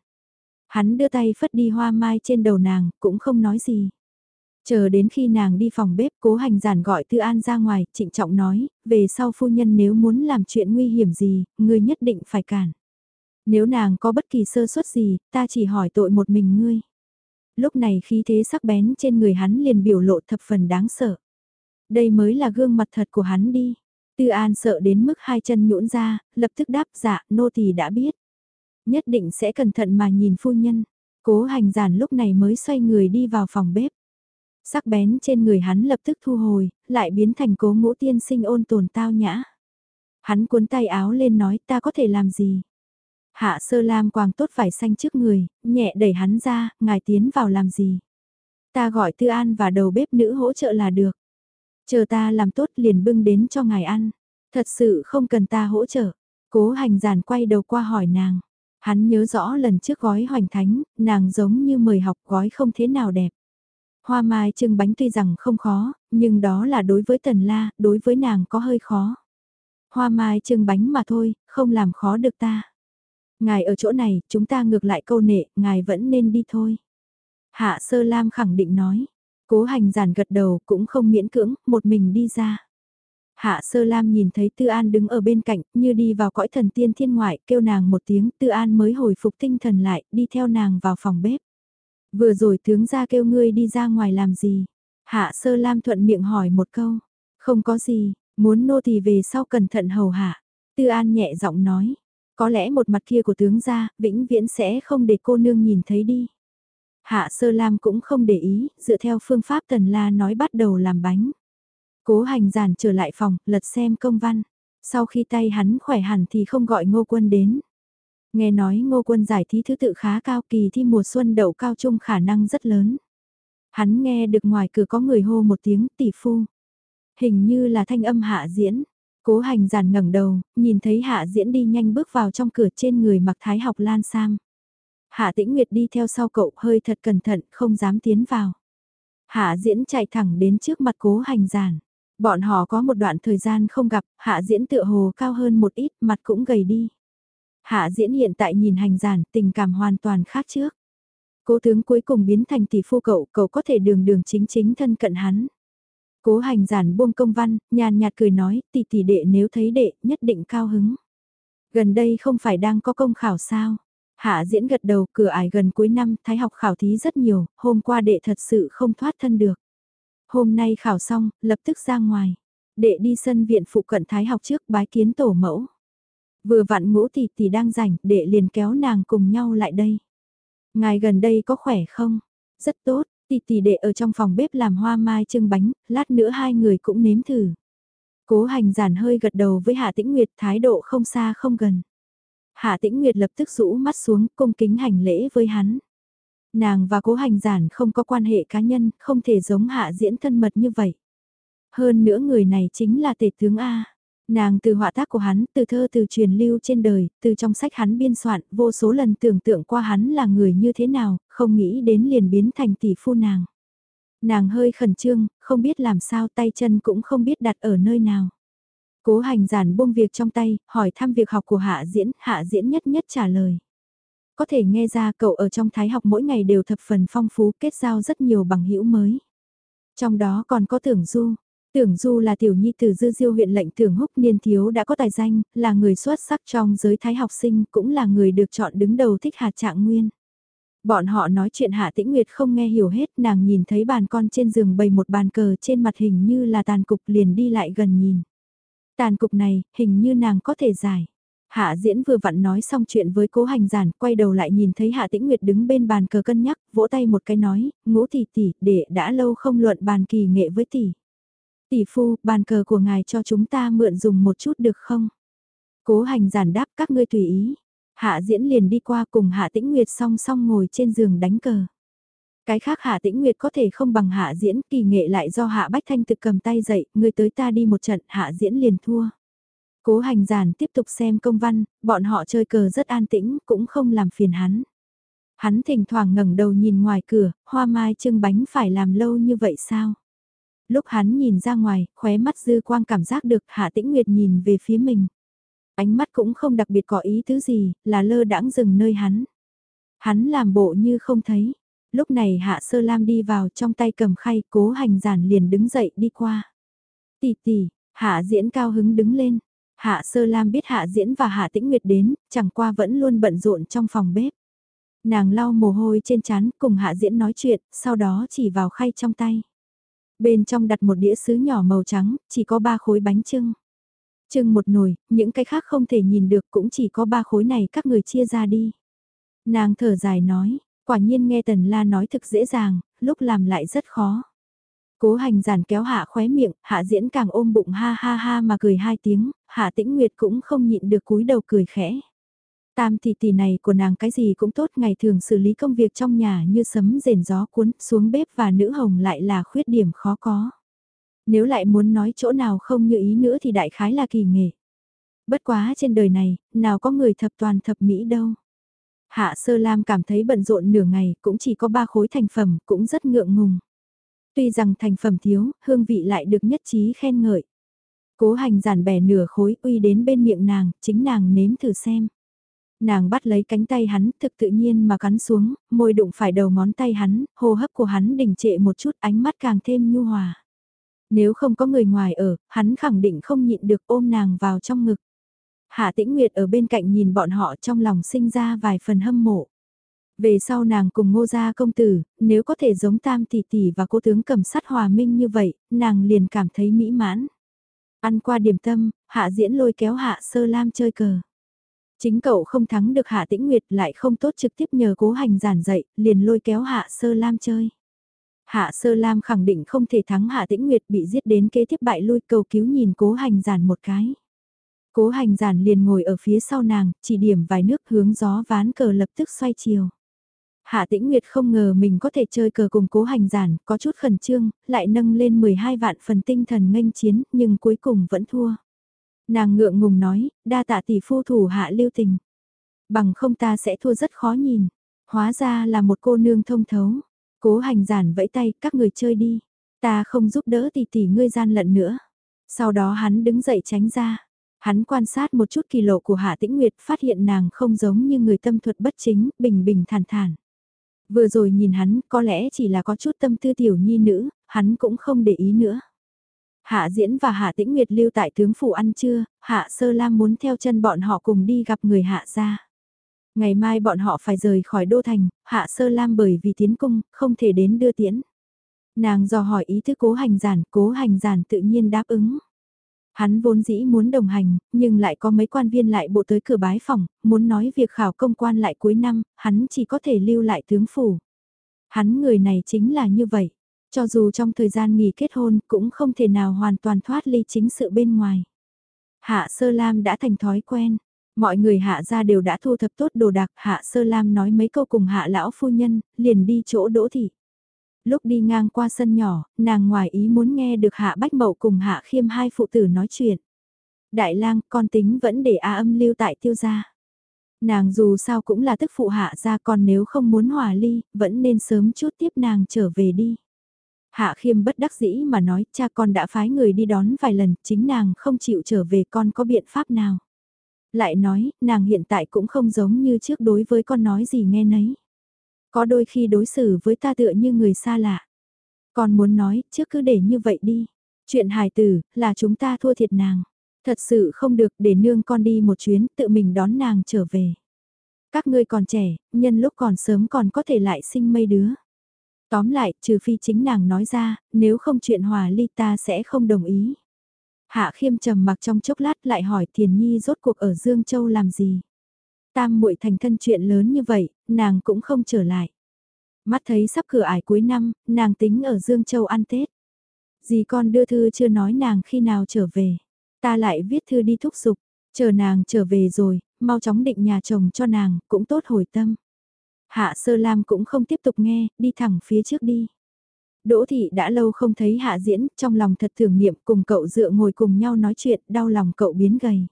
A: Hắn đưa tay phất đi hoa mai trên đầu nàng, cũng không nói gì. Chờ đến khi nàng đi phòng bếp cố hành giản gọi Tư An ra ngoài, trịnh trọng nói, về sau phu nhân nếu muốn làm chuyện nguy hiểm gì, người nhất định phải cản. Nếu nàng có bất kỳ sơ suất gì, ta chỉ hỏi tội một mình ngươi. Lúc này khí thế sắc bén trên người hắn liền biểu lộ thập phần đáng sợ. Đây mới là gương mặt thật của hắn đi. Tư An sợ đến mức hai chân nhũn ra, lập tức đáp dạ, nô tỳ đã biết. Nhất định sẽ cẩn thận mà nhìn phu nhân. Cố hành giản lúc này mới xoay người đi vào phòng bếp. Sắc bén trên người hắn lập tức thu hồi, lại biến thành cố ngũ tiên sinh ôn tồn tao nhã. Hắn cuốn tay áo lên nói ta có thể làm gì. Hạ sơ lam quàng tốt vải xanh trước người, nhẹ đẩy hắn ra, ngài tiến vào làm gì. Ta gọi tư an và đầu bếp nữ hỗ trợ là được. Chờ ta làm tốt liền bưng đến cho ngài ăn. Thật sự không cần ta hỗ trợ. Cố hành giản quay đầu qua hỏi nàng. Hắn nhớ rõ lần trước gói hoành thánh, nàng giống như mời học gói không thế nào đẹp. Hoa mai trưng bánh tuy rằng không khó, nhưng đó là đối với tần la, đối với nàng có hơi khó. Hoa mai trưng bánh mà thôi, không làm khó được ta. Ngài ở chỗ này, chúng ta ngược lại câu nệ, ngài vẫn nên đi thôi. Hạ sơ lam khẳng định nói, cố hành giản gật đầu cũng không miễn cưỡng, một mình đi ra. Hạ sơ lam nhìn thấy Tư An đứng ở bên cạnh, như đi vào cõi thần tiên thiên ngoại, kêu nàng một tiếng, Tư An mới hồi phục tinh thần lại, đi theo nàng vào phòng bếp. Vừa rồi tướng ra kêu ngươi đi ra ngoài làm gì? Hạ sơ lam thuận miệng hỏi một câu. Không có gì, muốn nô thì về sau cẩn thận hầu hạ. Tư An nhẹ giọng nói. Có lẽ một mặt kia của tướng gia vĩnh viễn sẽ không để cô nương nhìn thấy đi. Hạ sơ lam cũng không để ý, dựa theo phương pháp tần la nói bắt đầu làm bánh. Cố hành giản trở lại phòng, lật xem công văn. Sau khi tay hắn khỏe hẳn thì không gọi ngô quân đến. Nghe nói ngô quân giải thí thứ tự khá cao kỳ thi mùa xuân đậu cao trung khả năng rất lớn. Hắn nghe được ngoài cửa có người hô một tiếng tỷ phu. Hình như là thanh âm hạ diễn. Cố hành giản ngẩng đầu, nhìn thấy hạ diễn đi nhanh bước vào trong cửa trên người mặc thái học lan sam. Hạ tĩnh Nguyệt đi theo sau cậu hơi thật cẩn thận, không dám tiến vào. Hạ diễn chạy thẳng đến trước mặt cố hành giản. Bọn họ có một đoạn thời gian không gặp, hạ diễn tựa hồ cao hơn một ít, mặt cũng gầy đi. Hạ diễn hiện tại nhìn hành giản, tình cảm hoàn toàn khác trước. Cố tướng cuối cùng biến thành tỷ phu cậu, cậu có thể đường đường chính chính thân cận hắn. Cố hành giản buông công văn, nhàn nhạt cười nói, tỷ tỷ đệ nếu thấy đệ, nhất định cao hứng. Gần đây không phải đang có công khảo sao? Hạ diễn gật đầu, cửa ải gần cuối năm, thái học khảo thí rất nhiều, hôm qua đệ thật sự không thoát thân được. Hôm nay khảo xong, lập tức ra ngoài. Đệ đi sân viện phụ cận thái học trước bái kiến tổ mẫu. Vừa vặn ngũ tỷ tỷ đang rảnh, đệ liền kéo nàng cùng nhau lại đây. Ngài gần đây có khỏe không? Rất tốt, tỷ tỷ đệ ở trong phòng bếp làm hoa mai trưng bánh, lát nữa hai người cũng nếm thử. Cố hành giản hơi gật đầu với Hạ Tĩnh Nguyệt thái độ không xa không gần. Hạ Tĩnh Nguyệt lập tức rũ mắt xuống cung kính hành lễ với hắn. Nàng và cố hành giản không có quan hệ cá nhân, không thể giống hạ diễn thân mật như vậy. Hơn nữa người này chính là tể tướng A. Nàng từ họa tác của hắn, từ thơ từ truyền lưu trên đời, từ trong sách hắn biên soạn, vô số lần tưởng tượng qua hắn là người như thế nào, không nghĩ đến liền biến thành tỷ phu nàng. Nàng hơi khẩn trương, không biết làm sao tay chân cũng không biết đặt ở nơi nào. Cố hành giản buông việc trong tay, hỏi thăm việc học của hạ diễn, hạ diễn nhất nhất trả lời. Có thể nghe ra cậu ở trong thái học mỗi ngày đều thập phần phong phú kết giao rất nhiều bằng hữu mới. Trong đó còn có tưởng du, Tưởng Du là tiểu nhi từ dư diêu huyện lệnh tưởng húc niên thiếu đã có tài danh, là người xuất sắc trong giới thái học sinh, cũng là người được chọn đứng đầu thích hạt trạng nguyên. Bọn họ nói chuyện Hạ Tĩnh Nguyệt không nghe hiểu hết, nàng nhìn thấy bàn con trên giường bày một bàn cờ trên mặt hình như là tàn cục liền đi lại gần nhìn. Tàn cục này, hình như nàng có thể giải. Hạ diễn vừa vặn nói xong chuyện với cố hành giản, quay đầu lại nhìn thấy Hạ Tĩnh Nguyệt đứng bên bàn cờ cân nhắc, vỗ tay một cái nói, ngũ tỷ tỷ, để đã lâu không luận bàn kỳ nghệ với tỷ. Tỷ phu, bàn cờ của ngài cho chúng ta mượn dùng một chút được không? Cố hành giản đáp các ngươi tùy ý. Hạ diễn liền đi qua cùng Hạ Tĩnh Nguyệt song song ngồi trên giường đánh cờ. Cái khác Hạ Tĩnh Nguyệt có thể không bằng Hạ diễn, kỳ nghệ lại do Hạ Bách Thanh tự cầm tay dậy, người tới ta đi một trận, Hạ diễn liền thua. Cố hành giản tiếp tục xem công văn, bọn họ chơi cờ rất an tĩnh, cũng không làm phiền hắn. Hắn thỉnh thoảng ngẩng đầu nhìn ngoài cửa, hoa mai trưng bánh phải làm lâu như vậy sao? Lúc hắn nhìn ra ngoài, khóe mắt dư quang cảm giác được Hạ Tĩnh Nguyệt nhìn về phía mình. Ánh mắt cũng không đặc biệt có ý thứ gì, là lơ đãng dừng nơi hắn. Hắn làm bộ như không thấy. Lúc này Hạ Sơ Lam đi vào trong tay cầm khay, cố hành giản liền đứng dậy đi qua. Tỷ tỷ, Hạ diễn cao hứng đứng lên. Hạ Sơ Lam biết Hạ diễn và Hạ Tĩnh Nguyệt đến, chẳng qua vẫn luôn bận rộn trong phòng bếp. Nàng lau mồ hôi trên chán cùng Hạ diễn nói chuyện, sau đó chỉ vào khay trong tay. Bên trong đặt một đĩa sứ nhỏ màu trắng, chỉ có ba khối bánh trưng. Trưng một nồi, những cái khác không thể nhìn được cũng chỉ có ba khối này các người chia ra đi. Nàng thở dài nói, quả nhiên nghe Tần La nói thực dễ dàng, lúc làm lại rất khó. Cố hành giản kéo hạ khóe miệng, hạ diễn càng ôm bụng ha ha ha mà cười hai tiếng, hạ tĩnh nguyệt cũng không nhịn được cúi đầu cười khẽ. Tam tỷ tỷ này của nàng cái gì cũng tốt ngày thường xử lý công việc trong nhà như sấm rền gió cuốn xuống bếp và nữ hồng lại là khuyết điểm khó có. Nếu lại muốn nói chỗ nào không như ý nữa thì đại khái là kỳ nghề Bất quá trên đời này, nào có người thập toàn thập mỹ đâu. Hạ Sơ Lam cảm thấy bận rộn nửa ngày, cũng chỉ có ba khối thành phẩm, cũng rất ngượng ngùng. Tuy rằng thành phẩm thiếu, hương vị lại được nhất trí khen ngợi. Cố hành giản bẻ nửa khối uy đến bên miệng nàng, chính nàng nếm thử xem. Nàng bắt lấy cánh tay hắn, thực tự nhiên mà cắn xuống, môi đụng phải đầu ngón tay hắn, hô hấp của hắn đình trệ một chút, ánh mắt càng thêm nhu hòa. Nếu không có người ngoài ở, hắn khẳng định không nhịn được ôm nàng vào trong ngực. Hạ Tĩnh Nguyệt ở bên cạnh nhìn bọn họ trong lòng sinh ra vài phần hâm mộ. Về sau nàng cùng ngô gia công tử, nếu có thể giống tam tỷ tỷ và cô tướng cầm sắt hòa minh như vậy, nàng liền cảm thấy mỹ mãn. Ăn qua điểm tâm, hạ diễn lôi kéo hạ sơ lam chơi cờ. Chính cậu không thắng được hạ tĩnh nguyệt lại không tốt trực tiếp nhờ cố hành giản dạy, liền lôi kéo hạ sơ lam chơi. Hạ sơ lam khẳng định không thể thắng hạ tĩnh nguyệt bị giết đến kế tiếp bại lui cầu cứu nhìn cố hành giản một cái. Cố hành giản liền ngồi ở phía sau nàng, chỉ điểm vài nước hướng gió ván cờ lập tức xoay chiều. Hạ Tĩnh Nguyệt không ngờ mình có thể chơi cờ cùng cố hành giản, có chút khẩn trương, lại nâng lên 12 vạn phần tinh thần nghênh chiến, nhưng cuối cùng vẫn thua. Nàng ngượng ngùng nói, đa tạ tỷ phu thủ hạ lưu tình. Bằng không ta sẽ thua rất khó nhìn. Hóa ra là một cô nương thông thấu. Cố hành giản vẫy tay, các người chơi đi. Ta không giúp đỡ tỷ tỷ ngươi gian lận nữa. Sau đó hắn đứng dậy tránh ra. Hắn quan sát một chút kỳ lộ của Hạ Tĩnh Nguyệt phát hiện nàng không giống như người tâm thuật bất chính, bình bình thản thản. Vừa rồi nhìn hắn có lẽ chỉ là có chút tâm tư tiểu nhi nữ, hắn cũng không để ý nữa. Hạ Diễn và Hạ Tĩnh Nguyệt lưu tại tướng phủ ăn trưa, Hạ Sơ Lam muốn theo chân bọn họ cùng đi gặp người Hạ gia. Ngày mai bọn họ phải rời khỏi đô thành, Hạ Sơ Lam bởi vì tiến cung, không thể đến đưa tiễn. Nàng dò hỏi ý thức cố hành giản, cố hành giản tự nhiên đáp ứng. Hắn vốn dĩ muốn đồng hành, nhưng lại có mấy quan viên lại bộ tới cửa bái phòng, muốn nói việc khảo công quan lại cuối năm, hắn chỉ có thể lưu lại tướng phủ. Hắn người này chính là như vậy, cho dù trong thời gian nghỉ kết hôn cũng không thể nào hoàn toàn thoát ly chính sự bên ngoài. Hạ Sơ Lam đã thành thói quen, mọi người hạ ra đều đã thu thập tốt đồ đạc, Hạ Sơ Lam nói mấy câu cùng Hạ Lão Phu Nhân, liền đi chỗ đỗ thị. Lúc đi ngang qua sân nhỏ, nàng ngoài ý muốn nghe được Hạ Bách Mậu cùng Hạ Khiêm hai phụ tử nói chuyện. Đại lang, con tính vẫn để A âm lưu tại tiêu gia. Nàng dù sao cũng là tức phụ hạ ra còn nếu không muốn hòa ly, vẫn nên sớm chút tiếp nàng trở về đi. Hạ khiêm bất đắc dĩ mà nói cha con đã phái người đi đón vài lần, chính nàng không chịu trở về con có biện pháp nào. Lại nói, nàng hiện tại cũng không giống như trước đối với con nói gì nghe nấy. Có đôi khi đối xử với ta tựa như người xa lạ. Con muốn nói, trước cứ để như vậy đi. Chuyện hài tử, là chúng ta thua thiệt nàng. Thật sự không được để nương con đi một chuyến, tự mình đón nàng trở về. Các ngươi còn trẻ, nhân lúc còn sớm còn có thể lại sinh mây đứa. Tóm lại, trừ phi chính nàng nói ra, nếu không chuyện hòa ly ta sẽ không đồng ý. Hạ khiêm trầm mặc trong chốc lát lại hỏi Thiền Nhi rốt cuộc ở Dương Châu làm gì. Tam muội thành thân chuyện lớn như vậy, nàng cũng không trở lại. Mắt thấy sắp cửa ải cuối năm, nàng tính ở Dương Châu ăn Tết. Dì con đưa thư chưa nói nàng khi nào trở về. Ta lại viết thư đi thúc giục, chờ nàng trở về rồi, mau chóng định nhà chồng cho nàng, cũng tốt hồi tâm. Hạ Sơ Lam cũng không tiếp tục nghe, đi thẳng phía trước đi. Đỗ Thị đã lâu không thấy Hạ Diễn, trong lòng thật thường niệm cùng cậu dựa ngồi cùng nhau nói chuyện, đau lòng cậu biến gầy.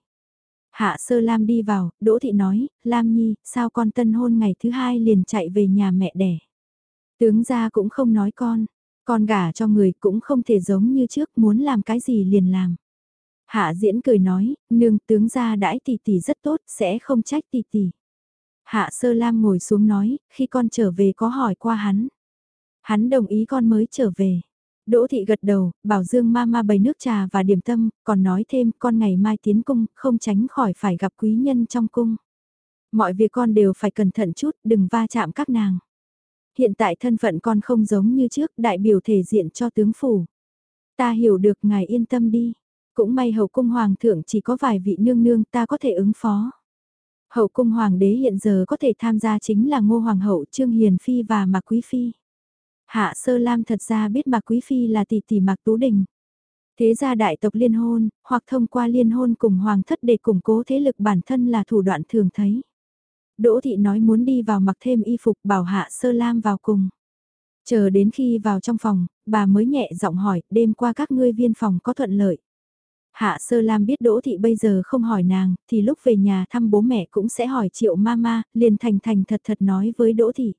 A: Hạ Sơ Lam đi vào, Đỗ Thị nói, Lam Nhi, sao con tân hôn ngày thứ hai liền chạy về nhà mẹ đẻ. Tướng gia cũng không nói con, con gả cho người cũng không thể giống như trước muốn làm cái gì liền làm. Hạ diễn cười nói, nương tướng gia đãi tỷ tỷ rất tốt, sẽ không trách tỷ tỷ. Hạ Sơ Lam ngồi xuống nói, khi con trở về có hỏi qua hắn. Hắn đồng ý con mới trở về. Đỗ thị gật đầu, bảo Dương ma ma bày nước trà và điểm tâm, còn nói thêm con ngày mai tiến cung, không tránh khỏi phải gặp quý nhân trong cung. Mọi việc con đều phải cẩn thận chút, đừng va chạm các nàng. Hiện tại thân phận con không giống như trước, đại biểu thể diện cho tướng phủ. Ta hiểu được ngài yên tâm đi. Cũng may hậu cung hoàng thượng chỉ có vài vị nương nương ta có thể ứng phó. Hậu cung hoàng đế hiện giờ có thể tham gia chính là ngô hoàng hậu Trương Hiền Phi và Mạc Quý Phi. Hạ Sơ Lam thật ra biết Mạc Quý Phi là tỷ tỷ Mạc Tú Đình. Thế gia đại tộc liên hôn, hoặc thông qua liên hôn cùng hoàng thất để củng cố thế lực bản thân là thủ đoạn thường thấy. Đỗ thị nói muốn đi vào mặc thêm y phục bảo Hạ Sơ Lam vào cùng. Chờ đến khi vào trong phòng, bà mới nhẹ giọng hỏi, đêm qua các ngươi viên phòng có thuận lợi. Hạ Sơ Lam biết Đỗ Thị bây giờ không hỏi nàng, thì lúc về nhà thăm bố mẹ cũng sẽ hỏi triệu mama, liền thành thành thật thật nói với Đỗ Thị.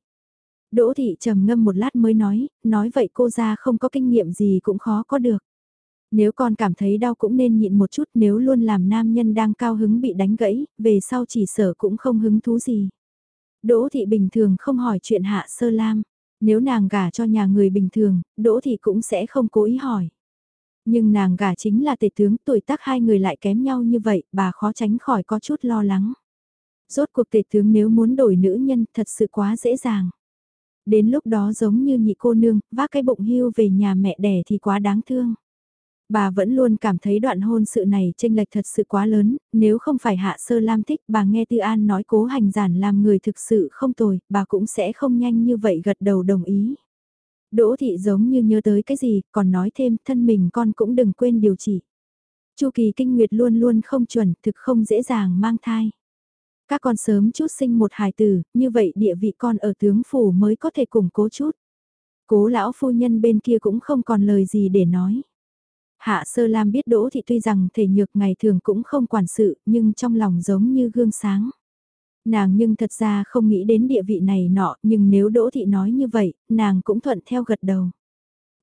A: Đỗ Thị trầm ngâm một lát mới nói, nói vậy cô ra không có kinh nghiệm gì cũng khó có được. Nếu con cảm thấy đau cũng nên nhịn một chút nếu luôn làm nam nhân đang cao hứng bị đánh gãy, về sau chỉ sở cũng không hứng thú gì. Đỗ Thị bình thường không hỏi chuyện Hạ Sơ Lam, nếu nàng gả cho nhà người bình thường, Đỗ Thị cũng sẽ không cố ý hỏi. Nhưng nàng gả chính là tể tướng tuổi tác hai người lại kém nhau như vậy, bà khó tránh khỏi có chút lo lắng. Rốt cuộc tể tướng nếu muốn đổi nữ nhân thật sự quá dễ dàng. Đến lúc đó giống như nhị cô nương, vác cái bụng hưu về nhà mẹ đẻ thì quá đáng thương. Bà vẫn luôn cảm thấy đoạn hôn sự này tranh lệch thật sự quá lớn, nếu không phải hạ sơ lam thích bà nghe Tư An nói cố hành giản làm người thực sự không tồi, bà cũng sẽ không nhanh như vậy gật đầu đồng ý. Đỗ thị giống như nhớ tới cái gì, còn nói thêm thân mình con cũng đừng quên điều trị. Chu kỳ kinh nguyệt luôn luôn không chuẩn, thực không dễ dàng mang thai. Các con sớm chút sinh một hài tử, như vậy địa vị con ở tướng phủ mới có thể củng cố chút. Cố lão phu nhân bên kia cũng không còn lời gì để nói. Hạ Sơ Lam biết Đỗ Thị tuy rằng thể nhược ngày thường cũng không quản sự, nhưng trong lòng giống như gương sáng. Nàng nhưng thật ra không nghĩ đến địa vị này nọ, nhưng nếu Đỗ Thị nói như vậy, nàng cũng thuận theo gật đầu.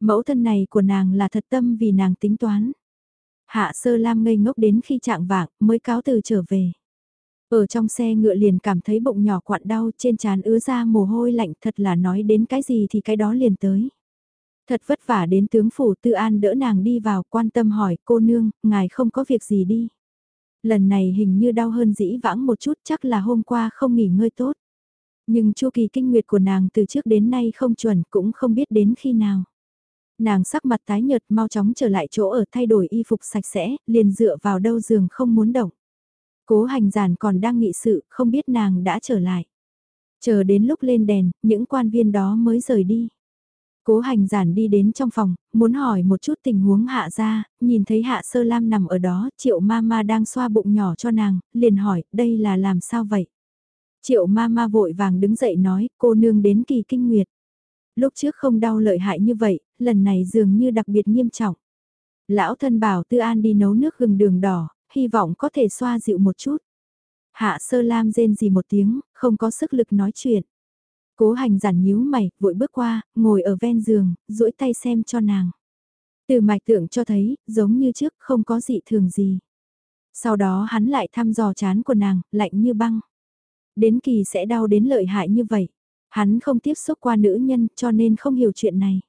A: Mẫu thân này của nàng là thật tâm vì nàng tính toán. Hạ Sơ Lam ngây ngốc đến khi trạng vạng mới cáo từ trở về. Ở trong xe ngựa liền cảm thấy bụng nhỏ quặn đau trên trán ứa ra mồ hôi lạnh thật là nói đến cái gì thì cái đó liền tới. Thật vất vả đến tướng phủ tư an đỡ nàng đi vào quan tâm hỏi cô nương, ngài không có việc gì đi. Lần này hình như đau hơn dĩ vãng một chút chắc là hôm qua không nghỉ ngơi tốt. Nhưng chu kỳ kinh nguyệt của nàng từ trước đến nay không chuẩn cũng không biết đến khi nào. Nàng sắc mặt tái nhợt mau chóng trở lại chỗ ở thay đổi y phục sạch sẽ, liền dựa vào đâu giường không muốn động. Cố hành giản còn đang nghị sự, không biết nàng đã trở lại. Chờ đến lúc lên đèn, những quan viên đó mới rời đi. Cố hành giản đi đến trong phòng, muốn hỏi một chút tình huống hạ ra, nhìn thấy hạ sơ lam nằm ở đó, triệu ma ma đang xoa bụng nhỏ cho nàng, liền hỏi, đây là làm sao vậy? Triệu ma ma vội vàng đứng dậy nói, cô nương đến kỳ kinh nguyệt. Lúc trước không đau lợi hại như vậy, lần này dường như đặc biệt nghiêm trọng. Lão thân bảo Tư An đi nấu nước gừng đường đỏ, hy vọng có thể xoa dịu một chút. Hạ sơ lam rên gì một tiếng, không có sức lực nói chuyện. Cố hành giản nhíu mày, vội bước qua, ngồi ở ven giường, duỗi tay xem cho nàng. Từ mạch tượng cho thấy, giống như trước, không có dị thường gì. Sau đó hắn lại thăm dò chán của nàng, lạnh như băng. Đến kỳ sẽ đau đến lợi hại như vậy. Hắn không tiếp xúc qua nữ nhân cho nên không hiểu chuyện này.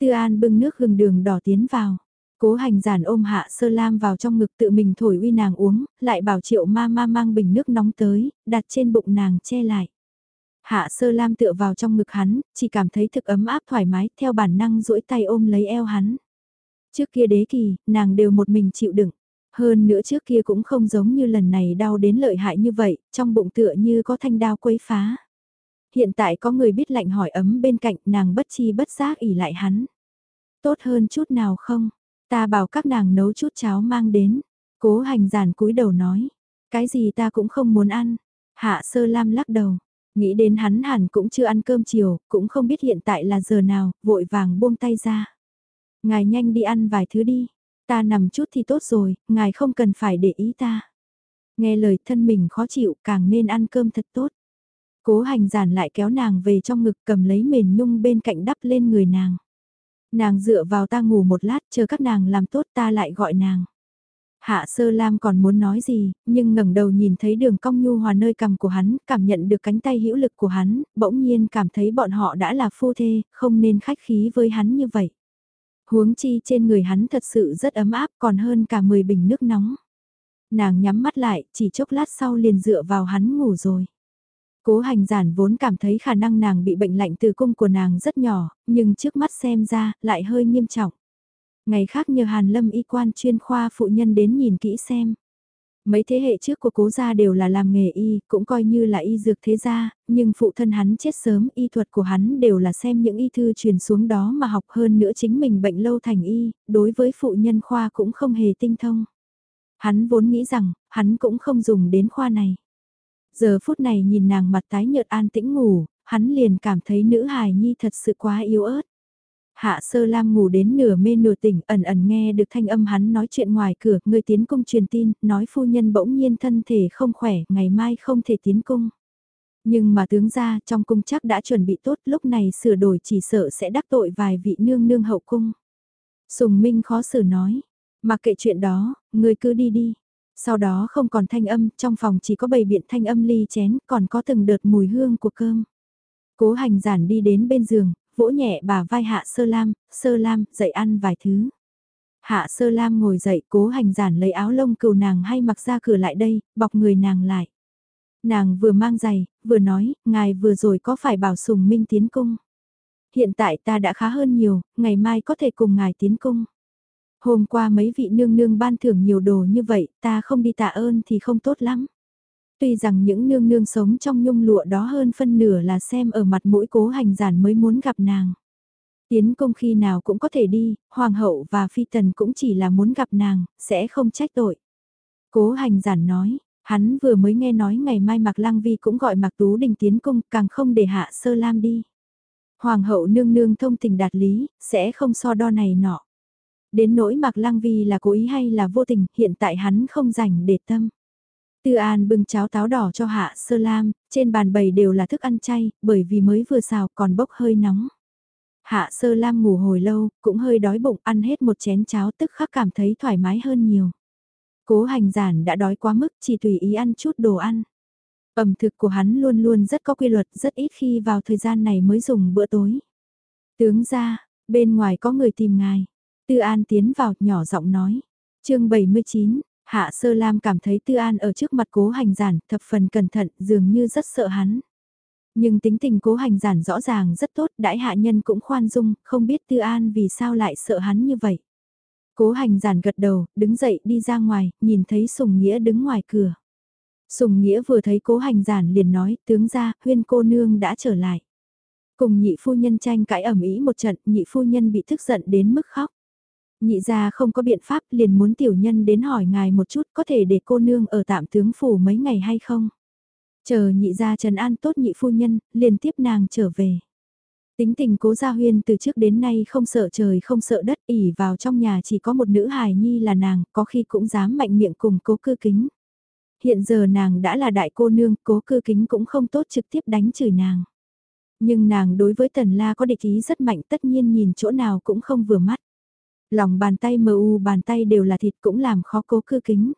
A: Tư An bưng nước gừng đường đỏ tiến vào. Cố hành giản ôm hạ sơ lam vào trong ngực tự mình thổi uy nàng uống, lại bảo triệu ma ma mang bình nước nóng tới, đặt trên bụng nàng che lại. Hạ sơ lam tựa vào trong ngực hắn, chỉ cảm thấy thực ấm áp thoải mái, theo bản năng duỗi tay ôm lấy eo hắn. Trước kia đế kỳ, nàng đều một mình chịu đựng. Hơn nữa trước kia cũng không giống như lần này đau đến lợi hại như vậy, trong bụng tựa như có thanh đao quấy phá. Hiện tại có người biết lạnh hỏi ấm bên cạnh nàng bất chi bất giác ỉ lại hắn. Tốt hơn chút nào không? Ta bảo các nàng nấu chút cháo mang đến. Cố hành giản cúi đầu nói. Cái gì ta cũng không muốn ăn. Hạ sơ lam lắc đầu. Nghĩ đến hắn hẳn cũng chưa ăn cơm chiều, cũng không biết hiện tại là giờ nào, vội vàng buông tay ra. Ngài nhanh đi ăn vài thứ đi. Ta nằm chút thì tốt rồi, ngài không cần phải để ý ta. Nghe lời thân mình khó chịu càng nên ăn cơm thật tốt. Cố hành giản lại kéo nàng về trong ngực cầm lấy mền nhung bên cạnh đắp lên người nàng. Nàng dựa vào ta ngủ một lát chờ các nàng làm tốt ta lại gọi nàng. Hạ Sơ Lam còn muốn nói gì, nhưng ngẩng đầu nhìn thấy đường cong nhu hòa nơi cầm của hắn, cảm nhận được cánh tay hữu lực của hắn, bỗng nhiên cảm thấy bọn họ đã là phu thê, không nên khách khí với hắn như vậy. Huống chi trên người hắn thật sự rất ấm áp còn hơn cả 10 bình nước nóng. Nàng nhắm mắt lại, chỉ chốc lát sau liền dựa vào hắn ngủ rồi. Cố hành giản vốn cảm thấy khả năng nàng bị bệnh lạnh từ cung của nàng rất nhỏ, nhưng trước mắt xem ra, lại hơi nghiêm trọng. Ngày khác nhờ Hàn Lâm y quan chuyên khoa phụ nhân đến nhìn kỹ xem. Mấy thế hệ trước của cố gia đều là làm nghề y, cũng coi như là y dược thế gia, nhưng phụ thân hắn chết sớm, y thuật của hắn đều là xem những y thư truyền xuống đó mà học hơn nữa chính mình bệnh lâu thành y, đối với phụ nhân khoa cũng không hề tinh thông. Hắn vốn nghĩ rằng, hắn cũng không dùng đến khoa này. Giờ phút này nhìn nàng mặt tái nhợt an tĩnh ngủ, hắn liền cảm thấy nữ hài nhi thật sự quá yếu ớt. Hạ sơ lam ngủ đến nửa mê nửa tỉnh ẩn ẩn nghe được thanh âm hắn nói chuyện ngoài cửa, người tiến cung truyền tin, nói phu nhân bỗng nhiên thân thể không khỏe, ngày mai không thể tiến cung. Nhưng mà tướng ra trong cung chắc đã chuẩn bị tốt lúc này sửa đổi chỉ sợ sẽ đắc tội vài vị nương nương hậu cung. Sùng Minh khó xử nói, mà kệ chuyện đó, người cứ đi đi. Sau đó không còn thanh âm, trong phòng chỉ có bầy biện thanh âm ly chén, còn có từng đợt mùi hương của cơm. Cố hành giản đi đến bên giường, vỗ nhẹ bà vai hạ sơ lam, sơ lam, dậy ăn vài thứ. Hạ sơ lam ngồi dậy cố hành giản lấy áo lông cừu nàng hay mặc ra cửa lại đây, bọc người nàng lại. Nàng vừa mang giày, vừa nói, ngài vừa rồi có phải bảo sùng minh tiến cung. Hiện tại ta đã khá hơn nhiều, ngày mai có thể cùng ngài tiến cung. Hôm qua mấy vị nương nương ban thưởng nhiều đồ như vậy, ta không đi tạ ơn thì không tốt lắm. Tuy rằng những nương nương sống trong nhung lụa đó hơn phân nửa là xem ở mặt mũi cố hành giản mới muốn gặp nàng. Tiến công khi nào cũng có thể đi, hoàng hậu và phi tần cũng chỉ là muốn gặp nàng, sẽ không trách tội. Cố hành giản nói, hắn vừa mới nghe nói ngày mai Mạc Lăng Vi cũng gọi Mạc Tú Đình tiến cung, càng không để hạ sơ lam đi. Hoàng hậu nương nương thông tình đạt lý, sẽ không so đo này nọ. Đến nỗi Mạc Lăng Vi là cố ý hay là vô tình, hiện tại hắn không rảnh để tâm. Tư An bưng cháo táo đỏ cho Hạ Sơ Lam, trên bàn bày đều là thức ăn chay, bởi vì mới vừa xào còn bốc hơi nóng. Hạ Sơ Lam ngủ hồi lâu, cũng hơi đói bụng ăn hết một chén cháo tức khắc cảm thấy thoải mái hơn nhiều. Cố hành giản đã đói quá mức chỉ tùy ý ăn chút đồ ăn. Ẩm thực của hắn luôn luôn rất có quy luật, rất ít khi vào thời gian này mới dùng bữa tối. Tướng ra, bên ngoài có người tìm ngài. Tư An tiến vào, nhỏ giọng nói. chương 79, Hạ Sơ Lam cảm thấy Tư An ở trước mặt cố hành giản, thập phần cẩn thận, dường như rất sợ hắn. Nhưng tính tình cố hành giản rõ ràng rất tốt, đãi hạ nhân cũng khoan dung, không biết Tư An vì sao lại sợ hắn như vậy. Cố hành giản gật đầu, đứng dậy đi ra ngoài, nhìn thấy Sùng Nghĩa đứng ngoài cửa. Sùng Nghĩa vừa thấy cố hành giản liền nói, tướng ra, huyên cô nương đã trở lại. Cùng nhị phu nhân tranh cãi ẩm ý một trận, nhị phu nhân bị thức giận đến mức khóc. Nhị gia không có biện pháp liền muốn tiểu nhân đến hỏi ngài một chút có thể để cô nương ở tạm tướng phủ mấy ngày hay không. Chờ nhị gia trần an tốt nhị phu nhân, liền tiếp nàng trở về. Tính tình cố gia huyên từ trước đến nay không sợ trời không sợ đất ỉ vào trong nhà chỉ có một nữ hài nhi là nàng, có khi cũng dám mạnh miệng cùng cố cư kính. Hiện giờ nàng đã là đại cô nương, cố cư kính cũng không tốt trực tiếp đánh chửi nàng. Nhưng nàng đối với tần la có địch ý rất mạnh tất nhiên nhìn chỗ nào cũng không vừa mắt. Lòng bàn tay mờ u bàn tay đều là thịt cũng làm khó cố cư kính.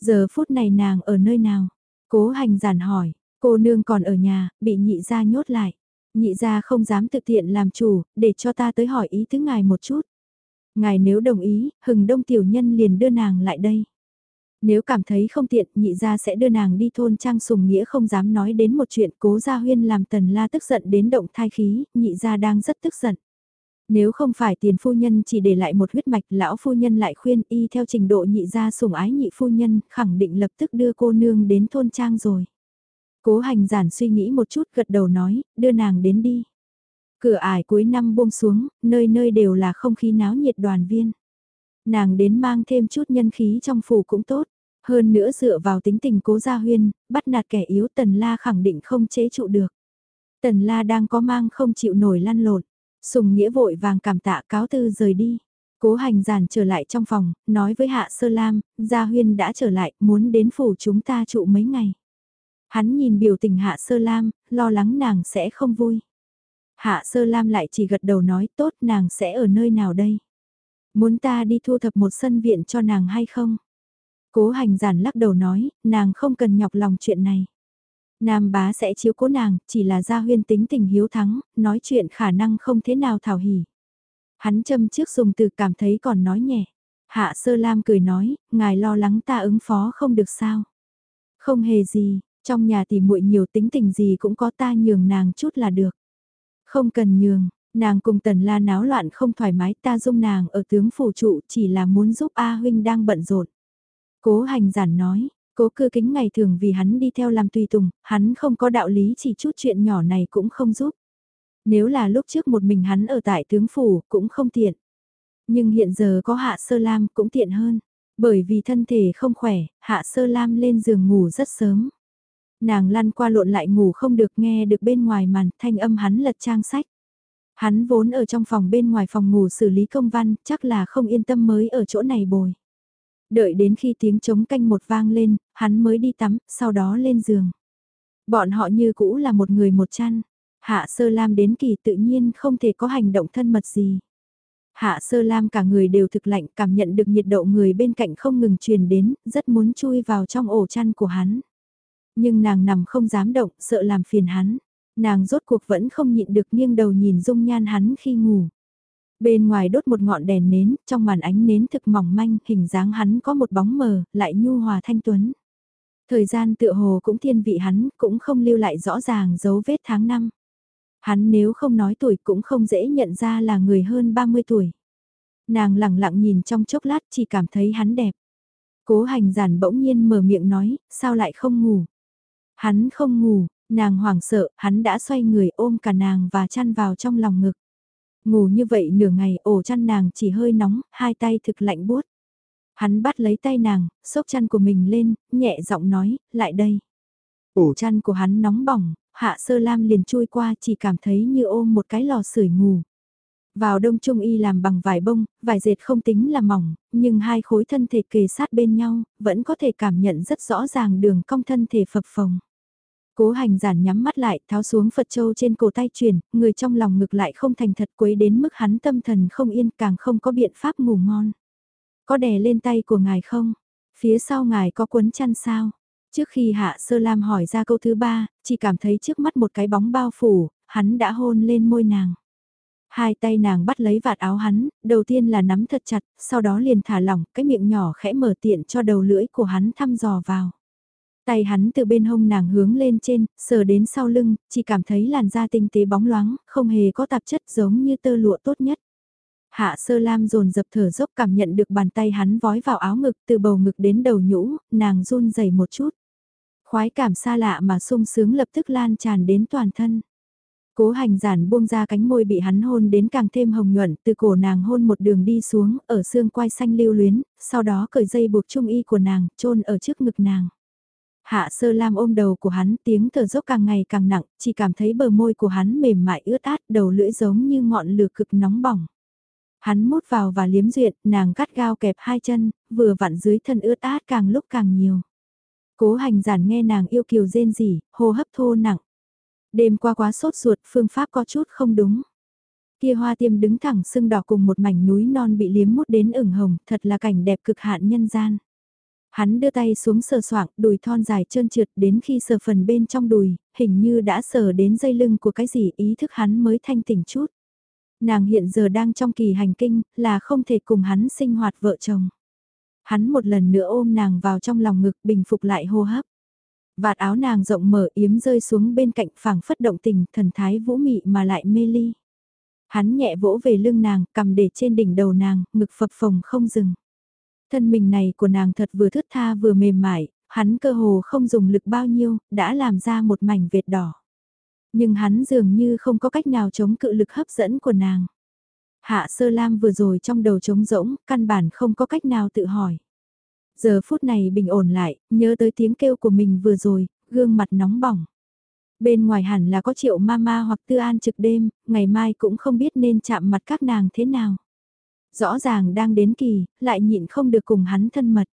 A: Giờ phút này nàng ở nơi nào? Cố hành giản hỏi, cô nương còn ở nhà, bị nhị gia nhốt lại. Nhị gia không dám tự tiện làm chủ, để cho ta tới hỏi ý thứ ngài một chút. Ngài nếu đồng ý, hừng đông tiểu nhân liền đưa nàng lại đây. Nếu cảm thấy không tiện, nhị gia sẽ đưa nàng đi thôn trang sùng nghĩa không dám nói đến một chuyện cố gia huyên làm tần la tức giận đến động thai khí, nhị gia đang rất tức giận. Nếu không phải tiền phu nhân chỉ để lại một huyết mạch lão phu nhân lại khuyên y theo trình độ nhị gia sủng ái nhị phu nhân khẳng định lập tức đưa cô nương đến thôn trang rồi. Cố hành giản suy nghĩ một chút gật đầu nói, đưa nàng đến đi. Cửa ải cuối năm buông xuống, nơi nơi đều là không khí náo nhiệt đoàn viên. Nàng đến mang thêm chút nhân khí trong phủ cũng tốt. Hơn nữa dựa vào tính tình cố gia huyên, bắt nạt kẻ yếu tần la khẳng định không chế trụ được. Tần la đang có mang không chịu nổi lăn lộn. Sùng Nghĩa vội vàng cảm tạ cáo tư rời đi. Cố hành giản trở lại trong phòng, nói với Hạ Sơ Lam, Gia Huyên đã trở lại, muốn đến phủ chúng ta trụ mấy ngày. Hắn nhìn biểu tình Hạ Sơ Lam, lo lắng nàng sẽ không vui. Hạ Sơ Lam lại chỉ gật đầu nói tốt nàng sẽ ở nơi nào đây? Muốn ta đi thu thập một sân viện cho nàng hay không? Cố hành giản lắc đầu nói, nàng không cần nhọc lòng chuyện này. Nam bá sẽ chiếu cố nàng, chỉ là gia huyên tính tình hiếu thắng, nói chuyện khả năng không thế nào thảo hỉ. Hắn châm trước dùng từ cảm thấy còn nói nhẹ. Hạ sơ lam cười nói, ngài lo lắng ta ứng phó không được sao. Không hề gì, trong nhà thì muội nhiều tính tình gì cũng có ta nhường nàng chút là được. Không cần nhường, nàng cùng tần la náo loạn không thoải mái ta dung nàng ở tướng phủ trụ chỉ là muốn giúp A huynh đang bận rộn. Cố hành giản nói, cố cư kính ngày thường vì hắn đi theo làm tùy tùng, hắn không có đạo lý chỉ chút chuyện nhỏ này cũng không giúp. Nếu là lúc trước một mình hắn ở tại tướng phủ cũng không tiện. Nhưng hiện giờ có hạ sơ lam cũng tiện hơn. Bởi vì thân thể không khỏe, hạ sơ lam lên giường ngủ rất sớm. Nàng lăn qua lộn lại ngủ không được nghe được bên ngoài màn thanh âm hắn lật trang sách. Hắn vốn ở trong phòng bên ngoài phòng ngủ xử lý công văn, chắc là không yên tâm mới ở chỗ này bồi. Đợi đến khi tiếng trống canh một vang lên, hắn mới đi tắm, sau đó lên giường. Bọn họ như cũ là một người một chăn. Hạ sơ lam đến kỳ tự nhiên không thể có hành động thân mật gì. Hạ sơ lam cả người đều thực lạnh cảm nhận được nhiệt độ người bên cạnh không ngừng truyền đến, rất muốn chui vào trong ổ chăn của hắn. Nhưng nàng nằm không dám động, sợ làm phiền hắn. Nàng rốt cuộc vẫn không nhịn được nghiêng đầu nhìn dung nhan hắn khi ngủ. Bên ngoài đốt một ngọn đèn nến, trong màn ánh nến thực mỏng manh, hình dáng hắn có một bóng mờ, lại nhu hòa thanh tuấn. Thời gian tựa hồ cũng thiên vị hắn, cũng không lưu lại rõ ràng dấu vết tháng năm. Hắn nếu không nói tuổi cũng không dễ nhận ra là người hơn 30 tuổi. Nàng lặng lặng nhìn trong chốc lát chỉ cảm thấy hắn đẹp. Cố hành giản bỗng nhiên mở miệng nói, sao lại không ngủ? Hắn không ngủ, nàng hoảng sợ, hắn đã xoay người ôm cả nàng và chăn vào trong lòng ngực. Ngủ như vậy nửa ngày ổ chăn nàng chỉ hơi nóng, hai tay thực lạnh buốt. Hắn bắt lấy tay nàng, xốc chăn của mình lên, nhẹ giọng nói, lại đây. Ổ chăn của hắn nóng bỏng, hạ sơ lam liền chui qua chỉ cảm thấy như ôm một cái lò sưởi ngủ. Vào đông trung y làm bằng vải bông, vải dệt không tính là mỏng, nhưng hai khối thân thể kề sát bên nhau, vẫn có thể cảm nhận rất rõ ràng đường cong thân thể phập phồng. Cố hành giản nhắm mắt lại, tháo xuống Phật Châu trên cổ tay truyền, người trong lòng ngực lại không thành thật quấy đến mức hắn tâm thần không yên càng không có biện pháp ngủ ngon. Có đè lên tay của ngài không? Phía sau ngài có quấn chăn sao? Trước khi Hạ Sơ Lam hỏi ra câu thứ ba, chỉ cảm thấy trước mắt một cái bóng bao phủ, hắn đã hôn lên môi nàng. Hai tay nàng bắt lấy vạt áo hắn, đầu tiên là nắm thật chặt, sau đó liền thả lỏng, cái miệng nhỏ khẽ mở tiện cho đầu lưỡi của hắn thăm dò vào. Tay hắn từ bên hông nàng hướng lên trên, sờ đến sau lưng, chỉ cảm thấy làn da tinh tế bóng loáng, không hề có tạp chất giống như tơ lụa tốt nhất. Hạ sơ lam dồn dập thở dốc cảm nhận được bàn tay hắn vói vào áo ngực từ bầu ngực đến đầu nhũ, nàng run rẩy một chút. Khoái cảm xa lạ mà sung sướng lập tức lan tràn đến toàn thân. Cố hành giản buông ra cánh môi bị hắn hôn đến càng thêm hồng nhuận, từ cổ nàng hôn một đường đi xuống, ở xương quai xanh lưu luyến, sau đó cởi dây buộc trung y của nàng, chôn ở trước ngực nàng. Hạ sơ lam ôm đầu của hắn tiếng thở dốc càng ngày càng nặng, chỉ cảm thấy bờ môi của hắn mềm mại ướt át, đầu lưỡi giống như ngọn lửa cực nóng bỏng. Hắn mút vào và liếm duyệt, nàng cắt gao kẹp hai chân, vừa vặn dưới thân ướt át càng lúc càng nhiều. Cố hành giản nghe nàng yêu kiều rên rỉ, hô hấp thô nặng. Đêm qua quá sốt ruột, phương pháp có chút không đúng. Kia hoa tiêm đứng thẳng sưng đỏ cùng một mảnh núi non bị liếm mút đến ửng hồng, thật là cảnh đẹp cực hạn nhân gian. Hắn đưa tay xuống sờ soạng, đùi thon dài trơn trượt đến khi sờ phần bên trong đùi, hình như đã sờ đến dây lưng của cái gì ý thức hắn mới thanh tỉnh chút. Nàng hiện giờ đang trong kỳ hành kinh, là không thể cùng hắn sinh hoạt vợ chồng. Hắn một lần nữa ôm nàng vào trong lòng ngực bình phục lại hô hấp. Vạt áo nàng rộng mở yếm rơi xuống bên cạnh phẳng phất động tình, thần thái vũ mị mà lại mê ly. Hắn nhẹ vỗ về lưng nàng, cầm để trên đỉnh đầu nàng, ngực phập phồng không dừng. Thân mình này của nàng thật vừa thướt tha vừa mềm mại, hắn cơ hồ không dùng lực bao nhiêu, đã làm ra một mảnh vệt đỏ. Nhưng hắn dường như không có cách nào chống cự lực hấp dẫn của nàng. Hạ sơ lam vừa rồi trong đầu trống rỗng, căn bản không có cách nào tự hỏi. Giờ phút này bình ổn lại, nhớ tới tiếng kêu của mình vừa rồi, gương mặt nóng bỏng. Bên ngoài hẳn là có triệu mama hoặc tư an trực đêm, ngày mai cũng không biết nên chạm mặt các nàng thế nào. Rõ ràng đang đến kỳ, lại nhịn không được cùng hắn thân mật.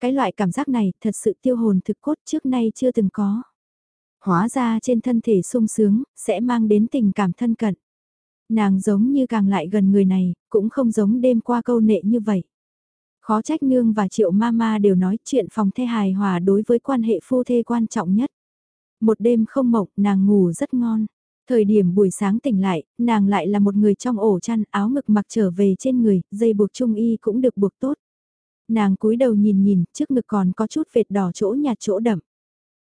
A: Cái loại cảm giác này thật sự tiêu hồn thực cốt trước nay chưa từng có. Hóa ra trên thân thể sung sướng, sẽ mang đến tình cảm thân cận. Nàng giống như càng lại gần người này, cũng không giống đêm qua câu nệ như vậy. Khó trách nương và triệu mama đều nói chuyện phòng thê hài hòa đối với quan hệ phu thê quan trọng nhất. Một đêm không mộng, nàng ngủ rất ngon. Thời điểm buổi sáng tỉnh lại, nàng lại là một người trong ổ chăn áo ngực mặc trở về trên người, dây buộc trung y cũng được buộc tốt. Nàng cúi đầu nhìn nhìn, trước ngực còn có chút vệt đỏ chỗ nhạt chỗ đậm.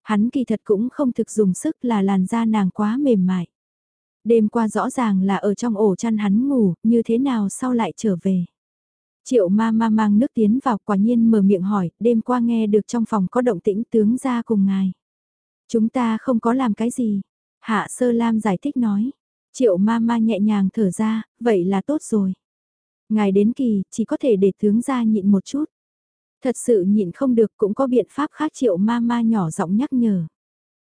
A: Hắn kỳ thật cũng không thực dùng sức là làn da nàng quá mềm mại. Đêm qua rõ ràng là ở trong ổ chăn hắn ngủ, như thế nào sau lại trở về. Triệu ma ma mang nước tiến vào quả nhiên mở miệng hỏi, đêm qua nghe được trong phòng có động tĩnh tướng ra cùng ngài. Chúng ta không có làm cái gì. Hạ sơ lam giải thích nói. Triệu ma ma nhẹ nhàng thở ra, vậy là tốt rồi. Ngài đến kỳ, chỉ có thể để tướng ra nhịn một chút. Thật sự nhịn không được cũng có biện pháp khác triệu ma ma nhỏ giọng nhắc nhở.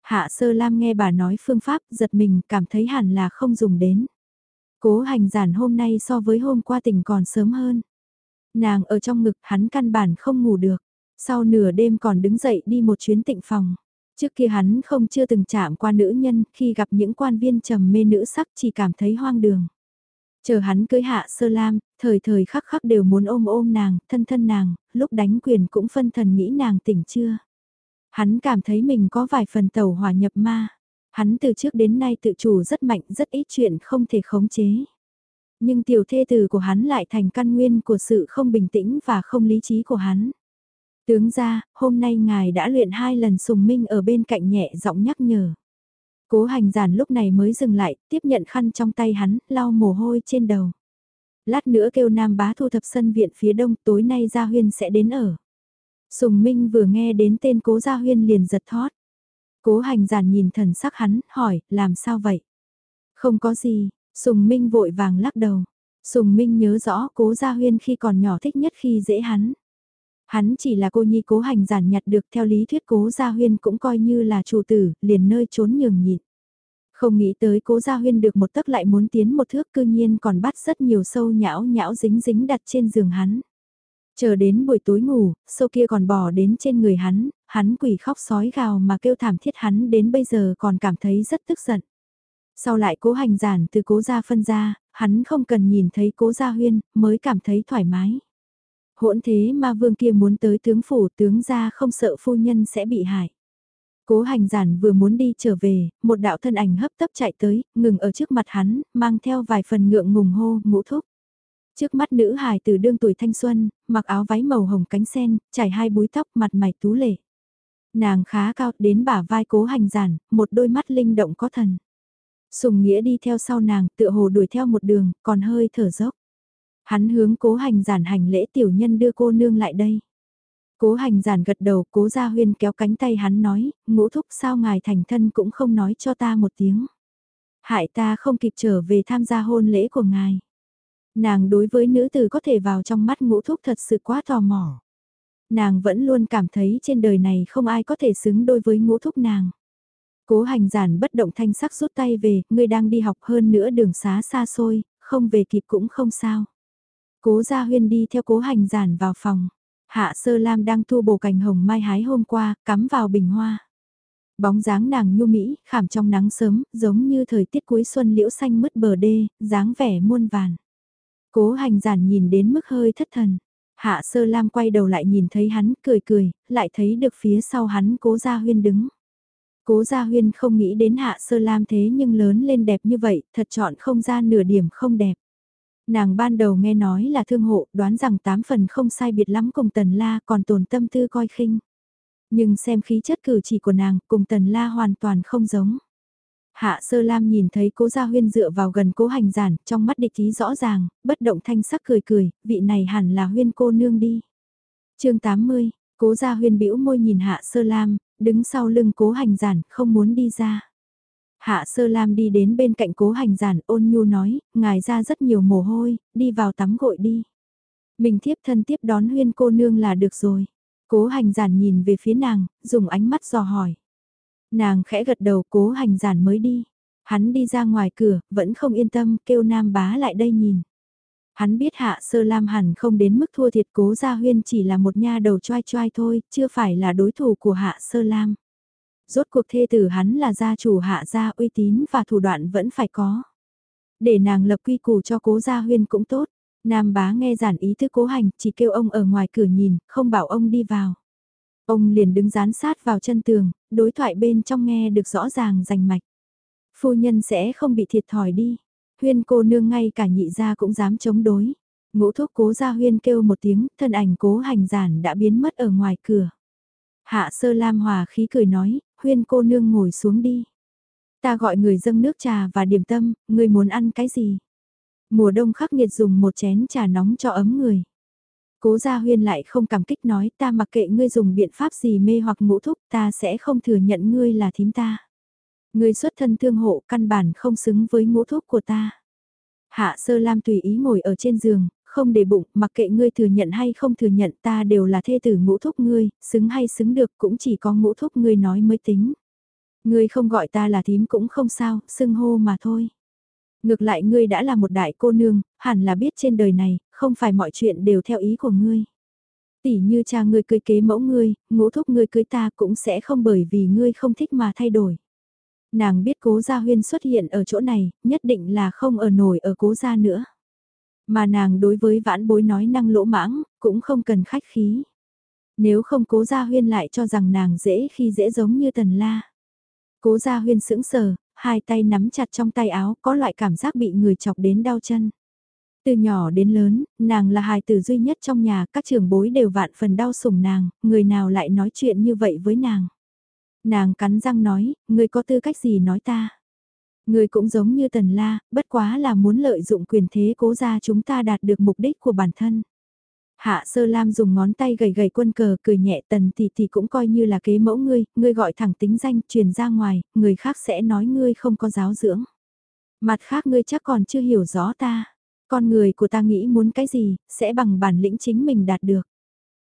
A: Hạ sơ lam nghe bà nói phương pháp giật mình cảm thấy hẳn là không dùng đến. Cố hành giản hôm nay so với hôm qua tỉnh còn sớm hơn. Nàng ở trong ngực hắn căn bản không ngủ được. Sau nửa đêm còn đứng dậy đi một chuyến tịnh phòng. Trước kia hắn không chưa từng chạm qua nữ nhân, khi gặp những quan viên trầm mê nữ sắc chỉ cảm thấy hoang đường. Chờ hắn cưới hạ sơ lam, thời thời khắc khắc đều muốn ôm ôm nàng, thân thân nàng, lúc đánh quyền cũng phân thần nghĩ nàng tỉnh chưa. Hắn cảm thấy mình có vài phần tẩu hòa nhập ma. Hắn từ trước đến nay tự chủ rất mạnh, rất ít chuyện không thể khống chế. Nhưng tiểu thê tử của hắn lại thành căn nguyên của sự không bình tĩnh và không lý trí của hắn. Tướng ra, hôm nay ngài đã luyện hai lần sùng minh ở bên cạnh nhẹ giọng nhắc nhở. Cố hành giản lúc này mới dừng lại, tiếp nhận khăn trong tay hắn, lau mồ hôi trên đầu. Lát nữa kêu Nam bá thu thập sân viện phía đông, tối nay Gia Huyên sẽ đến ở. Sùng Minh vừa nghe đến tên cố Gia Huyên liền giật thót. Cố hành giản nhìn thần sắc hắn, hỏi, làm sao vậy? Không có gì, Sùng Minh vội vàng lắc đầu. Sùng Minh nhớ rõ cố Gia Huyên khi còn nhỏ thích nhất khi dễ hắn. Hắn chỉ là cô nhi cố hành giản nhặt được theo lý thuyết cố Gia Huyên cũng coi như là chủ tử, liền nơi trốn nhường nhịn. Không nghĩ tới cố Gia Huyên được một tấc lại muốn tiến một thước cư nhiên còn bắt rất nhiều sâu nhão nhão dính dính đặt trên giường hắn. Chờ đến buổi tối ngủ, sâu kia còn bò đến trên người hắn, hắn quỷ khóc sói gào mà kêu thảm thiết hắn đến bây giờ còn cảm thấy rất tức giận. Sau lại cố hành giản từ cố gia phân ra, hắn không cần nhìn thấy cố gia huyên, mới cảm thấy thoải mái. Hỗn thế mà vương kia muốn tới tướng phủ tướng gia không sợ phu nhân sẽ bị hại. Cố hành giản vừa muốn đi trở về, một đạo thân ảnh hấp tấp chạy tới, ngừng ở trước mặt hắn, mang theo vài phần ngượng ngùng hô, ngũ thúc. Trước mắt nữ hài từ đương tuổi thanh xuân, mặc áo váy màu hồng cánh sen, trải hai búi tóc mặt mày tú lệ. Nàng khá cao đến bả vai cố hành giản, một đôi mắt linh động có thần. Sùng Nghĩa đi theo sau nàng, tựa hồ đuổi theo một đường, còn hơi thở dốc. Hắn hướng cố hành giản hành lễ tiểu nhân đưa cô nương lại đây. Cố hành giản gật đầu, cố gia huyên kéo cánh tay hắn nói, ngũ thúc sao ngài thành thân cũng không nói cho ta một tiếng. Hại ta không kịp trở về tham gia hôn lễ của ngài. Nàng đối với nữ tử có thể vào trong mắt ngũ thúc thật sự quá tò mò. Nàng vẫn luôn cảm thấy trên đời này không ai có thể xứng đôi với ngũ thúc nàng. Cố hành giản bất động thanh sắc rút tay về, ngươi đang đi học hơn nữa đường xá xa xôi, không về kịp cũng không sao. Cố gia huyên đi theo cố hành giản vào phòng. Hạ sơ lam đang thu bổ cành hồng mai hái hôm qua, cắm vào bình hoa. Bóng dáng nàng nhu mỹ, khảm trong nắng sớm, giống như thời tiết cuối xuân liễu xanh mứt bờ đê, dáng vẻ muôn vàn. Cố hành giản nhìn đến mức hơi thất thần. Hạ sơ lam quay đầu lại nhìn thấy hắn, cười cười, lại thấy được phía sau hắn cố gia huyên đứng. Cố Gia Huyên không nghĩ đến Hạ Sơ Lam thế nhưng lớn lên đẹp như vậy, thật chọn không ra nửa điểm không đẹp. Nàng ban đầu nghe nói là thương hộ, đoán rằng tám phần không sai biệt lắm cùng Tần La còn tồn tâm tư coi khinh. Nhưng xem khí chất cử chỉ của nàng cùng Tần La hoàn toàn không giống. Hạ Sơ Lam nhìn thấy cố Gia Huyên dựa vào gần cố hành giản, trong mắt địch ý rõ ràng, bất động thanh sắc cười cười, vị này hẳn là Huyên cô nương đi. chương 80, cố Gia Huyên bĩu môi nhìn Hạ Sơ Lam, đứng sau lưng cố hành giản, không muốn đi ra. Hạ sơ lam đi đến bên cạnh cố hành giản ôn nhu nói, ngài ra rất nhiều mồ hôi, đi vào tắm gội đi. Mình thiếp thân tiếp đón huyên cô nương là được rồi. Cố hành giản nhìn về phía nàng, dùng ánh mắt dò hỏi. Nàng khẽ gật đầu cố hành giản mới đi. Hắn đi ra ngoài cửa, vẫn không yên tâm, kêu nam bá lại đây nhìn. Hắn biết hạ sơ lam hẳn không đến mức thua thiệt cố gia huyên chỉ là một nha đầu choai choai thôi, chưa phải là đối thủ của hạ sơ lam. Rốt cuộc thê tử hắn là gia chủ hạ gia uy tín và thủ đoạn vẫn phải có. Để nàng lập quy củ cho cố gia huyên cũng tốt. Nam bá nghe giản ý thức cố hành, chỉ kêu ông ở ngoài cửa nhìn, không bảo ông đi vào. Ông liền đứng dán sát vào chân tường, đối thoại bên trong nghe được rõ ràng rành mạch. Phu nhân sẽ không bị thiệt thòi đi. Huyên cô nương ngay cả nhị gia cũng dám chống đối. Ngũ thuốc cố gia huyên kêu một tiếng, thân ảnh cố hành giản đã biến mất ở ngoài cửa. Hạ sơ lam hòa khí cười nói, huyên cô nương ngồi xuống đi. Ta gọi người dâng nước trà và điểm tâm, người muốn ăn cái gì? Mùa đông khắc nghiệt dùng một chén trà nóng cho ấm người. Cố gia huyên lại không cảm kích nói ta mặc kệ ngươi dùng biện pháp gì mê hoặc ngũ thúc ta sẽ không thừa nhận ngươi là thím ta. Ngươi xuất thân thương hộ căn bản không xứng với ngũ thúc của ta. Hạ sơ lam tùy ý ngồi ở trên giường, không để bụng, mặc kệ ngươi thừa nhận hay không thừa nhận ta đều là thê tử ngũ thúc ngươi, xứng hay xứng được cũng chỉ có ngũ thúc ngươi nói mới tính. Ngươi không gọi ta là thím cũng không sao, xưng hô mà thôi. Ngược lại ngươi đã là một đại cô nương, hẳn là biết trên đời này, không phải mọi chuyện đều theo ý của ngươi. Tỷ như cha ngươi cưới kế mẫu ngươi, ngũ thúc ngươi cưới ta cũng sẽ không bởi vì ngươi không thích mà thay đổi. Nàng biết cố gia huyên xuất hiện ở chỗ này, nhất định là không ở nổi ở cố gia nữa. Mà nàng đối với vãn bối nói năng lỗ mãng, cũng không cần khách khí. Nếu không cố gia huyên lại cho rằng nàng dễ khi dễ giống như tần la. Cố gia huyên sững sờ, hai tay nắm chặt trong tay áo có loại cảm giác bị người chọc đến đau chân. Từ nhỏ đến lớn, nàng là hài tử duy nhất trong nhà, các trường bối đều vạn phần đau sủng nàng, người nào lại nói chuyện như vậy với nàng. Nàng cắn răng nói, người có tư cách gì nói ta. Người cũng giống như tần la, bất quá là muốn lợi dụng quyền thế cố ra chúng ta đạt được mục đích của bản thân. Hạ sơ lam dùng ngón tay gầy gầy quân cờ cười nhẹ tần thì thì cũng coi như là kế mẫu ngươi, ngươi gọi thẳng tính danh truyền ra ngoài, người khác sẽ nói ngươi không có giáo dưỡng. Mặt khác ngươi chắc còn chưa hiểu rõ ta. Con người của ta nghĩ muốn cái gì, sẽ bằng bản lĩnh chính mình đạt được.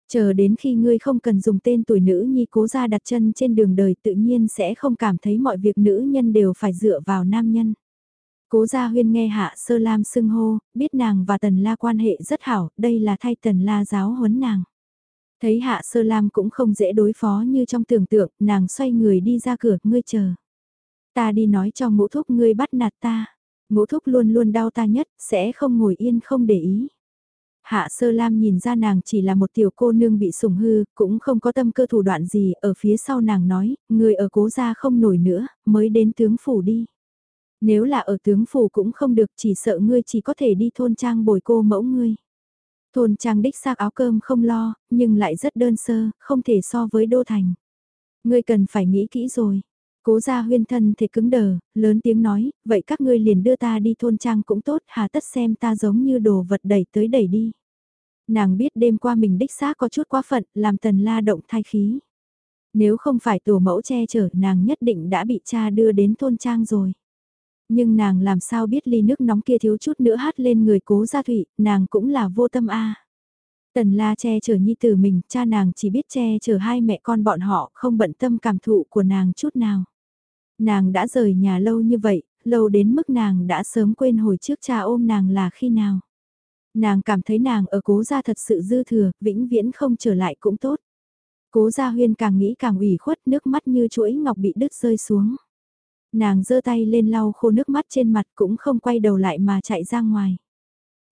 A: Chờ đến khi ngươi không cần dùng tên tuổi nữ nhi cố ra đặt chân trên đường đời tự nhiên sẽ không cảm thấy mọi việc nữ nhân đều phải dựa vào nam nhân. Cố gia huyên nghe hạ sơ lam xưng hô, biết nàng và tần la quan hệ rất hảo, đây là thay tần la giáo huấn nàng. Thấy hạ sơ lam cũng không dễ đối phó như trong tưởng tượng, nàng xoay người đi ra cửa, ngươi chờ. Ta đi nói cho ngũ thúc ngươi bắt nạt ta. Ngũ thúc luôn luôn đau ta nhất, sẽ không ngồi yên không để ý. Hạ sơ lam nhìn ra nàng chỉ là một tiểu cô nương bị sủng hư, cũng không có tâm cơ thủ đoạn gì, ở phía sau nàng nói, người ở cố gia không nổi nữa, mới đến tướng phủ đi. Nếu là ở tướng phủ cũng không được chỉ sợ ngươi chỉ có thể đi thôn trang bồi cô mẫu ngươi. Thôn trang đích xác áo cơm không lo, nhưng lại rất đơn sơ, không thể so với đô thành. Ngươi cần phải nghĩ kỹ rồi. Cố gia huyên thân thể cứng đờ, lớn tiếng nói, vậy các ngươi liền đưa ta đi thôn trang cũng tốt, hà tất xem ta giống như đồ vật đẩy tới đẩy đi. Nàng biết đêm qua mình đích xác có chút quá phận, làm tần la động thai khí. Nếu không phải tổ mẫu che chở nàng nhất định đã bị cha đưa đến thôn trang rồi. Nhưng nàng làm sao biết ly nước nóng kia thiếu chút nữa hát lên người cố gia thủy, nàng cũng là vô tâm a. Tần la che chở nhi tử mình, cha nàng chỉ biết che chở hai mẹ con bọn họ, không bận tâm cảm thụ của nàng chút nào. Nàng đã rời nhà lâu như vậy, lâu đến mức nàng đã sớm quên hồi trước cha ôm nàng là khi nào. Nàng cảm thấy nàng ở cố gia thật sự dư thừa, vĩnh viễn không trở lại cũng tốt. Cố gia huyên càng nghĩ càng ủy khuất nước mắt như chuỗi ngọc bị đứt rơi xuống. Nàng giơ tay lên lau khô nước mắt trên mặt cũng không quay đầu lại mà chạy ra ngoài.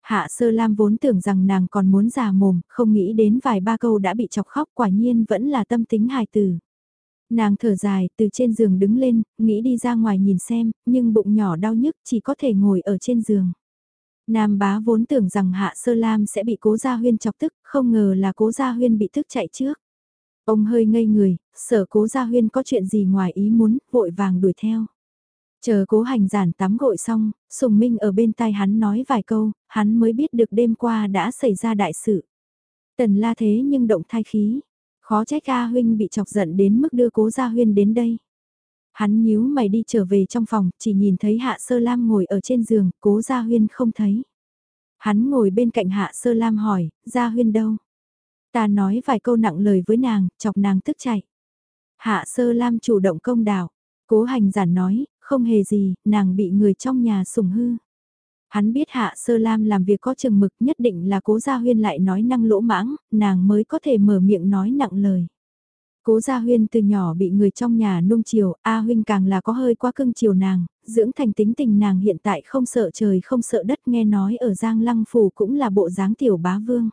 A: Hạ sơ lam vốn tưởng rằng nàng còn muốn già mồm, không nghĩ đến vài ba câu đã bị chọc khóc quả nhiên vẫn là tâm tính hài tử. Nàng thở dài, từ trên giường đứng lên, nghĩ đi ra ngoài nhìn xem, nhưng bụng nhỏ đau nhức chỉ có thể ngồi ở trên giường. Nam bá vốn tưởng rằng Hạ Sơ Lam sẽ bị cố gia huyên chọc tức, không ngờ là cố gia huyên bị tức chạy trước. Ông hơi ngây người, sợ cố gia huyên có chuyện gì ngoài ý muốn, vội vàng đuổi theo. Chờ cố hành giản tắm gội xong, Sùng Minh ở bên tai hắn nói vài câu, hắn mới biết được đêm qua đã xảy ra đại sự. Tần la thế nhưng động thai khí, khó trách A huynh bị chọc giận đến mức đưa cố gia huyên đến đây. Hắn nhíu mày đi trở về trong phòng, chỉ nhìn thấy Hạ Sơ Lam ngồi ở trên giường, cố Gia Huyên không thấy. Hắn ngồi bên cạnh Hạ Sơ Lam hỏi, Gia Huyên đâu? Ta nói vài câu nặng lời với nàng, chọc nàng tức chạy. Hạ Sơ Lam chủ động công đạo, cố hành giản nói, không hề gì, nàng bị người trong nhà sủng hư. Hắn biết Hạ Sơ Lam làm việc có chừng mực nhất định là cố Gia Huyên lại nói năng lỗ mãng, nàng mới có thể mở miệng nói nặng lời. Cố Gia Huyên từ nhỏ bị người trong nhà nung chiều, A Huynh càng là có hơi quá cưng chiều nàng, dưỡng thành tính tình nàng hiện tại không sợ trời không sợ đất nghe nói ở Giang Lăng Phủ cũng là bộ dáng tiểu bá vương.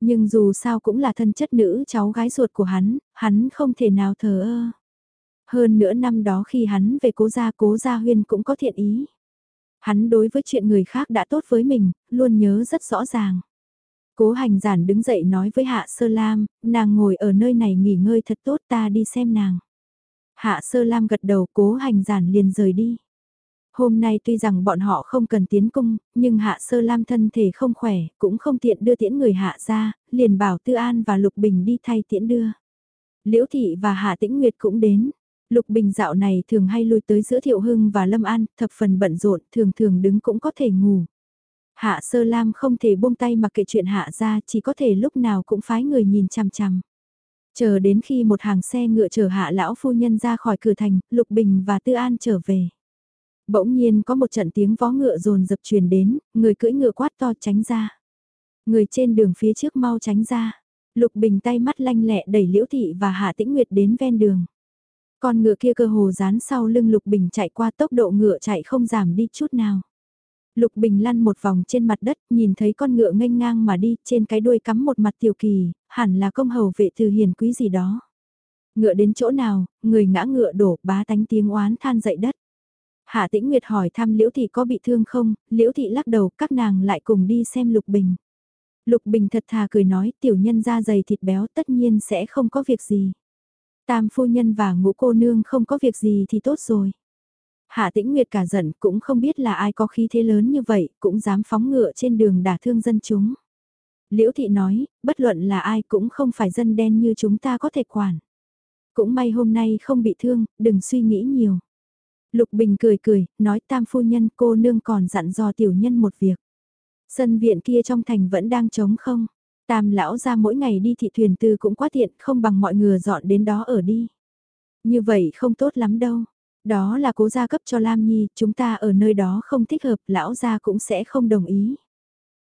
A: Nhưng dù sao cũng là thân chất nữ cháu gái ruột của hắn, hắn không thể nào thờ ơ. Hơn nữa năm đó khi hắn về cố gia cố gia huyên cũng có thiện ý. Hắn đối với chuyện người khác đã tốt với mình, luôn nhớ rất rõ ràng. Cố hành giản đứng dậy nói với Hạ Sơ Lam, nàng ngồi ở nơi này nghỉ ngơi thật tốt ta đi xem nàng. Hạ Sơ Lam gật đầu cố hành giản liền rời đi. Hôm nay tuy rằng bọn họ không cần tiến cung, nhưng Hạ Sơ Lam thân thể không khỏe, cũng không tiện đưa tiễn người Hạ ra, liền bảo Tư An và Lục Bình đi thay tiễn đưa. Liễu Thị và Hạ Tĩnh Nguyệt cũng đến. Lục Bình dạo này thường hay lui tới giữa Thiệu Hưng và Lâm An, thập phần bận rộn, thường thường đứng cũng có thể ngủ. Hạ Sơ Lam không thể buông tay mặc kệ chuyện Hạ ra, chỉ có thể lúc nào cũng phái người nhìn chằm chằm. Chờ đến khi một hàng xe ngựa chở Hạ lão phu nhân ra khỏi cửa thành, Lục Bình và Tư An trở về. Bỗng nhiên có một trận tiếng vó ngựa rồn dập truyền đến, người cưỡi ngựa quát to tránh ra. Người trên đường phía trước mau tránh ra. Lục Bình tay mắt lanh lẹ đẩy Liễu Thị và Hạ Tĩnh Nguyệt đến ven đường. Con ngựa kia cơ hồ dán sau lưng Lục Bình chạy qua tốc độ ngựa chạy không giảm đi chút nào. Lục Bình lăn một vòng trên mặt đất, nhìn thấy con ngựa nghênh ngang mà đi, trên cái đuôi cắm một mặt tiểu kỳ, hẳn là công hầu vệ từ hiền quý gì đó. Ngựa đến chỗ nào, người ngã ngựa đổ, bá tánh tiếng oán than dậy đất. Hạ Tĩnh Nguyệt hỏi thăm Liễu Thị có bị thương không, Liễu Thị lắc đầu, các nàng lại cùng đi xem Lục Bình. Lục Bình thật thà cười nói, tiểu nhân da dày thịt béo tất nhiên sẽ không có việc gì. Tam phu nhân và ngũ cô nương không có việc gì thì tốt rồi. Hạ tĩnh Nguyệt cả giận cũng không biết là ai có khí thế lớn như vậy, cũng dám phóng ngựa trên đường đả thương dân chúng. Liễu thị nói, bất luận là ai cũng không phải dân đen như chúng ta có thể quản. Cũng may hôm nay không bị thương, đừng suy nghĩ nhiều. Lục Bình cười cười, nói tam phu nhân cô nương còn dặn dò tiểu nhân một việc. Sân viện kia trong thành vẫn đang trống không? Tam lão ra mỗi ngày đi thị thuyền tư cũng quá tiện, không bằng mọi người dọn đến đó ở đi. Như vậy không tốt lắm đâu. Đó là cố gia cấp cho Lam Nhi, chúng ta ở nơi đó không thích hợp, lão gia cũng sẽ không đồng ý.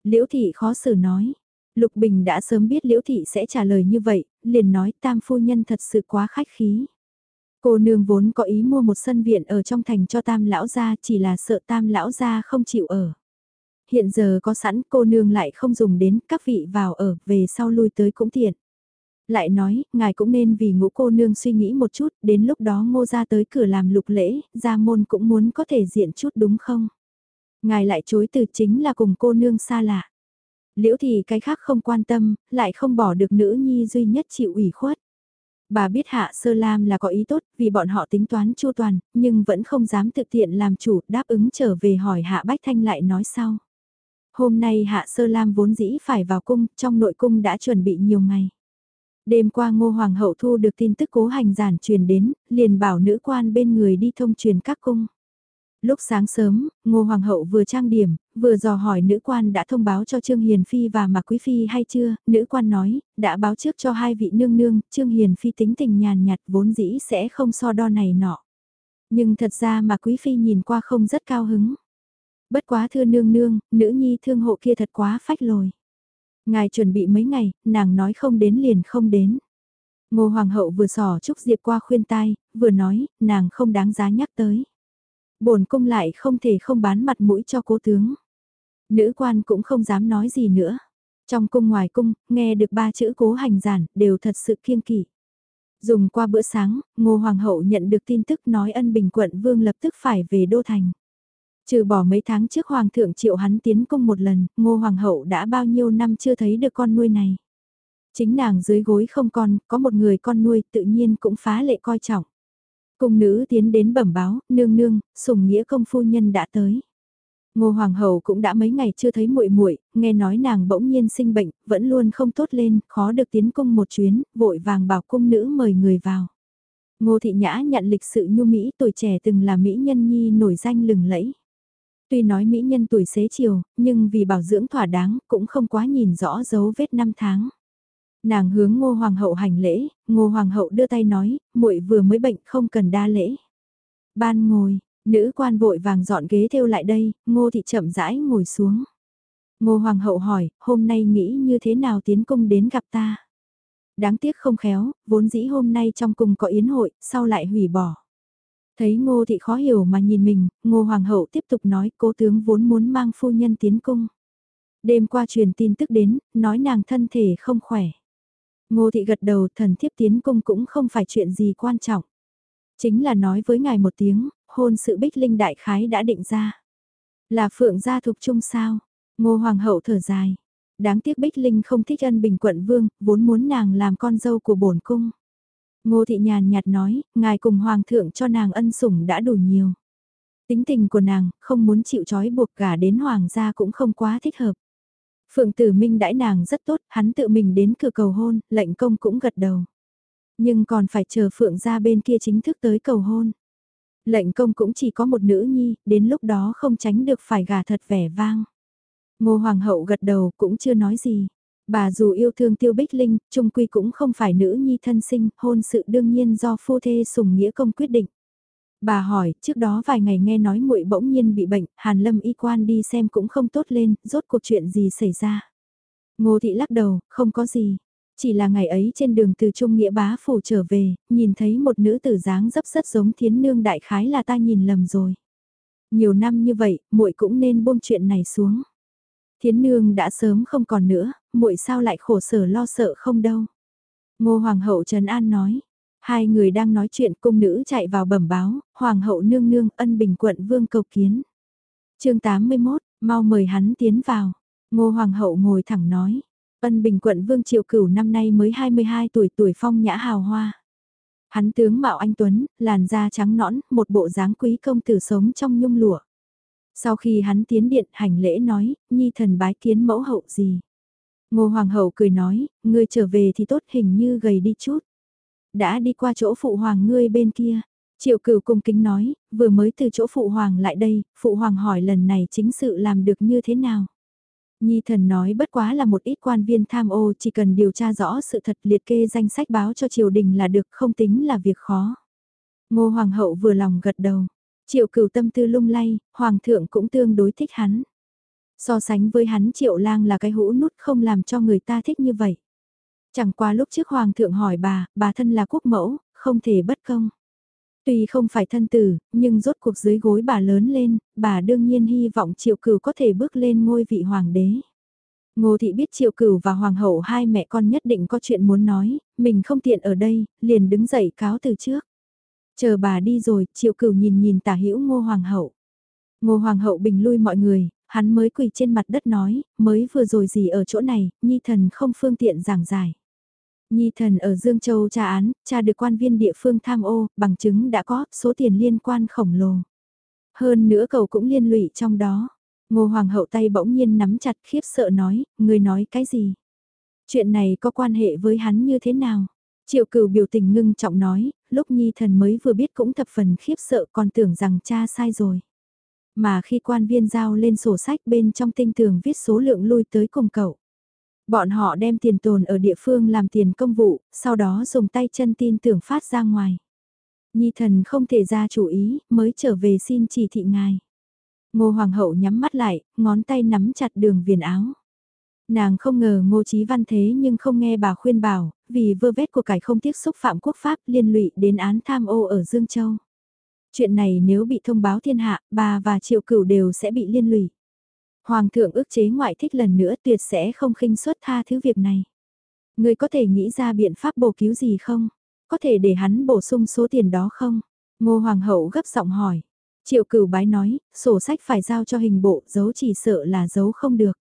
A: Liễu thị khó xử nói. Lục Bình đã sớm biết Liễu thị sẽ trả lời như vậy, liền nói tam phu nhân thật sự quá khách khí. Cô nương vốn có ý mua một sân viện ở trong thành cho tam lão gia chỉ là sợ tam lão gia không chịu ở. Hiện giờ có sẵn cô nương lại không dùng đến các vị vào ở về sau lui tới cũng tiện. Lại nói, ngài cũng nên vì ngũ cô nương suy nghĩ một chút, đến lúc đó ngô ra tới cửa làm lục lễ, gia môn cũng muốn có thể diện chút đúng không? Ngài lại chối từ chính là cùng cô nương xa lạ. Liễu thì cái khác không quan tâm, lại không bỏ được nữ nhi duy nhất chịu ủy khuất. Bà biết Hạ Sơ Lam là có ý tốt vì bọn họ tính toán chu toàn, nhưng vẫn không dám thực tiện làm chủ đáp ứng trở về hỏi Hạ Bách Thanh lại nói sau. Hôm nay Hạ Sơ Lam vốn dĩ phải vào cung, trong nội cung đã chuẩn bị nhiều ngày. Đêm qua ngô hoàng hậu thu được tin tức cố hành giản truyền đến, liền bảo nữ quan bên người đi thông truyền các cung. Lúc sáng sớm, ngô hoàng hậu vừa trang điểm, vừa dò hỏi nữ quan đã thông báo cho Trương Hiền Phi và Mạc Quý Phi hay chưa, nữ quan nói, đã báo trước cho hai vị nương nương, Trương Hiền Phi tính tình nhàn nhạt vốn dĩ sẽ không so đo này nọ. Nhưng thật ra Mạc Quý Phi nhìn qua không rất cao hứng. Bất quá thưa nương nương, nữ nhi thương hộ kia thật quá phách lồi. Ngài chuẩn bị mấy ngày, nàng nói không đến liền không đến. Ngô Hoàng hậu vừa sỏ Trúc Diệp qua khuyên tai, vừa nói, nàng không đáng giá nhắc tới. bổn cung lại không thể không bán mặt mũi cho cố tướng. Nữ quan cũng không dám nói gì nữa. Trong cung ngoài cung, nghe được ba chữ cố hành giản, đều thật sự kiêng kỵ. Dùng qua bữa sáng, Ngô Hoàng hậu nhận được tin tức nói ân bình quận vương lập tức phải về Đô Thành. Trừ bỏ mấy tháng trước hoàng thượng triệu hắn tiến công một lần, ngô hoàng hậu đã bao nhiêu năm chưa thấy được con nuôi này. Chính nàng dưới gối không con, có một người con nuôi tự nhiên cũng phá lệ coi trọng. Cung nữ tiến đến bẩm báo, nương nương, sùng nghĩa công phu nhân đã tới. Ngô hoàng hậu cũng đã mấy ngày chưa thấy muội muội, nghe nói nàng bỗng nhiên sinh bệnh, vẫn luôn không tốt lên, khó được tiến cung một chuyến, vội vàng bảo cung nữ mời người vào. Ngô thị nhã nhận lịch sự nhu mỹ tuổi trẻ từng là mỹ nhân nhi nổi danh lừng lẫy. Tuy nói mỹ nhân tuổi xế chiều, nhưng vì bảo dưỡng thỏa đáng cũng không quá nhìn rõ dấu vết năm tháng. Nàng hướng ngô hoàng hậu hành lễ, ngô hoàng hậu đưa tay nói, muội vừa mới bệnh không cần đa lễ. Ban ngồi, nữ quan vội vàng dọn ghế theo lại đây, ngô thị chậm rãi ngồi xuống. Ngô hoàng hậu hỏi, hôm nay nghĩ như thế nào tiến cung đến gặp ta? Đáng tiếc không khéo, vốn dĩ hôm nay trong cung có yến hội, sau lại hủy bỏ. Thấy ngô thị khó hiểu mà nhìn mình, ngô hoàng hậu tiếp tục nói cố tướng vốn muốn mang phu nhân tiến cung. Đêm qua truyền tin tức đến, nói nàng thân thể không khỏe. Ngô thị gật đầu thần thiếp tiến cung cũng không phải chuyện gì quan trọng. Chính là nói với ngài một tiếng, hôn sự bích linh đại khái đã định ra. Là phượng gia thục chung sao? Ngô hoàng hậu thở dài. Đáng tiếc bích linh không thích ân bình quận vương, vốn muốn nàng làm con dâu của bổn cung. Ngô thị nhàn nhạt nói, ngài cùng hoàng thượng cho nàng ân sủng đã đủ nhiều. Tính tình của nàng, không muốn chịu trói buộc cả đến hoàng gia cũng không quá thích hợp. Phượng Tử Minh đãi nàng rất tốt, hắn tự mình đến cửa cầu hôn, lệnh công cũng gật đầu. Nhưng còn phải chờ Phượng ra bên kia chính thức tới cầu hôn. Lệnh công cũng chỉ có một nữ nhi, đến lúc đó không tránh được phải gả thật vẻ vang. Ngô Hoàng hậu gật đầu cũng chưa nói gì. Bà dù yêu thương Tiêu Bích Linh, trung quy cũng không phải nữ nhi thân sinh, hôn sự đương nhiên do phu thê sùng nghĩa công quyết định. Bà hỏi, trước đó vài ngày nghe nói muội bỗng nhiên bị bệnh, Hàn Lâm y quan đi xem cũng không tốt lên, rốt cuộc chuyện gì xảy ra. Ngô thị lắc đầu, không có gì. Chỉ là ngày ấy trên đường từ Trung Nghĩa bá phủ trở về, nhìn thấy một nữ tử dáng dấp rất giống thiến nương đại khái là ta nhìn lầm rồi. Nhiều năm như vậy, muội cũng nên buông chuyện này xuống. Thiến nương đã sớm không còn nữa, muội sao lại khổ sở lo sợ không đâu. Ngô Hoàng hậu Trần An nói, Hai người đang nói chuyện cung nữ chạy vào bẩm báo, Hoàng hậu nương nương ân bình quận vương cầu kiến. chương 81, mau mời hắn tiến vào. Ngô Hoàng hậu ngồi thẳng nói, ân bình quận vương triệu cửu năm nay mới 22 tuổi tuổi phong nhã hào hoa. Hắn tướng mạo anh Tuấn, làn da trắng nõn, một bộ dáng quý công tử sống trong nhung lụa. Sau khi hắn tiến điện hành lễ nói, nhi thần bái kiến mẫu hậu gì. Ngô Hoàng hậu cười nói, ngươi trở về thì tốt hình như gầy đi chút đã đi qua chỗ phụ hoàng ngươi bên kia. Triệu cửu cung kính nói, vừa mới từ chỗ phụ hoàng lại đây, phụ hoàng hỏi lần này chính sự làm được như thế nào. Nhi thần nói bất quá là một ít quan viên tham ô chỉ cần điều tra rõ sự thật liệt kê danh sách báo cho triều đình là được không tính là việc khó. Ngô hoàng hậu vừa lòng gật đầu. Triệu cửu tâm tư lung lay, hoàng thượng cũng tương đối thích hắn. So sánh với hắn triệu lang là cái hũ nút không làm cho người ta thích như vậy. Chẳng qua lúc trước hoàng thượng hỏi bà, bà thân là quốc mẫu, không thể bất công. Tuy không phải thân tử, nhưng rốt cuộc dưới gối bà lớn lên, bà đương nhiên hy vọng triệu cửu có thể bước lên ngôi vị hoàng đế. Ngô thị biết triệu cửu và hoàng hậu hai mẹ con nhất định có chuyện muốn nói, mình không tiện ở đây, liền đứng dậy cáo từ trước. Chờ bà đi rồi, triệu cửu nhìn nhìn tả hữu ngô hoàng hậu. Ngô hoàng hậu bình lui mọi người, hắn mới quỳ trên mặt đất nói, mới vừa rồi gì ở chỗ này, nhi thần không phương tiện giảng giải. Nhi thần ở Dương Châu tra án, tra được quan viên địa phương tham ô, bằng chứng đã có, số tiền liên quan khổng lồ. Hơn nữa cầu cũng liên lụy trong đó. Ngô Hoàng hậu tay bỗng nhiên nắm chặt khiếp sợ nói, người nói cái gì? Chuyện này có quan hệ với hắn như thế nào? Triệu cửu biểu tình ngưng trọng nói, lúc Nhi thần mới vừa biết cũng thập phần khiếp sợ còn tưởng rằng cha sai rồi. Mà khi quan viên giao lên sổ sách bên trong tinh tường viết số lượng lui tới cùng cậu. Bọn họ đem tiền tồn ở địa phương làm tiền công vụ, sau đó dùng tay chân tin tưởng phát ra ngoài. Nhi thần không thể ra chủ ý, mới trở về xin chỉ thị ngài. Ngô Hoàng hậu nhắm mắt lại, ngón tay nắm chặt đường viền áo. Nàng không ngờ Ngô Chí Văn thế nhưng không nghe bà khuyên bảo, vì vơ vét của cải không tiếc xúc phạm quốc pháp liên lụy đến án tham ô ở Dương Châu. Chuyện này nếu bị thông báo thiên hạ, bà và triệu cửu đều sẽ bị liên lụy. Hoàng thượng ước chế ngoại thích lần nữa tuyệt sẽ không khinh suất tha thứ việc này. Người có thể nghĩ ra biện pháp bổ cứu gì không? Có thể để hắn bổ sung số tiền đó không? Ngô Hoàng hậu gấp giọng hỏi. Triệu cửu bái nói, sổ sách phải giao cho hình bộ, giấu chỉ sợ là giấu không được.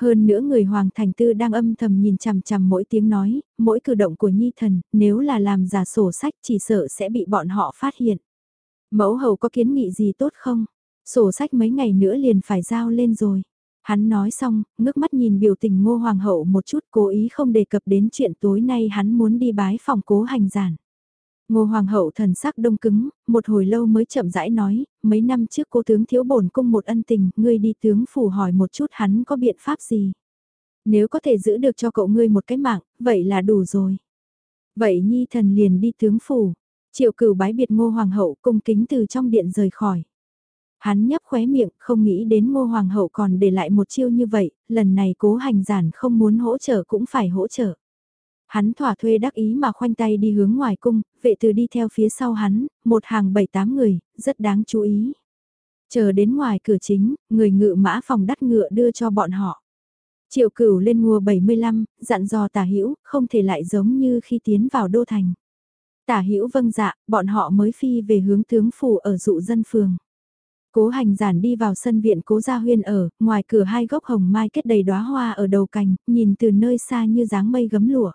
A: Hơn nữa người Hoàng Thành Tư đang âm thầm nhìn chằm chằm mỗi tiếng nói, mỗi cử động của Nhi Thần, nếu là làm giả sổ sách chỉ sợ sẽ bị bọn họ phát hiện. Mẫu hầu có kiến nghị gì tốt không? Sổ sách mấy ngày nữa liền phải giao lên rồi. Hắn nói xong, ngước mắt nhìn biểu tình ngô hoàng hậu một chút cố ý không đề cập đến chuyện tối nay hắn muốn đi bái phòng cố hành giản. Ngô hoàng hậu thần sắc đông cứng, một hồi lâu mới chậm rãi nói, mấy năm trước cố tướng thiếu bổn cung một ân tình, ngươi đi tướng phủ hỏi một chút hắn có biện pháp gì. Nếu có thể giữ được cho cậu ngươi một cái mạng, vậy là đủ rồi. Vậy nhi thần liền đi tướng phủ, triệu cửu bái biệt ngô hoàng hậu cung kính từ trong điện rời khỏi. Hắn nhấp khóe miệng, không nghĩ đến ngô hoàng hậu còn để lại một chiêu như vậy, lần này cố hành giản không muốn hỗ trợ cũng phải hỗ trợ. Hắn thỏa thuê đắc ý mà khoanh tay đi hướng ngoài cung, vệ từ đi theo phía sau hắn, một hàng bảy tám người, rất đáng chú ý. Chờ đến ngoài cửa chính, người ngự mã phòng đắt ngựa đưa cho bọn họ. Triệu cửu lên ngùa 75, dặn dò tả hữu không thể lại giống như khi tiến vào đô thành. Tả hữu vâng dạ, bọn họ mới phi về hướng tướng phủ ở dụ dân phường. Cố hành giản đi vào sân viện cố gia huyên ở, ngoài cửa hai gốc hồng mai kết đầy đóa hoa ở đầu cành, nhìn từ nơi xa như dáng mây gấm lụa.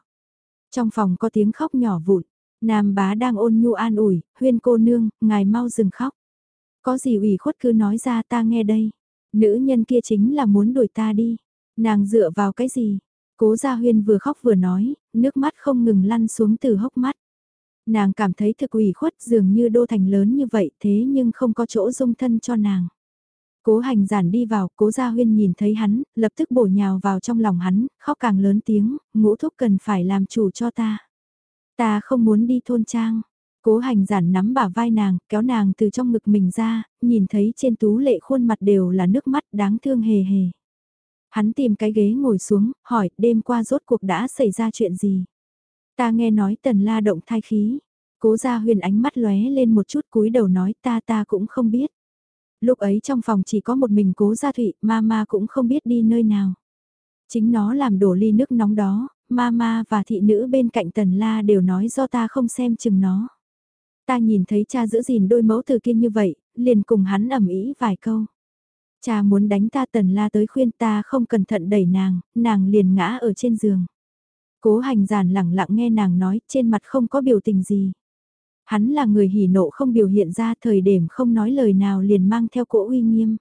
A: Trong phòng có tiếng khóc nhỏ vụn, nam bá đang ôn nhu an ủi, huyên cô nương, ngài mau dừng khóc. Có gì ủy khuất cứ nói ra ta nghe đây. Nữ nhân kia chính là muốn đuổi ta đi. Nàng dựa vào cái gì? Cố gia huyên vừa khóc vừa nói, nước mắt không ngừng lăn xuống từ hốc mắt. Nàng cảm thấy thực ủy khuất dường như đô thành lớn như vậy thế nhưng không có chỗ dung thân cho nàng. Cố hành giản đi vào, cố gia huyên nhìn thấy hắn, lập tức bổ nhào vào trong lòng hắn, khóc càng lớn tiếng, ngũ thúc cần phải làm chủ cho ta. Ta không muốn đi thôn trang. Cố hành giản nắm bả vai nàng, kéo nàng từ trong ngực mình ra, nhìn thấy trên tú lệ khuôn mặt đều là nước mắt đáng thương hề hề. Hắn tìm cái ghế ngồi xuống, hỏi đêm qua rốt cuộc đã xảy ra chuyện gì. Ta nghe nói tần la động thai khí. Cố gia huyền ánh mắt lóe lên một chút cúi đầu nói ta ta cũng không biết. Lúc ấy trong phòng chỉ có một mình cố gia thụy, mama cũng không biết đi nơi nào. Chính nó làm đổ ly nước nóng đó, mama và thị nữ bên cạnh tần la đều nói do ta không xem chừng nó. Ta nhìn thấy cha giữ gìn đôi mẫu từ kia như vậy, liền cùng hắn ẩm ý vài câu. Cha muốn đánh ta tần la tới khuyên ta không cẩn thận đẩy nàng, nàng liền ngã ở trên giường. Cố hành giản lẳng lặng nghe nàng nói, trên mặt không có biểu tình gì. Hắn là người hỉ nộ không biểu hiện ra thời điểm không nói lời nào liền mang theo cỗ uy nghiêm.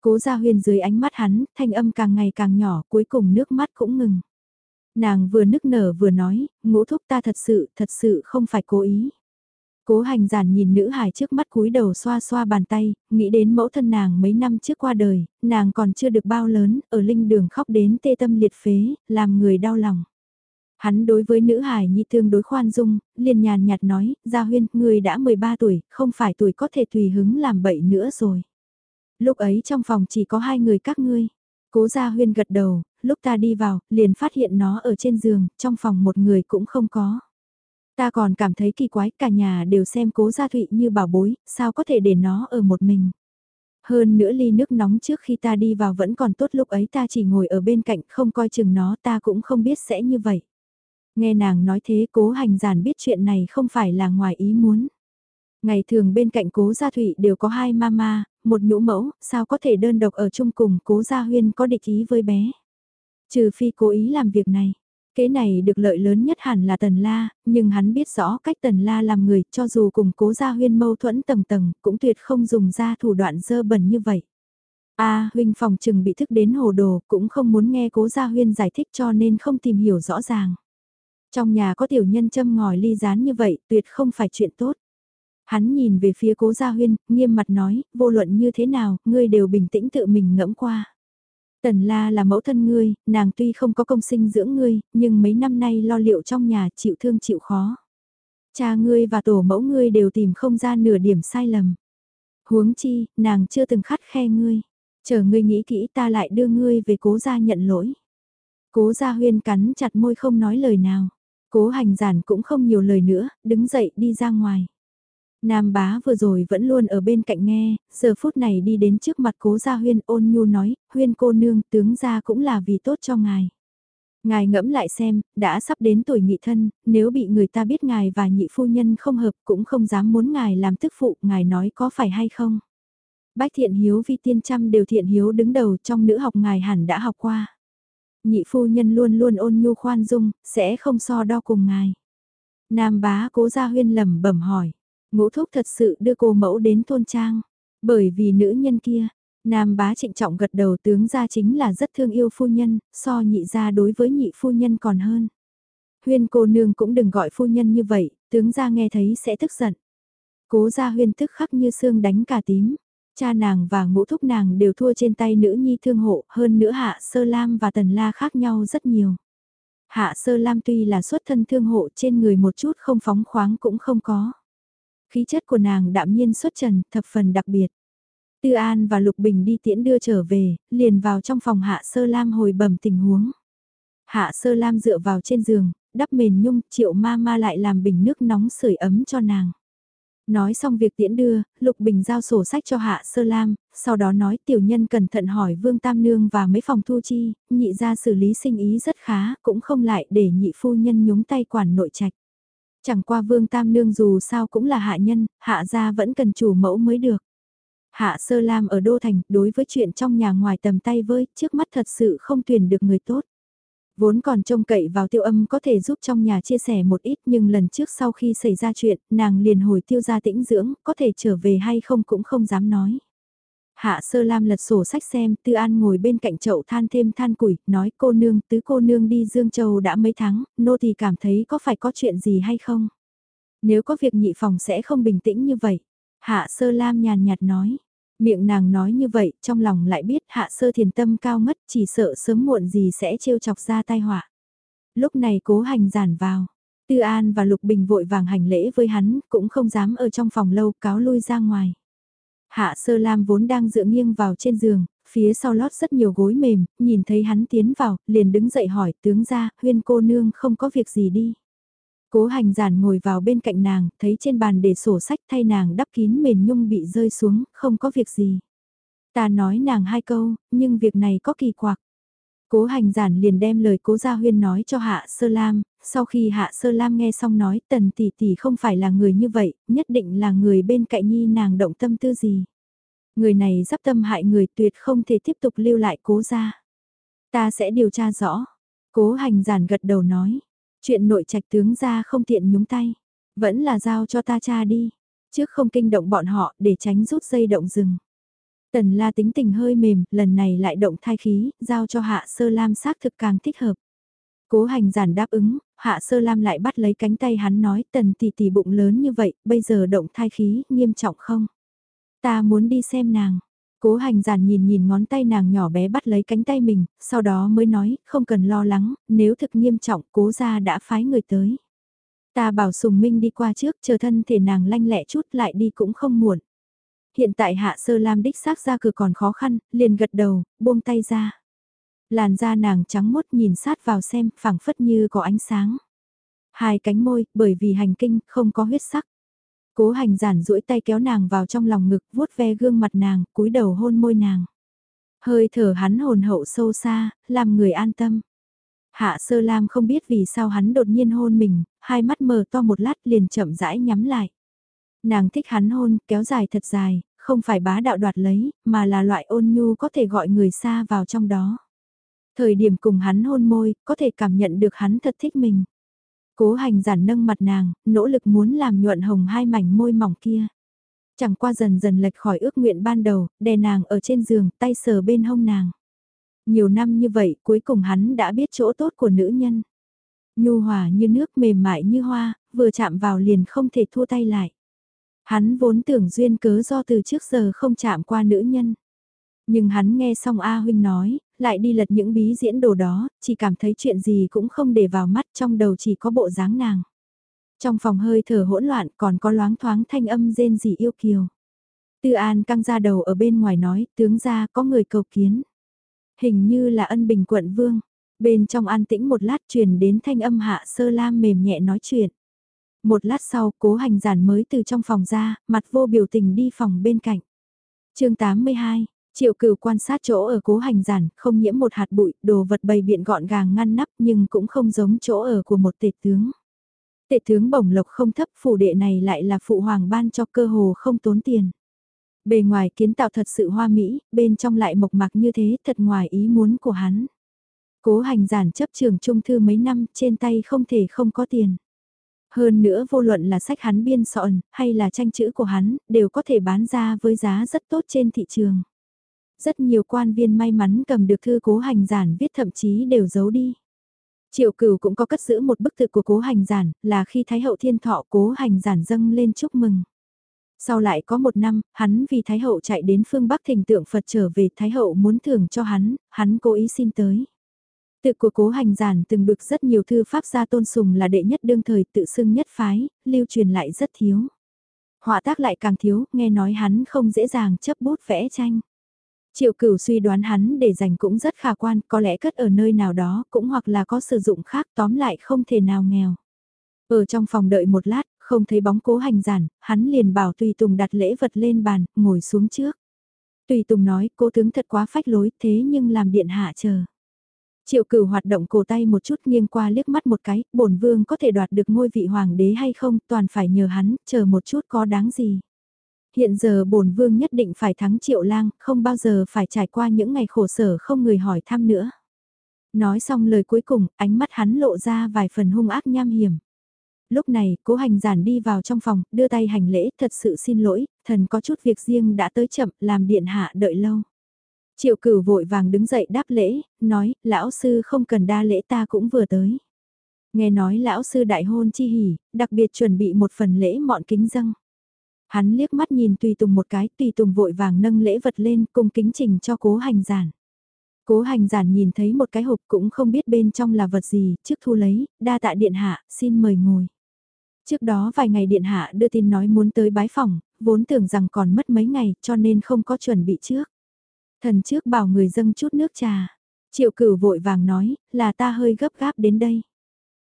A: Cố gia huyền dưới ánh mắt hắn, thanh âm càng ngày càng nhỏ, cuối cùng nước mắt cũng ngừng. Nàng vừa nức nở vừa nói, ngũ thúc ta thật sự, thật sự không phải cố ý. Cố hành giản nhìn nữ hài trước mắt cúi đầu xoa xoa bàn tay, nghĩ đến mẫu thân nàng mấy năm trước qua đời, nàng còn chưa được bao lớn, ở linh đường khóc đến tê tâm liệt phế, làm người đau lòng. Hắn đối với nữ hài nhi tương đối khoan dung, liền nhàn nhạt nói, Gia Huyên, người đã 13 tuổi, không phải tuổi có thể tùy hứng làm bậy nữa rồi. Lúc ấy trong phòng chỉ có hai người các ngươi. Cố Gia Huyên gật đầu, lúc ta đi vào, liền phát hiện nó ở trên giường, trong phòng một người cũng không có. Ta còn cảm thấy kỳ quái, cả nhà đều xem cố gia thụy như bảo bối, sao có thể để nó ở một mình. Hơn nữa ly nước nóng trước khi ta đi vào vẫn còn tốt lúc ấy ta chỉ ngồi ở bên cạnh không coi chừng nó ta cũng không biết sẽ như vậy. Nghe nàng nói thế cố hành giản biết chuyện này không phải là ngoài ý muốn. Ngày thường bên cạnh cố gia thụy đều có hai mama, một nhũ mẫu, sao có thể đơn độc ở chung cùng cố gia huyên có địch ý với bé. Trừ phi cố ý làm việc này. Kế này được lợi lớn nhất hẳn là Tần La, nhưng hắn biết rõ cách Tần La làm người, cho dù cùng cố gia huyên mâu thuẫn tầng tầng, cũng tuyệt không dùng ra thủ đoạn dơ bẩn như vậy. A huynh phòng trừng bị thức đến hồ đồ, cũng không muốn nghe cố gia huyên giải thích cho nên không tìm hiểu rõ ràng. Trong nhà có tiểu nhân châm ngòi ly rán như vậy, tuyệt không phải chuyện tốt. Hắn nhìn về phía cố gia huyên, nghiêm mặt nói, vô luận như thế nào, ngươi đều bình tĩnh tự mình ngẫm qua. Tần la là mẫu thân ngươi, nàng tuy không có công sinh dưỡng ngươi, nhưng mấy năm nay lo liệu trong nhà chịu thương chịu khó. Cha ngươi và tổ mẫu ngươi đều tìm không ra nửa điểm sai lầm. Huống chi, nàng chưa từng khắt khe ngươi. Chờ ngươi nghĩ kỹ ta lại đưa ngươi về cố gia nhận lỗi. Cố gia huyên cắn chặt môi không nói lời nào. Cố hành giản cũng không nhiều lời nữa, đứng dậy đi ra ngoài. Nam bá vừa rồi vẫn luôn ở bên cạnh nghe, giờ phút này đi đến trước mặt cố gia huyên ôn nhu nói, huyên cô nương tướng gia cũng là vì tốt cho ngài. Ngài ngẫm lại xem, đã sắp đến tuổi nghị thân, nếu bị người ta biết ngài và nhị phu nhân không hợp cũng không dám muốn ngài làm tức phụ, ngài nói có phải hay không? Bách thiện hiếu vi tiên trăm đều thiện hiếu đứng đầu trong nữ học ngài hẳn đã học qua. Nhị phu nhân luôn luôn ôn nhu khoan dung, sẽ không so đo cùng ngài. Nam bá cố gia huyên lẩm bẩm hỏi, ngũ thúc thật sự đưa cô mẫu đến thôn trang, bởi vì nữ nhân kia, Nam bá trịnh trọng gật đầu tướng gia chính là rất thương yêu phu nhân, so nhị gia đối với nhị phu nhân còn hơn. Huyên cô nương cũng đừng gọi phu nhân như vậy, tướng gia nghe thấy sẽ tức giận. Cố gia huyên tức khắc như xương đánh cả tím. Cha nàng và ngũ thúc nàng đều thua trên tay nữ nhi thương hộ, hơn nữa hạ sơ lam và tần la khác nhau rất nhiều. Hạ sơ lam tuy là xuất thân thương hộ trên người một chút không phóng khoáng cũng không có. Khí chất của nàng đạm nhiên xuất trần, thập phần đặc biệt. Tư An và Lục Bình đi tiễn đưa trở về, liền vào trong phòng Hạ Sơ Lam hồi bẩm tình huống. Hạ Sơ Lam dựa vào trên giường, đắp mền nhung, triệu ma ma lại làm bình nước nóng sưởi ấm cho nàng. Nói xong việc tiễn đưa, Lục Bình giao sổ sách cho Hạ Sơ Lam, sau đó nói tiểu nhân cẩn thận hỏi Vương Tam Nương và mấy phòng thu chi, nhị ra xử lý sinh ý rất khá, cũng không lại để nhị phu nhân nhúng tay quản nội trạch. Chẳng qua Vương Tam Nương dù sao cũng là hạ nhân, hạ gia vẫn cần chủ mẫu mới được. Hạ Sơ Lam ở Đô Thành, đối với chuyện trong nhà ngoài tầm tay với, trước mắt thật sự không tuyển được người tốt. Vốn còn trông cậy vào tiêu âm có thể giúp trong nhà chia sẻ một ít nhưng lần trước sau khi xảy ra chuyện, nàng liền hồi tiêu ra tĩnh dưỡng, có thể trở về hay không cũng không dám nói. Hạ sơ lam lật sổ sách xem, tư an ngồi bên cạnh chậu than thêm than củi, nói cô nương, tứ cô nương đi Dương Châu đã mấy tháng, nô thì cảm thấy có phải có chuyện gì hay không? Nếu có việc nhị phòng sẽ không bình tĩnh như vậy. Hạ sơ lam nhàn nhạt nói, Miệng nàng nói như vậy, trong lòng lại biết hạ sơ thiền tâm cao ngất chỉ sợ sớm muộn gì sẽ trêu chọc ra tai họa. Lúc này cố hành giản vào, Tư An và Lục Bình vội vàng hành lễ với hắn, cũng không dám ở trong phòng lâu cáo lui ra ngoài. Hạ sơ lam vốn đang dựa nghiêng vào trên giường, phía sau lót rất nhiều gối mềm, nhìn thấy hắn tiến vào, liền đứng dậy hỏi tướng ra, huyên cô nương không có việc gì đi. Cố hành giản ngồi vào bên cạnh nàng, thấy trên bàn để sổ sách thay nàng đắp kín mền nhung bị rơi xuống, không có việc gì. Ta nói nàng hai câu, nhưng việc này có kỳ quặc. Cố hành giản liền đem lời cố gia huyên nói cho hạ sơ lam, sau khi hạ sơ lam nghe xong nói tần tỷ tỷ không phải là người như vậy, nhất định là người bên cạnh nhi nàng động tâm tư gì. Người này dắp tâm hại người tuyệt không thể tiếp tục lưu lại cố gia. Ta sẽ điều tra rõ. Cố hành giản gật đầu nói. Chuyện nội trạch tướng ra không tiện nhúng tay. Vẫn là giao cho ta cha đi. Trước không kinh động bọn họ để tránh rút dây động rừng. Tần la tính tình hơi mềm, lần này lại động thai khí, giao cho hạ sơ lam xác thực càng thích hợp. Cố hành giản đáp ứng, hạ sơ lam lại bắt lấy cánh tay hắn nói tần tỷ tỷ bụng lớn như vậy, bây giờ động thai khí, nghiêm trọng không? Ta muốn đi xem nàng. Cố hành giản nhìn nhìn ngón tay nàng nhỏ bé bắt lấy cánh tay mình, sau đó mới nói, không cần lo lắng, nếu thực nghiêm trọng cố ra đã phái người tới. Ta bảo Sùng Minh đi qua trước, chờ thân thể nàng lanh lẹ chút lại đi cũng không muộn. Hiện tại hạ sơ lam đích xác ra cửa còn khó khăn, liền gật đầu, buông tay ra. Làn da nàng trắng mốt nhìn sát vào xem, phẳng phất như có ánh sáng. Hai cánh môi, bởi vì hành kinh, không có huyết sắc. Cố hành giản duỗi tay kéo nàng vào trong lòng ngực, vuốt ve gương mặt nàng, cúi đầu hôn môi nàng. Hơi thở hắn hồn hậu sâu xa, làm người an tâm. Hạ sơ lam không biết vì sao hắn đột nhiên hôn mình, hai mắt mở to một lát liền chậm rãi nhắm lại. Nàng thích hắn hôn, kéo dài thật dài, không phải bá đạo đoạt lấy, mà là loại ôn nhu có thể gọi người xa vào trong đó. Thời điểm cùng hắn hôn môi, có thể cảm nhận được hắn thật thích mình. Cố hành giản nâng mặt nàng, nỗ lực muốn làm nhuận hồng hai mảnh môi mỏng kia. Chẳng qua dần dần lệch khỏi ước nguyện ban đầu, đè nàng ở trên giường, tay sờ bên hông nàng. Nhiều năm như vậy, cuối cùng hắn đã biết chỗ tốt của nữ nhân. Nhu hòa như nước mềm mại như hoa, vừa chạm vào liền không thể thua tay lại. Hắn vốn tưởng duyên cớ do từ trước giờ không chạm qua nữ nhân. Nhưng hắn nghe xong A Huynh nói, lại đi lật những bí diễn đồ đó, chỉ cảm thấy chuyện gì cũng không để vào mắt trong đầu chỉ có bộ dáng nàng. Trong phòng hơi thở hỗn loạn còn có loáng thoáng thanh âm rên rỉ yêu kiều. Tư An căng ra đầu ở bên ngoài nói, tướng ra có người cầu kiến. Hình như là ân bình quận vương. Bên trong an tĩnh một lát truyền đến thanh âm hạ sơ lam mềm nhẹ nói chuyện. Một lát sau cố hành giản mới từ trong phòng ra, mặt vô biểu tình đi phòng bên cạnh. chương 82, Triệu cửu quan sát chỗ ở cố hành giản, không nhiễm một hạt bụi, đồ vật bày biện gọn gàng ngăn nắp nhưng cũng không giống chỗ ở của một tể tướng. Tể tướng bổng lộc không thấp, phủ đệ này lại là phụ hoàng ban cho cơ hồ không tốn tiền. Bề ngoài kiến tạo thật sự hoa mỹ, bên trong lại mộc mạc như thế, thật ngoài ý muốn của hắn. Cố hành giản chấp trường trung thư mấy năm, trên tay không thể không có tiền. Hơn nữa vô luận là sách hắn biên soạn, hay là tranh chữ của hắn, đều có thể bán ra với giá rất tốt trên thị trường rất nhiều quan viên may mắn cầm được thư cố hành giản viết thậm chí đều giấu đi. Triệu cửu cũng có cất giữ một bức thư của cố hành giản, là khi Thái hậu thiên thọ cố hành giản dâng lên chúc mừng. Sau lại có một năm, hắn vì Thái hậu chạy đến phương Bắc thỉnh tượng Phật trở về Thái hậu muốn thưởng cho hắn, hắn cố ý xin tới. Tự của cố hành giản từng được rất nhiều thư pháp gia tôn sùng là đệ nhất đương thời tự xưng nhất phái, lưu truyền lại rất thiếu. Họa tác lại càng thiếu, nghe nói hắn không dễ dàng chấp bút vẽ tranh. Triệu cửu suy đoán hắn để dành cũng rất khả quan, có lẽ cất ở nơi nào đó, cũng hoặc là có sử dụng khác tóm lại không thể nào nghèo. Ở trong phòng đợi một lát, không thấy bóng cố hành giản, hắn liền bảo Tùy Tùng đặt lễ vật lên bàn, ngồi xuống trước. Tùy Tùng nói, cố tướng thật quá phách lối, thế nhưng làm điện hạ chờ. Triệu cửu hoạt động cổ tay một chút nghiêng qua liếc mắt một cái, bổn vương có thể đoạt được ngôi vị hoàng đế hay không, toàn phải nhờ hắn, chờ một chút có đáng gì. Hiện giờ bổn vương nhất định phải thắng triệu lang, không bao giờ phải trải qua những ngày khổ sở không người hỏi thăm nữa. Nói xong lời cuối cùng, ánh mắt hắn lộ ra vài phần hung ác nham hiểm. Lúc này, cố hành giản đi vào trong phòng, đưa tay hành lễ, thật sự xin lỗi, thần có chút việc riêng đã tới chậm, làm điện hạ đợi lâu. Triệu cửu vội vàng đứng dậy đáp lễ, nói, lão sư không cần đa lễ ta cũng vừa tới. Nghe nói lão sư đại hôn chi hỉ, đặc biệt chuẩn bị một phần lễ mọn kính dâng. Hắn liếc mắt nhìn Tùy Tùng một cái, Tùy Tùng vội vàng nâng lễ vật lên cung kính trình cho cố hành giản. Cố hành giản nhìn thấy một cái hộp cũng không biết bên trong là vật gì, trước thu lấy, đa tạ điện hạ, xin mời ngồi. Trước đó vài ngày điện hạ đưa tin nói muốn tới bái phòng, vốn tưởng rằng còn mất mấy ngày cho nên không có chuẩn bị trước. Thần trước bảo người dâng chút nước trà. Triệu cửu vội vàng nói, là ta hơi gấp gáp đến đây.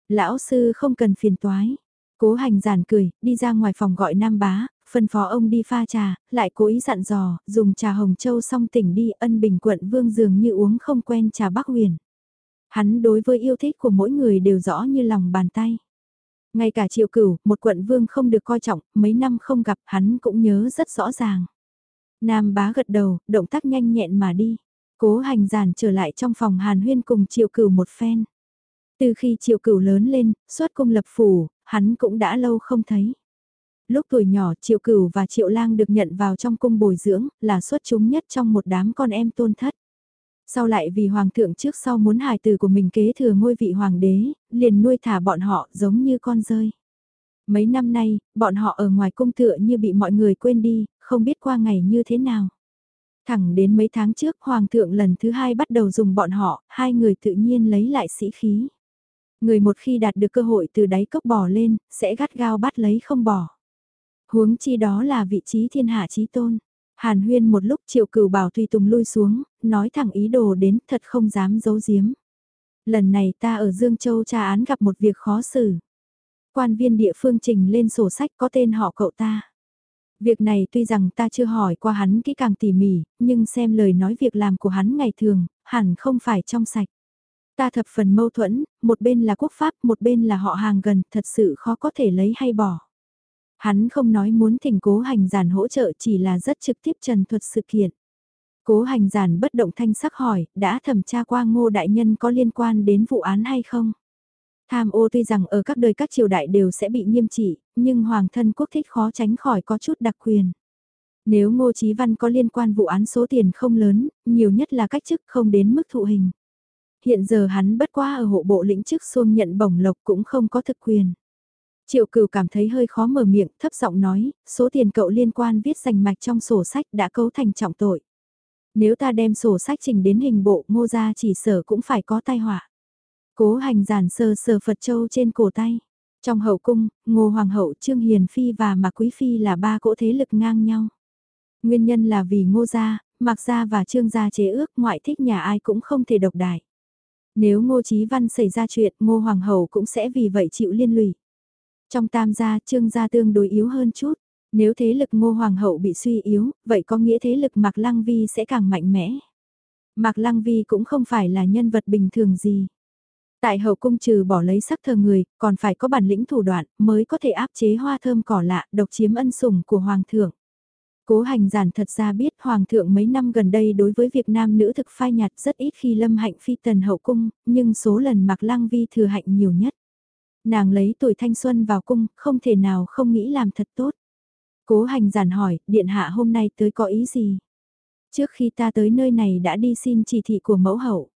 A: Lão sư không cần phiền toái. Cố hành giản cười, đi ra ngoài phòng gọi nam bá, phân phó ông đi pha trà, lại cố ý dặn dò, dùng trà hồng châu xong tỉnh đi ân bình quận vương dường như uống không quen trà bắc huyền. Hắn đối với yêu thích của mỗi người đều rõ như lòng bàn tay. Ngay cả triệu cửu, một quận vương không được coi trọng, mấy năm không gặp hắn cũng nhớ rất rõ ràng. Nam bá gật đầu, động tác nhanh nhẹn mà đi. Cố hành giản trở lại trong phòng hàn huyên cùng triệu cửu một phen. Từ khi triệu cửu lớn lên, xuất cung lập phủ, hắn cũng đã lâu không thấy. Lúc tuổi nhỏ triệu cửu và triệu lang được nhận vào trong cung bồi dưỡng là xuất chúng nhất trong một đám con em tôn thất. Sau lại vì hoàng thượng trước sau muốn hài tử của mình kế thừa ngôi vị hoàng đế, liền nuôi thả bọn họ giống như con rơi. Mấy năm nay, bọn họ ở ngoài cung tựa như bị mọi người quên đi, không biết qua ngày như thế nào. Thẳng đến mấy tháng trước Hoàng thượng lần thứ hai bắt đầu dùng bọn họ, hai người tự nhiên lấy lại sĩ khí. Người một khi đạt được cơ hội từ đáy cốc bỏ lên, sẽ gắt gao bắt lấy không bỏ. Huống chi đó là vị trí thiên hạ trí tôn. Hàn huyên một lúc triệu cửu bảo Tùy Tùng lui xuống, nói thẳng ý đồ đến thật không dám giấu giếm. Lần này ta ở Dương Châu tra án gặp một việc khó xử. Quan viên địa phương trình lên sổ sách có tên họ cậu ta. Việc này tuy rằng ta chưa hỏi qua hắn kỹ càng tỉ mỉ, nhưng xem lời nói việc làm của hắn ngày thường, hẳn không phải trong sạch. Ta thập phần mâu thuẫn, một bên là quốc pháp, một bên là họ hàng gần, thật sự khó có thể lấy hay bỏ. Hắn không nói muốn thỉnh cố hành giản hỗ trợ chỉ là rất trực tiếp trần thuật sự kiện. Cố hành giản bất động thanh sắc hỏi, đã thẩm tra qua ngô đại nhân có liên quan đến vụ án hay không? Tham ô tuy rằng ở các đời các triều đại đều sẽ bị nghiêm trị, nhưng hoàng thân quốc thích khó tránh khỏi có chút đặc quyền. Nếu Ngô Chí Văn có liên quan vụ án số tiền không lớn, nhiều nhất là cách chức không đến mức thụ hình. Hiện giờ hắn bất qua ở hộ bộ lĩnh chức xuông nhận bổng lộc cũng không có thực quyền. Triệu cửu cảm thấy hơi khó mở miệng, thấp giọng nói, số tiền cậu liên quan viết danh mạch trong sổ sách đã cấu thành trọng tội. Nếu ta đem sổ sách trình đến hình bộ ngô gia chỉ sở cũng phải có tai họa. Cố hành giản sờ sờ Phật Châu trên cổ tay. Trong hậu cung, Ngô Hoàng hậu Trương Hiền Phi và Mạc Quý Phi là ba cỗ thế lực ngang nhau. Nguyên nhân là vì Ngô Gia, Mạc Gia và Trương Gia chế ước ngoại thích nhà ai cũng không thể độc đại. Nếu Ngô Chí Văn xảy ra chuyện, Ngô Hoàng hậu cũng sẽ vì vậy chịu liên lụy. Trong tam gia, Trương Gia tương đối yếu hơn chút. Nếu thế lực Ngô Hoàng hậu bị suy yếu, vậy có nghĩa thế lực Mạc Lăng Vi sẽ càng mạnh mẽ. Mạc Lăng Vi cũng không phải là nhân vật bình thường gì. Tại hậu cung trừ bỏ lấy sắc thờ người, còn phải có bản lĩnh thủ đoạn, mới có thể áp chế hoa thơm cỏ lạ, độc chiếm ân sủng của Hoàng thượng. Cố hành giản thật ra biết Hoàng thượng mấy năm gần đây đối với việc nam nữ thực phai nhạt rất ít khi lâm hạnh phi tần hậu cung, nhưng số lần mạc lăng vi thừa hạnh nhiều nhất. Nàng lấy tuổi thanh xuân vào cung, không thể nào không nghĩ làm thật tốt. Cố hành giản hỏi, điện hạ hôm nay tới có ý gì? Trước khi ta tới nơi này đã đi xin chỉ thị của mẫu hậu.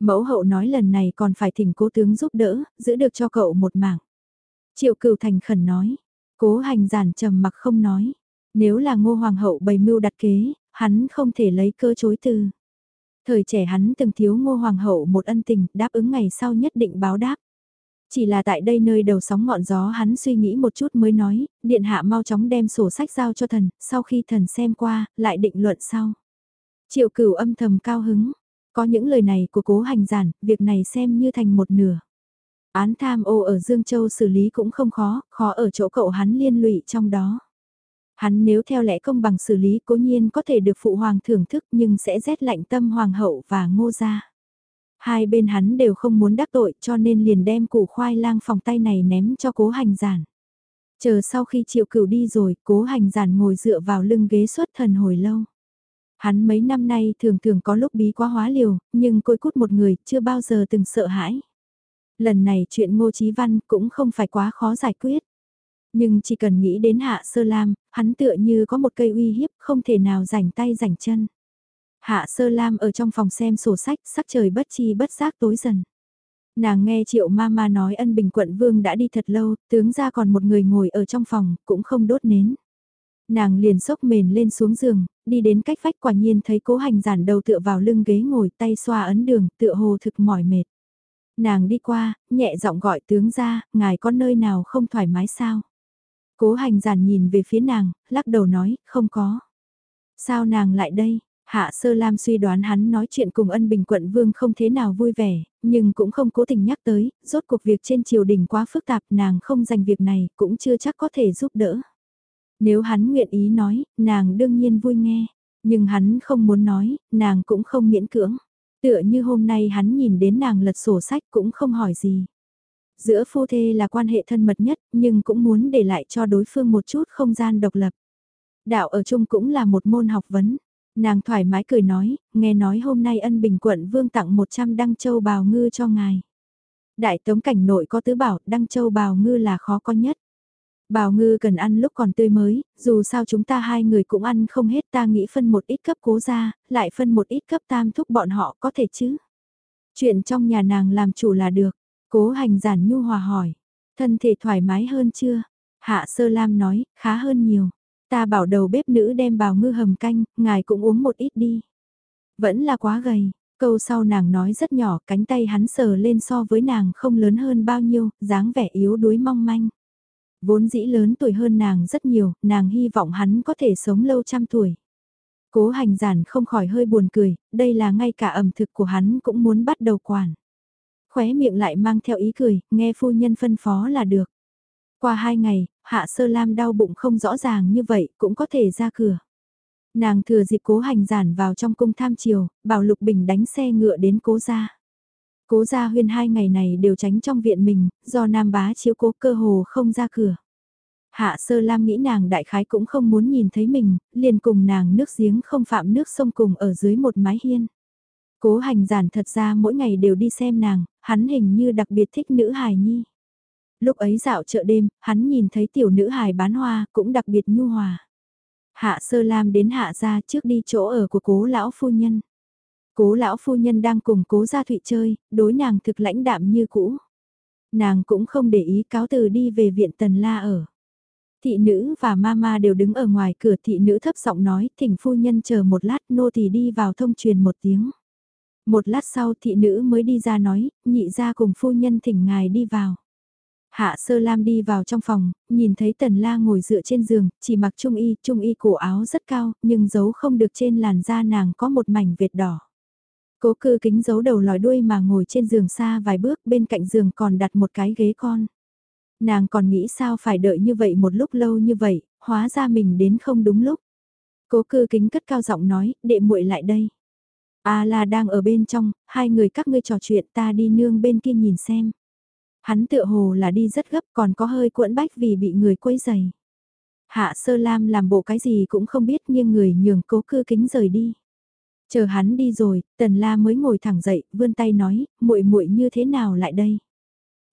A: Mẫu hậu nói lần này còn phải thỉnh cố tướng giúp đỡ, giữ được cho cậu một mạng. Triệu cửu thành khẩn nói, cố hành giản trầm mặc không nói. Nếu là ngô hoàng hậu bày mưu đặt kế, hắn không thể lấy cơ chối từ. Thời trẻ hắn từng thiếu ngô hoàng hậu một ân tình, đáp ứng ngày sau nhất định báo đáp. Chỉ là tại đây nơi đầu sóng ngọn gió hắn suy nghĩ một chút mới nói, điện hạ mau chóng đem sổ sách giao cho thần, sau khi thần xem qua, lại định luận sau. Triệu cửu âm thầm cao hứng, có những lời này của cố hành giản, việc này xem như thành một nửa. Án tham ô ở Dương Châu xử lý cũng không khó, khó ở chỗ cậu hắn liên lụy trong đó. Hắn nếu theo lẽ công bằng xử lý cố nhiên có thể được phụ hoàng thưởng thức nhưng sẽ rét lạnh tâm hoàng hậu và ngô gia. Hai bên hắn đều không muốn đắc tội cho nên liền đem củ khoai lang phòng tay này ném cho cố hành giản. Chờ sau khi triệu cửu đi rồi, cố hành giản ngồi dựa vào lưng ghế xuất thần hồi lâu. Hắn mấy năm nay thường thường có lúc bí quá hóa liều, nhưng côi cút một người chưa bao giờ từng sợ hãi. Lần này chuyện Ngô Chí Văn cũng không phải quá khó giải quyết. Nhưng chỉ cần nghĩ đến Hạ Sơ Lam, hắn tựa như có một cây uy hiếp không thể nào rảnh tay rảnh chân. Hạ Sơ Lam ở trong phòng xem sổ sách, sắc trời bất chi bất giác tối dần. Nàng nghe triệu ma ma nói ân bình quận vương đã đi thật lâu, tướng ra còn một người ngồi ở trong phòng, cũng không đốt nến. Nàng liền sốc mền lên xuống giường, đi đến cách vách quả nhiên thấy cố hành giản đầu tựa vào lưng ghế ngồi tay xoa ấn đường, tựa hồ thực mỏi mệt. Nàng đi qua, nhẹ giọng gọi tướng ra, ngài có nơi nào không thoải mái sao? Cố hành giản nhìn về phía nàng, lắc đầu nói, không có. Sao nàng lại đây? Hạ Sơ Lam suy đoán hắn nói chuyện cùng ân bình quận vương không thế nào vui vẻ, nhưng cũng không cố tình nhắc tới, rốt cuộc việc trên triều đình quá phức tạp nàng không dành việc này cũng chưa chắc có thể giúp đỡ. Nếu hắn nguyện ý nói, nàng đương nhiên vui nghe, nhưng hắn không muốn nói, nàng cũng không miễn cưỡng. Tựa như hôm nay hắn nhìn đến nàng lật sổ sách cũng không hỏi gì. Giữa phu thê là quan hệ thân mật nhất, nhưng cũng muốn để lại cho đối phương một chút không gian độc lập. Đạo ở chung cũng là một môn học vấn. Nàng thoải mái cười nói, nghe nói hôm nay ân bình quận vương tặng 100 đăng châu bào ngư cho ngài. Đại tống cảnh nội có tứ bảo, đăng châu bào ngư là khó có nhất. Bào ngư cần ăn lúc còn tươi mới, dù sao chúng ta hai người cũng ăn không hết ta nghĩ phân một ít cấp cố ra, lại phân một ít cấp tam thúc bọn họ có thể chứ. Chuyện trong nhà nàng làm chủ là được, cố hành giản nhu hòa hỏi, thân thể thoải mái hơn chưa? Hạ sơ lam nói, khá hơn nhiều. Ta bảo đầu bếp nữ đem bào ngư hầm canh, ngài cũng uống một ít đi. Vẫn là quá gầy, câu sau nàng nói rất nhỏ, cánh tay hắn sờ lên so với nàng không lớn hơn bao nhiêu, dáng vẻ yếu đuối mong manh. Vốn dĩ lớn tuổi hơn nàng rất nhiều, nàng hy vọng hắn có thể sống lâu trăm tuổi. Cố hành giản không khỏi hơi buồn cười, đây là ngay cả ẩm thực của hắn cũng muốn bắt đầu quản. Khóe miệng lại mang theo ý cười, nghe phu nhân phân phó là được. Qua hai ngày, Hạ Sơ Lam đau bụng không rõ ràng như vậy cũng có thể ra cửa. Nàng thừa dịp cố hành giản vào trong cung tham chiều, bảo Lục Bình đánh xe ngựa đến cố gia. Cố gia huyên hai ngày này đều tránh trong viện mình, do nam bá chiếu cố cơ hồ không ra cửa. Hạ sơ lam nghĩ nàng đại khái cũng không muốn nhìn thấy mình, liền cùng nàng nước giếng không phạm nước sông cùng ở dưới một mái hiên. Cố hành giản thật ra mỗi ngày đều đi xem nàng, hắn hình như đặc biệt thích nữ hài nhi. Lúc ấy dạo chợ đêm, hắn nhìn thấy tiểu nữ hài bán hoa cũng đặc biệt nhu hòa. Hạ sơ lam đến hạ ra trước đi chỗ ở của cố lão phu nhân. Cố lão phu nhân đang cùng cố gia thụy chơi, đối nàng thực lãnh đạm như cũ. Nàng cũng không để ý cáo từ đi về viện tần la ở. Thị nữ và mama đều đứng ở ngoài cửa thị nữ thấp giọng nói thỉnh phu nhân chờ một lát nô thì đi vào thông truyền một tiếng. Một lát sau thị nữ mới đi ra nói, nhị ra cùng phu nhân thỉnh ngài đi vào. Hạ sơ lam đi vào trong phòng, nhìn thấy tần la ngồi dựa trên giường, chỉ mặc trung y, trung y cổ áo rất cao, nhưng giấu không được trên làn da nàng có một mảnh vệt đỏ. Cố cư kính giấu đầu lòi đuôi mà ngồi trên giường xa vài bước bên cạnh giường còn đặt một cái ghế con. Nàng còn nghĩ sao phải đợi như vậy một lúc lâu như vậy, hóa ra mình đến không đúng lúc. Cố cư kính cất cao giọng nói, đệ muội lại đây. A la đang ở bên trong, hai người các ngươi trò chuyện ta đi nương bên kia nhìn xem. Hắn tựa hồ là đi rất gấp còn có hơi cuộn bách vì bị người quấy giày. Hạ sơ lam làm bộ cái gì cũng không biết nhưng người nhường cố cư kính rời đi. Chờ hắn đi rồi, tần la mới ngồi thẳng dậy, vươn tay nói, muội muội như thế nào lại đây?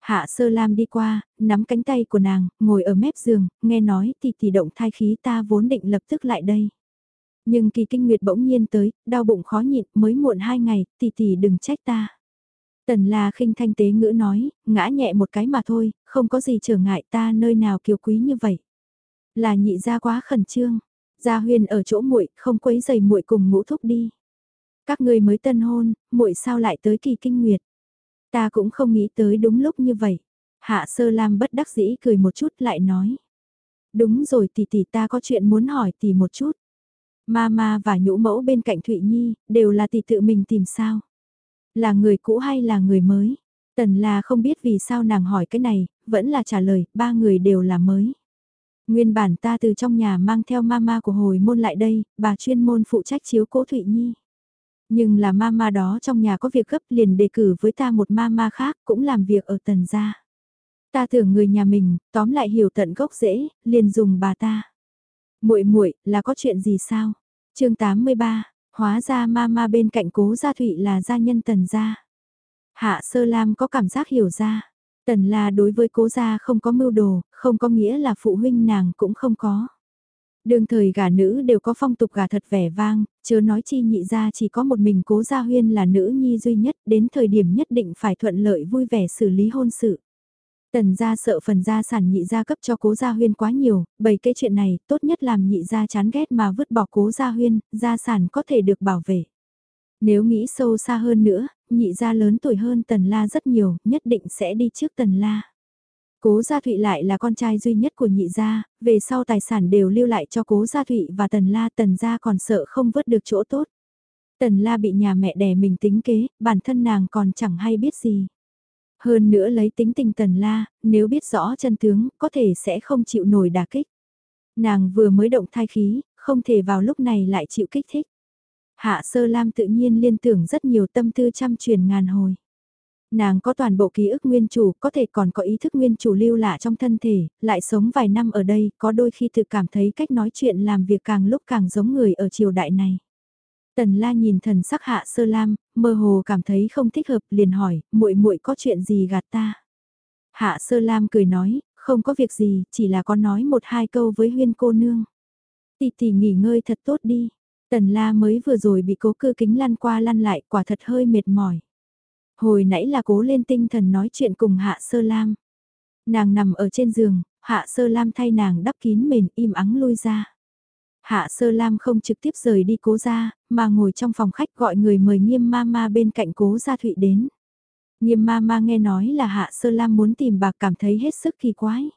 A: Hạ sơ lam đi qua, nắm cánh tay của nàng, ngồi ở mép giường, nghe nói thì tỷ động thai khí ta vốn định lập tức lại đây. Nhưng kỳ kinh nguyệt bỗng nhiên tới, đau bụng khó nhịn, mới muộn hai ngày, tỷ tỷ đừng trách ta. Tần la khinh thanh tế ngữ nói, ngã nhẹ một cái mà thôi, không có gì trở ngại ta nơi nào kiều quý như vậy. Là nhị gia quá khẩn trương, gia huyền ở chỗ muội không quấy giày muội cùng ngũ thúc đi. Các ngươi mới tân hôn, muội sao lại tới kỳ kinh nguyệt. Ta cũng không nghĩ tới đúng lúc như vậy. Hạ sơ lam bất đắc dĩ cười một chút lại nói. Đúng rồi tỷ tỷ ta có chuyện muốn hỏi tỷ một chút. Mama và nhũ mẫu bên cạnh Thụy Nhi, đều là tỷ tự mình tìm sao. Là người cũ hay là người mới? Tần là không biết vì sao nàng hỏi cái này, vẫn là trả lời, ba người đều là mới. Nguyên bản ta từ trong nhà mang theo mama của hồi môn lại đây, bà chuyên môn phụ trách chiếu cố Thụy Nhi. Nhưng là mama đó trong nhà có việc gấp liền đề cử với ta một mama khác cũng làm việc ở tần gia. Ta tưởng người nhà mình, tóm lại hiểu tận gốc dễ, liền dùng bà ta. Muội muội là có chuyện gì sao? chương 83, hóa ra mama bên cạnh cố gia thụy là gia nhân tần gia. Hạ sơ lam có cảm giác hiểu ra. Tần là đối với cố gia không có mưu đồ, không có nghĩa là phụ huynh nàng cũng không có. Đường thời gà nữ đều có phong tục gà thật vẻ vang, chớ nói chi nhị ra chỉ có một mình cố gia huyên là nữ nhi duy nhất, đến thời điểm nhất định phải thuận lợi vui vẻ xử lý hôn sự. Tần gia sợ phần gia sản nhị gia cấp cho cố gia huyên quá nhiều, bày cái chuyện này tốt nhất làm nhị gia chán ghét mà vứt bỏ cố gia huyên, gia sản có thể được bảo vệ. Nếu nghĩ sâu xa hơn nữa, nhị gia lớn tuổi hơn tần la rất nhiều, nhất định sẽ đi trước tần la. Cố Gia Thụy lại là con trai duy nhất của nhị gia, về sau tài sản đều lưu lại cho Cố Gia Thụy và Tần La Tần Gia còn sợ không vớt được chỗ tốt. Tần La bị nhà mẹ đẻ mình tính kế, bản thân nàng còn chẳng hay biết gì. Hơn nữa lấy tính tình Tần La, nếu biết rõ chân tướng, có thể sẽ không chịu nổi đả kích. Nàng vừa mới động thai khí, không thể vào lúc này lại chịu kích thích. Hạ Sơ Lam tự nhiên liên tưởng rất nhiều tâm tư trăm truyền ngàn hồi. Nàng có toàn bộ ký ức nguyên chủ, có thể còn có ý thức nguyên chủ lưu lạ trong thân thể, lại sống vài năm ở đây, có đôi khi tự cảm thấy cách nói chuyện làm việc càng lúc càng giống người ở triều đại này. Tần La nhìn thần sắc Hạ Sơ Lam, mơ hồ cảm thấy không thích hợp, liền hỏi, muội muội có chuyện gì gạt ta? Hạ Sơ Lam cười nói, không có việc gì, chỉ là có nói một hai câu với huyên cô nương. Tỷ tỷ nghỉ ngơi thật tốt đi. Tần La mới vừa rồi bị cố cư kính lăn qua lăn lại, quả thật hơi mệt mỏi. Hồi nãy là cố lên tinh thần nói chuyện cùng Hạ Sơ Lam. Nàng nằm ở trên giường, Hạ Sơ Lam thay nàng đắp kín mền im ắng lui ra. Hạ Sơ Lam không trực tiếp rời đi cố gia, mà ngồi trong phòng khách gọi người mời nghiêm ma ma bên cạnh cố gia thụy đến. Nghiêm ma ma nghe nói là Hạ Sơ Lam muốn tìm bạc cảm thấy hết sức kỳ quái.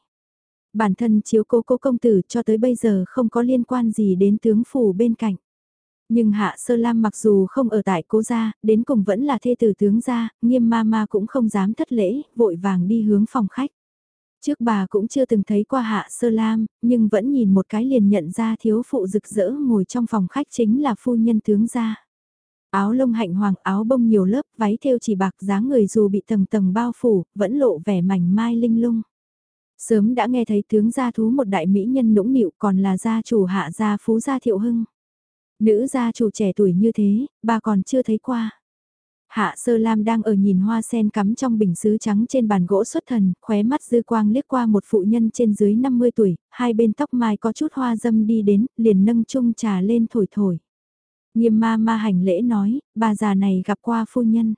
A: Bản thân chiếu cố cố công tử cho tới bây giờ không có liên quan gì đến tướng phủ bên cạnh. Nhưng Hạ Sơ Lam mặc dù không ở tại cố gia, đến cùng vẫn là thê tử tướng gia, nghiêm ma ma cũng không dám thất lễ, vội vàng đi hướng phòng khách. Trước bà cũng chưa từng thấy qua Hạ Sơ Lam, nhưng vẫn nhìn một cái liền nhận ra thiếu phụ rực rỡ ngồi trong phòng khách chính là phu nhân tướng gia. Áo lông hạnh hoàng áo bông nhiều lớp, váy thêu chỉ bạc dáng người dù bị tầng tầng bao phủ, vẫn lộ vẻ mảnh mai linh lung. Sớm đã nghe thấy tướng gia thú một đại mỹ nhân nũng nịu còn là gia chủ hạ gia phú gia thiệu hưng. Nữ gia chủ trẻ tuổi như thế, bà còn chưa thấy qua. Hạ Sơ Lam đang ở nhìn hoa sen cắm trong bình sứ trắng trên bàn gỗ xuất thần, khóe mắt dư quang liếc qua một phụ nhân trên dưới 50 tuổi, hai bên tóc mai có chút hoa dâm đi đến, liền nâng chung trà lên thổi thổi. Nghiêm ma ma hành lễ nói, bà già này gặp qua phu nhân.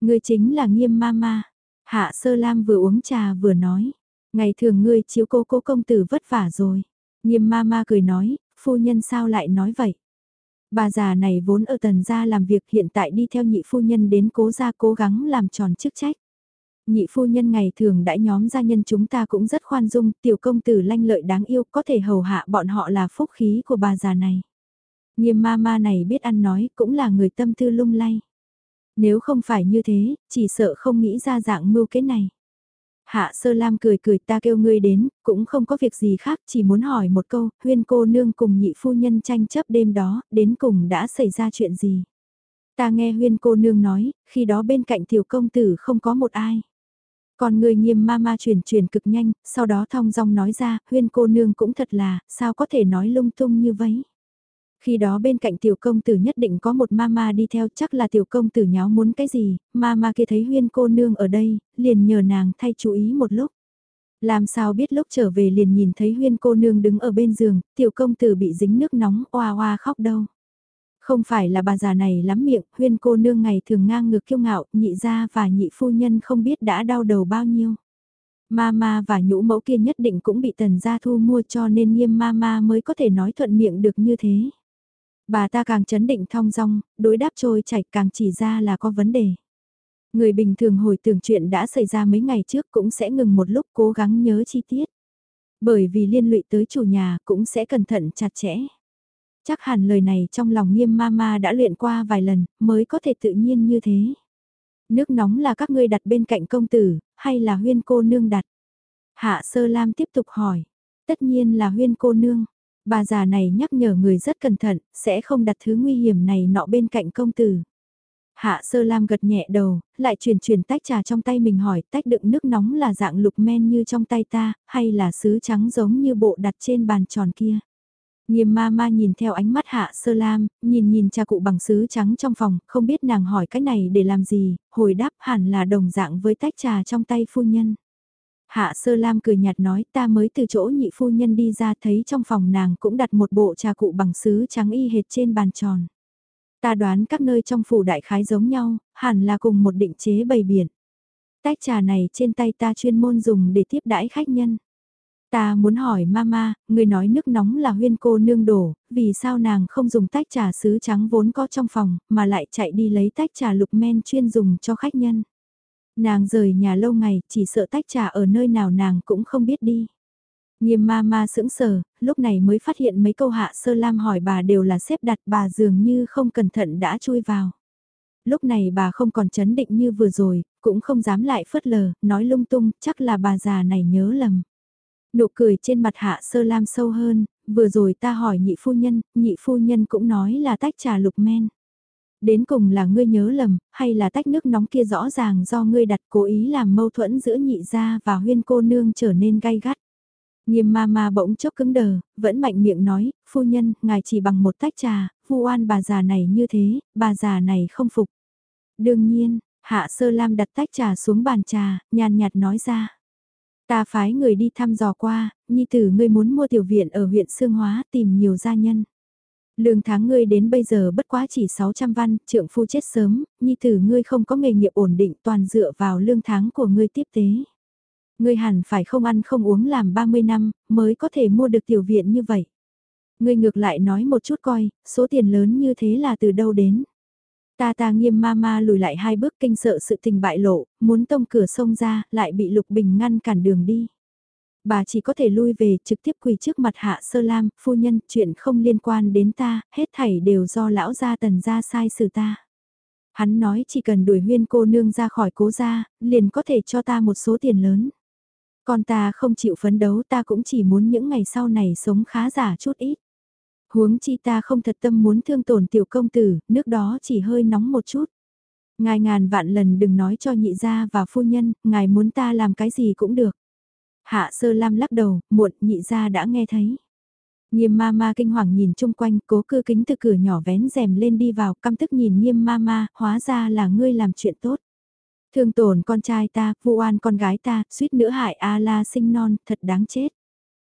A: Người chính là nghiêm ma ma. Hạ Sơ Lam vừa uống trà vừa nói, ngày thường ngươi chiếu cố cố công tử vất vả rồi. Nghiêm ma ma cười nói, phu nhân sao lại nói vậy? Bà già này vốn ở tần gia làm việc hiện tại đi theo nhị phu nhân đến cố gia cố gắng làm tròn chức trách. Nhị phu nhân ngày thường đã nhóm gia nhân chúng ta cũng rất khoan dung, tiểu công tử lanh lợi đáng yêu có thể hầu hạ bọn họ là phúc khí của bà già này. Nghiêm ma ma này biết ăn nói cũng là người tâm tư lung lay. Nếu không phải như thế, chỉ sợ không nghĩ ra dạng mưu kế này. Hạ Sơ Lam cười cười ta kêu ngươi đến, cũng không có việc gì khác, chỉ muốn hỏi một câu, huyên cô nương cùng nhị phu nhân tranh chấp đêm đó, đến cùng đã xảy ra chuyện gì? Ta nghe huyên cô nương nói, khi đó bên cạnh tiểu công tử không có một ai. Còn người nghiêm ma ma truyền truyền cực nhanh, sau đó thong dong nói ra, huyên cô nương cũng thật là, sao có thể nói lung tung như vậy? Khi đó bên cạnh tiểu công tử nhất định có một mama đi theo chắc là tiểu công tử nháo muốn cái gì, mama kia thấy huyên cô nương ở đây, liền nhờ nàng thay chú ý một lúc. Làm sao biết lúc trở về liền nhìn thấy huyên cô nương đứng ở bên giường, tiểu công tử bị dính nước nóng oa oa khóc đâu. Không phải là bà già này lắm miệng, huyên cô nương ngày thường ngang ngược kiêu ngạo, nhị gia và nhị phu nhân không biết đã đau đầu bao nhiêu. Mama và nhũ mẫu kia nhất định cũng bị tần gia thu mua cho nên nghiêm mama mới có thể nói thuận miệng được như thế. Bà ta càng chấn định thong dong, đối đáp trôi chảy càng chỉ ra là có vấn đề. Người bình thường hồi tưởng chuyện đã xảy ra mấy ngày trước cũng sẽ ngừng một lúc cố gắng nhớ chi tiết. Bởi vì liên lụy tới chủ nhà cũng sẽ cẩn thận chặt chẽ. Chắc hẳn lời này trong lòng nghiêm ma ma đã luyện qua vài lần, mới có thể tự nhiên như thế. Nước nóng là các ngươi đặt bên cạnh công tử, hay là huyên cô nương đặt? Hạ sơ lam tiếp tục hỏi. Tất nhiên là huyên cô nương. Bà già này nhắc nhở người rất cẩn thận, sẽ không đặt thứ nguy hiểm này nọ bên cạnh công tử. Hạ sơ lam gật nhẹ đầu, lại truyền truyền tách trà trong tay mình hỏi tách đựng nước nóng là dạng lục men như trong tay ta, hay là sứ trắng giống như bộ đặt trên bàn tròn kia. Nghiêm ma ma nhìn theo ánh mắt hạ sơ lam, nhìn nhìn cha cụ bằng sứ trắng trong phòng, không biết nàng hỏi cái này để làm gì, hồi đáp hẳn là đồng dạng với tách trà trong tay phu nhân. Hạ sơ lam cười nhạt nói ta mới từ chỗ nhị phu nhân đi ra thấy trong phòng nàng cũng đặt một bộ trà cụ bằng sứ trắng y hệt trên bàn tròn. Ta đoán các nơi trong phủ đại khái giống nhau, hẳn là cùng một định chế bày biển. Tách trà này trên tay ta chuyên môn dùng để tiếp đãi khách nhân. Ta muốn hỏi mama, người nói nước nóng là huyên cô nương đổ, vì sao nàng không dùng tách trà sứ trắng vốn có trong phòng, mà lại chạy đi lấy tách trà lục men chuyên dùng cho khách nhân. Nàng rời nhà lâu ngày, chỉ sợ tách trà ở nơi nào nàng cũng không biết đi. Nghiêm ma ma sững sờ, lúc này mới phát hiện mấy câu hạ sơ lam hỏi bà đều là xếp đặt bà dường như không cẩn thận đã chui vào. Lúc này bà không còn chấn định như vừa rồi, cũng không dám lại phớt lờ, nói lung tung, chắc là bà già này nhớ lầm. Nụ cười trên mặt hạ sơ lam sâu hơn, vừa rồi ta hỏi nhị phu nhân, nhị phu nhân cũng nói là tách trà lục men. Đến cùng là ngươi nhớ lầm, hay là tách nước nóng kia rõ ràng do ngươi đặt cố ý làm mâu thuẫn giữa nhị gia và huyên cô nương trở nên gay gắt. Nghiêm ma ma bỗng chốc cứng đờ, vẫn mạnh miệng nói, phu nhân, ngài chỉ bằng một tách trà, vu oan bà già này như thế, bà già này không phục. Đương nhiên, hạ sơ lam đặt tách trà xuống bàn trà, nhàn nhạt nói ra. Ta phái người đi thăm dò qua, nhi tử ngươi muốn mua tiểu viện ở huyện Sương Hóa tìm nhiều gia nhân. Lương tháng ngươi đến bây giờ bất quá chỉ 600 văn, trượng phu chết sớm, nhi tử ngươi không có nghề nghiệp ổn định toàn dựa vào lương tháng của ngươi tiếp tế. Ngươi hẳn phải không ăn không uống làm 30 năm, mới có thể mua được tiểu viện như vậy. Ngươi ngược lại nói một chút coi, số tiền lớn như thế là từ đâu đến. Ta ta nghiêm ma ma lùi lại hai bước kinh sợ sự tình bại lộ, muốn tông cửa sông ra, lại bị Lục Bình ngăn cản đường đi. Bà chỉ có thể lui về trực tiếp quỳ trước mặt hạ sơ lam, phu nhân, chuyện không liên quan đến ta, hết thảy đều do lão gia tần gia sai xử ta. Hắn nói chỉ cần đuổi huyên cô nương ra khỏi cố gia, liền có thể cho ta một số tiền lớn. Còn ta không chịu phấn đấu ta cũng chỉ muốn những ngày sau này sống khá giả chút ít. Huống chi ta không thật tâm muốn thương tổn tiểu công tử, nước đó chỉ hơi nóng một chút. Ngài ngàn vạn lần đừng nói cho nhị gia và phu nhân, ngài muốn ta làm cái gì cũng được. Hạ sơ lam lắc đầu, muộn nhị gia đã nghe thấy. Nghiêm ma ma kinh hoàng nhìn chung quanh, cố cư kính từ cửa nhỏ vén rèm lên đi vào, căm tức nhìn nghiêm ma ma, hóa ra là ngươi làm chuyện tốt. Thương tổn con trai ta, vu oan con gái ta, suýt nữa hại A la sinh non, thật đáng chết.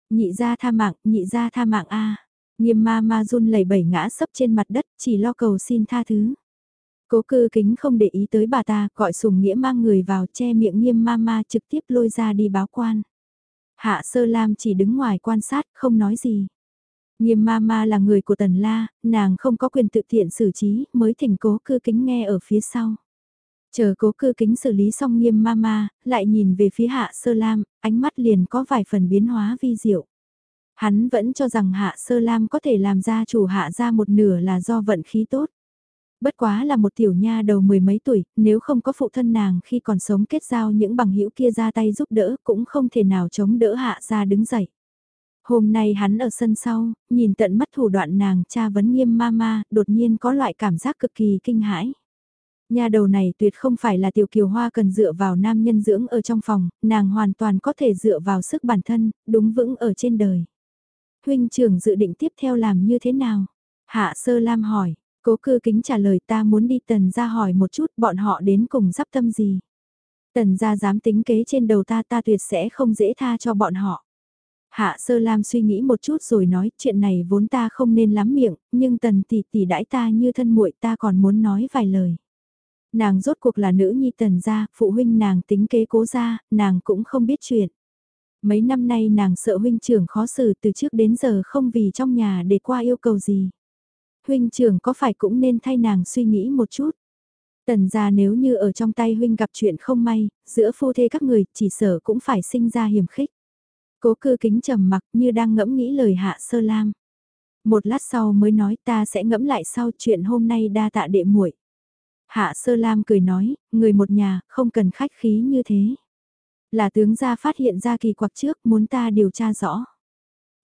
A: Nhị gia tha mạng, nhị gia tha mạng A. Nghiêm ma ma run lẩy bẩy ngã sấp trên mặt đất, chỉ lo cầu xin tha thứ. Cố cư kính không để ý tới bà ta, gọi sùng nghĩa mang người vào che miệng nghiêm ma ma trực tiếp lôi ra đi báo quan. Hạ sơ lam chỉ đứng ngoài quan sát, không nói gì. Nghiêm ma ma là người của tần la, nàng không có quyền tự tiện xử trí, mới thỉnh cố cư kính nghe ở phía sau. Chờ cố cư kính xử lý xong nghiêm ma ma, lại nhìn về phía hạ sơ lam, ánh mắt liền có vài phần biến hóa vi diệu. Hắn vẫn cho rằng hạ sơ lam có thể làm ra chủ hạ ra một nửa là do vận khí tốt. Bất quá là một tiểu nha đầu mười mấy tuổi, nếu không có phụ thân nàng khi còn sống kết giao những bằng hữu kia ra tay giúp đỡ cũng không thể nào chống đỡ hạ ra đứng dậy. Hôm nay hắn ở sân sau, nhìn tận mắt thủ đoạn nàng cha vấn nghiêm ma ma, đột nhiên có loại cảm giác cực kỳ kinh hãi. Nhà đầu này tuyệt không phải là tiểu kiều hoa cần dựa vào nam nhân dưỡng ở trong phòng, nàng hoàn toàn có thể dựa vào sức bản thân, đúng vững ở trên đời. Huynh trưởng dự định tiếp theo làm như thế nào? Hạ sơ lam hỏi, cố cư kính trả lời ta muốn đi tần ra hỏi một chút bọn họ đến cùng dắp tâm gì. Tần ra dám tính kế trên đầu ta ta tuyệt sẽ không dễ tha cho bọn họ. Hạ sơ lam suy nghĩ một chút rồi nói chuyện này vốn ta không nên lắm miệng, nhưng tần tỷ tỷ đãi ta như thân muội ta còn muốn nói vài lời. Nàng rốt cuộc là nữ nhi tần gia, phụ huynh nàng tính kế cố gia, nàng cũng không biết chuyện. Mấy năm nay nàng sợ huynh trưởng khó xử từ trước đến giờ không vì trong nhà để qua yêu cầu gì. Huynh trưởng có phải cũng nên thay nàng suy nghĩ một chút. Tần gia nếu như ở trong tay huynh gặp chuyện không may, giữa phu thê các người chỉ sở cũng phải sinh ra hiểm khích. Cố cư kính trầm mặc như đang ngẫm nghĩ lời hạ sơ lam. Một lát sau mới nói ta sẽ ngẫm lại sau chuyện hôm nay đa tạ đệ muội. Hạ Sơ Lam cười nói, người một nhà, không cần khách khí như thế. Là tướng gia phát hiện ra kỳ quặc trước, muốn ta điều tra rõ.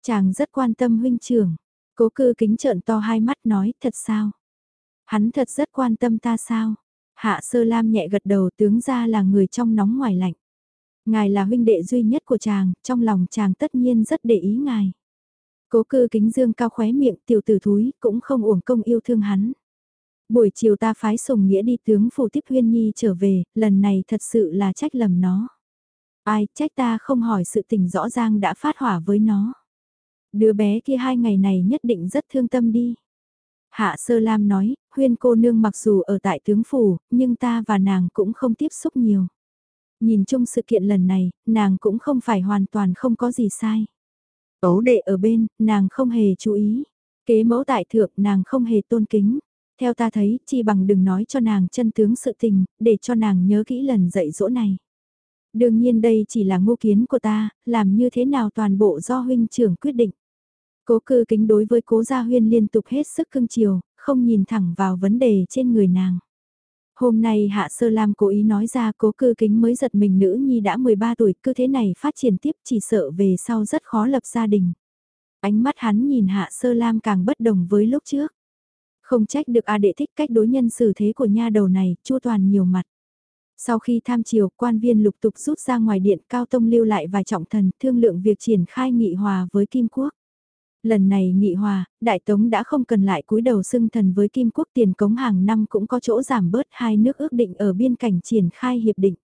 A: Chàng rất quan tâm huynh trưởng. Cố cư kính trợn to hai mắt nói, thật sao? Hắn thật rất quan tâm ta sao? Hạ Sơ Lam nhẹ gật đầu tướng gia là người trong nóng ngoài lạnh. Ngài là huynh đệ duy nhất của chàng, trong lòng chàng tất nhiên rất để ý ngài. Cố cư kính dương cao khóe miệng tiểu tử thúi cũng không uổng công yêu thương hắn. Buổi chiều ta phái sùng nghĩa đi tướng phủ tiếp huyên nhi trở về, lần này thật sự là trách lầm nó. Ai trách ta không hỏi sự tình rõ ràng đã phát hỏa với nó. Đứa bé kia hai ngày này nhất định rất thương tâm đi. Hạ Sơ Lam nói, huyên cô nương mặc dù ở tại tướng phủ, nhưng ta và nàng cũng không tiếp xúc nhiều. Nhìn chung sự kiện lần này, nàng cũng không phải hoàn toàn không có gì sai. Ấu đệ ở bên, nàng không hề chú ý. Kế mẫu tại thượng, nàng không hề tôn kính. Theo ta thấy, chi bằng đừng nói cho nàng chân tướng sự tình, để cho nàng nhớ kỹ lần dạy dỗ này. Đương nhiên đây chỉ là ngô kiến của ta, làm như thế nào toàn bộ do huynh trưởng quyết định. Cố cư kính đối với cố gia huyên liên tục hết sức cưng chiều, không nhìn thẳng vào vấn đề trên người nàng. Hôm nay Hạ Sơ Lam cố ý nói ra cố cư kính mới giật mình nữ nhi đã 13 tuổi, cứ thế này phát triển tiếp chỉ sợ về sau rất khó lập gia đình. Ánh mắt hắn nhìn Hạ Sơ Lam càng bất đồng với lúc trước. Không trách được A đệ thích cách đối nhân xử thế của nha đầu này, chua toàn nhiều mặt. Sau khi tham chiều, quan viên lục tục rút ra ngoài điện cao tông lưu lại vài trọng thần thương lượng việc triển khai nghị hòa với Kim Quốc. Lần này nghị hòa, Đại Tống đã không cần lại cúi đầu xưng thần với Kim Quốc tiền cống hàng năm cũng có chỗ giảm bớt hai nước ước định ở biên cảnh triển khai hiệp định.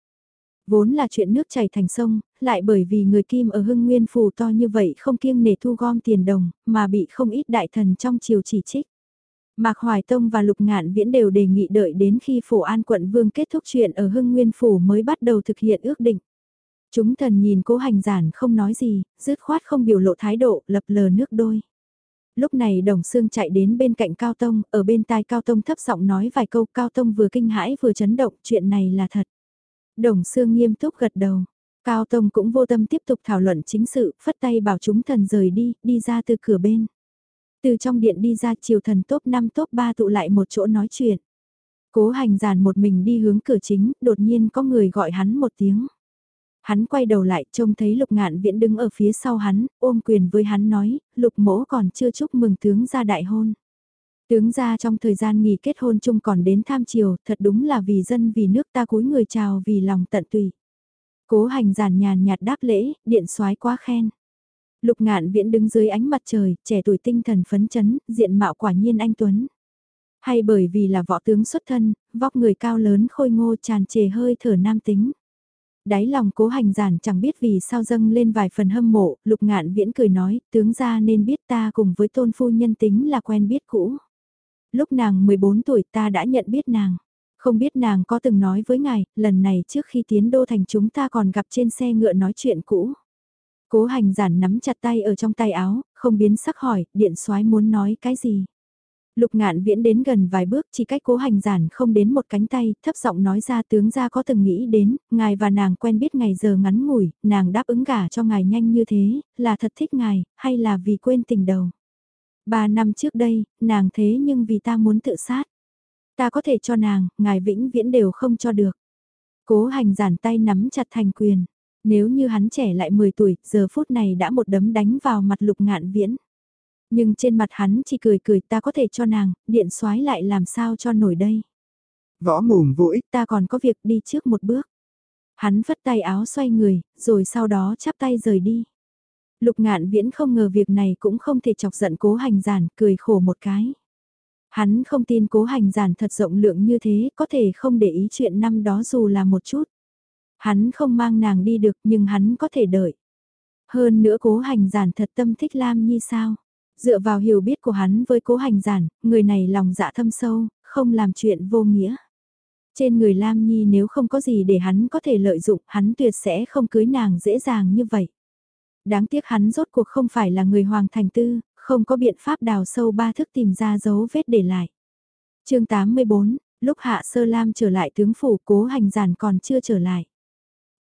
A: Vốn là chuyện nước chảy thành sông, lại bởi vì người Kim ở hưng nguyên phù to như vậy không kiêng nể thu gom tiền đồng, mà bị không ít đại thần trong triều chỉ trích. Mạc Hoài Tông và Lục Ngạn Viễn đều đề nghị đợi đến khi Phổ An quận vương kết thúc chuyện ở Hưng Nguyên Phủ mới bắt đầu thực hiện ước định. Chúng thần nhìn cố hành giản không nói gì, dứt khoát không biểu lộ thái độ, lập lờ nước đôi. Lúc này Đồng Sương chạy đến bên cạnh Cao Tông, ở bên tai Cao Tông thấp giọng nói vài câu Cao Tông vừa kinh hãi vừa chấn động, chuyện này là thật. Đồng Sương nghiêm túc gật đầu. Cao Tông cũng vô tâm tiếp tục thảo luận chính sự, phất tay bảo chúng thần rời đi, đi ra từ cửa bên. Từ trong điện đi ra triều thần top 5 top 3 tụ lại một chỗ nói chuyện. Cố hành giàn một mình đi hướng cửa chính, đột nhiên có người gọi hắn một tiếng. Hắn quay đầu lại trông thấy lục ngạn viễn đứng ở phía sau hắn, ôm quyền với hắn nói, lục mỗ còn chưa chúc mừng tướng ra đại hôn. Tướng ra trong thời gian nghỉ kết hôn chung còn đến tham triều, thật đúng là vì dân vì nước ta cúi người chào vì lòng tận tùy. Cố hành giản nhàn nhạt đáp lễ, điện soái quá khen. Lục ngạn viễn đứng dưới ánh mặt trời, trẻ tuổi tinh thần phấn chấn, diện mạo quả nhiên anh Tuấn. Hay bởi vì là võ tướng xuất thân, vóc người cao lớn khôi ngô tràn trề hơi thở nam tính. Đáy lòng cố hành giản chẳng biết vì sao dâng lên vài phần hâm mộ, lục ngạn viễn cười nói, tướng ra nên biết ta cùng với tôn phu nhân tính là quen biết cũ. Lúc nàng 14 tuổi ta đã nhận biết nàng. Không biết nàng có từng nói với ngài, lần này trước khi tiến đô thành chúng ta còn gặp trên xe ngựa nói chuyện cũ. Cố hành giản nắm chặt tay ở trong tay áo, không biến sắc hỏi, điện soái muốn nói cái gì. Lục ngạn viễn đến gần vài bước chỉ cách cố hành giản không đến một cánh tay, thấp giọng nói ra tướng gia có từng nghĩ đến, ngài và nàng quen biết ngày giờ ngắn ngủi, nàng đáp ứng gả cho ngài nhanh như thế, là thật thích ngài, hay là vì quên tình đầu. Ba năm trước đây, nàng thế nhưng vì ta muốn tự sát. Ta có thể cho nàng, ngài vĩnh viễn đều không cho được. Cố hành giản tay nắm chặt thành quyền. Nếu như hắn trẻ lại 10 tuổi, giờ phút này đã một đấm đánh vào mặt lục ngạn viễn. Nhưng trên mặt hắn chỉ cười cười ta có thể cho nàng, điện soái lại làm sao cho nổi đây.
B: Võ mồm vô ích
A: ta còn có việc đi trước một bước. Hắn vất tay áo xoay người, rồi sau đó chắp tay rời đi. Lục ngạn viễn không ngờ việc này cũng không thể chọc giận cố hành giản, cười khổ một cái. Hắn không tin cố hành giản thật rộng lượng như thế, có thể không để ý chuyện năm đó dù là một chút. Hắn không mang nàng đi được nhưng hắn có thể đợi. Hơn nữa cố hành giản thật tâm thích Lam Nhi sao? Dựa vào hiểu biết của hắn với cố hành giản, người này lòng dạ thâm sâu, không làm chuyện vô nghĩa. Trên người Lam Nhi nếu không có gì để hắn có thể lợi dụng, hắn tuyệt sẽ không cưới nàng dễ dàng như vậy. Đáng tiếc hắn rốt cuộc không phải là người hoàng thành tư, không có biện pháp đào sâu ba thức tìm ra dấu vết để lại. chương 84, lúc Hạ Sơ Lam trở lại tướng phủ cố hành giản còn chưa trở lại.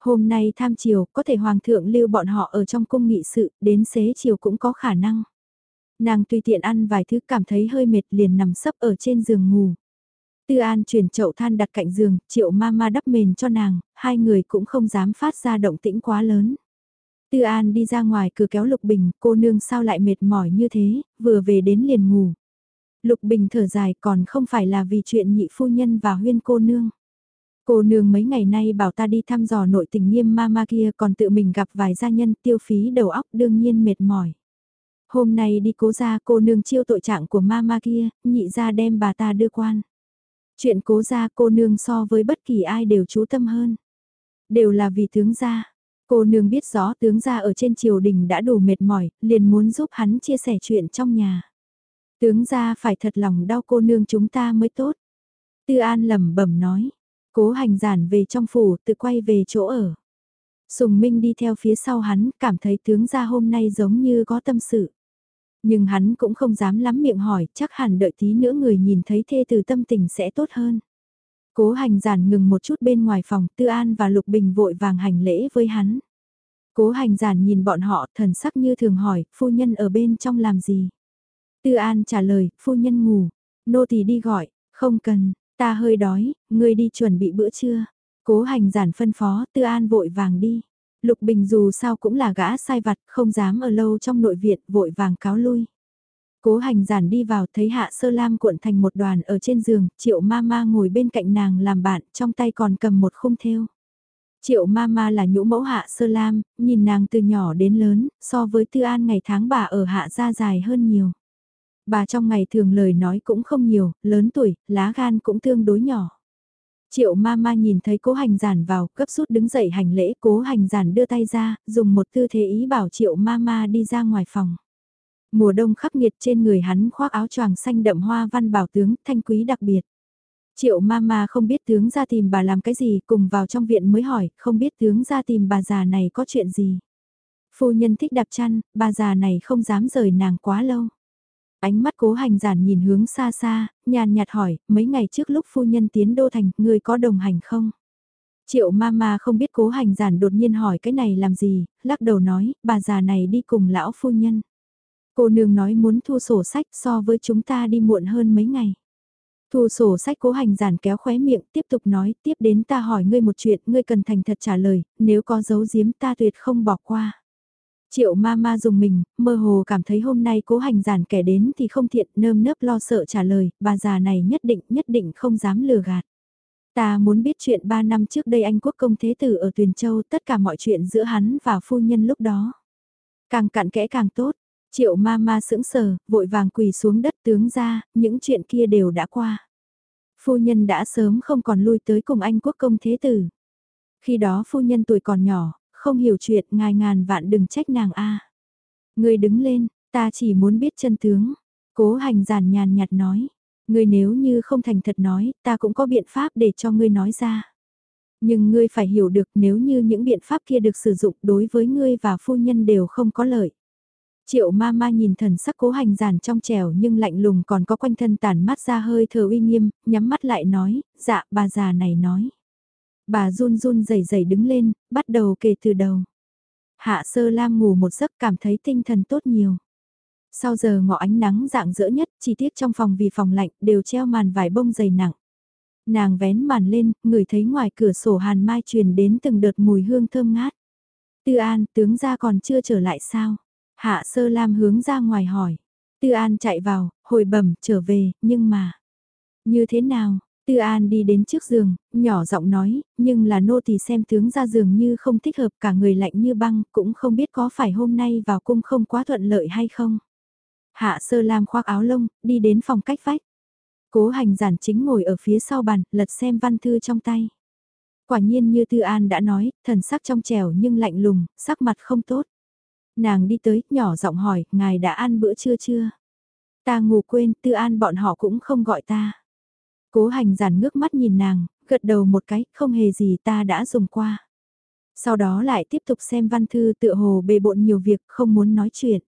A: Hôm nay tham chiều, có thể hoàng thượng lưu bọn họ ở trong cung nghị sự, đến xế chiều cũng có khả năng. Nàng tùy tiện ăn vài thứ cảm thấy hơi mệt liền nằm sấp ở trên giường ngủ. Tư An chuyển chậu than đặt cạnh giường, triệu ma ma đắp mền cho nàng, hai người cũng không dám phát ra động tĩnh quá lớn. Tư An đi ra ngoài cửa kéo Lục Bình, cô nương sao lại mệt mỏi như thế, vừa về đến liền ngủ. Lục Bình thở dài còn không phải là vì chuyện nhị phu nhân và huyên cô nương. Cô nương mấy ngày nay bảo ta đi thăm dò nội tình nghiêm ma ma kia còn tự mình gặp vài gia nhân tiêu phí đầu óc đương nhiên mệt mỏi. Hôm nay đi cố ra cô nương chiêu tội trạng của ma ma kia, nhị ra đem bà ta đưa quan. Chuyện cố ra cô nương so với bất kỳ ai đều chú tâm hơn. Đều là vì tướng gia. Cô nương biết rõ tướng gia ở trên triều đình đã đủ mệt mỏi, liền muốn giúp hắn chia sẻ chuyện trong nhà. Tướng gia phải thật lòng đau cô nương chúng ta mới tốt. Tư An lẩm bẩm nói, cố hành giản về trong phủ tự quay về chỗ ở. Sùng Minh đi theo phía sau hắn, cảm thấy tướng gia hôm nay giống như có tâm sự. Nhưng hắn cũng không dám lắm miệng hỏi, chắc hẳn đợi tí nữa người nhìn thấy thê từ tâm tình sẽ tốt hơn. Cố hành giản ngừng một chút bên ngoài phòng, Tư An và Lục Bình vội vàng hành lễ với hắn. Cố hành giản nhìn bọn họ thần sắc như thường hỏi, phu nhân ở bên trong làm gì? Tư An trả lời, phu nhân ngủ, nô tỳ đi gọi, không cần, ta hơi đói, ngươi đi chuẩn bị bữa trưa. Cố hành giản phân phó, Tư An vội vàng đi. Lục Bình dù sao cũng là gã sai vặt, không dám ở lâu trong nội viện, vội vàng cáo lui. Cố hành giản đi vào thấy hạ sơ lam cuộn thành một đoàn ở trên giường, triệu ma ma ngồi bên cạnh nàng làm bạn, trong tay còn cầm một khung thêu. Triệu ma ma là nhũ mẫu hạ sơ lam, nhìn nàng từ nhỏ đến lớn, so với tư an ngày tháng bà ở hạ gia dài hơn nhiều. Bà trong ngày thường lời nói cũng không nhiều, lớn tuổi, lá gan cũng tương đối nhỏ. Triệu ma ma nhìn thấy cố hành giản vào, cấp rút đứng dậy hành lễ, cố hành giản đưa tay ra, dùng một tư thế ý bảo triệu ma ma đi ra ngoài phòng. Mùa đông khắc nghiệt trên người hắn khoác áo choàng xanh đậm hoa văn bảo tướng, thanh quý đặc biệt. Triệu ma ma không biết tướng ra tìm bà làm cái gì, cùng vào trong viện mới hỏi, không biết tướng ra tìm bà già này có chuyện gì. Phu nhân thích đạp chăn, bà già này không dám rời nàng quá lâu. Ánh mắt cố hành giản nhìn hướng xa xa, nhàn nhạt hỏi, mấy ngày trước lúc phu nhân tiến đô thành, người có đồng hành không? Triệu ma không biết cố hành giản đột nhiên hỏi cái này làm gì, lắc đầu nói, bà già này đi cùng lão phu nhân. Cô nương nói muốn thu sổ sách so với chúng ta đi muộn hơn mấy ngày. Thu sổ sách cố hành giản kéo khóe miệng tiếp tục nói tiếp đến ta hỏi ngươi một chuyện ngươi cần thành thật trả lời, nếu có dấu giếm ta tuyệt không bỏ qua. Triệu ma ma dùng mình, mơ hồ cảm thấy hôm nay cố hành giản kẻ đến thì không thiện nơm nớp lo sợ trả lời, bà già này nhất định nhất định không dám lừa gạt. Ta muốn biết chuyện 3 năm trước đây anh quốc công thế tử ở Tuyền Châu tất cả mọi chuyện giữa hắn và phu nhân lúc đó. Càng cặn kẽ càng tốt, triệu ma ma sững sờ, vội vàng quỳ xuống đất tướng ra, những chuyện kia đều đã qua. Phu nhân đã sớm không còn lui tới cùng anh quốc công thế tử. Khi đó phu nhân tuổi còn nhỏ, không hiểu chuyện ngài ngàn vạn đừng trách nàng a. Người đứng lên, ta chỉ muốn biết chân tướng. Cố hành giản nhàn nhạt nói, ngươi nếu như không thành thật nói, ta cũng có biện pháp để cho ngươi nói ra. Nhưng ngươi phải hiểu được nếu như những biện pháp kia được sử dụng đối với ngươi và phu nhân đều không có lợi. Triệu ma ma nhìn thần sắc cố hành giản trong trẻo nhưng lạnh lùng còn có quanh thân tàn mắt ra hơi thở uy nghiêm, nhắm mắt lại nói, dạ bà già này nói. Bà run run rẩy rẩy đứng lên, bắt đầu kể từ đầu. Hạ sơ lam ngủ một giấc cảm thấy tinh thần tốt nhiều. Sau giờ ngọ ánh nắng dạng dỡ nhất, chi tiết trong phòng vì phòng lạnh đều treo màn vải bông dày nặng. Nàng vén màn lên, ngửi thấy ngoài cửa sổ hàn mai truyền đến từng đợt mùi hương thơm ngát. Tư An, tướng gia còn chưa trở lại sao? Hạ sơ lam hướng ra ngoài hỏi. Tư An chạy vào, hồi bẩm trở về, nhưng mà... Như thế nào, Tư An đi đến trước giường, nhỏ giọng nói, nhưng là nô thì xem tướng ra giường như không thích hợp cả người lạnh như băng, cũng không biết có phải hôm nay vào cung không quá thuận lợi hay không. Hạ sơ lam khoác áo lông, đi đến phòng cách vách. Cố hành giản chính ngồi ở phía sau bàn, lật xem văn thư trong tay. Quả nhiên như Tư An đã nói, thần sắc trong trẻo nhưng lạnh lùng, sắc mặt không tốt. Nàng đi tới, nhỏ giọng hỏi, ngài đã ăn bữa trưa chưa? Ta ngủ quên, Tư An bọn họ cũng không gọi ta. Cố hành giản ngước mắt nhìn nàng, gật đầu một cái, không hề gì ta đã dùng qua. Sau đó lại tiếp tục xem văn thư tựa hồ bề bộn nhiều việc, không muốn nói chuyện.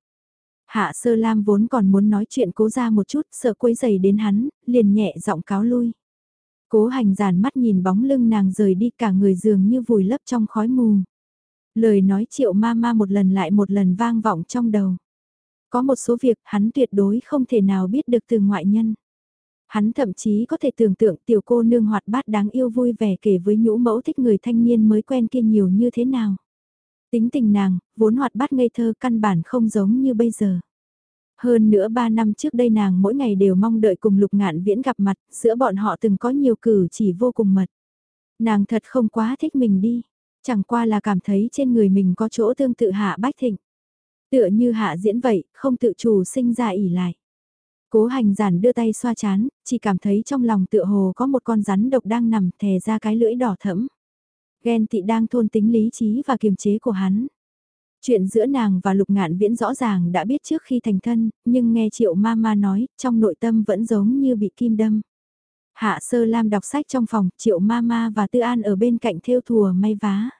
A: Hạ sơ lam vốn còn muốn nói chuyện cố ra một chút, sợ quấy giày đến hắn, liền nhẹ giọng cáo lui. Cố hành giản mắt nhìn bóng lưng nàng rời đi cả người dường như vùi lấp trong khói mù. Lời nói triệu ma ma một lần lại một lần vang vọng trong đầu. Có một số việc hắn tuyệt đối không thể nào biết được từ ngoại nhân. Hắn thậm chí có thể tưởng tượng tiểu cô nương hoạt bát đáng yêu vui vẻ kể với nhũ mẫu thích người thanh niên mới quen kia nhiều như thế nào. Tính tình nàng, vốn hoạt bát ngây thơ căn bản không giống như bây giờ. Hơn nữa ba năm trước đây nàng mỗi ngày đều mong đợi cùng lục ngạn viễn gặp mặt, giữa bọn họ từng có nhiều cử chỉ vô cùng mật. Nàng thật không quá thích mình đi, chẳng qua là cảm thấy trên người mình có chỗ tương tự hạ bách thịnh. Tựa như hạ diễn vậy, không tự chủ sinh ra ỉ lại. Cố hành giản đưa tay xoa chán, chỉ cảm thấy trong lòng tựa hồ có một con rắn độc đang nằm thè ra cái lưỡi đỏ thẫm. Ghen tị đang thôn tính lý trí và kiềm chế của hắn. Chuyện giữa nàng và lục ngạn viễn rõ ràng đã biết trước khi thành thân, nhưng nghe triệu ma ma nói, trong nội tâm vẫn giống như bị kim đâm. Hạ sơ lam đọc sách trong phòng, triệu ma ma và tư an ở bên cạnh theo thùa may vá.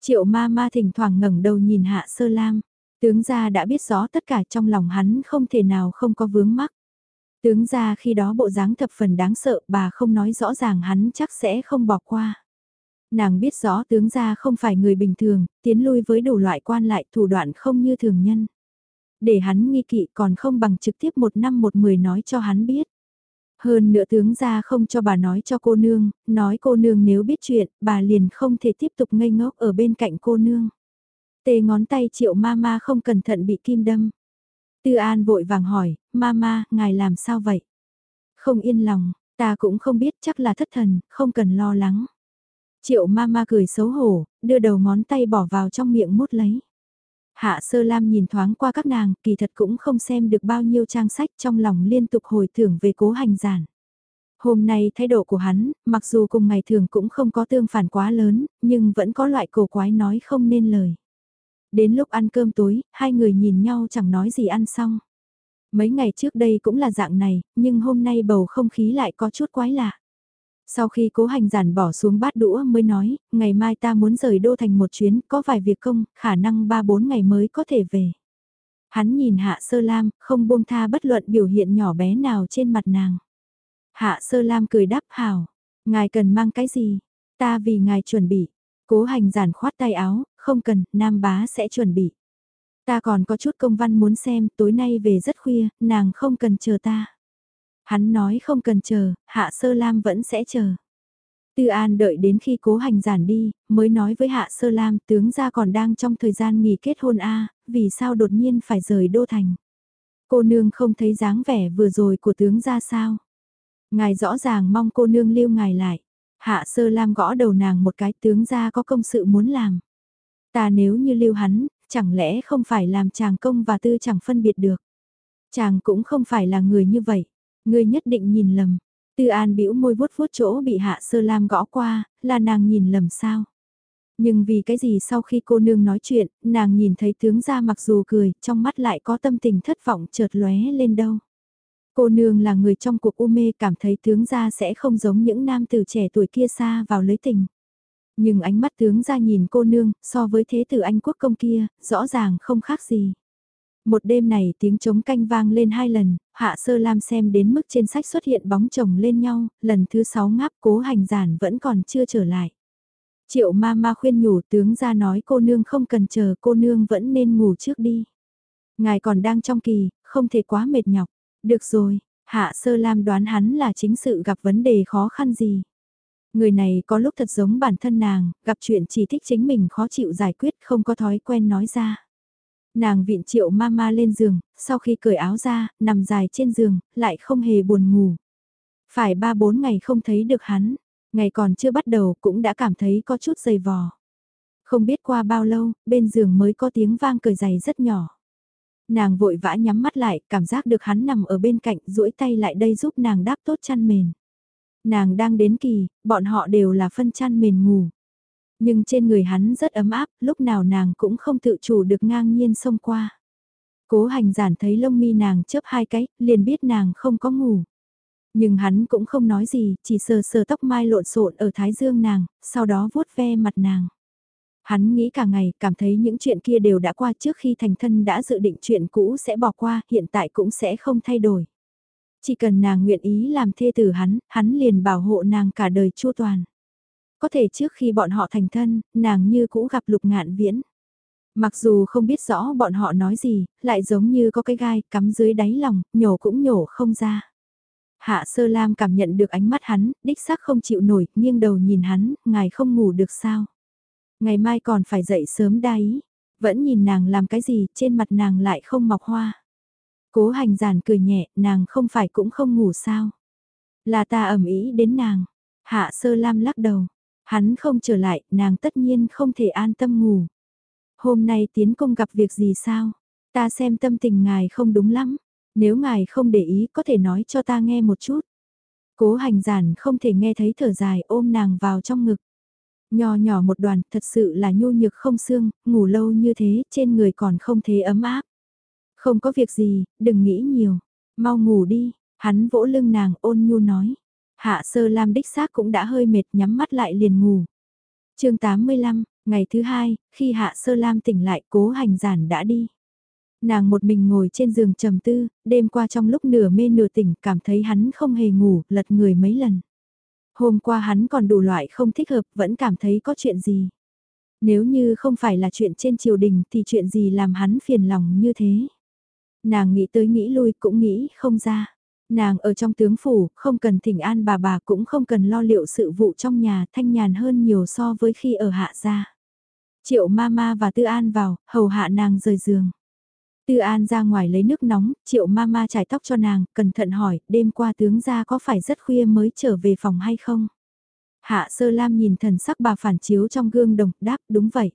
A: Triệu ma ma thỉnh thoảng ngẩng đầu nhìn hạ sơ lam. Tướng gia đã biết rõ tất cả trong lòng hắn không thể nào không có vướng mắc. Tướng gia khi đó bộ dáng thập phần đáng sợ bà không nói rõ ràng hắn chắc sẽ không bỏ qua. Nàng biết rõ tướng gia không phải người bình thường, tiến lui với đủ loại quan lại thủ đoạn không như thường nhân. Để hắn nghi kỵ còn không bằng trực tiếp một năm một mười nói cho hắn biết. Hơn nữa tướng gia không cho bà nói cho cô nương, nói cô nương nếu biết chuyện, bà liền không thể tiếp tục ngây ngốc ở bên cạnh cô nương. Tê ngón tay triệu ma ma không cẩn thận bị kim đâm. Tư An vội vàng hỏi, Mama, ngài làm sao vậy? Không yên lòng, ta cũng không biết chắc là thất thần, không cần lo lắng. Triệu Mama cười xấu hổ, đưa đầu ngón tay bỏ vào trong miệng mút lấy. Hạ sơ lam nhìn thoáng qua các nàng, kỳ thật cũng không xem được bao nhiêu trang sách trong lòng liên tục hồi tưởng về cố hành giản. Hôm nay thái độ của hắn, mặc dù cùng ngày thường cũng không có tương phản quá lớn, nhưng vẫn có loại cổ quái nói không nên lời. Đến lúc ăn cơm tối, hai người nhìn nhau chẳng nói gì ăn xong. Mấy ngày trước đây cũng là dạng này, nhưng hôm nay bầu không khí lại có chút quái lạ. Sau khi cố hành giản bỏ xuống bát đũa mới nói, ngày mai ta muốn rời đô thành một chuyến, có vài việc công, khả năng 3-4 ngày mới có thể về. Hắn nhìn hạ sơ lam, không buông tha bất luận biểu hiện nhỏ bé nào trên mặt nàng. Hạ sơ lam cười đáp hào, ngài cần mang cái gì, ta vì ngài chuẩn bị. Cố hành giản khoát tay áo, không cần, nam bá sẽ chuẩn bị. Ta còn có chút công văn muốn xem, tối nay về rất khuya, nàng không cần chờ ta. Hắn nói không cần chờ, Hạ Sơ Lam vẫn sẽ chờ. Tư An đợi đến khi cố hành giản đi, mới nói với Hạ Sơ Lam tướng gia còn đang trong thời gian nghỉ kết hôn A, vì sao đột nhiên phải rời đô thành. Cô nương không thấy dáng vẻ vừa rồi của tướng gia sao. Ngài rõ ràng mong cô nương lưu ngài lại. Hạ Sơ Lam gõ đầu nàng một cái tướng gia có công sự muốn làm. Ta nếu như lưu hắn, chẳng lẽ không phải làm chàng công và tư chẳng phân biệt được. Chàng cũng không phải là người như vậy. Ngươi nhất định nhìn lầm. Tư An bĩu môi vuốt vuốt chỗ bị Hạ Sơ Lam gõ qua, là nàng nhìn lầm sao? Nhưng vì cái gì sau khi cô nương nói chuyện, nàng nhìn thấy tướng gia mặc dù cười, trong mắt lại có tâm tình thất vọng chợt lóe lên đâu. Cô nương là người trong cuộc u mê cảm thấy tướng gia sẽ không giống những nam tử trẻ tuổi kia xa vào lấy tình. Nhưng ánh mắt tướng gia nhìn cô nương, so với thế tử Anh quốc công kia, rõ ràng không khác gì. Một đêm này tiếng trống canh vang lên hai lần, Hạ Sơ Lam xem đến mức trên sách xuất hiện bóng chồng lên nhau, lần thứ sáu ngáp cố hành giản vẫn còn chưa trở lại. Triệu ma ma khuyên nhủ tướng ra nói cô nương không cần chờ cô nương vẫn nên ngủ trước đi. Ngài còn đang trong kỳ, không thể quá mệt nhọc. Được rồi, Hạ Sơ Lam đoán hắn là chính sự gặp vấn đề khó khăn gì. Người này có lúc thật giống bản thân nàng, gặp chuyện chỉ thích chính mình khó chịu giải quyết không có thói quen nói ra. Nàng viện triệu mama lên giường, sau khi cởi áo ra, nằm dài trên giường, lại không hề buồn ngủ. Phải ba bốn ngày không thấy được hắn, ngày còn chưa bắt đầu cũng đã cảm thấy có chút dày vò. Không biết qua bao lâu, bên giường mới có tiếng vang cởi giày rất nhỏ. Nàng vội vã nhắm mắt lại, cảm giác được hắn nằm ở bên cạnh, duỗi tay lại đây giúp nàng đáp tốt chăn mền. Nàng đang đến kỳ, bọn họ đều là phân chăn mền ngủ. Nhưng trên người hắn rất ấm áp, lúc nào nàng cũng không tự chủ được ngang nhiên xông qua. Cố hành giản thấy lông mi nàng chớp hai cái, liền biết nàng không có ngủ. Nhưng hắn cũng không nói gì, chỉ sờ sờ tóc mai lộn xộn ở thái dương nàng, sau đó vuốt ve mặt nàng. Hắn nghĩ cả ngày, cảm thấy những chuyện kia đều đã qua trước khi thành thân đã dự định chuyện cũ sẽ bỏ qua, hiện tại cũng sẽ không thay đổi. Chỉ cần nàng nguyện ý làm thê tử hắn, hắn liền bảo hộ nàng cả đời chu toàn. Có thể trước khi bọn họ thành thân, nàng như cũ gặp lục ngạn viễn. Mặc dù không biết rõ bọn họ nói gì, lại giống như có cái gai cắm dưới đáy lòng, nhổ cũng nhổ không ra. Hạ sơ lam cảm nhận được ánh mắt hắn, đích xác không chịu nổi, nghiêng đầu nhìn hắn, ngài không ngủ được sao. Ngày mai còn phải dậy sớm đa ý, vẫn nhìn nàng làm cái gì, trên mặt nàng lại không mọc hoa. Cố hành giản cười nhẹ, nàng không phải cũng không ngủ sao. Là ta ẩm ý đến nàng. Hạ sơ lam lắc đầu. Hắn không trở lại, nàng tất nhiên không thể an tâm ngủ. Hôm nay tiến công gặp việc gì sao? Ta xem tâm tình ngài không đúng lắm. Nếu ngài không để ý có thể nói cho ta nghe một chút. Cố hành giản không thể nghe thấy thở dài ôm nàng vào trong ngực. Nhỏ nhỏ một đoàn thật sự là nhu nhược không xương, ngủ lâu như thế trên người còn không thế ấm áp. Không có việc gì, đừng nghĩ nhiều. Mau ngủ đi, hắn vỗ lưng nàng ôn nhu nói. Hạ sơ lam đích xác cũng đã hơi mệt nhắm mắt lại liền ngủ. chương 85, ngày thứ hai, khi hạ sơ lam tỉnh lại cố hành giản đã đi. Nàng một mình ngồi trên giường trầm tư, đêm qua trong lúc nửa mê nửa tỉnh cảm thấy hắn không hề ngủ, lật người mấy lần. Hôm qua hắn còn đủ loại không thích hợp, vẫn cảm thấy có chuyện gì. Nếu như không phải là chuyện trên triều đình thì chuyện gì làm hắn phiền lòng như thế. Nàng nghĩ tới nghĩ lui cũng nghĩ không ra. Nàng ở trong tướng phủ, không cần thỉnh an bà bà cũng không cần lo liệu sự vụ trong nhà thanh nhàn hơn nhiều so với khi ở hạ gia. Triệu mama và Tư An vào, hầu hạ nàng rời giường. Tư An ra ngoài lấy nước nóng, triệu mama trải tóc cho nàng, cẩn thận hỏi, đêm qua tướng gia có phải rất khuya mới trở về phòng hay không? Hạ sơ lam nhìn thần sắc bà phản chiếu trong gương đồng, đáp đúng vậy.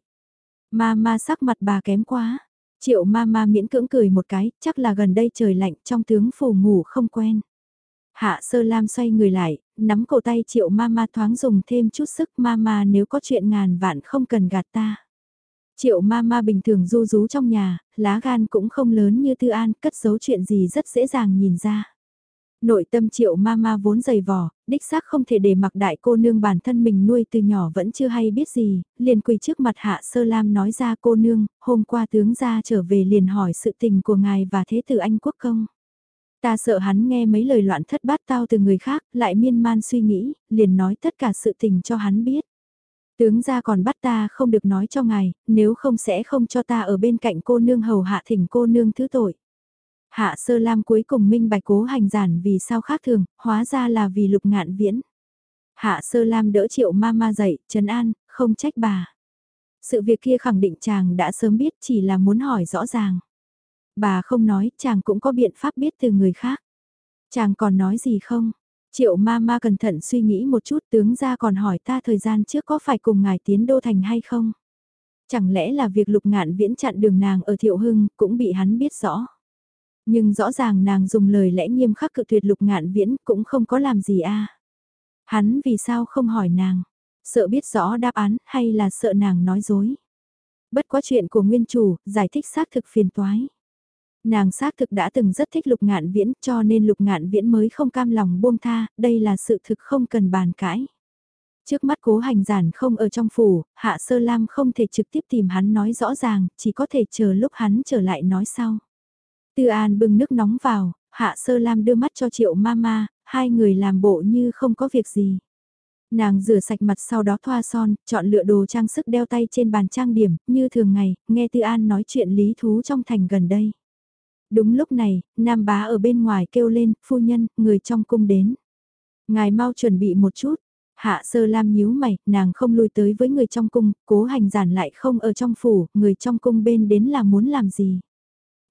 A: Mama sắc mặt bà kém quá. Triệu mama miễn cưỡng cười một cái, chắc là gần đây trời lạnh trong tướng phủ ngủ không quen. Hạ sơ lam xoay người lại, nắm cổ tay triệu mama thoáng dùng thêm chút sức mama nếu có chuyện ngàn vạn không cần gạt ta. Triệu mama bình thường du rú trong nhà, lá gan cũng không lớn như tư an, cất giấu chuyện gì rất dễ dàng nhìn ra. Nội tâm triệu mama vốn dày vò, đích xác không thể để mặc đại cô nương bản thân mình nuôi từ nhỏ vẫn chưa hay biết gì, liền quỳ trước mặt hạ sơ lam nói ra cô nương, hôm qua tướng gia trở về liền hỏi sự tình của ngài và thế tử anh quốc công. Ta sợ hắn nghe mấy lời loạn thất bát tao từ người khác, lại miên man suy nghĩ, liền nói tất cả sự tình cho hắn biết. Tướng gia còn bắt ta không được nói cho ngài, nếu không sẽ không cho ta ở bên cạnh cô nương hầu hạ thỉnh cô nương thứ tội. Hạ sơ lam cuối cùng minh bạch cố hành giản vì sao khác thường, hóa ra là vì lục ngạn viễn. Hạ sơ lam đỡ triệu ma ma dậy, trấn an, không trách bà. Sự việc kia khẳng định chàng đã sớm biết chỉ là muốn hỏi rõ ràng. Bà không nói, chàng cũng có biện pháp biết từ người khác. Chàng còn nói gì không? Triệu ma ma cẩn thận suy nghĩ một chút tướng ra còn hỏi ta thời gian trước có phải cùng ngài tiến đô thành hay không? Chẳng lẽ là việc lục ngạn viễn chặn đường nàng ở thiệu hưng cũng bị hắn biết rõ. Nhưng rõ ràng nàng dùng lời lẽ nghiêm khắc cự tuyệt lục ngạn viễn cũng không có làm gì a Hắn vì sao không hỏi nàng? Sợ biết rõ đáp án hay là sợ nàng nói dối? Bất quá chuyện của nguyên chủ, giải thích xác thực phiền toái. Nàng xác thực đã từng rất thích lục ngạn viễn cho nên lục ngạn viễn mới không cam lòng buông tha, đây là sự thực không cần bàn cãi. Trước mắt cố hành giản không ở trong phủ, hạ sơ lam không thể trực tiếp tìm hắn nói rõ ràng, chỉ có thể chờ lúc hắn trở lại nói sau. Tư An bưng nước nóng vào, Hạ Sơ Lam đưa mắt cho Triệu Mama, hai người làm bộ như không có việc gì. Nàng rửa sạch mặt sau đó thoa son, chọn lựa đồ trang sức đeo tay trên bàn trang điểm, như thường ngày, nghe Tư An nói chuyện lý thú trong thành gần đây. Đúng lúc này, Nam bá ở bên ngoài kêu lên, phu nhân, người trong cung đến. Ngài mau chuẩn bị một chút. Hạ sơ lam nhíu mày, nàng không lui tới với người trong cung, cố hành giản lại không ở trong phủ, người trong cung bên đến là muốn làm gì.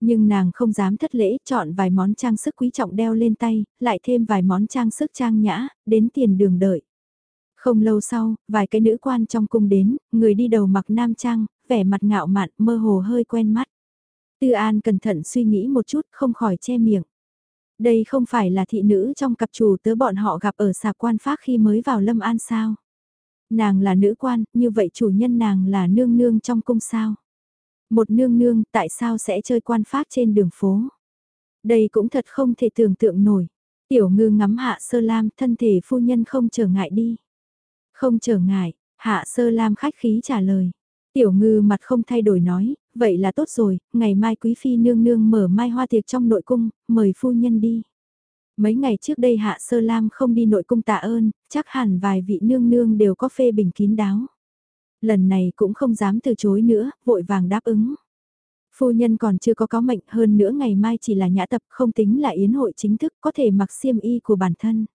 A: Nhưng nàng không dám thất lễ, chọn vài món trang sức quý trọng đeo lên tay, lại thêm vài món trang sức trang nhã, đến tiền đường đợi. Không lâu sau, vài cái nữ quan trong cung đến, người đi đầu mặc nam trang, vẻ mặt ngạo mạn, mơ hồ hơi quen mắt. Tư An cẩn thận suy nghĩ một chút, không khỏi che miệng. Đây không phải là thị nữ trong cặp chủ tớ bọn họ gặp ở xà quan phát khi mới vào Lâm An sao? Nàng là nữ quan, như vậy chủ nhân nàng là nương nương trong cung sao? Một nương nương tại sao sẽ chơi quan phát trên đường phố? Đây cũng thật không thể tưởng tượng nổi. Tiểu ngư ngắm hạ sơ lam thân thể phu nhân không trở ngại đi. Không trở ngại, hạ sơ lam khách khí trả lời. Tiểu ngư mặt không thay đổi nói, vậy là tốt rồi, ngày mai quý phi nương nương mở mai hoa tiệc trong nội cung, mời phu nhân đi. Mấy ngày trước đây hạ sơ lam không đi nội cung tạ ơn, chắc hẳn vài vị nương nương đều có phê bình kín đáo. Lần này cũng không dám từ chối nữa, vội vàng đáp ứng. Phu nhân còn chưa có có mệnh hơn nữa ngày mai chỉ là nhã tập không tính là yến hội chính thức có thể mặc xiêm y của bản thân.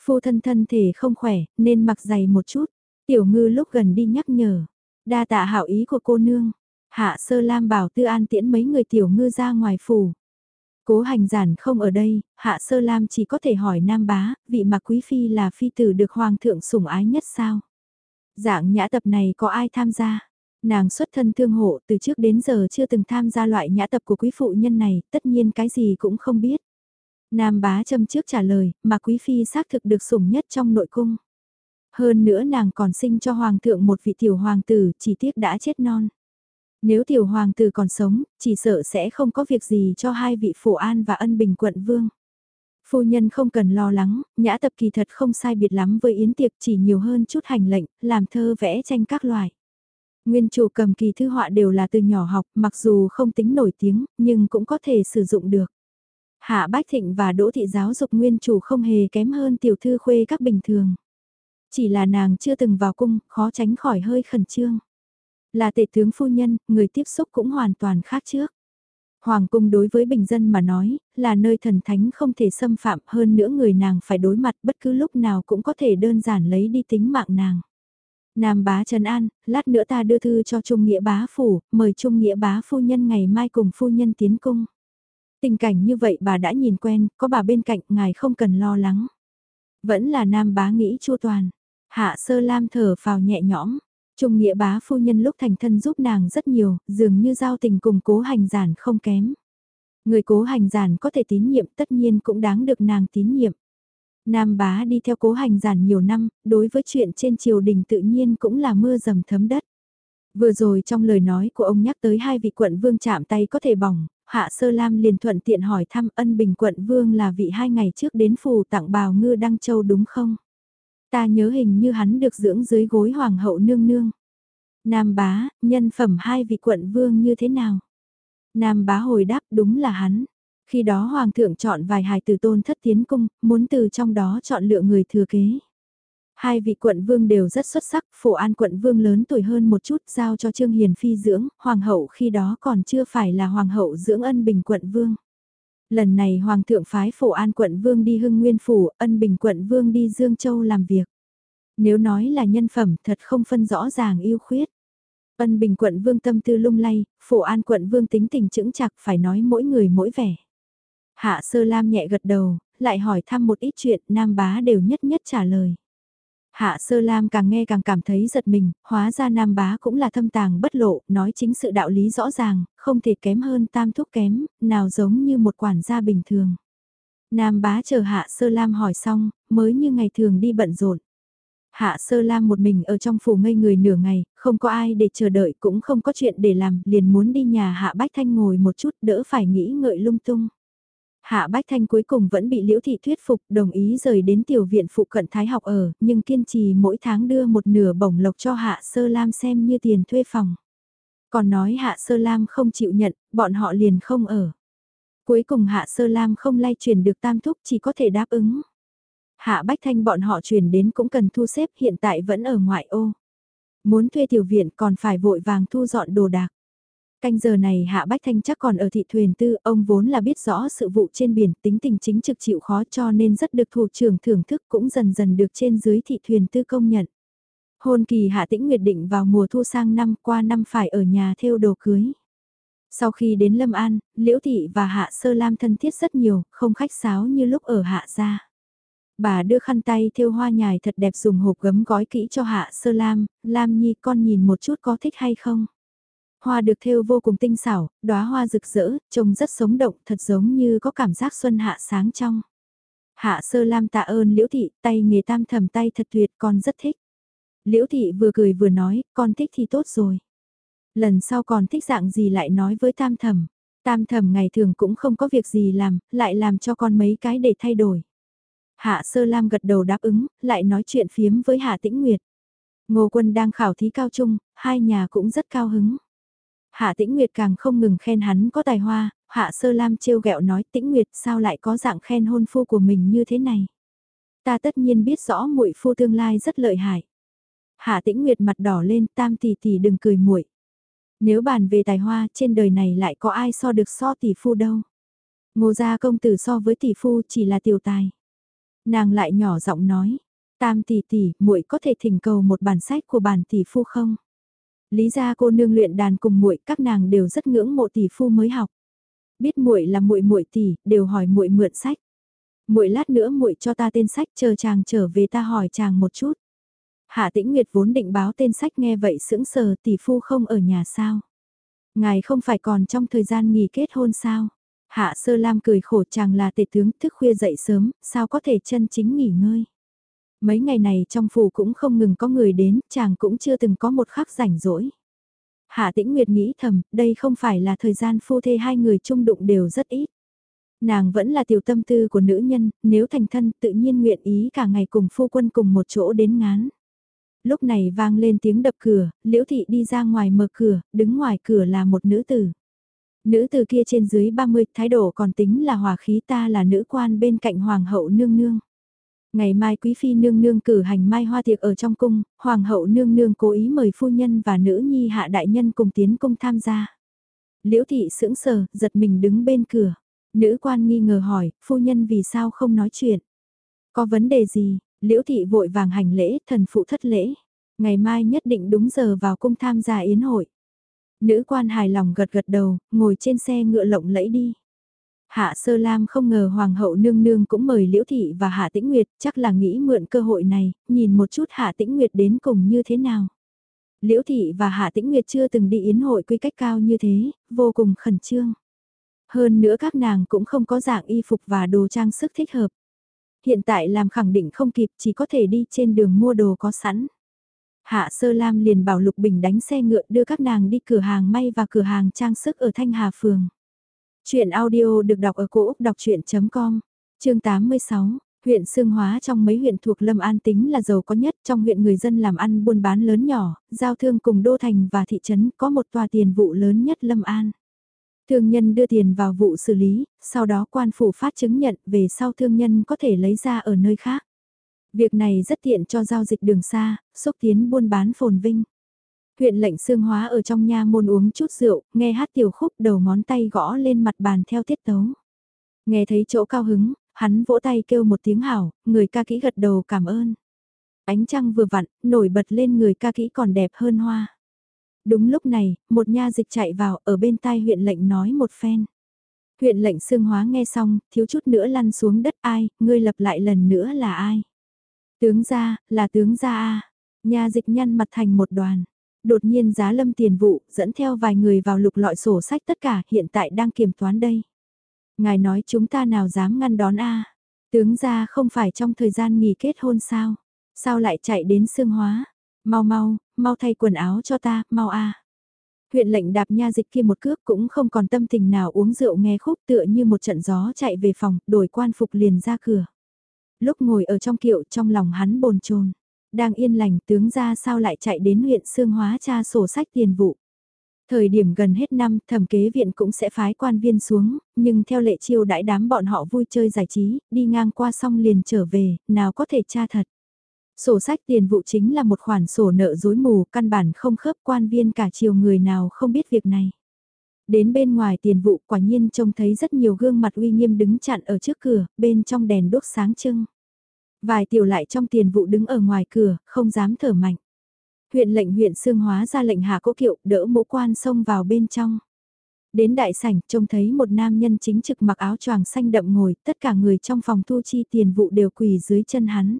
A: Phu thân thân thể không khỏe nên mặc dày một chút. Tiểu ngư lúc gần đi nhắc nhở. Đa tạ hảo ý của cô nương. Hạ sơ lam bảo tư an tiễn mấy người tiểu ngư ra ngoài phủ. Cố hành giản không ở đây, hạ sơ lam chỉ có thể hỏi nam bá, vị mà quý phi là phi tử được hoàng thượng sủng ái nhất sao? Dạng nhã tập này có ai tham gia? Nàng xuất thân thương hộ từ trước đến giờ chưa từng tham gia loại nhã tập của quý phụ nhân này, tất nhiên cái gì cũng không biết. Nam bá châm trước trả lời, mà quý phi xác thực được sủng nhất trong nội cung. Hơn nữa nàng còn sinh cho hoàng thượng một vị tiểu hoàng tử, chỉ tiếc đã chết non. Nếu tiểu hoàng tử còn sống, chỉ sợ sẽ không có việc gì cho hai vị phổ an và ân bình quận vương. Phu nhân không cần lo lắng, nhã tập kỳ thật không sai biệt lắm với yến tiệc chỉ nhiều hơn chút hành lệnh, làm thơ vẽ tranh các loại. Nguyên chủ cầm kỳ thư họa đều là từ nhỏ học, mặc dù không tính nổi tiếng, nhưng cũng có thể sử dụng được. Hạ Bách Thịnh và Đỗ Thị giáo dục nguyên chủ không hề kém hơn tiểu thư khuê các bình thường. Chỉ là nàng chưa từng vào cung, khó tránh khỏi hơi khẩn trương. Là tể tướng phu nhân, người tiếp xúc cũng hoàn toàn khác trước. Hoàng cung đối với bình dân mà nói, là nơi thần thánh không thể xâm phạm hơn nữa người nàng phải đối mặt bất cứ lúc nào cũng có thể đơn giản lấy đi tính mạng nàng. Nam bá Trần An, lát nữa ta đưa thư cho Trung Nghĩa bá phủ, mời Trung Nghĩa bá phu nhân ngày mai cùng phu nhân tiến cung. Tình cảnh như vậy bà đã nhìn quen, có bà bên cạnh, ngài không cần lo lắng. Vẫn là Nam bá nghĩ chu toàn. Hạ sơ lam thở phào nhẹ nhõm. Trung nghĩa bá phu nhân lúc thành thân giúp nàng rất nhiều, dường như giao tình cùng cố hành giản không kém. Người cố hành giản có thể tín nhiệm tất nhiên cũng đáng được nàng tín nhiệm. Nam bá đi theo cố hành giản nhiều năm, đối với chuyện trên triều đình tự nhiên cũng là mưa dầm thấm đất. Vừa rồi trong lời nói của ông nhắc tới hai vị quận vương chạm tay có thể bỏng, Hạ Sơ Lam liền thuận tiện hỏi thăm ân bình quận vương là vị hai ngày trước đến phù tặng bào ngư Đăng Châu đúng không? Ta nhớ hình như hắn được dưỡng dưới gối hoàng hậu nương nương. Nam bá, nhân phẩm hai vị quận vương như thế nào? Nam bá hồi đáp đúng là hắn. Khi đó hoàng thượng chọn vài hài tử tôn thất tiến cung, muốn từ trong đó chọn lựa người thừa kế. Hai vị quận vương đều rất xuất sắc, phổ an quận vương lớn tuổi hơn một chút giao cho Trương Hiền Phi dưỡng, hoàng hậu khi đó còn chưa phải là hoàng hậu dưỡng ân bình quận vương. Lần này Hoàng thượng phái phổ an quận vương đi hưng nguyên phủ, ân bình quận vương đi Dương Châu làm việc. Nếu nói là nhân phẩm thật không phân rõ ràng yêu khuyết. Ân bình quận vương tâm tư lung lay, phổ an quận vương tính tình chững chặt phải nói mỗi người mỗi vẻ. Hạ sơ lam nhẹ gật đầu, lại hỏi thăm một ít chuyện nam bá đều nhất nhất trả lời. Hạ Sơ Lam càng nghe càng cảm thấy giật mình, hóa ra Nam Bá cũng là thâm tàng bất lộ, nói chính sự đạo lý rõ ràng, không thể kém hơn tam thúc kém, nào giống như một quản gia bình thường. Nam Bá chờ Hạ Sơ Lam hỏi xong, mới như ngày thường đi bận rộn. Hạ Sơ Lam một mình ở trong phủ ngây người nửa ngày, không có ai để chờ đợi cũng không có chuyện để làm, liền muốn đi nhà Hạ Bách Thanh ngồi một chút đỡ phải nghĩ ngợi lung tung. Hạ Bách Thanh cuối cùng vẫn bị Liễu Thị thuyết phục đồng ý rời đến tiểu viện phụ cận Thái học ở, nhưng kiên trì mỗi tháng đưa một nửa bổng lộc cho Hạ Sơ Lam xem như tiền thuê phòng. Còn nói Hạ Sơ Lam không chịu nhận, bọn họ liền không ở. Cuối cùng Hạ Sơ Lam không lay chuyển được tam thúc chỉ có thể đáp ứng. Hạ Bách Thanh bọn họ chuyển đến cũng cần thu xếp hiện tại vẫn ở ngoại ô. Muốn thuê tiểu viện còn phải vội vàng thu dọn đồ đạc. Canh giờ này Hạ Bách Thanh chắc còn ở thị thuyền tư, ông vốn là biết rõ sự vụ trên biển, tính tình chính trực chịu khó cho nên rất được thủ trưởng thưởng thức cũng dần dần được trên dưới thị thuyền tư công nhận. Hôn kỳ Hạ Tĩnh Nguyệt định vào mùa thu sang năm qua năm phải ở nhà theo đồ cưới. Sau khi đến Lâm An, Liễu Thị và Hạ Sơ Lam thân thiết rất nhiều, không khách sáo như lúc ở Hạ gia. Bà đưa khăn tay thêu hoa nhài thật đẹp dùng hộp gấm gói kỹ cho Hạ Sơ Lam, Lam Nhi con nhìn một chút có thích hay không? Hoa được thêu vô cùng tinh xảo, đóa hoa rực rỡ, trông rất sống động, thật giống như có cảm giác xuân hạ sáng trong. Hạ sơ lam tạ ơn liễu thị, tay nghề tam thầm tay thật tuyệt, con rất thích. Liễu thị vừa cười vừa nói, con thích thì tốt rồi. Lần sau còn thích dạng gì lại nói với tam thầm. Tam thầm ngày thường cũng không có việc gì làm, lại làm cho con mấy cái để thay đổi. Hạ sơ lam gật đầu đáp ứng, lại nói chuyện phiếm với Hạ tĩnh Nguyệt. Ngô quân đang khảo thí cao trung, hai nhà cũng rất cao hứng. Hạ Tĩnh Nguyệt càng không ngừng khen hắn có tài hoa, Hạ Sơ Lam trêu ghẹo nói Tĩnh Nguyệt sao lại có dạng khen hôn phu của mình như thế này. Ta tất nhiên biết rõ muội phu tương lai rất lợi hại. Hạ Tĩnh Nguyệt mặt đỏ lên, tam tỷ tỷ đừng cười muội. Nếu bàn về tài hoa, trên đời này lại có ai so được so tỷ phu đâu. Ngô gia công tử so với tỷ phu chỉ là tiểu tài. Nàng lại nhỏ giọng nói, tam tỷ tỷ, muội có thể thỉnh cầu một bản sách của bản tỷ phu không? Lý gia cô nương luyện đàn cùng muội, các nàng đều rất ngưỡng mộ tỷ phu mới học. Biết muội là muội muội tỷ, đều hỏi muội mượn sách. Muội lát nữa muội cho ta tên sách, chờ chàng trở về ta hỏi chàng một chút. Hạ Tĩnh Nguyệt vốn định báo tên sách nghe vậy sững sờ tỷ phu không ở nhà sao? Ngài không phải còn trong thời gian nghỉ kết hôn sao? Hạ Sơ Lam cười khổ chàng là tệ tướng thức khuya dậy sớm, sao có thể chân chính nghỉ ngơi. Mấy ngày này trong phủ cũng không ngừng có người đến, chàng cũng chưa từng có một khắc rảnh rỗi. Hạ Tĩnh Nguyệt nghĩ thầm, đây không phải là thời gian phu thê hai người chung đụng đều rất ít. Nàng vẫn là tiểu tâm tư của nữ nhân, nếu thành thân tự nhiên nguyện ý cả ngày cùng phu quân cùng một chỗ đến ngán. Lúc này vang lên tiếng đập cửa, liễu thị đi ra ngoài mở cửa, đứng ngoài cửa là một nữ tử. Nữ tử kia trên dưới 30, thái độ còn tính là hòa khí ta là nữ quan bên cạnh hoàng hậu nương nương. Ngày mai quý phi nương nương cử hành mai hoa tiệc ở trong cung, hoàng hậu nương nương cố ý mời phu nhân và nữ nhi hạ đại nhân cùng tiến cung tham gia. Liễu thị sững sờ, giật mình đứng bên cửa. Nữ quan nghi ngờ hỏi, phu nhân vì sao không nói chuyện? Có vấn đề gì? Liễu thị vội vàng hành lễ, thần phụ thất lễ. Ngày mai nhất định đúng giờ vào cung tham gia yến hội. Nữ quan hài lòng gật gật đầu, ngồi trên xe ngựa lộng lẫy đi. Hạ Sơ Lam không ngờ Hoàng hậu nương nương cũng mời Liễu Thị và Hạ Tĩnh Nguyệt, chắc là nghĩ mượn cơ hội này, nhìn một chút Hạ Tĩnh Nguyệt đến cùng như thế nào. Liễu Thị và Hạ Tĩnh Nguyệt chưa từng đi yến hội quy cách cao như thế, vô cùng khẩn trương. Hơn nữa các nàng cũng không có dạng y phục và đồ trang sức thích hợp. Hiện tại làm khẳng định không kịp chỉ có thể đi trên đường mua đồ có sẵn. Hạ Sơ Lam liền bảo Lục Bình đánh xe ngựa đưa các nàng đi cửa hàng may và cửa hàng trang sức ở Thanh Hà Phường. Chuyện audio được đọc ở cổ Úc đọc chuyện.com, chương 86. Huyện Sương Hóa trong mấy huyện thuộc Lâm An tính là giàu có nhất trong huyện người dân làm ăn buôn bán lớn nhỏ, giao thương cùng đô thành và thị trấn có một tòa tiền vụ lớn nhất Lâm An. Thương nhân đưa tiền vào vụ xử lý, sau đó quan phủ phát chứng nhận về sau thương nhân có thể lấy ra ở nơi khác. Việc này rất tiện cho giao dịch đường xa, xúc tiến buôn bán phồn vinh. Huyện lệnh xương hóa ở trong nha môn uống chút rượu, nghe hát tiểu khúc đầu ngón tay gõ lên mặt bàn theo tiết tấu. Nghe thấy chỗ cao hứng, hắn vỗ tay kêu một tiếng hảo, người ca kỹ gật đầu cảm ơn. Ánh trăng vừa vặn, nổi bật lên người ca kỹ còn đẹp hơn hoa. Đúng lúc này, một nha dịch chạy vào ở bên tai huyện lệnh nói một phen. Huyện lệnh xương hóa nghe xong, thiếu chút nữa lăn xuống đất ai, ngươi lập lại lần nữa là ai. Tướng gia, là tướng gia a Nha dịch nhăn mặt thành một đoàn. Đột nhiên giá lâm tiền vụ, dẫn theo vài người vào lục lọi sổ sách tất cả hiện tại đang kiểm toán đây. Ngài nói chúng ta nào dám ngăn đón a Tướng gia không phải trong thời gian nghỉ kết hôn sao? Sao lại chạy đến xương hóa? Mau mau, mau thay quần áo cho ta, mau a Huyện lệnh đạp nha dịch kia một cước cũng không còn tâm tình nào uống rượu nghe khúc tựa như một trận gió chạy về phòng, đổi quan phục liền ra cửa lúc ngồi ở trong kiệu trong lòng hắn bồn chồn đang yên lành tướng ra sao lại chạy đến huyện Sương Hóa tra sổ sách tiền vụ. Thời điểm gần hết năm, thẩm kế viện cũng sẽ phái quan viên xuống, nhưng theo lệ chiêu đãi đám bọn họ vui chơi giải trí, đi ngang qua xong liền trở về, nào có thể tra thật. Sổ sách tiền vụ chính là một khoản sổ nợ dối mù, căn bản không khớp quan viên cả chiều người nào không biết việc này. Đến bên ngoài tiền vụ quả nhiên trông thấy rất nhiều gương mặt uy nghiêm đứng chặn ở trước cửa, bên trong đèn đốt sáng trưng. Vài tiểu lại trong tiền vụ đứng ở ngoài cửa, không dám thở mạnh. Huyện lệnh huyện Sương Hóa ra lệnh hạ cố kiệu đỡ mũ quan xông vào bên trong. Đến đại sảnh trông thấy một nam nhân chính trực mặc áo choàng xanh đậm ngồi, tất cả người trong phòng thu chi tiền vụ đều quỳ dưới chân hắn.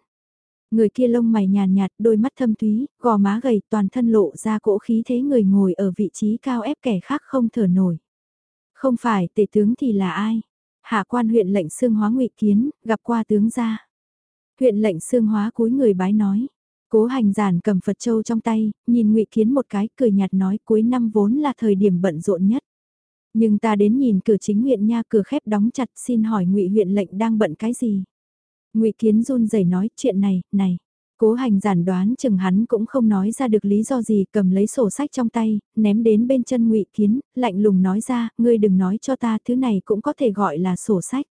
A: Người kia lông mày nhàn nhạt, đôi mắt thâm thúy, gò má gầy, toàn thân lộ ra cỗ khí thế người ngồi ở vị trí cao ép kẻ khác không thở nổi. Không phải tể tướng thì là ai? Hạ quan huyện lệnh xương hóa ngụy kiến, gặp qua tướng gia. Huyện lệnh xương hóa cúi người bái nói. Cố hành giản cầm Phật Châu trong tay, nhìn ngụy Kiến một cái, cười nhạt nói cuối năm vốn là thời điểm bận rộn nhất. Nhưng ta đến nhìn cửa chính huyện nha cửa khép đóng chặt xin hỏi ngụy huyện lệnh đang bận cái gì? ngụy Kiến run rẩy nói chuyện này, này. Cố hành giản đoán chừng hắn cũng không nói ra được lý do gì cầm lấy sổ sách trong tay, ném đến bên chân ngụy Kiến, lạnh lùng nói ra, ngươi đừng nói cho ta thứ này cũng có thể gọi là sổ sách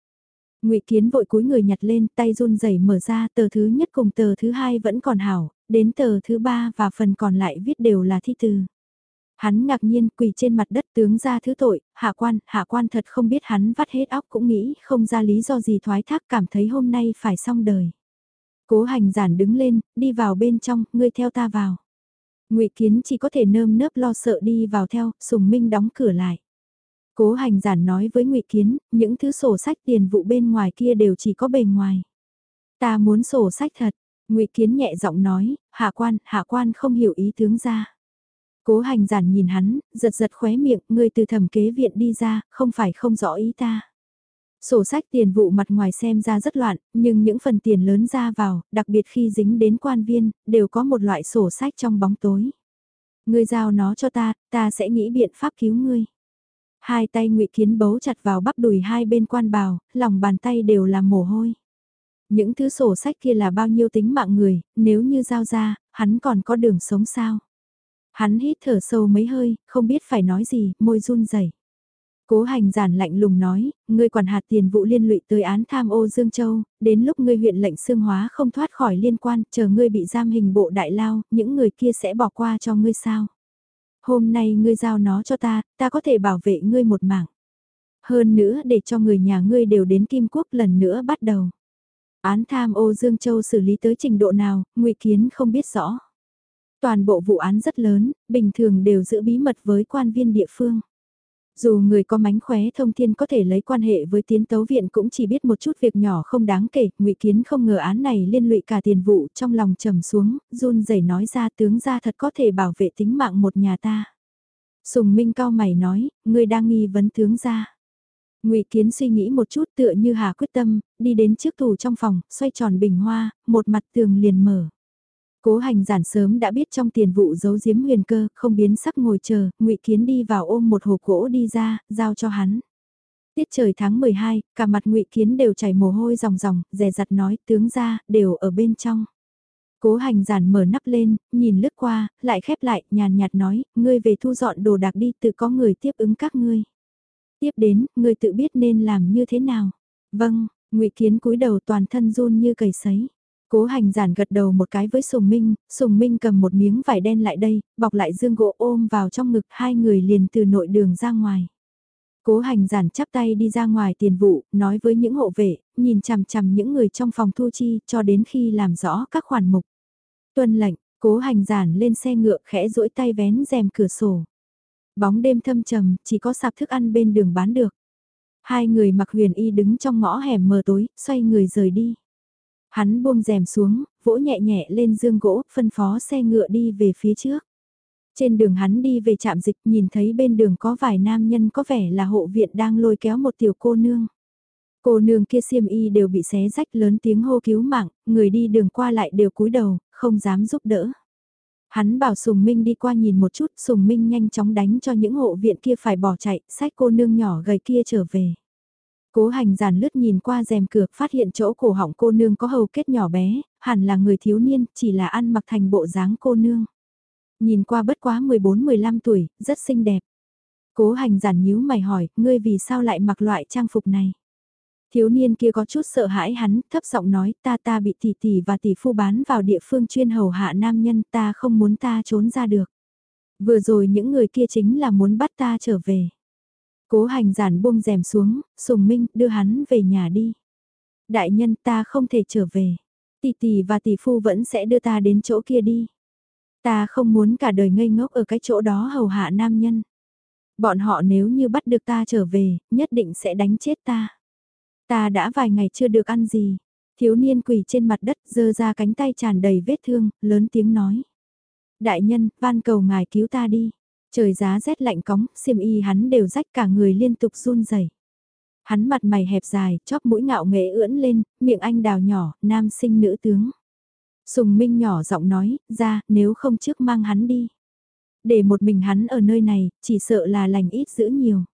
A: ngụy Kiến vội cúi người nhặt lên, tay run rẩy mở ra, tờ thứ nhất cùng tờ thứ hai vẫn còn hảo, đến tờ thứ ba và phần còn lại viết đều là thi từ. Hắn ngạc nhiên quỳ trên mặt đất tướng ra thứ tội, hạ quan, hạ quan thật không biết hắn vắt hết óc cũng nghĩ không ra lý do gì thoái thác cảm thấy hôm nay phải xong đời. Cố hành giản đứng lên, đi vào bên trong, ngươi theo ta vào. ngụy Kiến chỉ có thể nơm nớp lo sợ đi vào theo, Sùng Minh đóng cửa lại. Cố hành giản nói với ngụy Kiến, những thứ sổ sách tiền vụ bên ngoài kia đều chỉ có bề ngoài. Ta muốn sổ sách thật, ngụy Kiến nhẹ giọng nói, hạ quan, hạ quan không hiểu ý tướng ra. Cố hành giản nhìn hắn, giật giật khóe miệng, ngươi từ thẩm kế viện đi ra, không phải không rõ ý ta. Sổ sách tiền vụ mặt ngoài xem ra rất loạn, nhưng những phần tiền lớn ra vào, đặc biệt khi dính đến quan viên, đều có một loại sổ sách trong bóng tối. Ngươi giao nó cho ta, ta sẽ nghĩ biện pháp cứu ngươi. Hai tay ngụy Kiến bấu chặt vào bắp đùi hai bên quan bào, lòng bàn tay đều là mồ hôi. Những thứ sổ sách kia là bao nhiêu tính mạng người, nếu như giao ra, hắn còn có đường sống sao? Hắn hít thở sâu mấy hơi, không biết phải nói gì, môi run rẩy. Cố hành giản lạnh lùng nói, ngươi quản hạt tiền vụ liên lụy tới án tham ô Dương Châu, đến lúc ngươi huyện lệnh xương hóa không thoát khỏi liên quan, chờ ngươi bị giam hình bộ đại lao, những người kia sẽ bỏ qua cho ngươi sao? Hôm nay ngươi giao nó cho ta, ta có thể bảo vệ ngươi một mạng. Hơn nữa để cho người nhà ngươi đều đến Kim Quốc lần nữa bắt đầu. Án tham ô Dương Châu xử lý tới trình độ nào, ngụy Kiến không biết rõ. Toàn bộ vụ án rất lớn, bình thường đều giữ bí mật với quan viên địa phương. Dù người có mánh khóe thông thiên có thể lấy quan hệ với tiến tấu viện cũng chỉ biết một chút việc nhỏ không đáng kể, ngụy Kiến không ngờ án này liên lụy cả tiền vụ trong lòng trầm xuống, run rẩy nói ra tướng ra thật có thể bảo vệ tính mạng một nhà ta. Sùng Minh cao mày nói, người đang nghi vấn tướng ra. Ngụy Kiến suy nghĩ một chút tựa như hà quyết tâm, đi đến trước tủ trong phòng, xoay tròn bình hoa, một mặt tường liền mở. Cố hành giản sớm đã biết trong tiền vụ giấu giếm huyền cơ, không biến sắc ngồi chờ, ngụy Kiến đi vào ôm một hộp gỗ đi ra, giao cho hắn. Tiết trời tháng 12, cả mặt ngụy Kiến đều chảy mồ hôi ròng ròng, rè rặt nói tướng ra, đều ở bên trong. Cố hành giản mở nắp lên, nhìn lướt qua, lại khép lại, nhàn nhạt nói, ngươi về thu dọn đồ đạc đi, tự có người tiếp ứng các ngươi. Tiếp đến, ngươi tự biết nên làm như thế nào. Vâng, ngụy Kiến cúi đầu toàn thân run như cầy sấy. Cố hành giản gật đầu một cái với Sùng Minh, Sùng Minh cầm một miếng vải đen lại đây, bọc lại dương gỗ ôm vào trong ngực hai người liền từ nội đường ra ngoài. Cố hành giản chắp tay đi ra ngoài tiền vụ, nói với những hộ vệ, nhìn chằm chằm những người trong phòng thu chi cho đến khi làm rõ các khoản mục. Tuân lệnh, cố hành giản lên xe ngựa khẽ duỗi tay vén rèm cửa sổ. Bóng đêm thâm trầm, chỉ có sạp thức ăn bên đường bán được. Hai người mặc huyền y đứng trong ngõ hẻm mờ tối, xoay người rời đi. Hắn buông rèm xuống, vỗ nhẹ nhẹ lên dương gỗ, phân phó xe ngựa đi về phía trước. Trên đường hắn đi về trạm dịch nhìn thấy bên đường có vài nam nhân có vẻ là hộ viện đang lôi kéo một tiểu cô nương. Cô nương kia xiêm y đều bị xé rách lớn tiếng hô cứu mạng, người đi đường qua lại đều cúi đầu, không dám giúp đỡ. Hắn bảo Sùng Minh đi qua nhìn một chút, Sùng Minh nhanh chóng đánh cho những hộ viện kia phải bỏ chạy, sách cô nương nhỏ gầy kia trở về. Cố hành giản lướt nhìn qua rèm cửa, phát hiện chỗ cổ họng cô nương có hầu kết nhỏ bé, hẳn là người thiếu niên, chỉ là ăn mặc thành bộ dáng cô nương. Nhìn qua bất quá 14-15 tuổi, rất xinh đẹp. Cố hành giản nhíu mày hỏi, ngươi vì sao lại mặc loại trang phục này? Thiếu niên kia có chút sợ hãi hắn, thấp giọng nói, ta ta bị tỷ tỷ và tỷ phu bán vào địa phương chuyên hầu hạ nam nhân, ta không muốn ta trốn ra được. Vừa rồi những người kia chính là muốn bắt ta trở về. Cố hành giản buông rèm xuống, sùng minh đưa hắn về nhà đi. Đại nhân ta không thể trở về. Tỷ tỷ và tỷ phu vẫn sẽ đưa ta đến chỗ kia đi. Ta không muốn cả đời ngây ngốc ở cái chỗ đó hầu hạ nam nhân. Bọn họ nếu như bắt được ta trở về, nhất định sẽ đánh chết ta. Ta đã vài ngày chưa được ăn gì. Thiếu niên quỳ trên mặt đất dơ ra cánh tay tràn đầy vết thương, lớn tiếng nói. Đại nhân, van cầu ngài cứu ta đi. Trời giá rét lạnh cóng, xiêm y hắn đều rách cả người liên tục run rẩy. Hắn mặt mày hẹp dài, chóp mũi ngạo nghễ ưỡn lên, miệng anh đào nhỏ, nam sinh nữ tướng. Sùng Minh nhỏ giọng nói, ra, nếu không trước mang hắn đi. Để một mình hắn ở nơi này, chỉ sợ là lành ít giữ nhiều.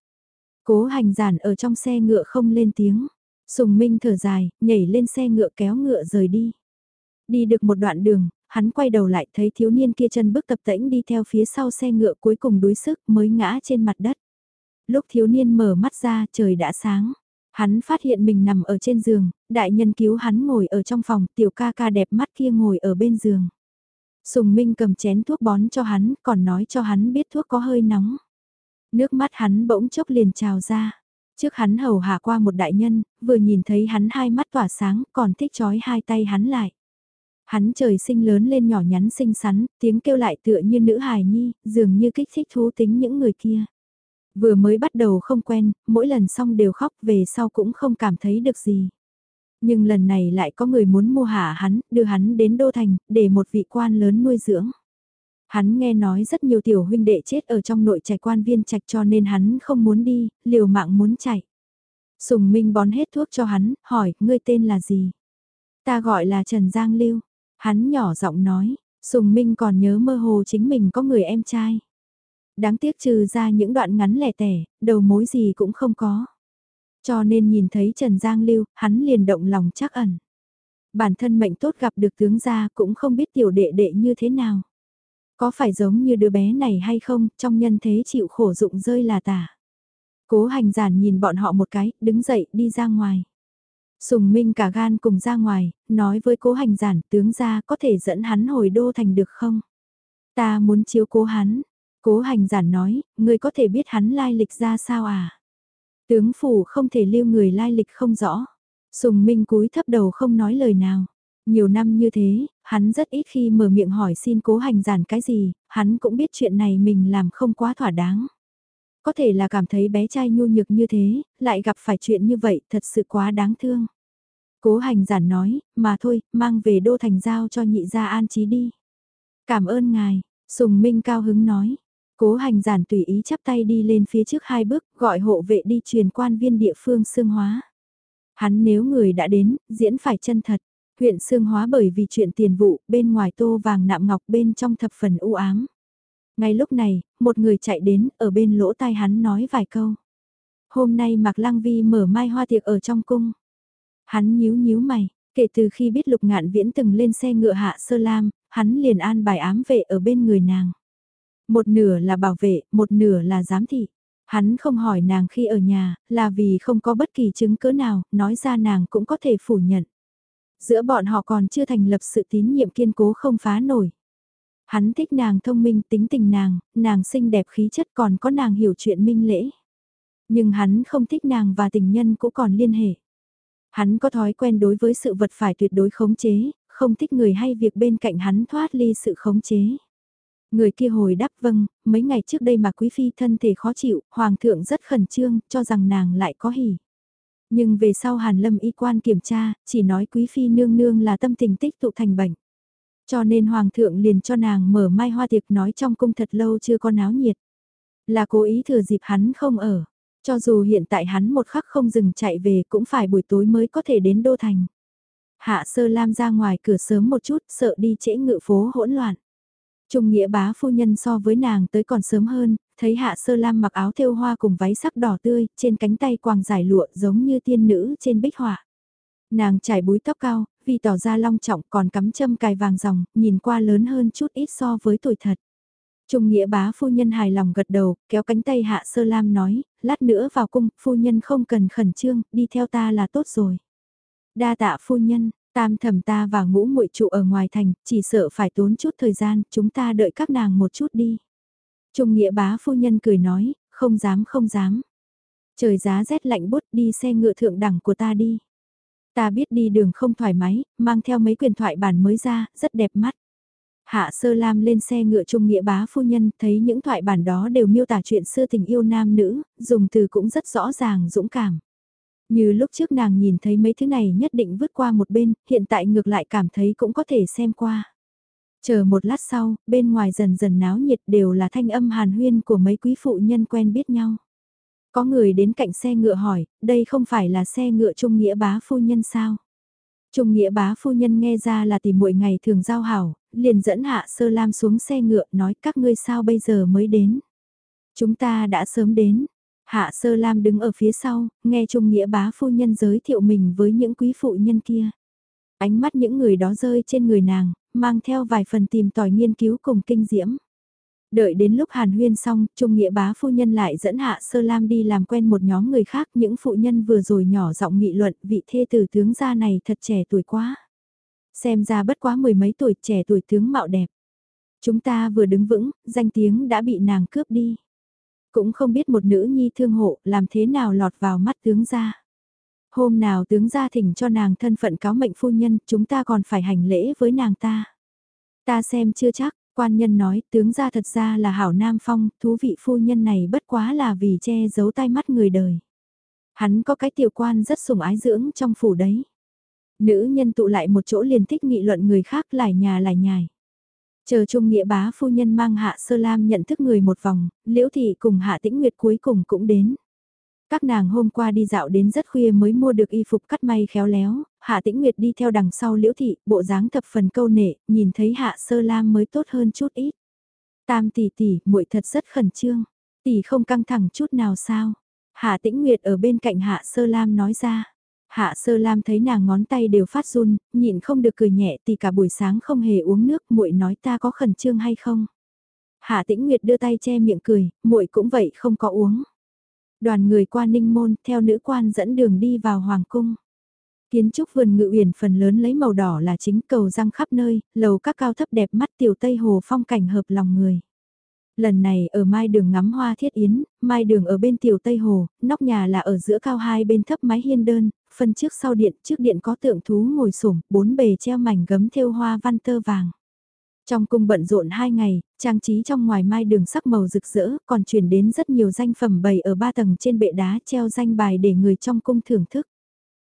A: Cố hành giản ở trong xe ngựa không lên tiếng. Sùng Minh thở dài, nhảy lên xe ngựa kéo ngựa rời đi. Đi được một đoạn đường, hắn quay đầu lại thấy thiếu niên kia chân bước tập tễnh đi theo phía sau xe ngựa cuối cùng đuối sức mới ngã trên mặt đất. Lúc thiếu niên mở mắt ra trời đã sáng. Hắn phát hiện mình nằm ở trên giường, đại nhân cứu hắn ngồi ở trong phòng, tiểu ca ca đẹp mắt kia ngồi ở bên giường. Sùng Minh cầm chén thuốc bón cho hắn, còn nói cho hắn biết thuốc có hơi nóng. Nước mắt hắn bỗng chốc liền trào ra. Trước hắn hầu hạ qua một đại nhân, vừa nhìn thấy hắn hai mắt tỏa sáng, còn thích chói hai tay hắn lại. Hắn trời sinh lớn lên nhỏ nhắn xinh xắn, tiếng kêu lại tựa như nữ hài nhi, dường như kích thích thú tính những người kia. Vừa mới bắt đầu không quen, mỗi lần xong đều khóc về sau cũng không cảm thấy được gì. Nhưng lần này lại có người muốn mua hạ hắn, đưa hắn đến Đô Thành, để một vị quan lớn nuôi dưỡng. Hắn nghe nói rất nhiều tiểu huynh đệ chết ở trong nội trạch quan viên trạch cho nên hắn không muốn đi, liều mạng muốn chạy. Sùng Minh bón hết thuốc cho hắn, hỏi, ngươi tên là gì? Ta gọi là Trần Giang Lưu. Hắn nhỏ giọng nói, Sùng Minh còn nhớ mơ hồ chính mình có người em trai. Đáng tiếc trừ ra những đoạn ngắn lẻ tẻ, đầu mối gì cũng không có. Cho nên nhìn thấy Trần Giang Lưu, hắn liền động lòng chắc ẩn. Bản thân mệnh tốt gặp được tướng gia cũng không biết tiểu đệ đệ như thế nào. Có phải giống như đứa bé này hay không, trong nhân thế chịu khổ dụng rơi là tả. Cố hành giản nhìn bọn họ một cái, đứng dậy đi ra ngoài. Sùng Minh cả gan cùng ra ngoài, nói với cố hành giản tướng gia có thể dẫn hắn hồi đô thành được không? Ta muốn chiếu cố hắn. Cố hành giản nói, người có thể biết hắn lai lịch ra sao à? Tướng phủ không thể lưu người lai lịch không rõ. Sùng Minh cúi thấp đầu không nói lời nào. Nhiều năm như thế, hắn rất ít khi mở miệng hỏi xin cố hành giản cái gì, hắn cũng biết chuyện này mình làm không quá thỏa đáng. Có thể là cảm thấy bé trai nhu nhược như thế, lại gặp phải chuyện như vậy thật sự quá đáng thương. Cố hành giản nói, mà thôi, mang về đô thành giao cho nhị gia an trí đi. Cảm ơn ngài, Sùng Minh cao hứng nói. Cố hành giản tùy ý chắp tay đi lên phía trước hai bước, gọi hộ vệ đi truyền quan viên địa phương xương hóa. Hắn nếu người đã đến, diễn phải chân thật. Huyện xương hóa bởi vì chuyện tiền vụ, bên ngoài tô vàng nạm ngọc bên trong thập phần u ám. Ngay lúc này, một người chạy đến, ở bên lỗ tai hắn nói vài câu. Hôm nay Mạc Lăng Vi mở mai hoa tiệc ở trong cung. Hắn nhíu nhíu mày, kể từ khi biết Lục Ngạn Viễn từng lên xe ngựa hạ sơ lam, hắn liền an bài ám vệ ở bên người nàng. Một nửa là bảo vệ, một nửa là giám thị. Hắn không hỏi nàng khi ở nhà, là vì không có bất kỳ chứng cứ nào, nói ra nàng cũng có thể phủ nhận. Giữa bọn họ còn chưa thành lập sự tín nhiệm kiên cố không phá nổi. Hắn thích nàng thông minh tính tình nàng, nàng xinh đẹp khí chất còn có nàng hiểu chuyện minh lễ. Nhưng hắn không thích nàng và tình nhân cũng còn liên hệ. Hắn có thói quen đối với sự vật phải tuyệt đối khống chế, không thích người hay việc bên cạnh hắn thoát ly sự khống chế. Người kia hồi đáp vâng, mấy ngày trước đây mà quý phi thân thể khó chịu, hoàng thượng rất khẩn trương, cho rằng nàng lại có hỉ. Nhưng về sau Hàn Lâm y quan kiểm tra, chỉ nói quý phi nương nương là tâm tình tích tụ thành bệnh. Cho nên hoàng thượng liền cho nàng mở mai hoa tiệc nói trong cung thật lâu chưa có náo nhiệt. Là cố ý thừa dịp hắn không ở. Cho dù hiện tại hắn một khắc không dừng chạy về cũng phải buổi tối mới có thể đến Đô Thành. Hạ sơ lam ra ngoài cửa sớm một chút sợ đi trễ ngự phố hỗn loạn. Trung nghĩa bá phu nhân so với nàng tới còn sớm hơn, thấy hạ sơ lam mặc áo thêu hoa cùng váy sắc đỏ tươi, trên cánh tay quàng giải lụa giống như tiên nữ trên bích họa. Nàng trải búi tóc cao, vì tỏ ra long trọng còn cắm châm cài vàng ròng, nhìn qua lớn hơn chút ít so với tuổi thật. Trung nghĩa bá phu nhân hài lòng gật đầu, kéo cánh tay hạ sơ lam nói, lát nữa vào cung, phu nhân không cần khẩn trương, đi theo ta là tốt rồi. Đa tạ phu nhân, tam thẩm ta và ngũ muội trụ ở ngoài thành, chỉ sợ phải tốn chút thời gian, chúng ta đợi các nàng một chút đi. Trung nghĩa bá phu nhân cười nói, không dám không dám. Trời giá rét lạnh bút đi xe ngựa thượng đẳng của ta đi. Ta biết đi đường không thoải mái, mang theo mấy quyền thoại bản mới ra, rất đẹp mắt. Hạ Sơ Lam lên xe ngựa trung nghĩa bá phu nhân, thấy những thoại bản đó đều miêu tả chuyện xưa tình yêu nam nữ, dùng từ cũng rất rõ ràng dũng cảm. Như lúc trước nàng nhìn thấy mấy thứ này nhất định vứt qua một bên, hiện tại ngược lại cảm thấy cũng có thể xem qua. Chờ một lát sau, bên ngoài dần dần náo nhiệt đều là thanh âm hàn huyên của mấy quý phụ nhân quen biết nhau. Có người đến cạnh xe ngựa hỏi, đây không phải là xe ngựa trung nghĩa bá phu nhân sao? Trung nghĩa bá phu nhân nghe ra là tìm muội ngày thường giao hảo, liền dẫn hạ sơ lam xuống xe ngựa nói các ngươi sao bây giờ mới đến. Chúng ta đã sớm đến. Hạ sơ lam đứng ở phía sau, nghe Trung nghĩa bá phu nhân giới thiệu mình với những quý phụ nhân kia. Ánh mắt những người đó rơi trên người nàng, mang theo vài phần tìm tòi nghiên cứu cùng kinh diễm. Đợi đến lúc hàn huyên xong, Trung Nghĩa bá phu nhân lại dẫn Hạ Sơ Lam đi làm quen một nhóm người khác. Những phụ nhân vừa rồi nhỏ giọng nghị luận vị thê tử tướng gia này thật trẻ tuổi quá. Xem ra bất quá mười mấy tuổi trẻ tuổi tướng mạo đẹp. Chúng ta vừa đứng vững, danh tiếng đã bị nàng cướp đi. Cũng không biết một nữ nhi thương hộ làm thế nào lọt vào mắt tướng gia. Hôm nào tướng gia thỉnh cho nàng thân phận cáo mệnh phu nhân, chúng ta còn phải hành lễ với nàng ta. Ta xem chưa chắc, quan nhân nói tướng gia thật ra là hảo nam phong, thú vị phu nhân này bất quá là vì che giấu tai mắt người đời. Hắn có cái tiểu quan rất sủng ái dưỡng trong phủ đấy. Nữ nhân tụ lại một chỗ liền thích nghị luận người khác lại nhà lại nhài. Chờ Trung Nghĩa bá phu nhân mang Hạ Sơ Lam nhận thức người một vòng, Liễu Thị cùng Hạ Tĩnh Nguyệt cuối cùng cũng đến. Các nàng hôm qua đi dạo đến rất khuya mới mua được y phục cắt may khéo léo, Hạ Tĩnh Nguyệt đi theo đằng sau Liễu Thị, bộ dáng thập phần câu nệ, nhìn thấy Hạ Sơ Lam mới tốt hơn chút ít. Tam tỷ tỷ, muội thật rất khẩn trương, tỷ không căng thẳng chút nào sao? Hạ Tĩnh Nguyệt ở bên cạnh Hạ Sơ Lam nói ra. Hạ Sơ Lam thấy nàng ngón tay đều phát run, nhịn không được cười nhẹ tỷ cả buổi sáng không hề uống nước, muội nói ta có khẩn trương hay không? Hạ Tĩnh Nguyệt đưa tay che miệng cười, muội cũng vậy không có uống. Đoàn người qua Ninh Môn, theo nữ quan dẫn đường đi vào hoàng cung. Kiến trúc vườn ngự uyển phần lớn lấy màu đỏ là chính cầu răng khắp nơi, lầu các cao thấp đẹp mắt tiểu Tây Hồ phong cảnh hợp lòng người. Lần này ở mai đường ngắm hoa thiết yến, mai đường ở bên tiểu Tây Hồ, nóc nhà là ở giữa cao hai bên thấp mái hiên đơn, phân trước sau điện, trước điện có tượng thú ngồi sổm, bốn bề treo mảnh gấm thêu hoa văn tơ vàng. Trong cung bận rộn hai ngày, trang trí trong ngoài mai đường sắc màu rực rỡ, còn chuyển đến rất nhiều danh phẩm bày ở ba tầng trên bệ đá treo danh bài để người trong cung thưởng thức.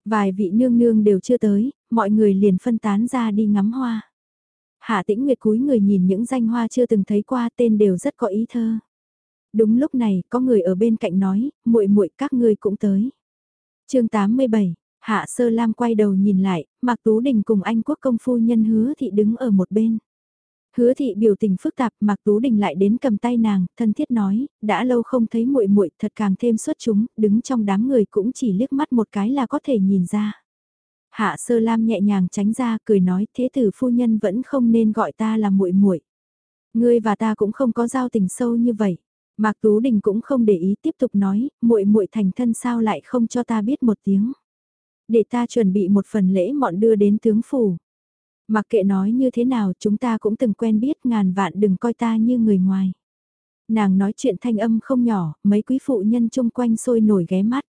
A: Vài vị nương nương đều chưa tới, mọi người liền phân tán ra đi ngắm hoa. Hạ tĩnh nguyệt cúi người nhìn những danh hoa chưa từng thấy qua tên đều rất có ý thơ. Đúng lúc này, có người ở bên cạnh nói, muội muội các ngươi cũng tới. chương 87, Hạ Sơ Lam quay đầu nhìn lại, Mạc Tú Đình cùng anh quốc công phu nhân hứa thị đứng ở một bên. Hứa thị biểu tình phức tạp, Mạc Tú Đình lại đến cầm tay nàng, thân thiết nói, đã lâu không thấy muội muội, thật càng thêm xuất chúng, đứng trong đám người cũng chỉ liếc mắt một cái là có thể nhìn ra. Hạ Sơ Lam nhẹ nhàng tránh ra, cười nói, thế tử phu nhân vẫn không nên gọi ta là muội muội. Ngươi và ta cũng không có giao tình sâu như vậy. Mạc Tú Đình cũng không để ý tiếp tục nói, muội muội thành thân sao lại không cho ta biết một tiếng. Để ta chuẩn bị một phần lễ mọn đưa đến tướng phủ. Mặc kệ nói như thế nào chúng ta cũng từng quen biết ngàn vạn đừng coi ta như người ngoài. Nàng nói chuyện thanh âm không nhỏ, mấy quý phụ nhân chung quanh sôi nổi ghé mắt.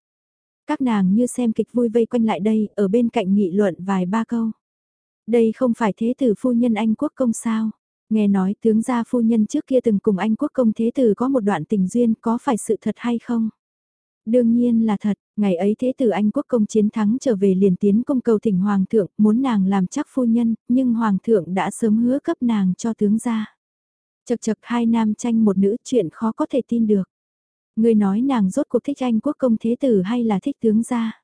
A: Các nàng như xem kịch vui vây quanh lại đây, ở bên cạnh nghị luận vài ba câu. Đây không phải thế tử phu nhân Anh quốc công sao? Nghe nói tướng gia phu nhân trước kia từng cùng Anh quốc công thế tử có một đoạn tình duyên có phải sự thật hay không? Đương nhiên là thật, ngày ấy thế tử Anh quốc công chiến thắng trở về liền tiến công cầu thỉnh hoàng thượng, muốn nàng làm chắc phu nhân, nhưng hoàng thượng đã sớm hứa cấp nàng cho tướng gia. Chật chật hai nam tranh một nữ chuyện khó có thể tin được. Người nói nàng rốt cuộc thích Anh quốc công thế tử hay là thích tướng gia?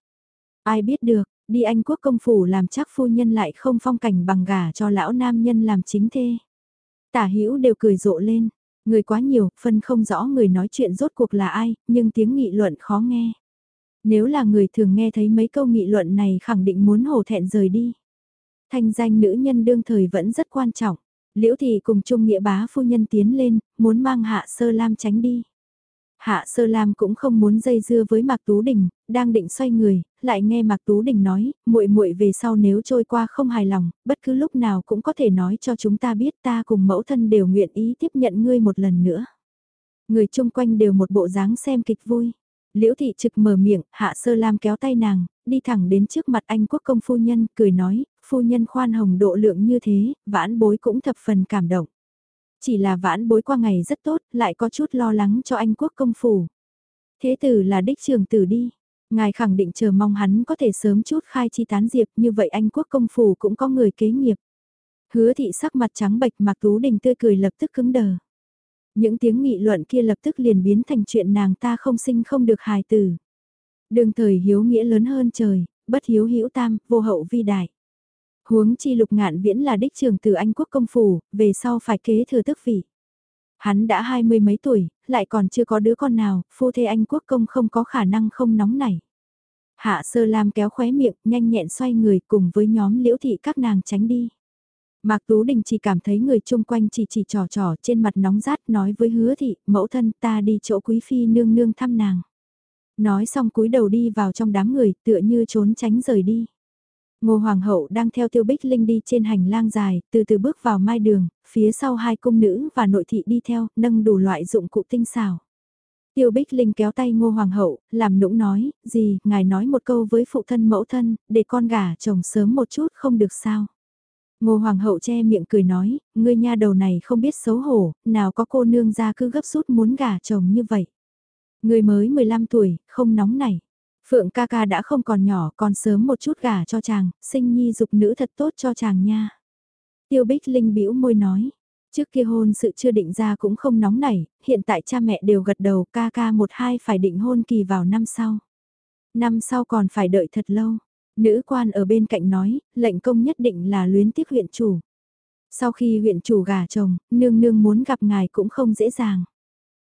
A: Ai biết được, đi Anh quốc công phủ làm chắc phu nhân lại không phong cảnh bằng gà cho lão nam nhân làm chính thê. Tả hữu đều cười rộ lên, người quá nhiều, phân không rõ người nói chuyện rốt cuộc là ai, nhưng tiếng nghị luận khó nghe. Nếu là người thường nghe thấy mấy câu nghị luận này khẳng định muốn hổ thẹn rời đi. Thanh danh nữ nhân đương thời vẫn rất quan trọng. Liễu Thị cùng Trung Nghĩa bá phu nhân tiến lên, muốn mang hạ sơ lam tránh đi. Hạ Sơ Lam cũng không muốn dây dưa với Mạc Tú Đình, đang định xoay người, lại nghe Mạc Tú Đình nói, muội muội về sau nếu trôi qua không hài lòng, bất cứ lúc nào cũng có thể nói cho chúng ta biết ta cùng mẫu thân đều nguyện ý tiếp nhận ngươi một lần nữa. Người chung quanh đều một bộ dáng xem kịch vui. Liễu thị trực mở miệng, Hạ Sơ Lam kéo tay nàng, đi thẳng đến trước mặt anh quốc công phu nhân, cười nói, phu nhân khoan hồng độ lượng như thế, vãn bối cũng thập phần cảm động. Chỉ là vãn bối qua ngày rất tốt, lại có chút lo lắng cho anh quốc công phủ. Thế tử là đích trường tử đi. Ngài khẳng định chờ mong hắn có thể sớm chút khai chi tán diệp như vậy anh quốc công phủ cũng có người kế nghiệp. Hứa thị sắc mặt trắng bệch mặc tú đình tươi cười lập tức cứng đờ. Những tiếng nghị luận kia lập tức liền biến thành chuyện nàng ta không sinh không được hài tử. Đường thời hiếu nghĩa lớn hơn trời, bất hiếu hữu tam, vô hậu vi đại. Huống chi lục ngạn viễn là đích trường từ Anh quốc công phủ, về sau phải kế thừa tức vị. Hắn đã hai mươi mấy tuổi, lại còn chưa có đứa con nào, phu thê Anh quốc công không có khả năng không nóng nảy. Hạ sơ lam kéo khóe miệng, nhanh nhẹn xoay người cùng với nhóm liễu thị các nàng tránh đi. Mạc Tú Đình chỉ cảm thấy người chung quanh chỉ chỉ trò trò trên mặt nóng rát nói với hứa thị, mẫu thân ta đi chỗ quý phi nương nương thăm nàng. Nói xong cúi đầu đi vào trong đám người tựa như trốn tránh rời đi. Ngô Hoàng hậu đang theo Tiêu Bích Linh đi trên hành lang dài, từ từ bước vào mai đường, phía sau hai cung nữ và nội thị đi theo, nâng đủ loại dụng cụ tinh xảo. Tiêu Bích Linh kéo tay Ngô Hoàng hậu, làm nũng nói, gì, ngài nói một câu với phụ thân mẫu thân, để con gả chồng sớm một chút không được sao. Ngô Hoàng hậu che miệng cười nói, ngươi nha đầu này không biết xấu hổ, nào có cô nương ra cứ gấp rút muốn gả chồng như vậy. Ngươi mới 15 tuổi, không nóng nảy. Phượng ca ca đã không còn nhỏ, còn sớm một chút gả cho chàng, sinh nhi dục nữ thật tốt cho chàng nha. Tiêu Bích Linh bĩu môi nói, trước kia hôn sự chưa định ra cũng không nóng nảy, hiện tại cha mẹ đều gật đầu ca ca một hai phải định hôn kỳ vào năm sau. Năm sau còn phải đợi thật lâu. Nữ quan ở bên cạnh nói, lệnh công nhất định là luyến tiếc huyện chủ. Sau khi huyện chủ gả chồng, nương nương muốn gặp ngài cũng không dễ dàng.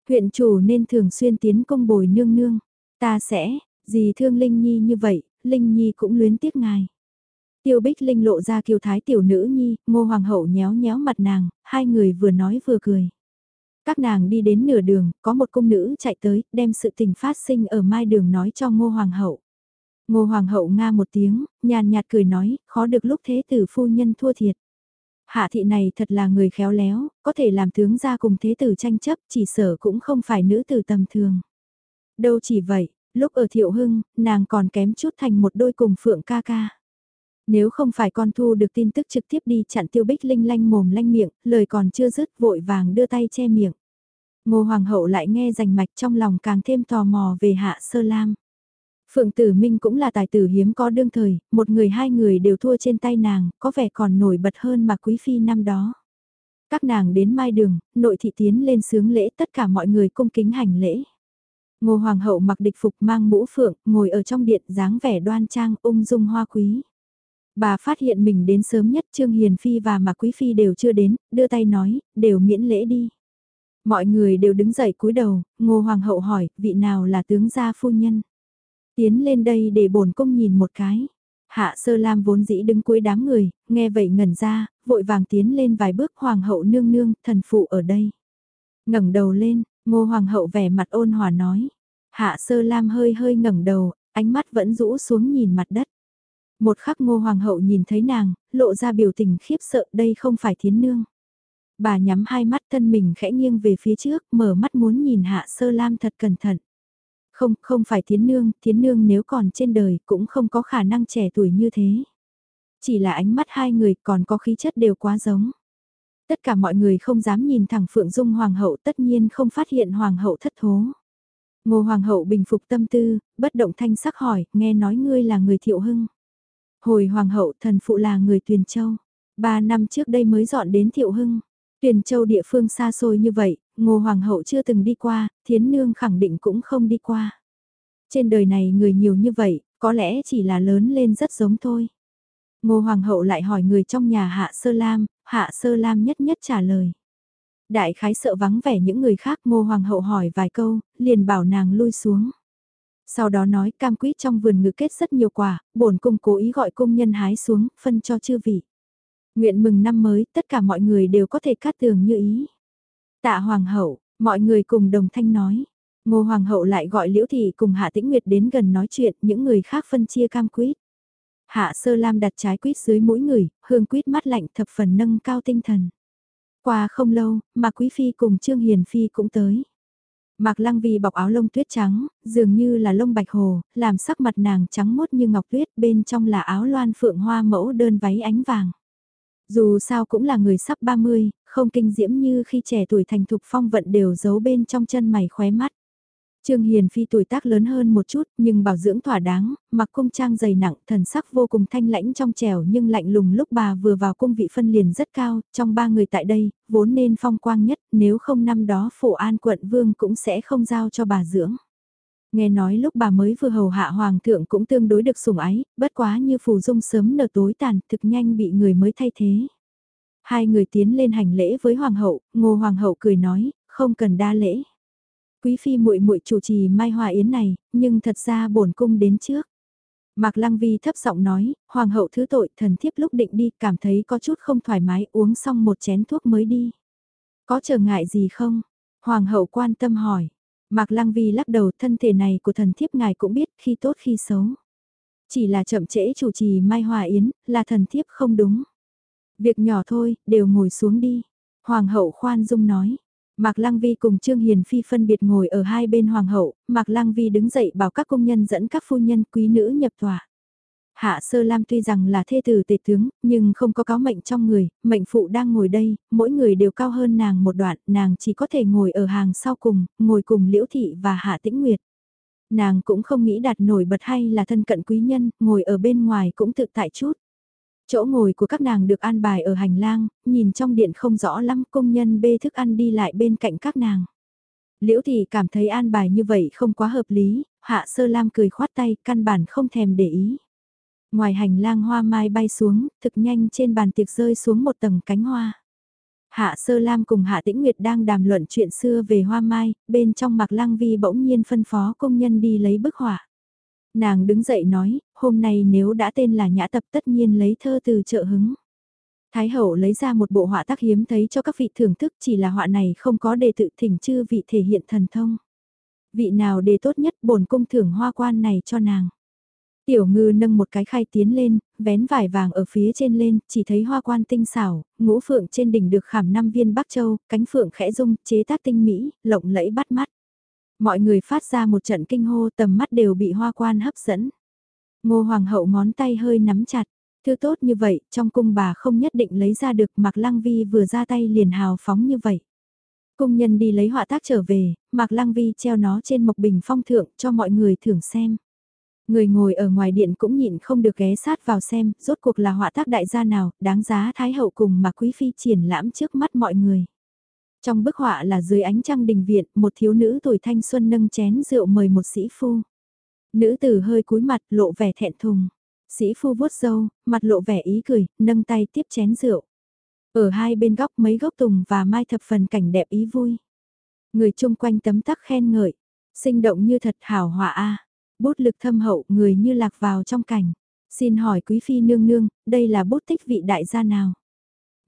A: Huyện chủ nên thường xuyên tiến công bồi nương nương. Ta sẽ, gì thương Linh Nhi như vậy, Linh Nhi cũng luyến tiếc ngài. Tiêu Bích Linh lộ ra kiều thái tiểu nữ nhi, ngô hoàng hậu nhéo nhéo mặt nàng, hai người vừa nói vừa cười. Các nàng đi đến nửa đường, có một cung nữ chạy tới, đem sự tình phát sinh ở mai đường nói cho ngô hoàng hậu. Ngô Hoàng hậu Nga một tiếng, nhàn nhạt cười nói, khó được lúc thế tử phu nhân thua thiệt. Hạ thị này thật là người khéo léo, có thể làm tướng ra cùng thế tử tranh chấp, chỉ sở cũng không phải nữ tử tầm thường. Đâu chỉ vậy, lúc ở thiệu hưng, nàng còn kém chút thành một đôi cùng phượng ca ca. Nếu không phải con thu được tin tức trực tiếp đi chặn tiêu bích linh lanh mồm lanh miệng, lời còn chưa dứt vội vàng đưa tay che miệng. Ngô Hoàng hậu lại nghe rành mạch trong lòng càng thêm tò mò về hạ sơ lam. Phượng Tử Minh cũng là tài tử hiếm có đương thời, một người hai người đều thua trên tay nàng, có vẻ còn nổi bật hơn mà quý phi năm đó. Các nàng đến mai đường, nội thị tiến lên sướng lễ tất cả mọi người cung kính hành lễ. Ngô Hoàng hậu mặc địch phục mang mũ phượng, ngồi ở trong điện dáng vẻ đoan trang ung dung hoa quý. Bà phát hiện mình đến sớm nhất Trương Hiền Phi và Mạc Quý Phi đều chưa đến, đưa tay nói, đều miễn lễ đi. Mọi người đều đứng dậy cúi đầu, Ngô Hoàng hậu hỏi, vị nào là tướng gia phu nhân? Tiến lên đây để bổn cung nhìn một cái. Hạ sơ lam vốn dĩ đứng cuối đám người, nghe vậy ngẩn ra, vội vàng tiến lên vài bước hoàng hậu nương nương, thần phụ ở đây. ngẩng đầu lên, ngô hoàng hậu vẻ mặt ôn hòa nói. Hạ sơ lam hơi hơi ngẩng đầu, ánh mắt vẫn rũ xuống nhìn mặt đất. Một khắc ngô hoàng hậu nhìn thấy nàng, lộ ra biểu tình khiếp sợ đây không phải thiến nương. Bà nhắm hai mắt thân mình khẽ nghiêng về phía trước, mở mắt muốn nhìn hạ sơ lam thật cẩn thận. Không, không phải thiến nương, thiến nương nếu còn trên đời cũng không có khả năng trẻ tuổi như thế. Chỉ là ánh mắt hai người còn có khí chất đều quá giống. Tất cả mọi người không dám nhìn thẳng Phượng Dung Hoàng hậu tất nhiên không phát hiện Hoàng hậu thất thố. Ngô Hoàng hậu bình phục tâm tư, bất động thanh sắc hỏi, nghe nói ngươi là người thiệu hưng. Hồi Hoàng hậu thần phụ là người Tuyền Châu. Ba năm trước đây mới dọn đến thiệu hưng. Tuyền Châu địa phương xa xôi như vậy, Ngô Hoàng hậu chưa từng đi qua, Thiến Nương khẳng định cũng không đi qua. Trên đời này người nhiều như vậy, có lẽ chỉ là lớn lên rất giống thôi. Ngô Hoàng hậu lại hỏi người trong nhà Hạ Sơ Lam, Hạ Sơ Lam nhất nhất trả lời. Đại khái sợ vắng vẻ những người khác Ngô Hoàng hậu hỏi vài câu, liền bảo nàng lui xuống. Sau đó nói cam quýt trong vườn ngự kết rất nhiều quả, bổn cung cố ý gọi công nhân hái xuống, phân cho chư vị. Nguyện mừng năm mới, tất cả mọi người đều có thể cát tường như ý. Tạ Hoàng hậu, mọi người cùng đồng thanh nói. Ngô Hoàng hậu lại gọi Liễu Thị cùng Hạ Tĩnh Nguyệt đến gần nói chuyện, những người khác phân chia cam quýt. Hạ Sơ Lam đặt trái quýt dưới mũi người, hương quýt mắt lạnh thập phần nâng cao tinh thần. Qua không lâu, mà Quý Phi cùng Trương Hiền Phi cũng tới. Mạc Lăng Vi bọc áo lông tuyết trắng, dường như là lông bạch hồ, làm sắc mặt nàng trắng mốt như ngọc tuyết, bên trong là áo loan phượng hoa mẫu đơn váy ánh vàng. Dù sao cũng là người sắp 30, không kinh diễm như khi trẻ tuổi thành thục phong vận đều giấu bên trong chân mày khóe mắt. Trương Hiền Phi tuổi tác lớn hơn một chút nhưng bảo dưỡng thỏa đáng, mặc cung trang dày nặng, thần sắc vô cùng thanh lãnh trong trẻo nhưng lạnh lùng lúc bà vừa vào cung vị phân liền rất cao, trong ba người tại đây, vốn nên phong quang nhất, nếu không năm đó phổ an quận vương cũng sẽ không giao cho bà dưỡng. Nghe nói lúc bà mới vừa hầu hạ hoàng thượng cũng tương đối được sủng ái, bất quá như phù dung sớm nở tối tàn, thực nhanh bị người mới thay thế. Hai người tiến lên hành lễ với hoàng hậu, ngô hoàng hậu cười nói, không cần đa lễ. Quý phi muội muội chủ trì mai hòa yến này, nhưng thật ra bổn cung đến trước. Mạc Lăng Vi thấp giọng nói, hoàng hậu thứ tội, thần thiếp lúc định đi, cảm thấy có chút không thoải mái, uống xong một chén thuốc mới đi. Có trở ngại gì không? Hoàng hậu quan tâm hỏi. Mạc Lăng Vi lắc đầu thân thể này của thần thiếp ngài cũng biết khi tốt khi xấu. Chỉ là chậm trễ chủ trì Mai Hòa Yến, là thần thiếp không đúng. Việc nhỏ thôi, đều ngồi xuống đi. Hoàng hậu khoan dung nói. Mạc Lăng Vi cùng Trương Hiền Phi phân biệt ngồi ở hai bên hoàng hậu, Mạc Lăng Vi đứng dậy bảo các công nhân dẫn các phu nhân quý nữ nhập tòa. Hạ Sơ Lam tuy rằng là thê tử tể tướng, nhưng không có cáo mệnh trong người, mệnh phụ đang ngồi đây, mỗi người đều cao hơn nàng một đoạn, nàng chỉ có thể ngồi ở hàng sau cùng, ngồi cùng Liễu Thị và Hạ Tĩnh Nguyệt. Nàng cũng không nghĩ đạt nổi bật hay là thân cận quý nhân, ngồi ở bên ngoài cũng tự tại chút. Chỗ ngồi của các nàng được an bài ở hành lang, nhìn trong điện không rõ lắm công nhân bê thức ăn đi lại bên cạnh các nàng. Liễu Thị cảm thấy an bài như vậy không quá hợp lý, Hạ Sơ Lam cười khoát tay, căn bản không thèm để ý. Ngoài hành lang hoa mai bay xuống, thực nhanh trên bàn tiệc rơi xuống một tầng cánh hoa. Hạ Sơ Lam cùng Hạ Tĩnh Nguyệt đang đàm luận chuyện xưa về hoa mai, bên trong Mạc lang Vi bỗng nhiên phân phó công nhân đi lấy bức họa. Nàng đứng dậy nói, hôm nay nếu đã tên là nhã tập tất nhiên lấy thơ từ trợ hứng. Thái hậu lấy ra một bộ họa tác hiếm thấy cho các vị thưởng thức chỉ là họa này không có đề tự thỉnh chư vị thể hiện thần thông. Vị nào đề tốt nhất bổn cung thưởng hoa quan này cho nàng. Tiểu ngư nâng một cái khay tiến lên, vén vải vàng ở phía trên lên, chỉ thấy hoa quan tinh xảo, ngũ phượng trên đỉnh được khảm năm viên bắc châu, cánh phượng khẽ rung, chế tác tinh mỹ, lộng lẫy bắt mắt. Mọi người phát ra một trận kinh hô tầm mắt đều bị hoa quan hấp dẫn. Ngô hoàng hậu ngón tay hơi nắm chặt, thứ tốt như vậy, trong cung bà không nhất định lấy ra được Mạc Lăng Vi vừa ra tay liền hào phóng như vậy. Cung nhân đi lấy họa tác trở về, Mạc Lăng Vi treo nó trên mộc bình phong thượng cho mọi người thưởng xem. Người ngồi ở ngoài điện cũng nhịn không được ghé sát vào xem, rốt cuộc là họa tác đại gia nào, đáng giá Thái Hậu cùng mà Quý Phi triển lãm trước mắt mọi người. Trong bức họa là dưới ánh trăng đình viện, một thiếu nữ tuổi thanh xuân nâng chén rượu mời một sĩ phu. Nữ tử hơi cúi mặt, lộ vẻ thẹn thùng. Sĩ phu vuốt râu, mặt lộ vẻ ý cười, nâng tay tiếp chén rượu. Ở hai bên góc mấy gốc tùng và mai thập phần cảnh đẹp ý vui. Người chung quanh tấm tắc khen ngợi, sinh động như thật hảo họa a bút lực thâm hậu người như lạc vào trong cảnh. Xin hỏi quý phi nương nương, đây là bút tích vị đại gia nào?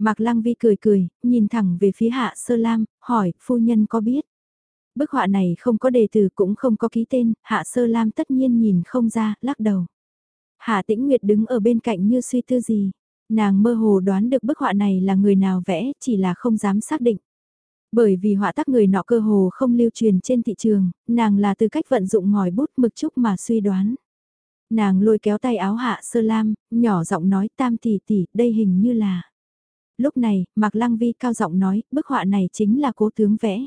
A: Mạc Lăng Vi cười cười, nhìn thẳng về phía Hạ Sơ Lam, hỏi, phu nhân có biết? Bức họa này không có đề từ cũng không có ký tên, Hạ Sơ Lam tất nhiên nhìn không ra, lắc đầu. Hạ Tĩnh Nguyệt đứng ở bên cạnh như suy tư gì. Nàng mơ hồ đoán được bức họa này là người nào vẽ, chỉ là không dám xác định. Bởi vì họa tác người nọ cơ hồ không lưu truyền trên thị trường, nàng là từ cách vận dụng ngòi bút mực trúc mà suy đoán. Nàng lôi kéo tay áo hạ sơ lam, nhỏ giọng nói tam tỷ tỷ, đây hình như là. Lúc này, Mạc Lăng Vi cao giọng nói, bức họa này chính là cố tướng vẽ.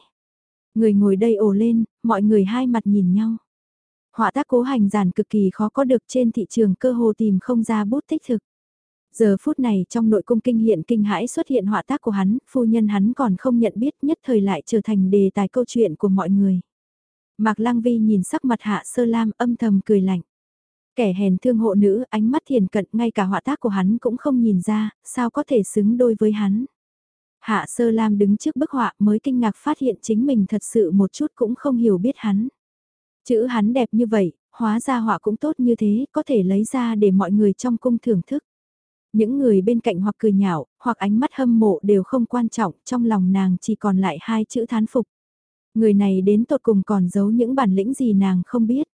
A: Người ngồi đây ồ lên, mọi người hai mặt nhìn nhau. Họa tác cố hành giản cực kỳ khó có được trên thị trường cơ hồ tìm không ra bút tích thực. Giờ phút này trong nội cung kinh hiện kinh hãi xuất hiện họa tác của hắn, phu nhân hắn còn không nhận biết nhất thời lại trở thành đề tài câu chuyện của mọi người. Mạc Lăng Vi nhìn sắc mặt hạ sơ lam âm thầm cười lạnh. Kẻ hèn thương hộ nữ ánh mắt thiền cận ngay cả họa tác của hắn cũng không nhìn ra, sao có thể xứng đôi với hắn. Hạ sơ lam đứng trước bức họa mới kinh ngạc phát hiện chính mình thật sự một chút cũng không hiểu biết hắn. Chữ hắn đẹp như vậy, hóa ra họa cũng tốt như thế, có thể lấy ra để mọi người trong cung thưởng thức. Những người bên cạnh hoặc cười nhạo, hoặc ánh mắt hâm mộ đều không quan trọng, trong lòng nàng chỉ còn lại hai chữ thán phục. Người này đến tột cùng còn giấu những bản lĩnh gì nàng không biết.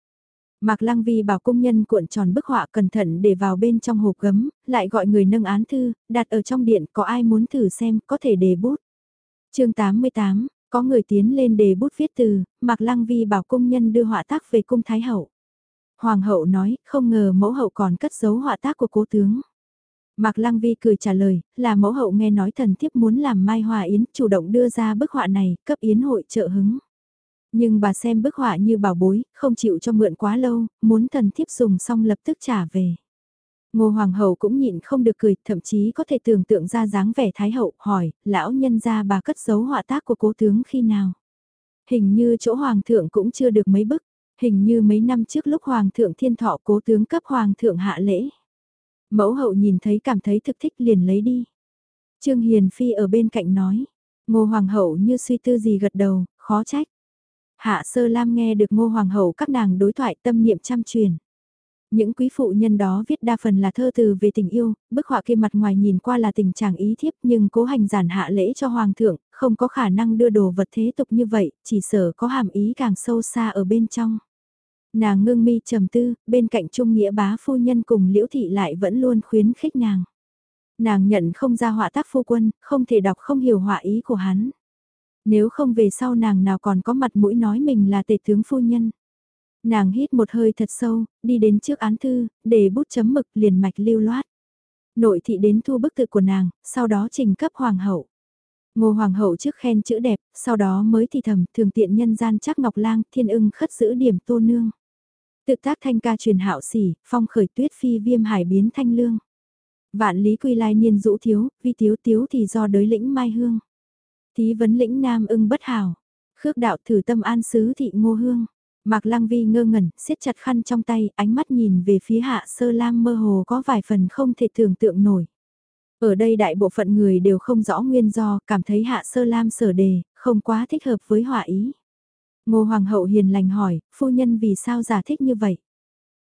A: Mạc Lăng Vi bảo công nhân cuộn tròn bức họa cẩn thận để vào bên trong hộp gấm, lại gọi người nâng án thư, đặt ở trong điện có ai muốn thử xem có thể đề bút. chương 88, có người tiến lên đề bút viết từ, Mạc Lăng Vi bảo công nhân đưa họa tác về cung Thái Hậu. Hoàng hậu nói, không ngờ mẫu hậu còn cất giấu họa tác của cố tướng. Mạc Lăng Vi cười trả lời, là mẫu hậu nghe nói thần thiếp muốn làm Mai Hòa Yến, chủ động đưa ra bức họa này, cấp Yến hội trợ hứng. Nhưng bà xem bức họa như bảo bối, không chịu cho mượn quá lâu, muốn thần thiếp dùng xong lập tức trả về. Ngô Hoàng hậu cũng nhịn không được cười, thậm chí có thể tưởng tượng ra dáng vẻ Thái hậu, hỏi, lão nhân gia bà cất giấu họa tác của cố tướng khi nào? Hình như chỗ Hoàng thượng cũng chưa được mấy bức, hình như mấy năm trước lúc Hoàng thượng thiên thọ cố tướng cấp Hoàng thượng hạ lễ. Mẫu hậu nhìn thấy cảm thấy thực thích liền lấy đi. Trương Hiền Phi ở bên cạnh nói. Ngô Hoàng hậu như suy tư gì gật đầu, khó trách. Hạ Sơ Lam nghe được Ngô Hoàng hậu các nàng đối thoại tâm niệm chăm truyền. Những quý phụ nhân đó viết đa phần là thơ từ về tình yêu, bức họa kia mặt ngoài nhìn qua là tình trạng ý thiếp nhưng cố hành giản hạ lễ cho Hoàng thượng, không có khả năng đưa đồ vật thế tục như vậy, chỉ sở có hàm ý càng sâu xa ở bên trong. Nàng ngưng mi trầm tư, bên cạnh Trung Nghĩa bá phu nhân cùng Liễu Thị lại vẫn luôn khuyến khích nàng. Nàng nhận không ra họa tác phu quân, không thể đọc không hiểu họa ý của hắn. Nếu không về sau nàng nào còn có mặt mũi nói mình là tể tướng phu nhân. Nàng hít một hơi thật sâu, đi đến trước án thư, để bút chấm mực liền mạch lưu loát. Nội thị đến thu bức tự của nàng, sau đó trình cấp hoàng hậu. Ngô hoàng hậu trước khen chữ đẹp, sau đó mới thì thầm thường tiện nhân gian chắc ngọc lang thiên ưng khất giữ điểm tô nương. Tự tác thanh ca truyền hạo sỉ phong khởi tuyết phi viêm hải biến thanh lương. Vạn lý quy lai niên dũ thiếu, vi thiếu tiếu thì do đới lĩnh mai hương. Thí vấn lĩnh nam ưng bất hảo, khước đạo thử tâm an sứ thị ngô hương. Mạc Lăng Vi ngơ ngẩn, siết chặt khăn trong tay, ánh mắt nhìn về phía hạ sơ lam mơ hồ có vài phần không thể tưởng tượng nổi. Ở đây đại bộ phận người đều không rõ nguyên do, cảm thấy hạ sơ lam sở đề, không quá thích hợp với họa ý. Ngô Hoàng hậu hiền lành hỏi, phu nhân vì sao giả thích như vậy?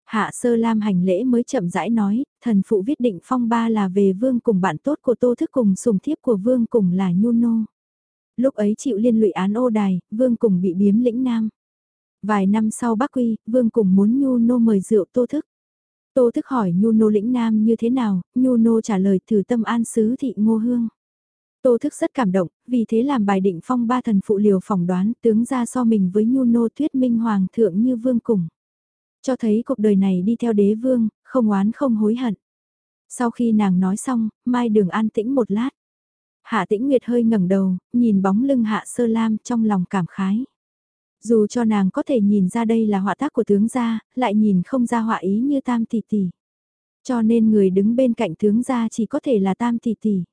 A: Hạ sơ lam hành lễ mới chậm rãi nói, thần phụ viết định phong ba là về vương cùng bạn tốt của tô thức cùng sùng thiếp của vương cùng là nhu nô. Lúc ấy chịu liên lụy án ô đài, vương cùng bị biếm lĩnh nam. Vài năm sau bác quy, vương cùng muốn nhu nô mời rượu tô thức. Tô thức hỏi nhu nô lĩnh nam như thế nào, nhu nô trả lời thử tâm an sứ thị ngô hương. Tô thức rất cảm động, vì thế làm bài định phong ba thần phụ liều phỏng đoán tướng ra so mình với nhu nô thuyết minh hoàng thượng như vương cùng. Cho thấy cuộc đời này đi theo đế vương, không oán không hối hận. Sau khi nàng nói xong, Mai Đường an tĩnh một lát. Hạ tĩnh Nguyệt hơi ngẩng đầu, nhìn bóng lưng Hạ Sơ Lam trong lòng cảm khái. Dù cho nàng có thể nhìn ra đây là họa tác của tướng gia, lại nhìn không ra họa ý như tam tỷ tỷ. Cho nên người đứng bên cạnh tướng gia chỉ có thể là tam tỷ tỷ.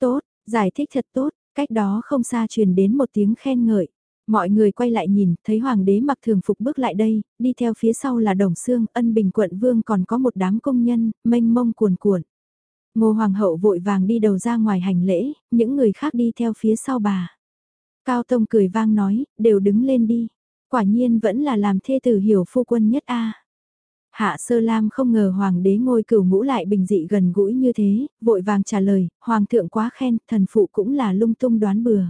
A: Tốt, giải thích thật tốt, cách đó không xa truyền đến một tiếng khen ngợi. Mọi người quay lại nhìn, thấy hoàng đế mặc thường phục bước lại đây, đi theo phía sau là đồng xương, ân bình quận vương còn có một đám công nhân, mênh mông cuồn cuộn. Ngô hoàng hậu vội vàng đi đầu ra ngoài hành lễ, những người khác đi theo phía sau bà. Cao Tông cười vang nói, đều đứng lên đi. Quả nhiên vẫn là làm thê tử hiểu phu quân nhất a. Hạ Sơ Lam không ngờ hoàng đế ngôi cửu ngũ lại bình dị gần gũi như thế, vội vàng trả lời, hoàng thượng quá khen, thần phụ cũng là lung tung đoán bừa.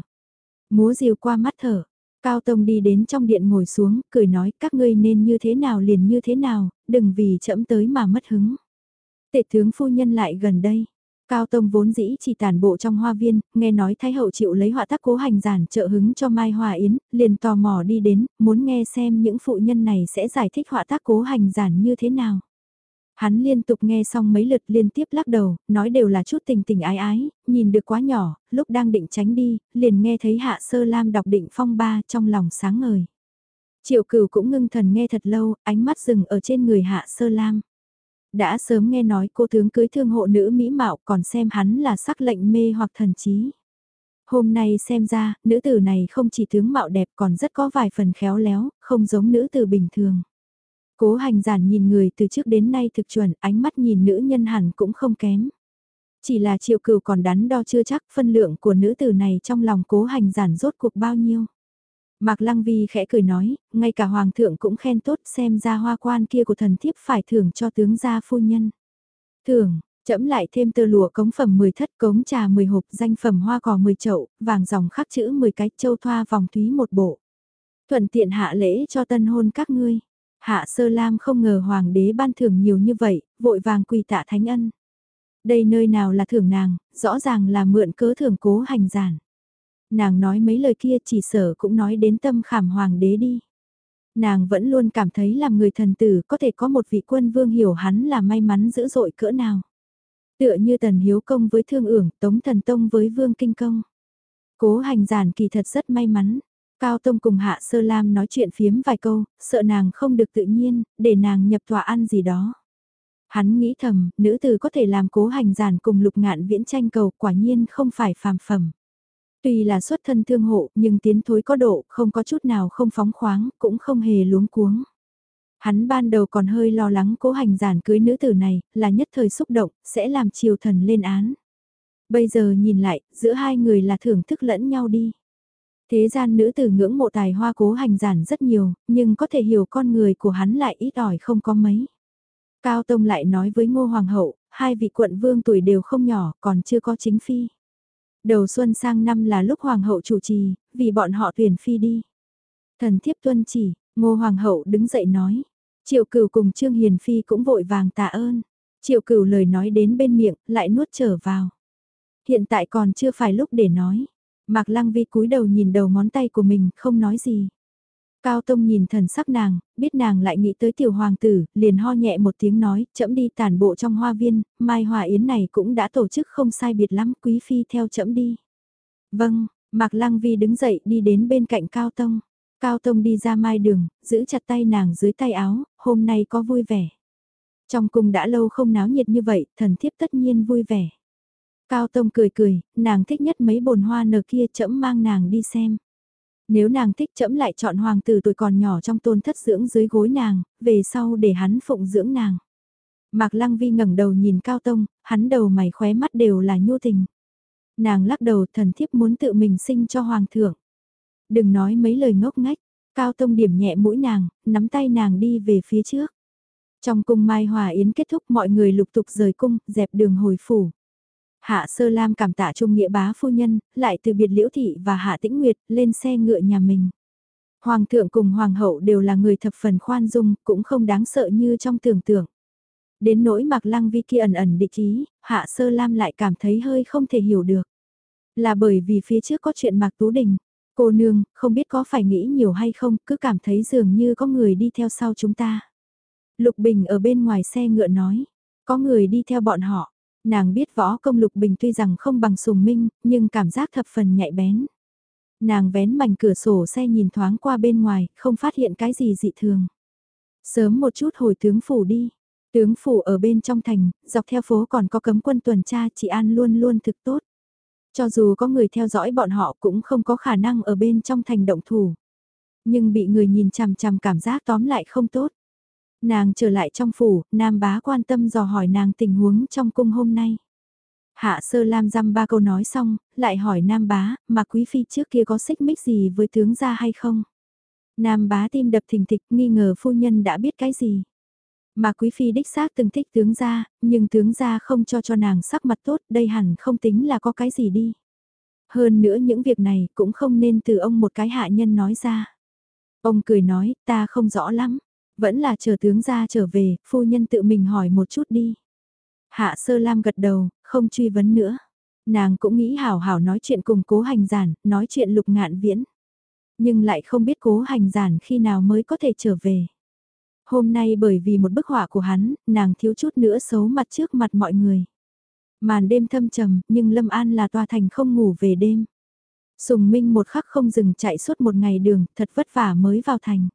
A: Múa diều qua mắt thở, Cao Tông đi đến trong điện ngồi xuống, cười nói các ngươi nên như thế nào liền như thế nào, đừng vì chậm tới mà mất hứng. Tệ tướng phu nhân lại gần đây. Cao Tông vốn dĩ chỉ tàn bộ trong hoa viên, nghe nói Thái Hậu chịu lấy họa tác cố hành giản trợ hứng cho Mai Hòa Yến, liền tò mò đi đến, muốn nghe xem những phụ nhân này sẽ giải thích họa tác cố hành giản như thế nào. Hắn liên tục nghe xong mấy lượt liên tiếp lắc đầu, nói đều là chút tình tình ái ái, nhìn được quá nhỏ, lúc đang định tránh đi, liền nghe thấy Hạ Sơ Lam đọc định phong ba trong lòng sáng ngời. Triệu cửu cũng ngưng thần nghe thật lâu, ánh mắt dừng ở trên người Hạ Sơ Lam. Đã sớm nghe nói cô tướng cưới thương hộ nữ mỹ mạo còn xem hắn là sắc lệnh mê hoặc thần trí. Hôm nay xem ra, nữ tử này không chỉ tướng mạo đẹp còn rất có vài phần khéo léo, không giống nữ tử bình thường. Cố hành giản nhìn người từ trước đến nay thực chuẩn, ánh mắt nhìn nữ nhân hẳn cũng không kém. Chỉ là triệu cửu còn đắn đo chưa chắc phân lượng của nữ tử này trong lòng cố hành giản rốt cuộc bao nhiêu. Mạc Lăng Vi khẽ cười nói, ngay cả hoàng thượng cũng khen tốt xem ra hoa quan kia của thần thiếp phải thưởng cho tướng gia phu nhân. Thưởng, chẫm lại thêm tơ lụa cống phẩm 10 thất cống trà 10 hộp danh phẩm hoa cỏ 10 chậu, vàng dòng khắc chữ 10 cái châu thoa vòng thúy một bộ. Thuận tiện hạ lễ cho tân hôn các ngươi. Hạ sơ lam không ngờ hoàng đế ban thưởng nhiều như vậy, vội vàng quỳ tạ thánh ân. Đây nơi nào là thưởng nàng, rõ ràng là mượn cớ thưởng cố hành giản. Nàng nói mấy lời kia chỉ sở cũng nói đến tâm khảm hoàng đế đi. Nàng vẫn luôn cảm thấy làm người thần tử có thể có một vị quân vương hiểu hắn là may mắn dữ dội cỡ nào. Tựa như tần hiếu công với thương ưởng, tống thần tông với vương kinh công. Cố hành giản kỳ thật rất may mắn. Cao Tông cùng Hạ Sơ Lam nói chuyện phiếm vài câu, sợ nàng không được tự nhiên, để nàng nhập tòa ăn gì đó. Hắn nghĩ thầm, nữ tử có thể làm cố hành giản cùng lục ngạn viễn tranh cầu quả nhiên không phải phàm phẩm. Tuy là xuất thân thương hộ, nhưng tiến thối có độ, không có chút nào không phóng khoáng, cũng không hề luống cuống. Hắn ban đầu còn hơi lo lắng cố hành giản cưới nữ tử này, là nhất thời xúc động, sẽ làm triều thần lên án. Bây giờ nhìn lại, giữa hai người là thưởng thức lẫn nhau đi. Thế gian nữ tử ngưỡng mộ tài hoa cố hành giản rất nhiều, nhưng có thể hiểu con người của hắn lại ít ỏi không có mấy. Cao Tông lại nói với Ngô Hoàng hậu, hai vị quận vương tuổi đều không nhỏ, còn chưa có chính phi. Đầu xuân sang năm là lúc Hoàng hậu chủ trì, vì bọn họ tuyển phi đi. Thần thiếp tuân chỉ, Ngô Hoàng hậu đứng dậy nói, Triệu cửu cùng Trương Hiền Phi cũng vội vàng tạ ơn. Triệu cửu lời nói đến bên miệng, lại nuốt trở vào. Hiện tại còn chưa phải lúc để nói. Mạc Lăng Vi cúi đầu nhìn đầu ngón tay của mình, không nói gì. Cao Tông nhìn thần sắc nàng, biết nàng lại nghĩ tới tiểu hoàng tử, liền ho nhẹ một tiếng nói, chậm đi tàn bộ trong hoa viên, mai hòa yến này cũng đã tổ chức không sai biệt lắm, quý phi theo chậm đi. Vâng, Mạc Lăng Vi đứng dậy đi đến bên cạnh Cao Tông. Cao Tông đi ra mai đường, giữ chặt tay nàng dưới tay áo, hôm nay có vui vẻ. Trong cung đã lâu không náo nhiệt như vậy, thần thiếp tất nhiên vui vẻ. Cao Tông cười cười, nàng thích nhất mấy bồn hoa nở kia chậm mang nàng đi xem. Nếu nàng thích chậm lại chọn hoàng tử tuổi còn nhỏ trong tôn thất dưỡng dưới gối nàng, về sau để hắn phụng dưỡng nàng. Mạc Lăng Vi ngẩng đầu nhìn Cao Tông, hắn đầu mày khóe mắt đều là nhu tình. Nàng lắc đầu thần thiếp muốn tự mình sinh cho hoàng thượng. Đừng nói mấy lời ngốc ngách, Cao Tông điểm nhẹ mũi nàng, nắm tay nàng đi về phía trước. Trong cung Mai Hòa Yến kết thúc mọi người lục tục rời cung, dẹp đường hồi phủ. Hạ Sơ Lam cảm tạ Trung Nghĩa bá phu nhân, lại từ biệt Liễu Thị và Hạ Tĩnh Nguyệt lên xe ngựa nhà mình. Hoàng thượng cùng Hoàng hậu đều là người thập phần khoan dung, cũng không đáng sợ như trong tưởng tượng. Đến nỗi mặc lăng vi kia ẩn ẩn địch ý, Hạ Sơ Lam lại cảm thấy hơi không thể hiểu được. Là bởi vì phía trước có chuyện Mạc Tú Đình. Cô nương, không biết có phải nghĩ nhiều hay không, cứ cảm thấy dường như có người đi theo sau chúng ta. Lục Bình ở bên ngoài xe ngựa nói, có người đi theo bọn họ. Nàng biết võ công Lục Bình tuy rằng không bằng sùng minh, nhưng cảm giác thập phần nhạy bén. Nàng vén mảnh cửa sổ xe nhìn thoáng qua bên ngoài, không phát hiện cái gì dị thường. Sớm một chút hồi tướng phủ đi. Tướng phủ ở bên trong thành, dọc theo phố còn có cấm quân tuần tra chị An luôn luôn thực tốt. Cho dù có người theo dõi bọn họ cũng không có khả năng ở bên trong thành động thủ. Nhưng bị người nhìn chằm chằm cảm giác tóm lại không tốt. Nàng trở lại trong phủ, Nam bá quan tâm dò hỏi nàng tình huống trong cung hôm nay. Hạ sơ lam dăm ba câu nói xong, lại hỏi Nam bá, mà quý phi trước kia có xích mích gì với tướng gia hay không? Nam bá tim đập thình thịch nghi ngờ phu nhân đã biết cái gì. Mà quý phi đích xác từng thích tướng gia, nhưng tướng gia không cho cho nàng sắc mặt tốt, đây hẳn không tính là có cái gì đi. Hơn nữa những việc này cũng không nên từ ông một cái hạ nhân nói ra. Ông cười nói, ta không rõ lắm. Vẫn là chờ tướng gia trở về, phu nhân tự mình hỏi một chút đi. Hạ sơ lam gật đầu, không truy vấn nữa. Nàng cũng nghĩ hảo hảo nói chuyện cùng cố hành giản, nói chuyện lục ngạn viễn. Nhưng lại không biết cố hành giản khi nào mới có thể trở về. Hôm nay bởi vì một bức họa của hắn, nàng thiếu chút nữa xấu mặt trước mặt mọi người. Màn đêm thâm trầm, nhưng Lâm An là tòa thành không ngủ về đêm. Sùng Minh một khắc không dừng chạy suốt một ngày đường, thật vất vả mới vào thành.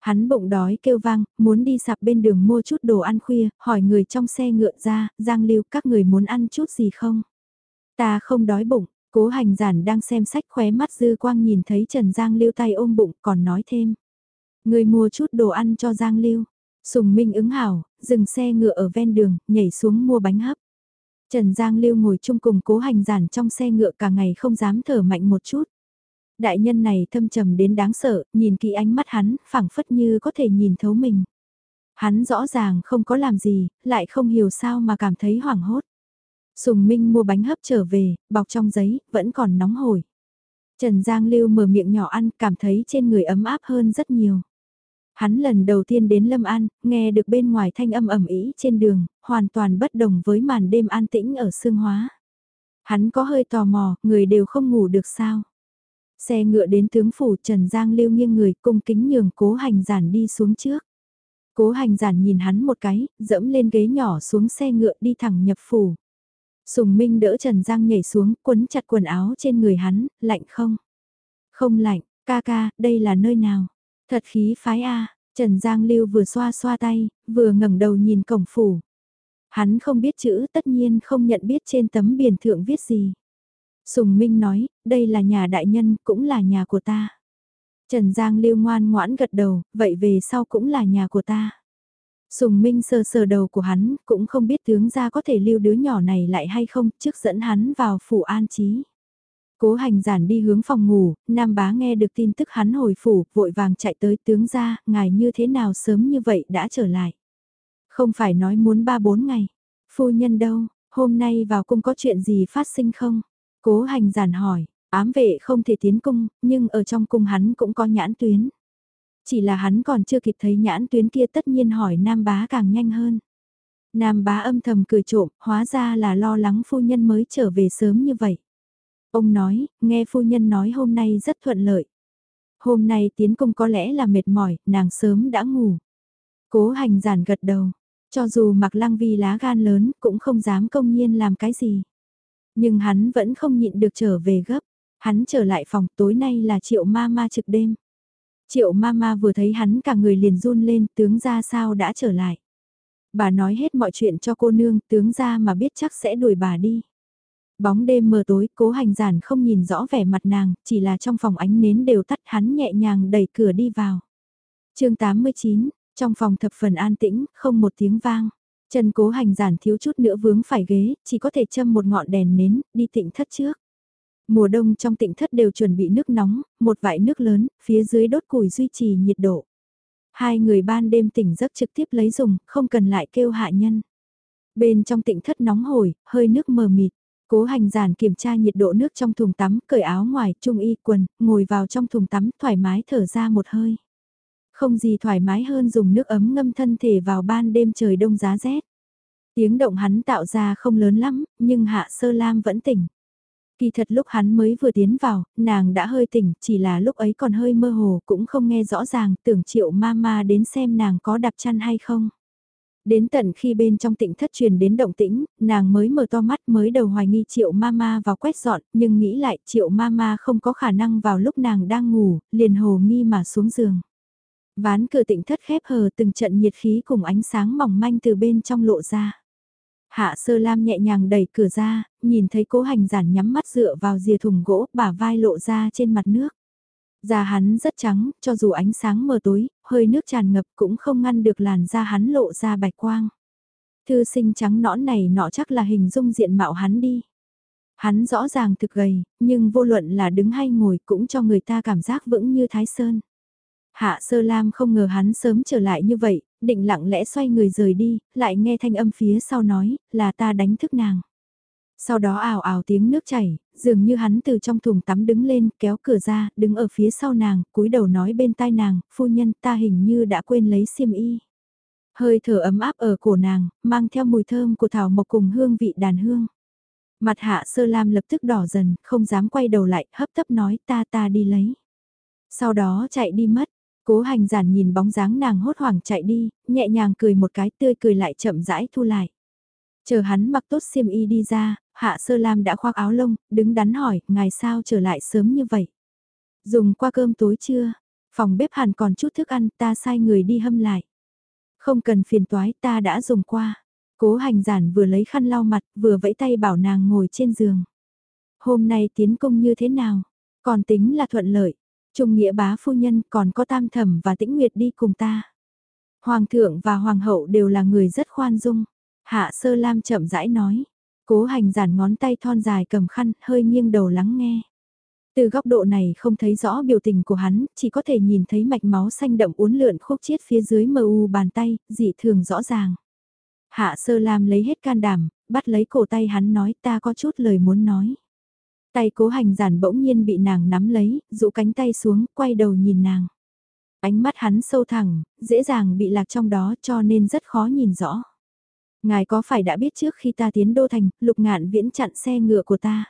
A: Hắn bụng đói kêu vang, muốn đi sạp bên đường mua chút đồ ăn khuya, hỏi người trong xe ngựa ra, Giang Lưu các người muốn ăn chút gì không? Ta không đói bụng, cố hành giản đang xem sách khóe mắt dư quang nhìn thấy Trần Giang Lưu tay ôm bụng còn nói thêm. Người mua chút đồ ăn cho Giang Lưu. Sùng Minh ứng hảo, dừng xe ngựa ở ven đường, nhảy xuống mua bánh hấp. Trần Giang Lưu ngồi chung cùng cố hành giản trong xe ngựa cả ngày không dám thở mạnh một chút. Đại nhân này thâm trầm đến đáng sợ, nhìn kỹ ánh mắt hắn, phảng phất như có thể nhìn thấu mình. Hắn rõ ràng không có làm gì, lại không hiểu sao mà cảm thấy hoảng hốt. Sùng Minh mua bánh hấp trở về, bọc trong giấy, vẫn còn nóng hổi. Trần Giang Lưu mở miệng nhỏ ăn, cảm thấy trên người ấm áp hơn rất nhiều. Hắn lần đầu tiên đến Lâm An, nghe được bên ngoài thanh âm ẩm ý trên đường, hoàn toàn bất đồng với màn đêm an tĩnh ở Sương Hóa. Hắn có hơi tò mò, người đều không ngủ được sao. Xe ngựa đến tướng phủ Trần Giang lưu nghiêng người cung kính nhường cố hành giản đi xuống trước. Cố hành giản nhìn hắn một cái, dẫm lên ghế nhỏ xuống xe ngựa đi thẳng nhập phủ. Sùng Minh đỡ Trần Giang nhảy xuống, quấn chặt quần áo trên người hắn, lạnh không? Không lạnh, ca ca, đây là nơi nào? Thật khí phái a Trần Giang Lưu vừa xoa xoa tay, vừa ngẩng đầu nhìn cổng phủ. Hắn không biết chữ tất nhiên không nhận biết trên tấm biển thượng viết gì. Sùng Minh nói, đây là nhà đại nhân, cũng là nhà của ta. Trần Giang Lưu ngoan ngoãn gật đầu, vậy về sau cũng là nhà của ta. Sùng Minh sờ sờ đầu của hắn, cũng không biết tướng gia có thể lưu đứa nhỏ này lại hay không, trước dẫn hắn vào phủ an trí. Cố hành giản đi hướng phòng ngủ, Nam bá nghe được tin tức hắn hồi phủ, vội vàng chạy tới tướng gia, ngài như thế nào sớm như vậy đã trở lại. Không phải nói muốn ba bốn ngày, phu nhân đâu, hôm nay vào cung có chuyện gì phát sinh không? Cố hành giản hỏi, ám vệ không thể tiến cung, nhưng ở trong cung hắn cũng có nhãn tuyến. Chỉ là hắn còn chưa kịp thấy nhãn tuyến kia tất nhiên hỏi Nam Bá càng nhanh hơn. Nam Bá âm thầm cười trộm, hóa ra là lo lắng phu nhân mới trở về sớm như vậy. Ông nói, nghe phu nhân nói hôm nay rất thuận lợi. Hôm nay tiến công có lẽ là mệt mỏi, nàng sớm đã ngủ. Cố hành giản gật đầu, cho dù mặc lăng vi lá gan lớn cũng không dám công nhiên làm cái gì. Nhưng hắn vẫn không nhịn được trở về gấp. Hắn trở lại phòng tối nay là triệu ma ma trực đêm. Triệu ma ma vừa thấy hắn cả người liền run lên tướng ra sao đã trở lại. Bà nói hết mọi chuyện cho cô nương tướng ra mà biết chắc sẽ đuổi bà đi. Bóng đêm mờ tối cố hành giản không nhìn rõ vẻ mặt nàng, chỉ là trong phòng ánh nến đều tắt hắn nhẹ nhàng đẩy cửa đi vào. chương 89, trong phòng thập phần an tĩnh, không một tiếng vang. Chân cố hành giản thiếu chút nữa vướng phải ghế, chỉ có thể châm một ngọn đèn nến, đi tịnh thất trước. Mùa đông trong tịnh thất đều chuẩn bị nước nóng, một vại nước lớn, phía dưới đốt củi duy trì nhiệt độ. Hai người ban đêm tỉnh giấc trực tiếp lấy dùng, không cần lại kêu hạ nhân. Bên trong tịnh thất nóng hổi, hơi nước mờ mịt. Cố hành giản kiểm tra nhiệt độ nước trong thùng tắm, cởi áo ngoài, trung y quần, ngồi vào trong thùng tắm thoải mái thở ra một hơi. Không gì thoải mái hơn dùng nước ấm ngâm thân thể vào ban đêm trời đông giá rét. Tiếng động hắn tạo ra không lớn lắm, nhưng Hạ Sơ Lam vẫn tỉnh. Kỳ thật lúc hắn mới vừa tiến vào, nàng đã hơi tỉnh, chỉ là lúc ấy còn hơi mơ hồ cũng không nghe rõ ràng, tưởng triệu mama đến xem nàng có đạp chăn hay không. Đến tận khi bên trong tịnh thất truyền đến động tĩnh, nàng mới mở to mắt mới đầu hoài nghi triệu mama vào quét dọn, nhưng nghĩ lại triệu mama không có khả năng vào lúc nàng đang ngủ, liền hồ nghi mà xuống giường. Ván cửa tịnh thất khép hờ từng trận nhiệt khí cùng ánh sáng mỏng manh từ bên trong lộ ra. Hạ sơ lam nhẹ nhàng đẩy cửa ra, nhìn thấy cố hành giản nhắm mắt dựa vào rìa thùng gỗ, bả vai lộ ra trên mặt nước. Da hắn rất trắng, cho dù ánh sáng mờ tối, hơi nước tràn ngập cũng không ngăn được làn da hắn lộ ra bạch quang. Thư sinh trắng nõn này nọ chắc là hình dung diện mạo hắn đi. Hắn rõ ràng thực gầy, nhưng vô luận là đứng hay ngồi cũng cho người ta cảm giác vững như thái sơn. Hạ sơ lam không ngờ hắn sớm trở lại như vậy, định lặng lẽ xoay người rời đi, lại nghe thanh âm phía sau nói, là ta đánh thức nàng. Sau đó ào ào tiếng nước chảy, dường như hắn từ trong thùng tắm đứng lên, kéo cửa ra, đứng ở phía sau nàng, cúi đầu nói bên tai nàng, phu nhân ta hình như đã quên lấy xiêm y. Hơi thở ấm áp ở cổ nàng, mang theo mùi thơm của thảo mộc cùng hương vị đàn hương. Mặt hạ sơ lam lập tức đỏ dần, không dám quay đầu lại, hấp tấp nói ta ta đi lấy. Sau đó chạy đi mất, cố hành giản nhìn bóng dáng nàng hốt hoảng chạy đi, nhẹ nhàng cười một cái tươi cười lại chậm rãi thu lại. Chờ hắn mặc tốt xiêm y đi ra, Hạ Sơ Lam đã khoác áo lông, đứng đắn hỏi, ngài sao trở lại sớm như vậy? Dùng qua cơm tối chưa? Phòng bếp hẳn còn chút thức ăn, ta sai người đi hâm lại. Không cần phiền toái, ta đã dùng qua. Cố hành giản vừa lấy khăn lau mặt, vừa vẫy tay bảo nàng ngồi trên giường. Hôm nay tiến công như thế nào? Còn tính là thuận lợi. Trung nghĩa bá phu nhân còn có tam thẩm và tĩnh nguyệt đi cùng ta. Hoàng thượng và hoàng hậu đều là người rất khoan dung. Hạ sơ lam chậm rãi nói. Cố hành giản ngón tay thon dài cầm khăn, hơi nghiêng đầu lắng nghe. Từ góc độ này không thấy rõ biểu tình của hắn, chỉ có thể nhìn thấy mạch máu xanh đậm uốn lượn khúc chiết phía dưới mờ u bàn tay, dị thường rõ ràng. Hạ sơ lam lấy hết can đảm, bắt lấy cổ tay hắn nói ta có chút lời muốn nói. Tay cố hành giản bỗng nhiên bị nàng nắm lấy, dụ cánh tay xuống, quay đầu nhìn nàng. Ánh mắt hắn sâu thẳng, dễ dàng bị lạc trong đó cho nên rất khó nhìn rõ. Ngài có phải đã biết trước khi ta tiến đô thành, lục ngạn viễn chặn xe ngựa của ta?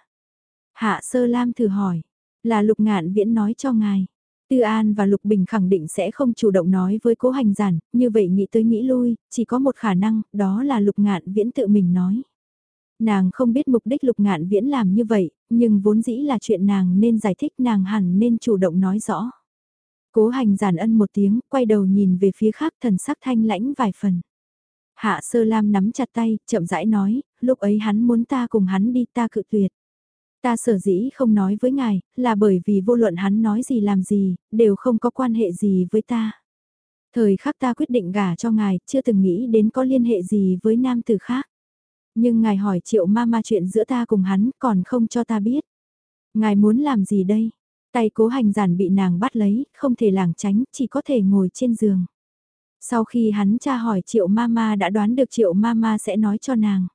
A: Hạ sơ lam thử hỏi, là lục ngạn viễn nói cho ngài. Tư An và Lục Bình khẳng định sẽ không chủ động nói với cố hành giản, như vậy nghĩ tới nghĩ lui, chỉ có một khả năng, đó là Lục Ngạn Viễn tự mình nói. Nàng không biết mục đích Lục Ngạn Viễn làm như vậy, nhưng vốn dĩ là chuyện nàng nên giải thích nàng hẳn nên chủ động nói rõ. Cố hành giản ân một tiếng, quay đầu nhìn về phía khác thần sắc thanh lãnh vài phần. Hạ sơ lam nắm chặt tay, chậm rãi nói, lúc ấy hắn muốn ta cùng hắn đi ta cự tuyệt. Ta sở dĩ không nói với ngài, là bởi vì vô luận hắn nói gì làm gì, đều không có quan hệ gì với ta. Thời khắc ta quyết định gả cho ngài, chưa từng nghĩ đến có liên hệ gì với nam tử khác. Nhưng ngài hỏi triệu ma ma chuyện giữa ta cùng hắn còn không cho ta biết. Ngài muốn làm gì đây? Tay cố hành giản bị nàng bắt lấy, không thể lảng tránh, chỉ có thể ngồi trên giường. Sau khi hắn tra hỏi triệu mama đã đoán được triệu mama sẽ nói cho nàng.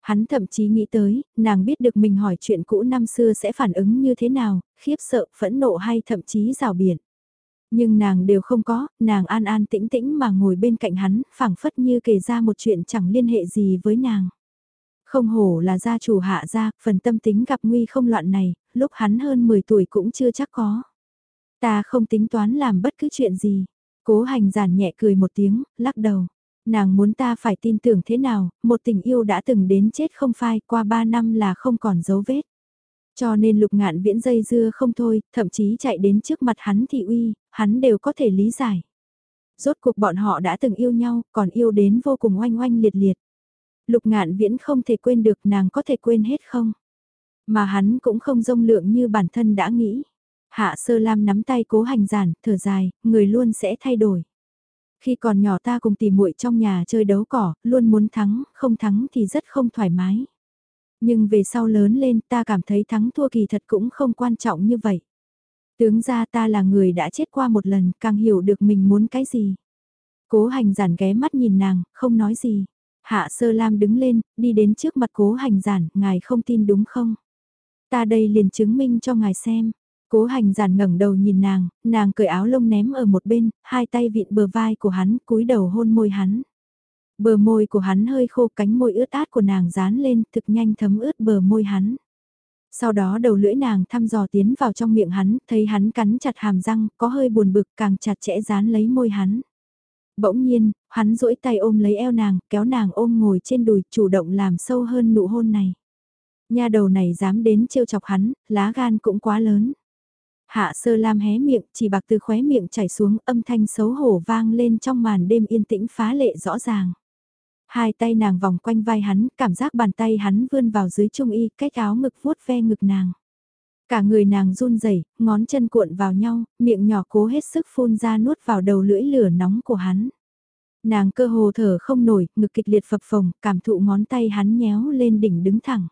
A: Hắn thậm chí nghĩ tới, nàng biết được mình hỏi chuyện cũ năm xưa sẽ phản ứng như thế nào, khiếp sợ, phẫn nộ hay thậm chí rào biển. Nhưng nàng đều không có, nàng an an tĩnh tĩnh mà ngồi bên cạnh hắn, phảng phất như kể ra một chuyện chẳng liên hệ gì với nàng. Không hổ là gia chủ hạ gia, phần tâm tính gặp nguy không loạn này, lúc hắn hơn 10 tuổi cũng chưa chắc có. Ta không tính toán làm bất cứ chuyện gì. Cố hành giản nhẹ cười một tiếng, lắc đầu. Nàng muốn ta phải tin tưởng thế nào, một tình yêu đã từng đến chết không phai, qua 3 năm là không còn dấu vết. Cho nên lục ngạn viễn dây dưa không thôi, thậm chí chạy đến trước mặt hắn thị uy, hắn đều có thể lý giải. Rốt cuộc bọn họ đã từng yêu nhau, còn yêu đến vô cùng oanh oanh liệt liệt. Lục ngạn viễn không thể quên được nàng có thể quên hết không? Mà hắn cũng không rông lượng như bản thân đã nghĩ. Hạ sơ lam nắm tay cố hành giản, thở dài, người luôn sẽ thay đổi. Khi còn nhỏ ta cùng tìm muội trong nhà chơi đấu cỏ, luôn muốn thắng, không thắng thì rất không thoải mái. Nhưng về sau lớn lên ta cảm thấy thắng thua kỳ thật cũng không quan trọng như vậy. Tướng ra ta là người đã chết qua một lần, càng hiểu được mình muốn cái gì. Cố hành giản ghé mắt nhìn nàng, không nói gì. Hạ sơ lam đứng lên, đi đến trước mặt cố hành giản, ngài không tin đúng không? Ta đây liền chứng minh cho ngài xem. Cố hành giản ngẩng đầu nhìn nàng, nàng cởi áo lông ném ở một bên, hai tay vịn bờ vai của hắn, cúi đầu hôn môi hắn. Bờ môi của hắn hơi khô cánh môi ướt át của nàng dán lên, thực nhanh thấm ướt bờ môi hắn. Sau đó đầu lưỡi nàng thăm dò tiến vào trong miệng hắn, thấy hắn cắn chặt hàm răng, có hơi buồn bực càng chặt chẽ dán lấy môi hắn. Bỗng nhiên, hắn duỗi tay ôm lấy eo nàng, kéo nàng ôm ngồi trên đùi, chủ động làm sâu hơn nụ hôn này. Nha đầu này dám đến trêu chọc hắn, lá gan cũng quá lớn. Hạ sơ lam hé miệng, chỉ bạc từ khóe miệng chảy xuống âm thanh xấu hổ vang lên trong màn đêm yên tĩnh phá lệ rõ ràng. Hai tay nàng vòng quanh vai hắn, cảm giác bàn tay hắn vươn vào dưới trung y, cách áo ngực vuốt ve ngực nàng. Cả người nàng run rẩy, ngón chân cuộn vào nhau, miệng nhỏ cố hết sức phun ra nuốt vào đầu lưỡi lửa nóng của hắn. Nàng cơ hồ thở không nổi, ngực kịch liệt phập phồng, cảm thụ ngón tay hắn nhéo lên đỉnh đứng thẳng.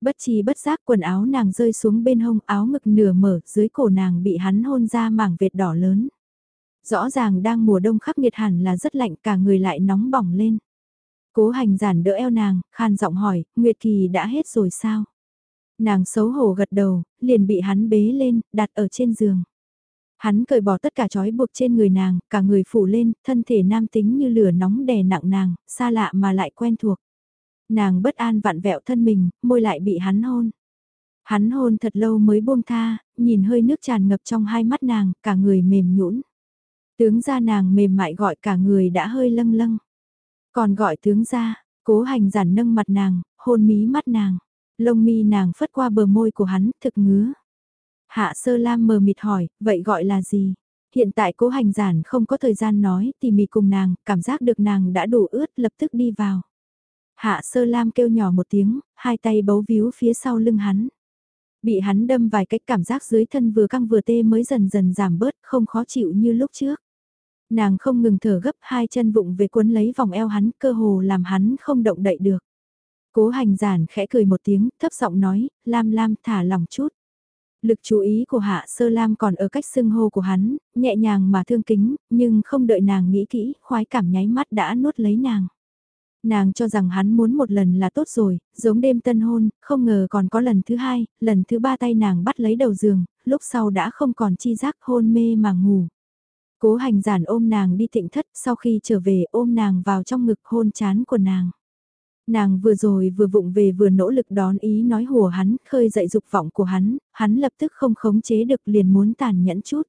A: Bất chi bất giác quần áo nàng rơi xuống bên hông áo ngực nửa mở, dưới cổ nàng bị hắn hôn ra mảng vệt đỏ lớn. Rõ ràng đang mùa đông khắc nghiệt hẳn là rất lạnh cả người lại nóng bỏng lên. Cố hành giản đỡ eo nàng, khan giọng hỏi, Nguyệt Kỳ đã hết rồi sao? Nàng xấu hổ gật đầu, liền bị hắn bế lên, đặt ở trên giường. Hắn cởi bỏ tất cả trói buộc trên người nàng, cả người phủ lên, thân thể nam tính như lửa nóng đè nặng nàng, xa lạ mà lại quen thuộc. Nàng bất an vặn vẹo thân mình, môi lại bị hắn hôn. Hắn hôn thật lâu mới buông tha, nhìn hơi nước tràn ngập trong hai mắt nàng, cả người mềm nhũn. Tướng ra nàng mềm mại gọi cả người đã hơi lâng lâng. Còn gọi tướng ra, cố hành giản nâng mặt nàng, hôn mí mắt nàng. Lông mi nàng phất qua bờ môi của hắn, thực ngứa. Hạ sơ lam mờ mịt hỏi, vậy gọi là gì? Hiện tại cố hành giản không có thời gian nói, tỉ mỉ cùng nàng, cảm giác được nàng đã đủ ướt lập tức đi vào. Hạ sơ lam kêu nhỏ một tiếng, hai tay bấu víu phía sau lưng hắn. Bị hắn đâm vài cách cảm giác dưới thân vừa căng vừa tê mới dần dần giảm bớt, không khó chịu như lúc trước. Nàng không ngừng thở gấp hai chân vụng về cuốn lấy vòng eo hắn cơ hồ làm hắn không động đậy được. Cố hành giản khẽ cười một tiếng, thấp giọng nói, Lam Lam thả lòng chút. Lực chú ý của Hạ Sơ Lam còn ở cách xưng hô của hắn, nhẹ nhàng mà thương kính, nhưng không đợi nàng nghĩ kỹ, khoái cảm nháy mắt đã nuốt lấy nàng. Nàng cho rằng hắn muốn một lần là tốt rồi, giống đêm tân hôn, không ngờ còn có lần thứ hai, lần thứ ba tay nàng bắt lấy đầu giường, lúc sau đã không còn chi giác hôn mê mà ngủ. Cố hành giản ôm nàng đi tịnh thất sau khi trở về ôm nàng vào trong ngực hôn chán của nàng. Nàng vừa rồi vừa vụng về vừa nỗ lực đón ý nói hùa hắn, khơi dậy dục vọng của hắn, hắn lập tức không khống chế được liền muốn tàn nhẫn chút.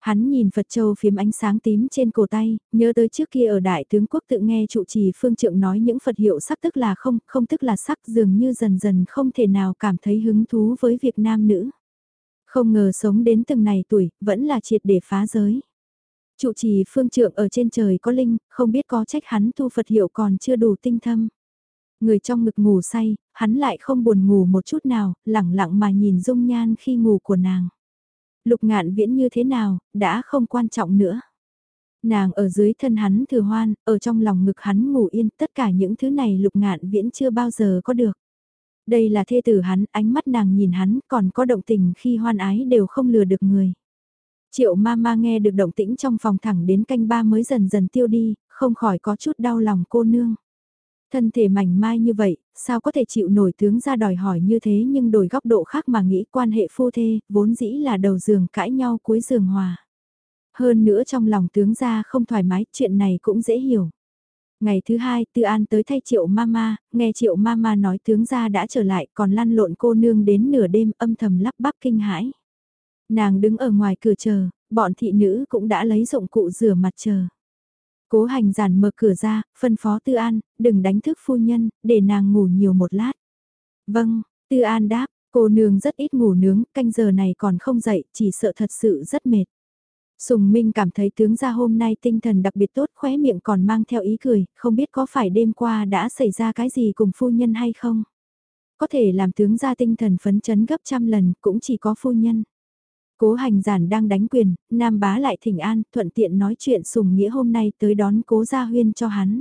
A: Hắn nhìn Phật Châu phiếm ánh sáng tím trên cổ tay, nhớ tới trước kia ở Đại tướng quốc tự nghe trụ trì phương trượng nói những Phật hiệu sắc tức là không, không tức là sắc dường như dần dần không thể nào cảm thấy hứng thú với việc nam nữ. Không ngờ sống đến từng này tuổi, vẫn là triệt để phá giới. Trụ trì phương trượng ở trên trời có linh, không biết có trách hắn tu Phật hiệu còn chưa đủ tinh thâm. Người trong ngực ngủ say, hắn lại không buồn ngủ một chút nào, lẳng lặng mà nhìn dung nhan khi ngủ của nàng. Lục ngạn viễn như thế nào, đã không quan trọng nữa. Nàng ở dưới thân hắn thừa hoan, ở trong lòng ngực hắn ngủ yên, tất cả những thứ này lục ngạn viễn chưa bao giờ có được. Đây là thê tử hắn, ánh mắt nàng nhìn hắn, còn có động tình khi hoan ái đều không lừa được người. Triệu ma ma nghe được động tĩnh trong phòng thẳng đến canh ba mới dần dần tiêu đi, không khỏi có chút đau lòng cô nương. Thân thể mảnh mai như vậy, sao có thể chịu nổi tướng ra đòi hỏi như thế nhưng đổi góc độ khác mà nghĩ quan hệ phu thê, vốn dĩ là đầu giường cãi nhau cuối giường hòa. Hơn nữa trong lòng tướng gia không thoải mái, chuyện này cũng dễ hiểu. Ngày thứ hai, Tư An tới thay Triệu Mama, nghe Triệu Mama nói tướng gia đã trở lại, còn lăn lộn cô nương đến nửa đêm âm thầm lắp bắp kinh hãi. Nàng đứng ở ngoài cửa chờ, bọn thị nữ cũng đã lấy dụng cụ rửa mặt chờ. Cố hành giản mở cửa ra, phân phó Tư An, đừng đánh thức phu nhân, để nàng ngủ nhiều một lát. Vâng, Tư An đáp, cô nương rất ít ngủ nướng, canh giờ này còn không dậy, chỉ sợ thật sự rất mệt. Sùng Minh cảm thấy tướng gia hôm nay tinh thần đặc biệt tốt khóe miệng còn mang theo ý cười, không biết có phải đêm qua đã xảy ra cái gì cùng phu nhân hay không. Có thể làm tướng gia tinh thần phấn chấn gấp trăm lần cũng chỉ có phu nhân. Cố hành giản đang đánh quyền, Nam bá lại thỉnh an, thuận tiện nói chuyện sùng nghĩa hôm nay tới đón cố gia huyên cho hắn.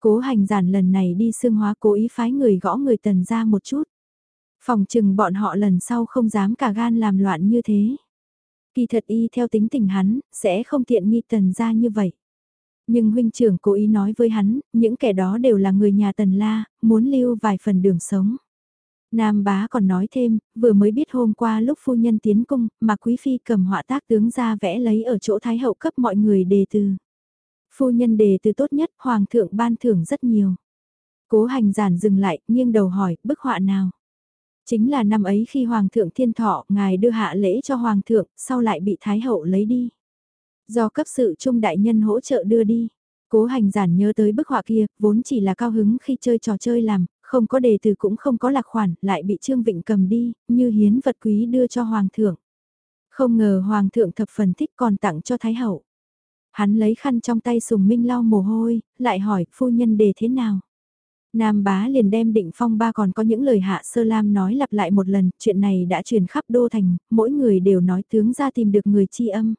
A: Cố hành giản lần này đi xương hóa cố ý phái người gõ người tần ra một chút. Phòng chừng bọn họ lần sau không dám cả gan làm loạn như thế. Kỳ thật y theo tính tình hắn, sẽ không tiện nghi tần ra như vậy. Nhưng huynh trưởng cố ý nói với hắn, những kẻ đó đều là người nhà tần la, muốn lưu vài phần đường sống. Nam bá còn nói thêm, vừa mới biết hôm qua lúc phu nhân tiến cung, mà quý phi cầm họa tác tướng ra vẽ lấy ở chỗ thái hậu cấp mọi người đề từ. Phu nhân đề từ tốt nhất, hoàng thượng ban thưởng rất nhiều. Cố hành giản dừng lại, nghiêng đầu hỏi, bức họa nào? Chính là năm ấy khi Hoàng thượng Thiên Thọ, ngài đưa hạ lễ cho Hoàng thượng, sau lại bị Thái hậu lấy đi. Do cấp sự trung đại nhân hỗ trợ đưa đi. Cố hành giản nhớ tới bức họa kia, vốn chỉ là cao hứng khi chơi trò chơi làm, không có đề từ cũng không có lạc khoản, lại bị Trương Vịnh cầm đi, như hiến vật quý đưa cho Hoàng thượng. Không ngờ Hoàng thượng thập phần thích còn tặng cho Thái hậu. Hắn lấy khăn trong tay sùng minh lau mồ hôi, lại hỏi phu nhân đề thế nào. Nam bá liền đem định phong ba còn có những lời hạ sơ lam nói lặp lại một lần, chuyện này đã truyền khắp đô thành, mỗi người đều nói tướng ra tìm được người chi âm.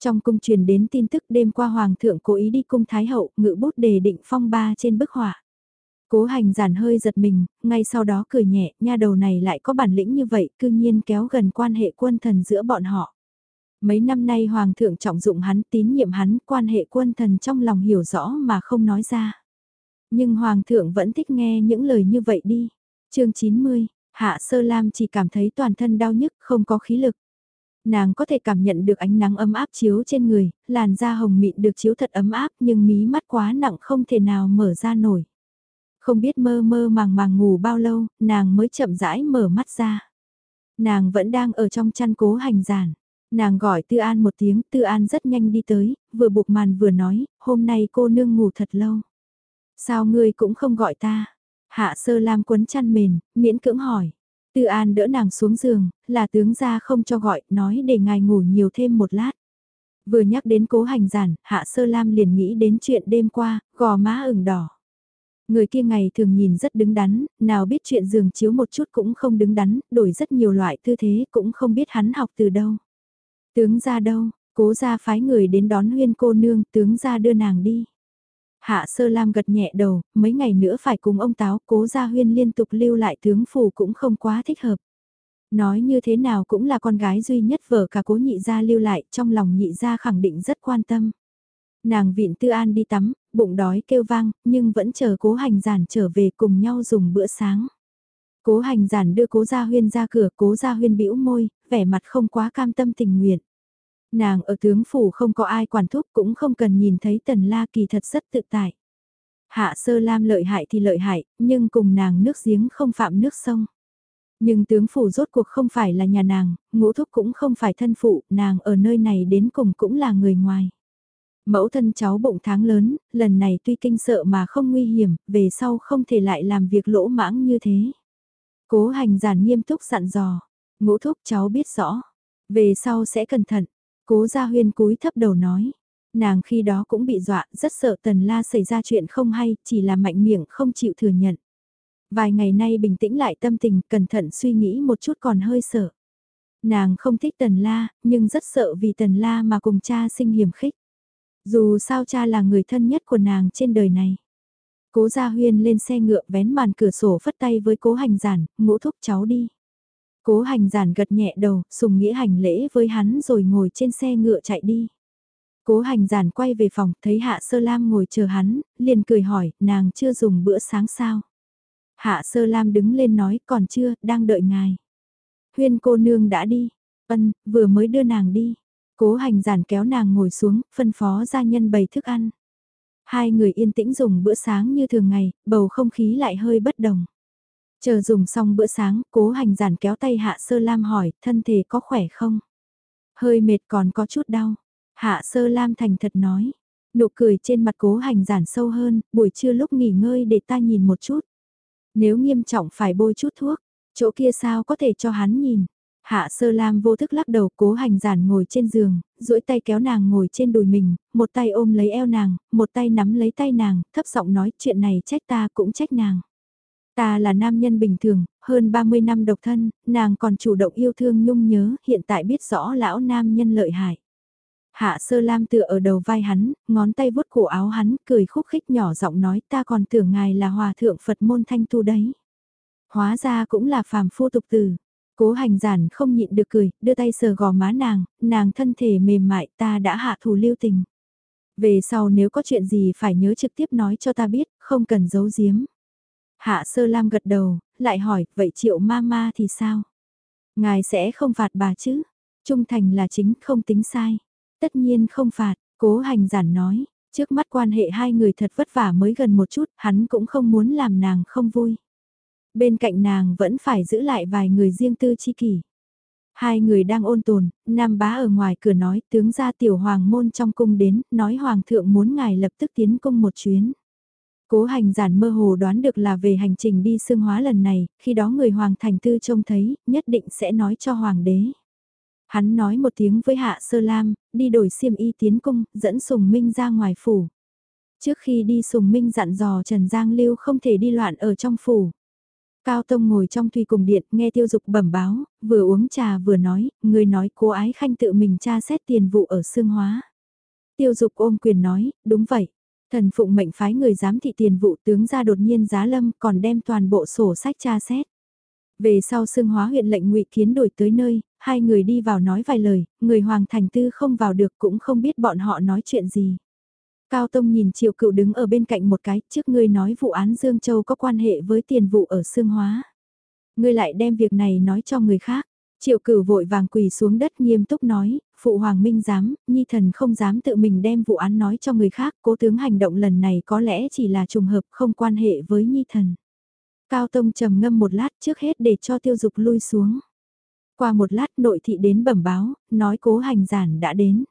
A: Trong cung truyền đến tin tức đêm qua hoàng thượng cố ý đi cung thái hậu, ngự bút đề định phong ba trên bức họa. Cố hành giản hơi giật mình, ngay sau đó cười nhẹ, nha đầu này lại có bản lĩnh như vậy, cư nhiên kéo gần quan hệ quân thần giữa bọn họ. Mấy năm nay hoàng thượng trọng dụng hắn, tín nhiệm hắn, quan hệ quân thần trong lòng hiểu rõ mà không nói ra. Nhưng Hoàng thượng vẫn thích nghe những lời như vậy đi. chương 90, Hạ Sơ Lam chỉ cảm thấy toàn thân đau nhức, không có khí lực. Nàng có thể cảm nhận được ánh nắng ấm áp chiếu trên người, làn da hồng mịn được chiếu thật ấm áp nhưng mí mắt quá nặng không thể nào mở ra nổi. Không biết mơ mơ màng màng ngủ bao lâu, nàng mới chậm rãi mở mắt ra. Nàng vẫn đang ở trong chăn cố hành giản. Nàng gọi Tư An một tiếng, Tư An rất nhanh đi tới, vừa buộc màn vừa nói, hôm nay cô nương ngủ thật lâu. Sao ngươi cũng không gọi ta? Hạ sơ lam quấn chăn mền, miễn cưỡng hỏi. Tư An đỡ nàng xuống giường, là tướng gia không cho gọi, nói để ngài ngủ nhiều thêm một lát. Vừa nhắc đến cố hành giản, Hạ Sơ Lam liền nghĩ đến chuyện đêm qua, gò má ửng đỏ. Người kia ngày thường nhìn rất đứng đắn, nào biết chuyện giường chiếu một chút cũng không đứng đắn, đổi rất nhiều loại tư thế cũng không biết hắn học từ đâu. Tướng ra đâu, cố ra phái người đến đón huyên cô nương, tướng ra đưa nàng đi. Hạ Sơ Lam gật nhẹ đầu, mấy ngày nữa phải cùng ông Táo cố gia huyên liên tục lưu lại tướng phủ cũng không quá thích hợp. Nói như thế nào cũng là con gái duy nhất vợ cả cố nhị gia lưu lại trong lòng nhị gia khẳng định rất quan tâm. Nàng viện tư an đi tắm, bụng đói kêu vang, nhưng vẫn chờ cố hành giản trở về cùng nhau dùng bữa sáng. Cố hành giản đưa cố gia huyên ra cửa, cố gia huyên bĩu môi, vẻ mặt không quá cam tâm tình nguyện. Nàng ở tướng phủ không có ai quản thúc cũng không cần nhìn thấy tần la kỳ thật rất tự tại. Hạ sơ lam lợi hại thì lợi hại, nhưng cùng nàng nước giếng không phạm nước sông. Nhưng tướng phủ rốt cuộc không phải là nhà nàng, ngũ thúc cũng không phải thân phụ, nàng ở nơi này đến cùng cũng là người ngoài. Mẫu thân cháu bụng tháng lớn, lần này tuy kinh sợ mà không nguy hiểm, về sau không thể lại làm việc lỗ mãng như thế. Cố hành giản nghiêm túc dặn dò, ngũ thúc cháu biết rõ, về sau sẽ cẩn thận, Cố gia huyên cúi thấp đầu nói. Nàng khi đó cũng bị dọa, rất sợ tần la xảy ra chuyện không hay, chỉ là mạnh miệng không chịu thừa nhận. Vài ngày nay bình tĩnh lại tâm tình, cẩn thận suy nghĩ một chút còn hơi sợ. Nàng không thích tần la, nhưng rất sợ vì tần la mà cùng cha sinh hiểm khích. Dù sao cha là người thân nhất của nàng trên đời này. Cố Gia Huyên lên xe ngựa vén màn cửa sổ phất tay với cố hành giản, ngũ thúc cháu đi. Cố hành giản gật nhẹ đầu, sùng nghĩa hành lễ với hắn rồi ngồi trên xe ngựa chạy đi. Cố hành giản quay về phòng, thấy Hạ Sơ Lam ngồi chờ hắn, liền cười hỏi, nàng chưa dùng bữa sáng sao? Hạ Sơ Lam đứng lên nói, còn chưa, đang đợi ngài. Huyên cô nương đã đi, ân, vừa mới đưa nàng đi. Cố hành giản kéo nàng ngồi xuống, phân phó gia nhân bày thức ăn. Hai người yên tĩnh dùng bữa sáng như thường ngày, bầu không khí lại hơi bất đồng. Chờ dùng xong bữa sáng, cố hành giản kéo tay Hạ Sơ Lam hỏi, thân thể có khỏe không? Hơi mệt còn có chút đau. Hạ Sơ Lam thành thật nói. Nụ cười trên mặt cố hành giản sâu hơn, buổi trưa lúc nghỉ ngơi để ta nhìn một chút. Nếu nghiêm trọng phải bôi chút thuốc, chỗ kia sao có thể cho hắn nhìn. Hạ sơ lam vô thức lắc đầu cố hành giản ngồi trên giường, duỗi tay kéo nàng ngồi trên đùi mình, một tay ôm lấy eo nàng, một tay nắm lấy tay nàng, thấp giọng nói chuyện này trách ta cũng trách nàng. Ta là nam nhân bình thường, hơn 30 năm độc thân, nàng còn chủ động yêu thương nhung nhớ, hiện tại biết rõ lão nam nhân lợi hại. Hạ sơ lam tựa ở đầu vai hắn, ngón tay vuốt cổ áo hắn, cười khúc khích nhỏ giọng nói ta còn tưởng ngài là hòa thượng Phật môn thanh tu đấy. Hóa ra cũng là phàm phu tục tử. Cố hành giản không nhịn được cười, đưa tay sờ gò má nàng, nàng thân thể mềm mại ta đã hạ thủ lưu tình. Về sau nếu có chuyện gì phải nhớ trực tiếp nói cho ta biết, không cần giấu giếm. Hạ sơ lam gật đầu, lại hỏi, vậy triệu ma ma thì sao? Ngài sẽ không phạt bà chứ? Trung thành là chính, không tính sai. Tất nhiên không phạt, cố hành giản nói, trước mắt quan hệ hai người thật vất vả mới gần một chút, hắn cũng không muốn làm nàng không vui. Bên cạnh nàng vẫn phải giữ lại vài người riêng tư chi kỷ. Hai người đang ôn tồn, Nam bá ở ngoài cửa nói tướng ra tiểu hoàng môn trong cung đến, nói hoàng thượng muốn ngài lập tức tiến cung một chuyến. Cố hành giản mơ hồ đoán được là về hành trình đi xương hóa lần này, khi đó người hoàng thành tư trông thấy, nhất định sẽ nói cho hoàng đế. Hắn nói một tiếng với hạ sơ lam, đi đổi xiêm y tiến cung, dẫn sùng minh ra ngoài phủ. Trước khi đi sùng minh dặn dò Trần Giang Lưu không thể đi loạn ở trong phủ. Cao Tông ngồi trong thùy cùng điện nghe tiêu dục bẩm báo, vừa uống trà vừa nói, người nói cô ái khanh tự mình tra xét tiền vụ ở xương hóa. Tiêu dục ôm quyền nói, đúng vậy. Thần phụng mệnh phái người giám thị tiền vụ tướng ra đột nhiên giá lâm còn đem toàn bộ sổ sách tra xét. Về sau xương hóa huyện lệnh ngụy Kiến đổi tới nơi, hai người đi vào nói vài lời, người Hoàng Thành Tư không vào được cũng không biết bọn họ nói chuyện gì. Cao Tông nhìn Triệu Cựu đứng ở bên cạnh một cái, trước ngươi nói vụ án Dương Châu có quan hệ với tiền vụ ở Sương hóa. Ngươi lại đem việc này nói cho người khác. Triệu Cửu vội vàng quỳ xuống đất nghiêm túc nói, phụ hoàng minh dám, nhi thần không dám tự mình đem vụ án nói cho người khác, cố tướng hành động lần này có lẽ chỉ là trùng hợp không quan hệ với nhi thần. Cao Tông trầm ngâm một lát trước hết để cho tiêu dục lui xuống. Qua một lát nội thị đến bẩm báo, nói cố hành giản đã đến.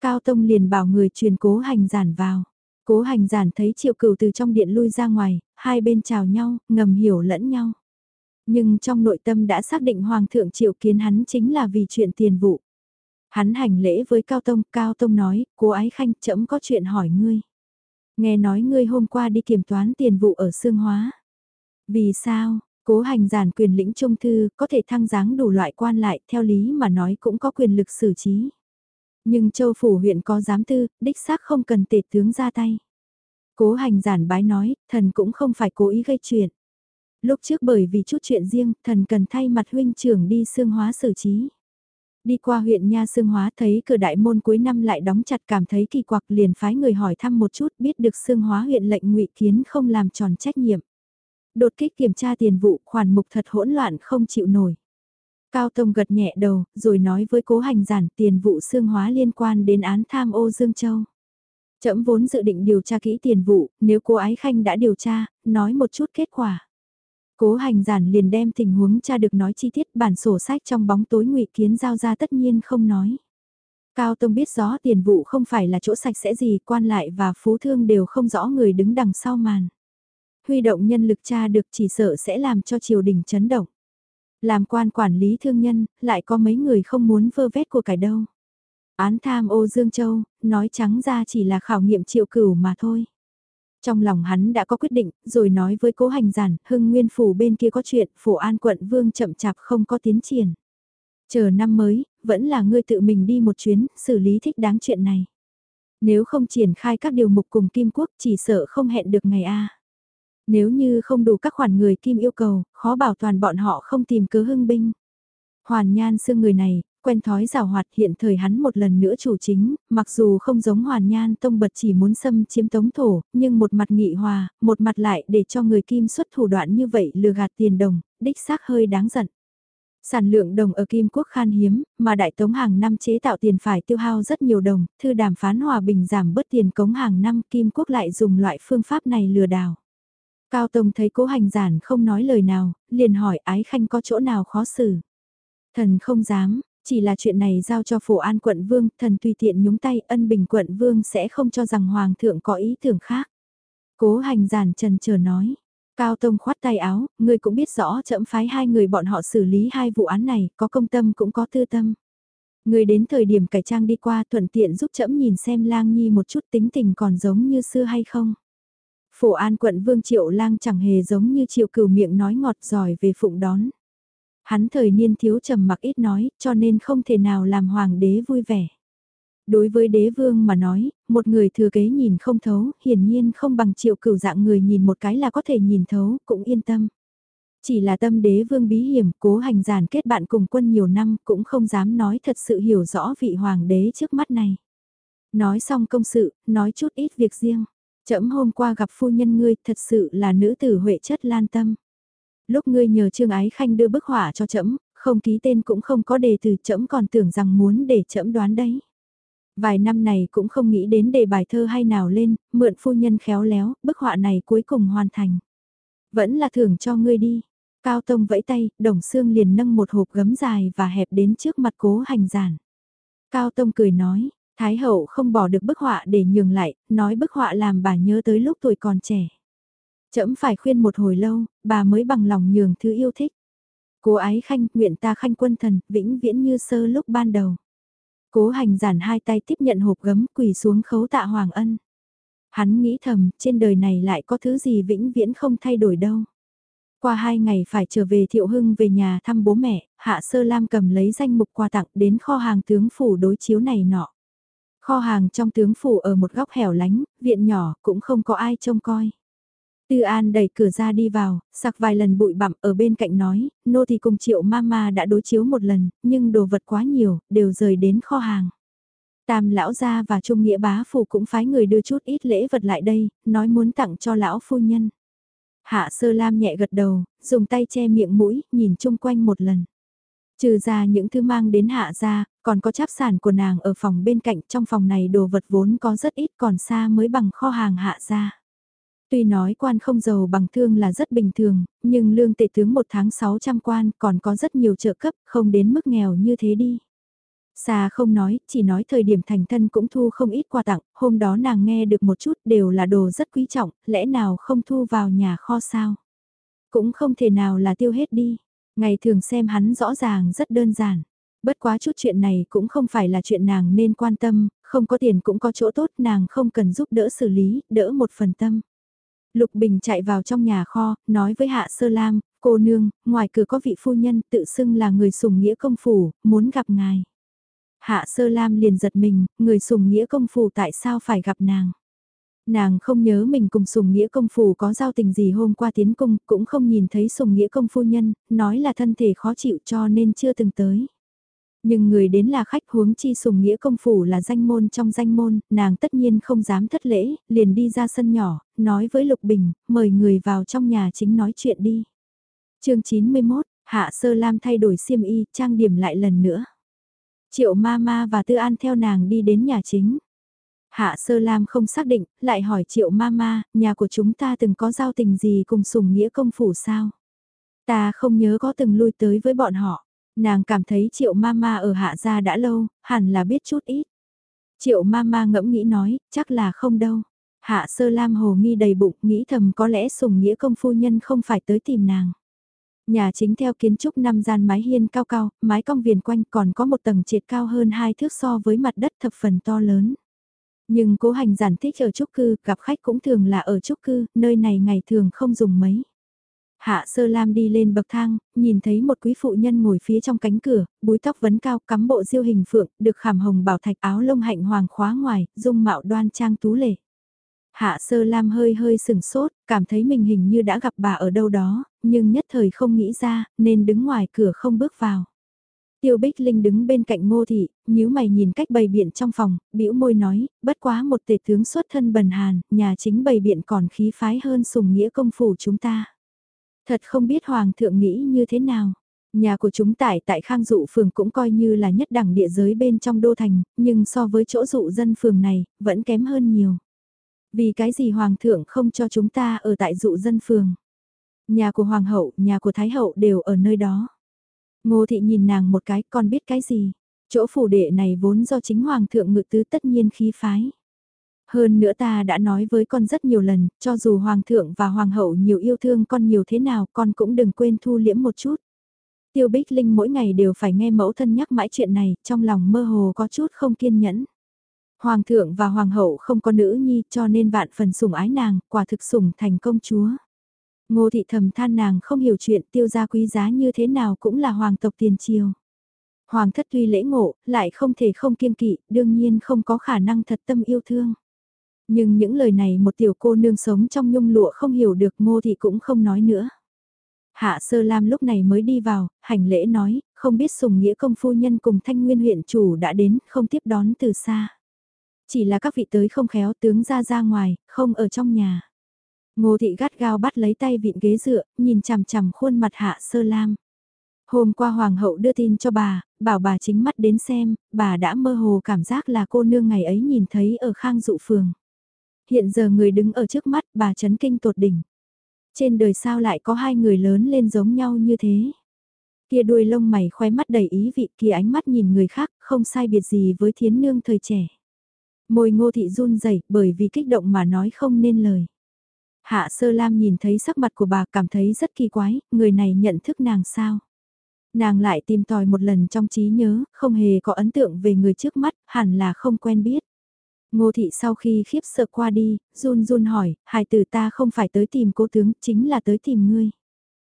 A: Cao Tông liền bảo người truyền cố hành giản vào. Cố hành giản thấy triệu cửu từ trong điện lui ra ngoài, hai bên chào nhau, ngầm hiểu lẫn nhau. Nhưng trong nội tâm đã xác định Hoàng thượng triệu kiến hắn chính là vì chuyện tiền vụ. Hắn hành lễ với Cao Tông, Cao Tông nói, cố ái khanh chậm có chuyện hỏi ngươi. Nghe nói ngươi hôm qua đi kiểm toán tiền vụ ở Sương Hóa. Vì sao, cố hành giản quyền lĩnh trung thư, có thể thăng giáng đủ loại quan lại, theo lý mà nói cũng có quyền lực xử trí. Nhưng châu phủ huyện có giám tư, đích xác không cần tể tướng ra tay. Cố hành giản bái nói, thần cũng không phải cố ý gây chuyện. Lúc trước bởi vì chút chuyện riêng, thần cần thay mặt huynh trưởng đi xương hóa xử trí. Đi qua huyện Nha Sương Hóa thấy cửa đại môn cuối năm lại đóng chặt cảm thấy kỳ quặc liền phái người hỏi thăm một chút biết được Sương Hóa huyện lệnh ngụy Kiến không làm tròn trách nhiệm. Đột kích kiểm tra tiền vụ khoản mục thật hỗn loạn không chịu nổi. Cao Tông gật nhẹ đầu, rồi nói với cố hành giản tiền vụ xương hóa liên quan đến án tham ô Dương Châu. Trẫm vốn dự định điều tra kỹ tiền vụ, nếu cô Ái Khanh đã điều tra, nói một chút kết quả. Cố hành giản liền đem tình huống tra được nói chi tiết bản sổ sách trong bóng tối ngụy kiến giao ra tất nhiên không nói. Cao Tông biết rõ tiền vụ không phải là chỗ sạch sẽ gì, quan lại và phú thương đều không rõ người đứng đằng sau màn. Huy động nhân lực tra được chỉ sợ sẽ làm cho triều đình chấn động. Làm quan quản lý thương nhân, lại có mấy người không muốn vơ vét của cải đâu. Án tham ô Dương Châu, nói trắng ra chỉ là khảo nghiệm triệu cửu mà thôi. Trong lòng hắn đã có quyết định, rồi nói với cố hành giản, hưng nguyên phủ bên kia có chuyện, phủ an quận vương chậm chạp không có tiến triển. Chờ năm mới, vẫn là ngươi tự mình đi một chuyến, xử lý thích đáng chuyện này. Nếu không triển khai các điều mục cùng Kim Quốc chỉ sợ không hẹn được ngày A. Nếu như không đủ các khoản người Kim yêu cầu, khó bảo toàn bọn họ không tìm cớ hưng binh. Hoàn nhan xương người này, quen thói rào hoạt hiện thời hắn một lần nữa chủ chính, mặc dù không giống hoàn nhan tông bật chỉ muốn xâm chiếm tống thổ, nhưng một mặt nghị hòa, một mặt lại để cho người kim xuất thủ đoạn như vậy lừa gạt tiền đồng, đích xác hơi đáng giận. Sản lượng đồng ở Kim Quốc khan hiếm, mà Đại Tống hàng năm chế tạo tiền phải tiêu hao rất nhiều đồng, thư đàm phán hòa bình giảm bớt tiền cống hàng năm Kim Quốc lại dùng loại phương pháp này lừa đảo. Cao Tông thấy cố hành giản không nói lời nào, liền hỏi ái khanh có chỗ nào khó xử. Thần không dám, chỉ là chuyện này giao cho phổ an quận vương, thần tùy tiện nhúng tay ân bình quận vương sẽ không cho rằng hoàng thượng có ý tưởng khác. Cố hành giản trần chờ nói, Cao Tông khoát tay áo, ngươi cũng biết rõ chậm phái hai người bọn họ xử lý hai vụ án này, có công tâm cũng có tư tâm. Người đến thời điểm cải trang đi qua thuận tiện giúp chậm nhìn xem lang nhi một chút tính tình còn giống như xưa hay không. Phổ An quận Vương Triệu Lang chẳng hề giống như Triệu Cửu miệng nói ngọt giỏi về phụng đón. Hắn thời niên thiếu trầm mặc ít nói, cho nên không thể nào làm hoàng đế vui vẻ. Đối với đế vương mà nói, một người thừa kế nhìn không thấu, hiển nhiên không bằng triệu cửu dạng người nhìn một cái là có thể nhìn thấu, cũng yên tâm. Chỉ là tâm đế vương bí hiểm, cố hành giản kết bạn cùng quân nhiều năm, cũng không dám nói thật sự hiểu rõ vị hoàng đế trước mắt này. Nói xong công sự, nói chút ít việc riêng. Chậm hôm qua gặp phu nhân ngươi, thật sự là nữ tử huệ chất lan tâm. Lúc ngươi nhờ Trương Ái Khanh đưa bức họa cho chậm, không ký tên cũng không có đề từ chậm còn tưởng rằng muốn để chậm đoán đấy. Vài năm này cũng không nghĩ đến đề bài thơ hay nào lên, mượn phu nhân khéo léo, bức họa này cuối cùng hoàn thành. Vẫn là thưởng cho ngươi đi. Cao Tông vẫy tay, đồng xương liền nâng một hộp gấm dài và hẹp đến trước mặt cố hành giản. Cao Tông cười nói, Thái hậu không bỏ được bức họa để nhường lại, nói bức họa làm bà nhớ tới lúc tuổi còn trẻ. Chậm phải khuyên một hồi lâu, bà mới bằng lòng nhường thứ yêu thích. Cố ái khanh, nguyện ta khanh quân thần, vĩnh viễn như sơ lúc ban đầu. Cố hành giản hai tay tiếp nhận hộp gấm quỳ xuống khấu tạ Hoàng Ân. Hắn nghĩ thầm, trên đời này lại có thứ gì vĩnh viễn không thay đổi đâu. Qua hai ngày phải trở về Thiệu Hưng về nhà thăm bố mẹ, Hạ Sơ Lam cầm lấy danh mục quà tặng đến kho hàng tướng phủ đối chiếu này nọ. Kho hàng trong tướng phủ ở một góc hẻo lánh, viện nhỏ cũng không có ai trông coi. Tư An đẩy cửa ra đi vào, sặc vài lần bụi bặm ở bên cạnh nói, nô thì cùng triệu mama đã đối chiếu một lần, nhưng đồ vật quá nhiều, đều rời đến kho hàng. Tam lão gia và Trung Nghĩa bá phủ cũng phái người đưa chút ít lễ vật lại đây, nói muốn tặng cho lão phu nhân. Hạ sơ lam nhẹ gật đầu, dùng tay che miệng mũi, nhìn chung quanh một lần. Trừ ra những thứ mang đến hạ ra, còn có cháp sản của nàng ở phòng bên cạnh, trong phòng này đồ vật vốn có rất ít còn xa mới bằng kho hàng hạ ra. Tuy nói quan không giàu bằng thương là rất bình thường, nhưng lương tệ tướng một tháng 600 quan còn có rất nhiều trợ cấp, không đến mức nghèo như thế đi. Xa không nói, chỉ nói thời điểm thành thân cũng thu không ít quà tặng, hôm đó nàng nghe được một chút đều là đồ rất quý trọng, lẽ nào không thu vào nhà kho sao? Cũng không thể nào là tiêu hết đi. Ngày thường xem hắn rõ ràng rất đơn giản. Bất quá chút chuyện này cũng không phải là chuyện nàng nên quan tâm, không có tiền cũng có chỗ tốt nàng không cần giúp đỡ xử lý, đỡ một phần tâm. Lục Bình chạy vào trong nhà kho, nói với Hạ Sơ Lam, cô nương, ngoài cửa có vị phu nhân tự xưng là người sùng nghĩa công phủ, muốn gặp ngài. Hạ Sơ Lam liền giật mình, người sùng nghĩa công phủ tại sao phải gặp nàng. Nàng không nhớ mình cùng sùng nghĩa công phủ có giao tình gì hôm qua tiến cung, cũng không nhìn thấy sùng nghĩa công phu nhân, nói là thân thể khó chịu cho nên chưa từng tới. Nhưng người đến là khách huống chi sùng nghĩa công phủ là danh môn trong danh môn, nàng tất nhiên không dám thất lễ, liền đi ra sân nhỏ, nói với Lục Bình, mời người vào trong nhà chính nói chuyện đi. chương 91, Hạ Sơ Lam thay đổi xiêm y, trang điểm lại lần nữa. Triệu ma ma và Tư An theo nàng đi đến nhà chính. Hạ Sơ Lam không xác định, lại hỏi Triệu mama nhà của chúng ta từng có giao tình gì cùng sùng nghĩa công phủ sao? Ta không nhớ có từng lui tới với bọn họ. Nàng cảm thấy triệu mama ở hạ gia đã lâu, hẳn là biết chút ít. Triệu mama ngẫm nghĩ nói, chắc là không đâu. Hạ sơ lam hồ nghi đầy bụng, nghĩ thầm có lẽ sùng nghĩa công phu nhân không phải tới tìm nàng. Nhà chính theo kiến trúc năm gian mái hiên cao cao, mái cong viền quanh còn có một tầng triệt cao hơn hai thước so với mặt đất thập phần to lớn. Nhưng cố hành giản thích ở trúc cư, gặp khách cũng thường là ở trúc cư, nơi này ngày thường không dùng mấy. Hạ sơ lam đi lên bậc thang, nhìn thấy một quý phụ nhân ngồi phía trong cánh cửa, búi tóc vấn cao cắm bộ diêu hình phượng, được khảm hồng bảo thạch áo lông hạnh hoàng khóa ngoài, dung mạo đoan trang tú lệ. Hạ sơ lam hơi hơi sừng sốt, cảm thấy mình hình như đã gặp bà ở đâu đó, nhưng nhất thời không nghĩ ra, nên đứng ngoài cửa không bước vào. Tiêu Bích Linh đứng bên cạnh ngô thị, nhíu mày nhìn cách bày biện trong phòng, bĩu môi nói, bất quá một tể tướng xuất thân bần hàn, nhà chính bày biện còn khí phái hơn sùng nghĩa công phủ chúng ta. Thật không biết Hoàng thượng nghĩ như thế nào. Nhà của chúng tại tại Khang Dụ phường cũng coi như là nhất đẳng địa giới bên trong đô thành, nhưng so với chỗ dụ dân phường này, vẫn kém hơn nhiều. Vì cái gì Hoàng thượng không cho chúng ta ở tại dụ dân phường? Nhà của Hoàng hậu, nhà của Thái hậu đều ở nơi đó. Ngô thị nhìn nàng một cái, con biết cái gì? Chỗ phủ đệ này vốn do chính Hoàng thượng ngự tứ tất nhiên khí phái. Hơn nữa ta đã nói với con rất nhiều lần, cho dù Hoàng thượng và Hoàng hậu nhiều yêu thương con nhiều thế nào, con cũng đừng quên thu liễm một chút. Tiêu Bích Linh mỗi ngày đều phải nghe mẫu thân nhắc mãi chuyện này, trong lòng mơ hồ có chút không kiên nhẫn. Hoàng thượng và hoàng hậu không có nữ nhi cho nên vạn phần sủng ái nàng, quả thực sủng thành công chúa. Ngô thị thầm than nàng không hiểu chuyện tiêu gia quý giá như thế nào cũng là hoàng tộc tiền triều. Hoàng thất tuy lễ ngộ, lại không thể không kiên kỵ, đương nhiên không có khả năng thật tâm yêu thương. Nhưng những lời này một tiểu cô nương sống trong nhung lụa không hiểu được ngô thị cũng không nói nữa. Hạ Sơ Lam lúc này mới đi vào, hành lễ nói, không biết sùng nghĩa công phu nhân cùng thanh nguyên huyện chủ đã đến, không tiếp đón từ xa. Chỉ là các vị tới không khéo tướng ra ra ngoài, không ở trong nhà. Ngô thị gắt gao bắt lấy tay vịn ghế dựa, nhìn chằm chằm khuôn mặt Hạ Sơ Lam. Hôm qua Hoàng hậu đưa tin cho bà, bảo bà chính mắt đến xem, bà đã mơ hồ cảm giác là cô nương ngày ấy nhìn thấy ở khang dụ phường. Hiện giờ người đứng ở trước mắt bà chấn kinh tột đỉnh. Trên đời sao lại có hai người lớn lên giống nhau như thế? Kia đuôi lông mày khoe mắt đầy ý vị kia ánh mắt nhìn người khác không sai biệt gì với thiến nương thời trẻ. Môi ngô thị run rẩy bởi vì kích động mà nói không nên lời. Hạ sơ lam nhìn thấy sắc mặt của bà cảm thấy rất kỳ quái, người này nhận thức nàng sao? Nàng lại tìm tòi một lần trong trí nhớ, không hề có ấn tượng về người trước mắt, hẳn là không quen biết. Ngô thị sau khi khiếp sợ qua đi, run run hỏi, hài tử ta không phải tới tìm cố tướng, chính là tới tìm ngươi.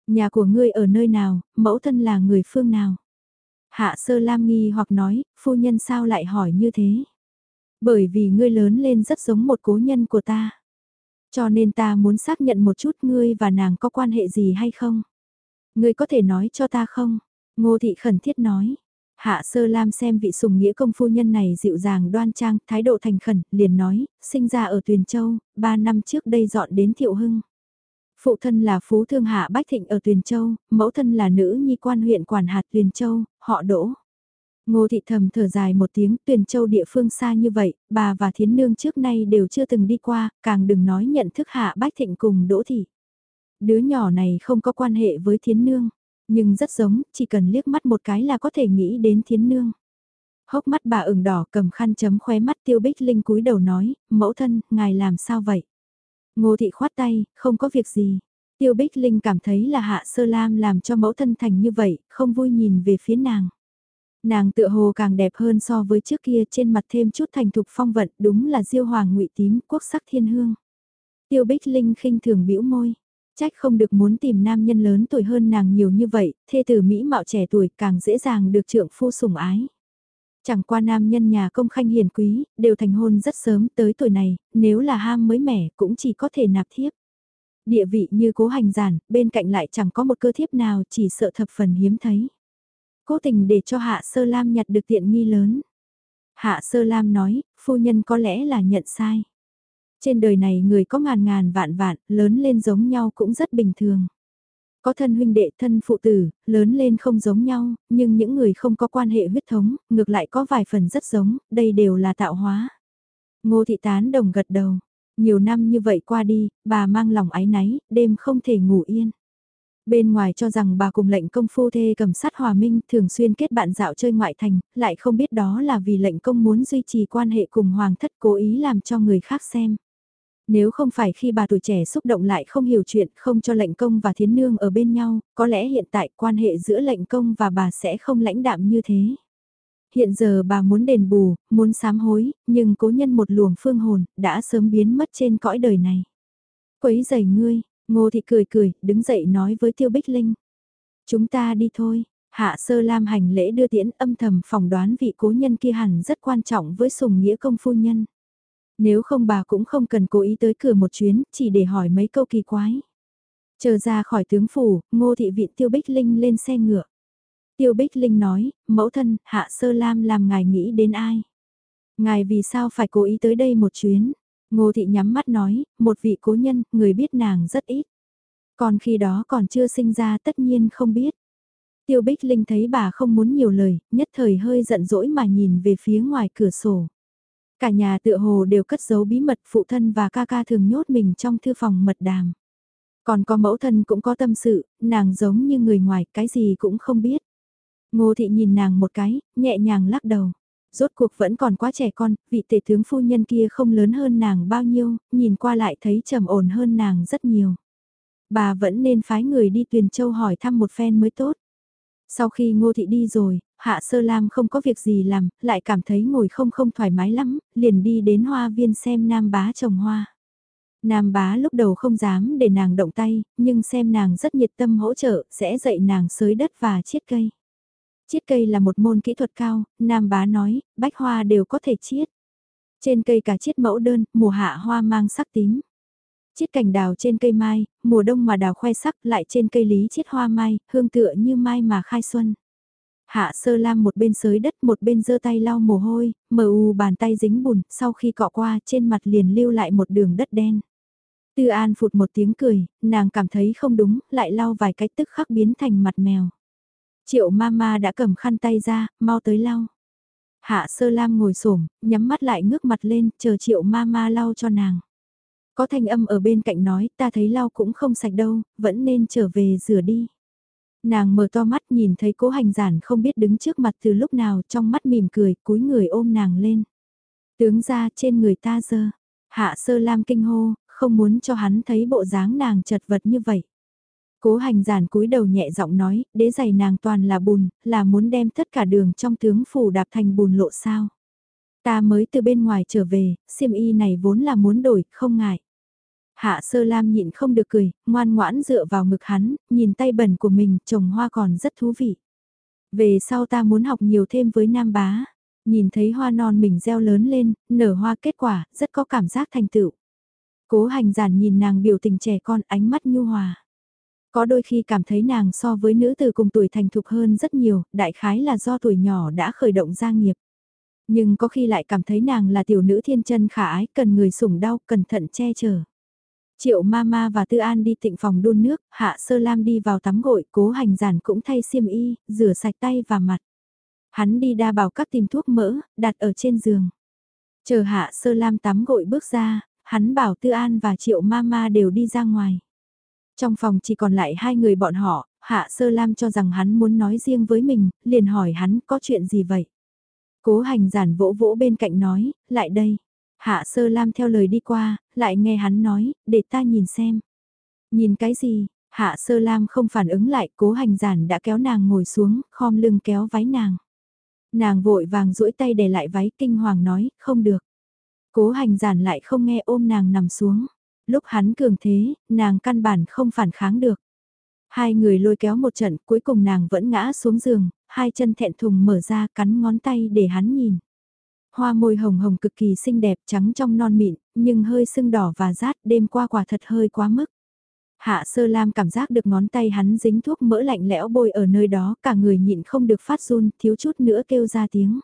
A: Nhà của ngươi ở nơi nào, mẫu thân là người phương nào? Hạ sơ lam nghi hoặc nói, phu nhân sao lại hỏi như thế? Bởi vì ngươi lớn lên rất giống một cố nhân của ta. Cho nên ta muốn xác nhận một chút ngươi và nàng có quan hệ gì hay không? Ngươi có thể nói cho ta không? Ngô thị khẩn thiết nói. Hạ sơ lam xem vị sùng nghĩa công phu nhân này dịu dàng đoan trang, thái độ thành khẩn, liền nói, sinh ra ở Tuyền Châu, ba năm trước đây dọn đến Thiệu Hưng. Phụ thân là Phú Thương Hạ Bách Thịnh ở Tuyền Châu, mẫu thân là nữ nhi quan huyện quản hạt Tuyền Châu, họ đỗ. Ngô thị thầm thở dài một tiếng tuyển Châu địa phương xa như vậy, bà và thiến nương trước nay đều chưa từng đi qua, càng đừng nói nhận thức Hạ Bách Thịnh cùng đỗ thị. Đứa nhỏ này không có quan hệ với thiến nương nhưng rất giống, chỉ cần liếc mắt một cái là có thể nghĩ đến thiến nương. Hốc mắt bà ửng đỏ cầm khăn chấm khóe mắt tiêu bích linh cúi đầu nói, mẫu thân, ngài làm sao vậy? Ngô thị khoát tay, không có việc gì. Tiêu bích linh cảm thấy là hạ sơ lam làm cho mẫu thân thành như vậy, không vui nhìn về phía nàng. Nàng tựa hồ càng đẹp hơn so với trước kia trên mặt thêm chút thành thục phong vận đúng là diêu hoàng ngụy tím quốc sắc thiên hương. Tiêu bích linh khinh thường bĩu môi, Trách không được muốn tìm nam nhân lớn tuổi hơn nàng nhiều như vậy, thê tử Mỹ mạo trẻ tuổi càng dễ dàng được trượng phu sủng ái. Chẳng qua nam nhân nhà công khanh hiền quý, đều thành hôn rất sớm tới tuổi này, nếu là ham mới mẻ cũng chỉ có thể nạp thiếp. Địa vị như cố hành giản, bên cạnh lại chẳng có một cơ thiếp nào chỉ sợ thập phần hiếm thấy. Cố tình để cho Hạ Sơ Lam nhặt được tiện nghi lớn. Hạ Sơ Lam nói, phu nhân có lẽ là nhận sai. Trên đời này người có ngàn ngàn vạn vạn, lớn lên giống nhau cũng rất bình thường. Có thân huynh đệ thân phụ tử, lớn lên không giống nhau, nhưng những người không có quan hệ huyết thống, ngược lại có vài phần rất giống, đây đều là tạo hóa. Ngô thị tán đồng gật đầu. Nhiều năm như vậy qua đi, bà mang lòng ái náy, đêm không thể ngủ yên. Bên ngoài cho rằng bà cùng lệnh công phu thê cầm sát hòa minh thường xuyên kết bạn dạo chơi ngoại thành, lại không biết đó là vì lệnh công muốn duy trì quan hệ cùng hoàng thất cố ý làm cho người khác xem. Nếu không phải khi bà tuổi trẻ xúc động lại không hiểu chuyện, không cho lệnh công và thiến nương ở bên nhau, có lẽ hiện tại quan hệ giữa lệnh công và bà sẽ không lãnh đạm như thế. Hiện giờ bà muốn đền bù, muốn sám hối, nhưng cố nhân một luồng phương hồn, đã sớm biến mất trên cõi đời này. Quấy giày ngươi, ngô thị cười cười, đứng dậy nói với tiêu bích linh. Chúng ta đi thôi, hạ sơ lam hành lễ đưa tiễn âm thầm phỏng đoán vị cố nhân kia hẳn rất quan trọng với sùng nghĩa công phu nhân. Nếu không bà cũng không cần cố ý tới cửa một chuyến, chỉ để hỏi mấy câu kỳ quái. Chờ ra khỏi tướng phủ, ngô thị viện Tiêu Bích Linh lên xe ngựa. Tiêu Bích Linh nói, mẫu thân, Hạ Sơ Lam làm ngài nghĩ đến ai? Ngài vì sao phải cố ý tới đây một chuyến? Ngô thị nhắm mắt nói, một vị cố nhân, người biết nàng rất ít. Còn khi đó còn chưa sinh ra tất nhiên không biết. Tiêu Bích Linh thấy bà không muốn nhiều lời, nhất thời hơi giận dỗi mà nhìn về phía ngoài cửa sổ. Cả nhà tựa hồ đều cất giấu bí mật phụ thân và ca ca thường nhốt mình trong thư phòng mật đàm. Còn có mẫu thân cũng có tâm sự, nàng giống như người ngoài, cái gì cũng không biết. Ngô thị nhìn nàng một cái, nhẹ nhàng lắc đầu. Rốt cuộc vẫn còn quá trẻ con, vị tể tướng phu nhân kia không lớn hơn nàng bao nhiêu, nhìn qua lại thấy trầm ổn hơn nàng rất nhiều. Bà vẫn nên phái người đi Tuyền Châu hỏi thăm một phen mới tốt. Sau khi ngô thị đi rồi, Hạ Sơ Lam không có việc gì làm, lại cảm thấy ngồi không không thoải mái lắm, liền đi đến hoa viên xem Nam Bá trồng hoa. Nam Bá lúc đầu không dám để nàng động tay, nhưng xem nàng rất nhiệt tâm hỗ trợ, sẽ dạy nàng sới đất và chiết cây. Chiết cây là một môn kỹ thuật cao, Nam Bá nói, bách hoa đều có thể chiết. Trên cây cả chiết mẫu đơn, mùa hạ hoa mang sắc tím. Chiết cành đào trên cây mai, mùa đông mà đào khoe sắc lại trên cây lý chiết hoa mai, hương tựa như mai mà khai xuân. Hạ sơ lam một bên sới đất một bên giơ tay lau mồ hôi, mờ u bàn tay dính bùn, sau khi cọ qua trên mặt liền lưu lại một đường đất đen. Tư An phụt một tiếng cười, nàng cảm thấy không đúng, lại lau vài cái tức khắc biến thành mặt mèo. Triệu mama đã cầm khăn tay ra, mau tới lau. Hạ sơ lam ngồi xổm nhắm mắt lại ngước mặt lên, chờ triệu mama lau cho nàng. Có thanh âm ở bên cạnh nói, ta thấy lau cũng không sạch đâu, vẫn nên trở về rửa đi. Nàng mở to mắt nhìn thấy cố hành giản không biết đứng trước mặt từ lúc nào trong mắt mỉm cười, cúi người ôm nàng lên. Tướng ra trên người ta dơ. Hạ sơ lam kinh hô, không muốn cho hắn thấy bộ dáng nàng chật vật như vậy. Cố hành giản cúi đầu nhẹ giọng nói, đế giày nàng toàn là bùn, là muốn đem tất cả đường trong tướng phủ đạp thành bùn lộ sao. Ta mới từ bên ngoài trở về, xiêm y này vốn là muốn đổi, không ngại. Hạ sơ lam nhịn không được cười, ngoan ngoãn dựa vào ngực hắn, nhìn tay bẩn của mình, trồng hoa còn rất thú vị. Về sau ta muốn học nhiều thêm với nam bá, nhìn thấy hoa non mình gieo lớn lên, nở hoa kết quả, rất có cảm giác thành tựu. Cố hành giản nhìn nàng biểu tình trẻ con ánh mắt nhu hòa. Có đôi khi cảm thấy nàng so với nữ từ cùng tuổi thành thục hơn rất nhiều, đại khái là do tuổi nhỏ đã khởi động gia nghiệp. Nhưng có khi lại cảm thấy nàng là tiểu nữ thiên chân khả ái, cần người sủng đau, cẩn thận che chở. Triệu Mama và Tư An đi tịnh phòng đun nước, Hạ Sơ Lam đi vào tắm gội, cố hành giản cũng thay xiêm y, rửa sạch tay và mặt. Hắn đi đa bảo các tìm thuốc mỡ, đặt ở trên giường. Chờ Hạ Sơ Lam tắm gội bước ra, hắn bảo Tư An và Triệu Mama đều đi ra ngoài. Trong phòng chỉ còn lại hai người bọn họ, Hạ Sơ Lam cho rằng hắn muốn nói riêng với mình, liền hỏi hắn có chuyện gì vậy. Cố hành giản vỗ vỗ bên cạnh nói, lại đây. Hạ Sơ Lam theo lời đi qua, lại nghe hắn nói, để ta nhìn xem. Nhìn cái gì? Hạ Sơ Lam không phản ứng lại, cố hành giản đã kéo nàng ngồi xuống, khom lưng kéo váy nàng. Nàng vội vàng duỗi tay để lại váy kinh hoàng nói, không được. Cố hành giản lại không nghe ôm nàng nằm xuống. Lúc hắn cường thế, nàng căn bản không phản kháng được. Hai người lôi kéo một trận, cuối cùng nàng vẫn ngã xuống giường, hai chân thẹn thùng mở ra cắn ngón tay để hắn nhìn. Hoa môi hồng hồng cực kỳ xinh đẹp trắng trong non mịn, nhưng hơi sưng đỏ và rát đêm qua quả thật hơi quá mức. Hạ sơ lam cảm giác được ngón tay hắn dính thuốc mỡ lạnh lẽo bôi ở nơi đó, cả người nhịn không được phát run, thiếu chút nữa kêu ra tiếng.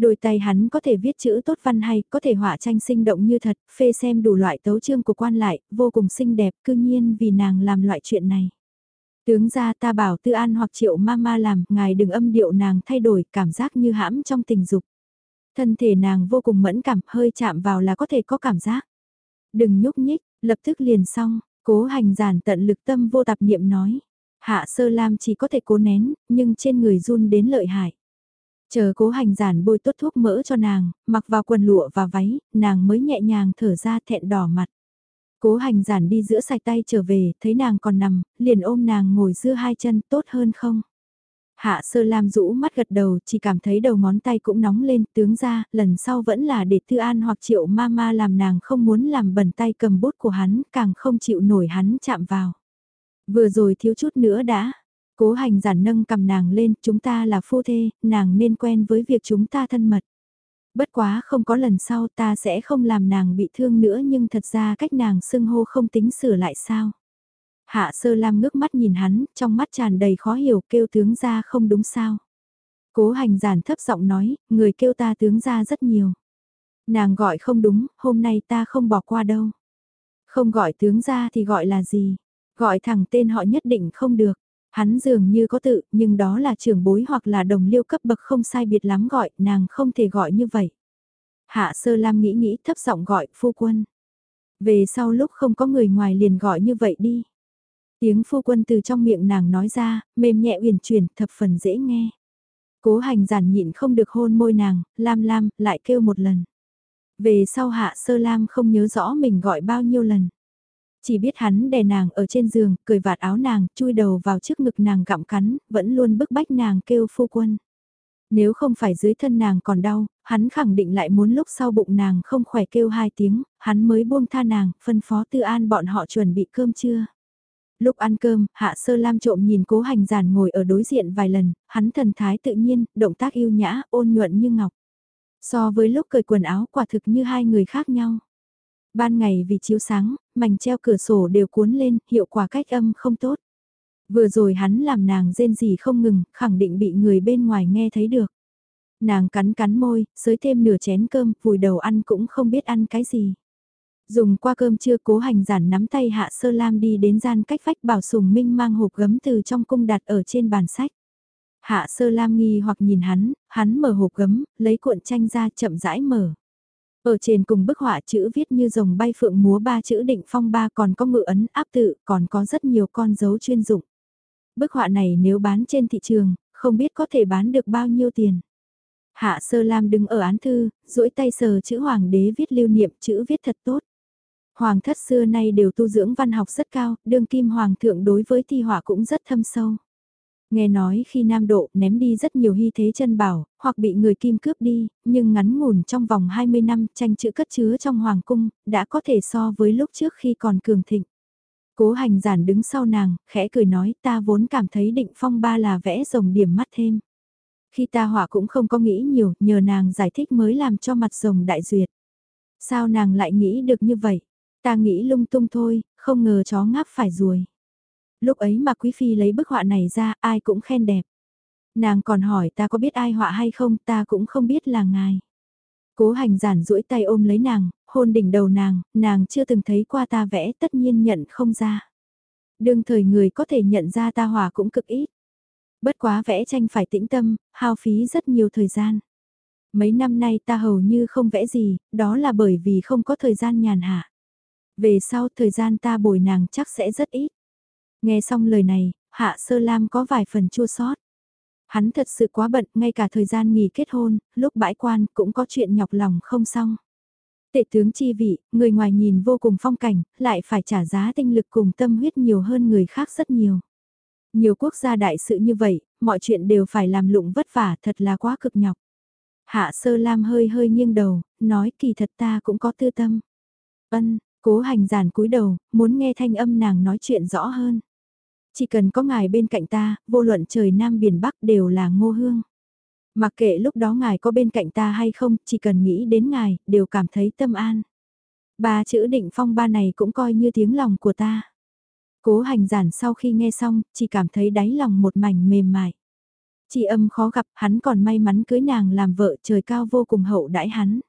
A: Đôi tay hắn có thể viết chữ tốt văn hay, có thể họa tranh sinh động như thật, phê xem đủ loại tấu chương của quan lại, vô cùng xinh đẹp, cư nhiên vì nàng làm loại chuyện này. Tướng ra ta bảo tư an hoặc triệu ma ma làm, ngài đừng âm điệu nàng thay đổi, cảm giác như hãm trong tình dục. Thân thể nàng vô cùng mẫn cảm, hơi chạm vào là có thể có cảm giác. Đừng nhúc nhích, lập tức liền xong, cố hành giản tận lực tâm vô tạp niệm nói. Hạ sơ lam chỉ có thể cố nén, nhưng trên người run đến lợi hại. Chờ cố hành giản bôi tốt thuốc mỡ cho nàng, mặc vào quần lụa và váy, nàng mới nhẹ nhàng thở ra thẹn đỏ mặt. Cố hành giản đi giữa sạch tay trở về, thấy nàng còn nằm, liền ôm nàng ngồi giữa hai chân tốt hơn không? Hạ sơ lam rũ mắt gật đầu, chỉ cảm thấy đầu ngón tay cũng nóng lên, tướng ra, lần sau vẫn là để Tư An hoặc Triệu Mama làm nàng không muốn làm bẩn tay cầm bút của hắn, càng không chịu nổi hắn chạm vào. Vừa rồi thiếu chút nữa đã, cố hành giản nâng cầm nàng lên, chúng ta là phu thê, nàng nên quen với việc chúng ta thân mật. Bất quá không có lần sau ta sẽ không làm nàng bị thương nữa nhưng thật ra cách nàng xưng hô không tính sửa lại sao. Hạ sơ lam ngước mắt nhìn hắn, trong mắt tràn đầy khó hiểu kêu tướng ra không đúng sao. Cố hành giản thấp giọng nói, người kêu ta tướng ra rất nhiều. Nàng gọi không đúng, hôm nay ta không bỏ qua đâu. Không gọi tướng ra thì gọi là gì? Gọi thẳng tên họ nhất định không được. Hắn dường như có tự, nhưng đó là trưởng bối hoặc là đồng liêu cấp bậc không sai biệt lắm gọi, nàng không thể gọi như vậy. Hạ sơ lam nghĩ nghĩ thấp giọng gọi phu quân. Về sau lúc không có người ngoài liền gọi như vậy đi. Tiếng phu quân từ trong miệng nàng nói ra, mềm nhẹ uyển chuyển, thập phần dễ nghe. Cố hành giản nhịn không được hôn môi nàng, lam lam, lại kêu một lần. Về sau hạ sơ lam không nhớ rõ mình gọi bao nhiêu lần. Chỉ biết hắn đè nàng ở trên giường, cười vạt áo nàng, chui đầu vào trước ngực nàng gặm cắn, vẫn luôn bức bách nàng kêu phu quân. Nếu không phải dưới thân nàng còn đau, hắn khẳng định lại muốn lúc sau bụng nàng không khỏe kêu hai tiếng, hắn mới buông tha nàng, phân phó tư an bọn họ chuẩn bị cơm trưa. Lúc ăn cơm, Hạ Sơ Lam trộm nhìn cố hành giản ngồi ở đối diện vài lần, hắn thần thái tự nhiên, động tác yêu nhã, ôn nhuận như ngọc. So với lúc cởi quần áo quả thực như hai người khác nhau. Ban ngày vì chiếu sáng, mảnh treo cửa sổ đều cuốn lên, hiệu quả cách âm không tốt. Vừa rồi hắn làm nàng rên gì không ngừng, khẳng định bị người bên ngoài nghe thấy được. Nàng cắn cắn môi, sới thêm nửa chén cơm, vùi đầu ăn cũng không biết ăn cái gì. Dùng qua cơm chưa cố hành giản nắm tay hạ sơ lam đi đến gian cách vách bảo sùng minh mang hộp gấm từ trong cung đặt ở trên bàn sách. Hạ sơ lam nghi hoặc nhìn hắn, hắn mở hộp gấm, lấy cuộn tranh ra chậm rãi mở. Ở trên cùng bức họa chữ viết như rồng bay phượng múa ba chữ định phong ba còn có ngự ấn áp tự, còn có rất nhiều con dấu chuyên dụng. Bức họa này nếu bán trên thị trường, không biết có thể bán được bao nhiêu tiền. Hạ sơ lam đứng ở án thư, duỗi tay sờ chữ hoàng đế viết lưu niệm chữ viết thật tốt. Hoàng thất xưa nay đều tu dưỡng văn học rất cao, đương kim hoàng thượng đối với thi họa cũng rất thâm sâu. Nghe nói khi Nam Độ ném đi rất nhiều hy thế chân bảo, hoặc bị người kim cướp đi, nhưng ngắn ngủn trong vòng 20 năm tranh chữ cất chứa trong hoàng cung, đã có thể so với lúc trước khi còn cường thịnh. Cố hành giản đứng sau nàng, khẽ cười nói ta vốn cảm thấy định phong ba là vẽ rồng điểm mắt thêm. Khi ta họa cũng không có nghĩ nhiều, nhờ nàng giải thích mới làm cho mặt rồng đại duyệt. Sao nàng lại nghĩ được như vậy? Ta nghĩ lung tung thôi, không ngờ chó ngáp phải ruồi. Lúc ấy mà Quý Phi lấy bức họa này ra, ai cũng khen đẹp. Nàng còn hỏi ta có biết ai họa hay không, ta cũng không biết là ngài. Cố hành giản duỗi tay ôm lấy nàng, hôn đỉnh đầu nàng, nàng chưa từng thấy qua ta vẽ tất nhiên nhận không ra. Đương thời người có thể nhận ra ta họa cũng cực ít. Bất quá vẽ tranh phải tĩnh tâm, hao phí rất nhiều thời gian. Mấy năm nay ta hầu như không vẽ gì, đó là bởi vì không có thời gian nhàn hạ. Về sau thời gian ta bồi nàng chắc sẽ rất ít. Nghe xong lời này, Hạ Sơ Lam có vài phần chua sót. Hắn thật sự quá bận, ngay cả thời gian nghỉ kết hôn, lúc bãi quan cũng có chuyện nhọc lòng không xong. Tệ tướng chi vị, người ngoài nhìn vô cùng phong cảnh, lại phải trả giá tinh lực cùng tâm huyết nhiều hơn người khác rất nhiều. Nhiều quốc gia đại sự như vậy, mọi chuyện đều phải làm lụng vất vả thật là quá cực nhọc. Hạ sơ lam hơi hơi nghiêng đầu, nói kỳ thật ta cũng có tư tâm. Ân, cố hành giản cúi đầu, muốn nghe thanh âm nàng nói chuyện rõ hơn. Chỉ cần có ngài bên cạnh ta, vô luận trời Nam Biển Bắc đều là ngô hương. Mặc kệ lúc đó ngài có bên cạnh ta hay không, chỉ cần nghĩ đến ngài, đều cảm thấy tâm an. Ba chữ định phong ba này cũng coi như tiếng lòng của ta. Cố hành giản sau khi nghe xong, chỉ cảm thấy đáy lòng một mảnh mềm mại. Chị âm khó gặp, hắn còn may mắn cưới nàng làm vợ trời cao vô cùng hậu đãi hắn.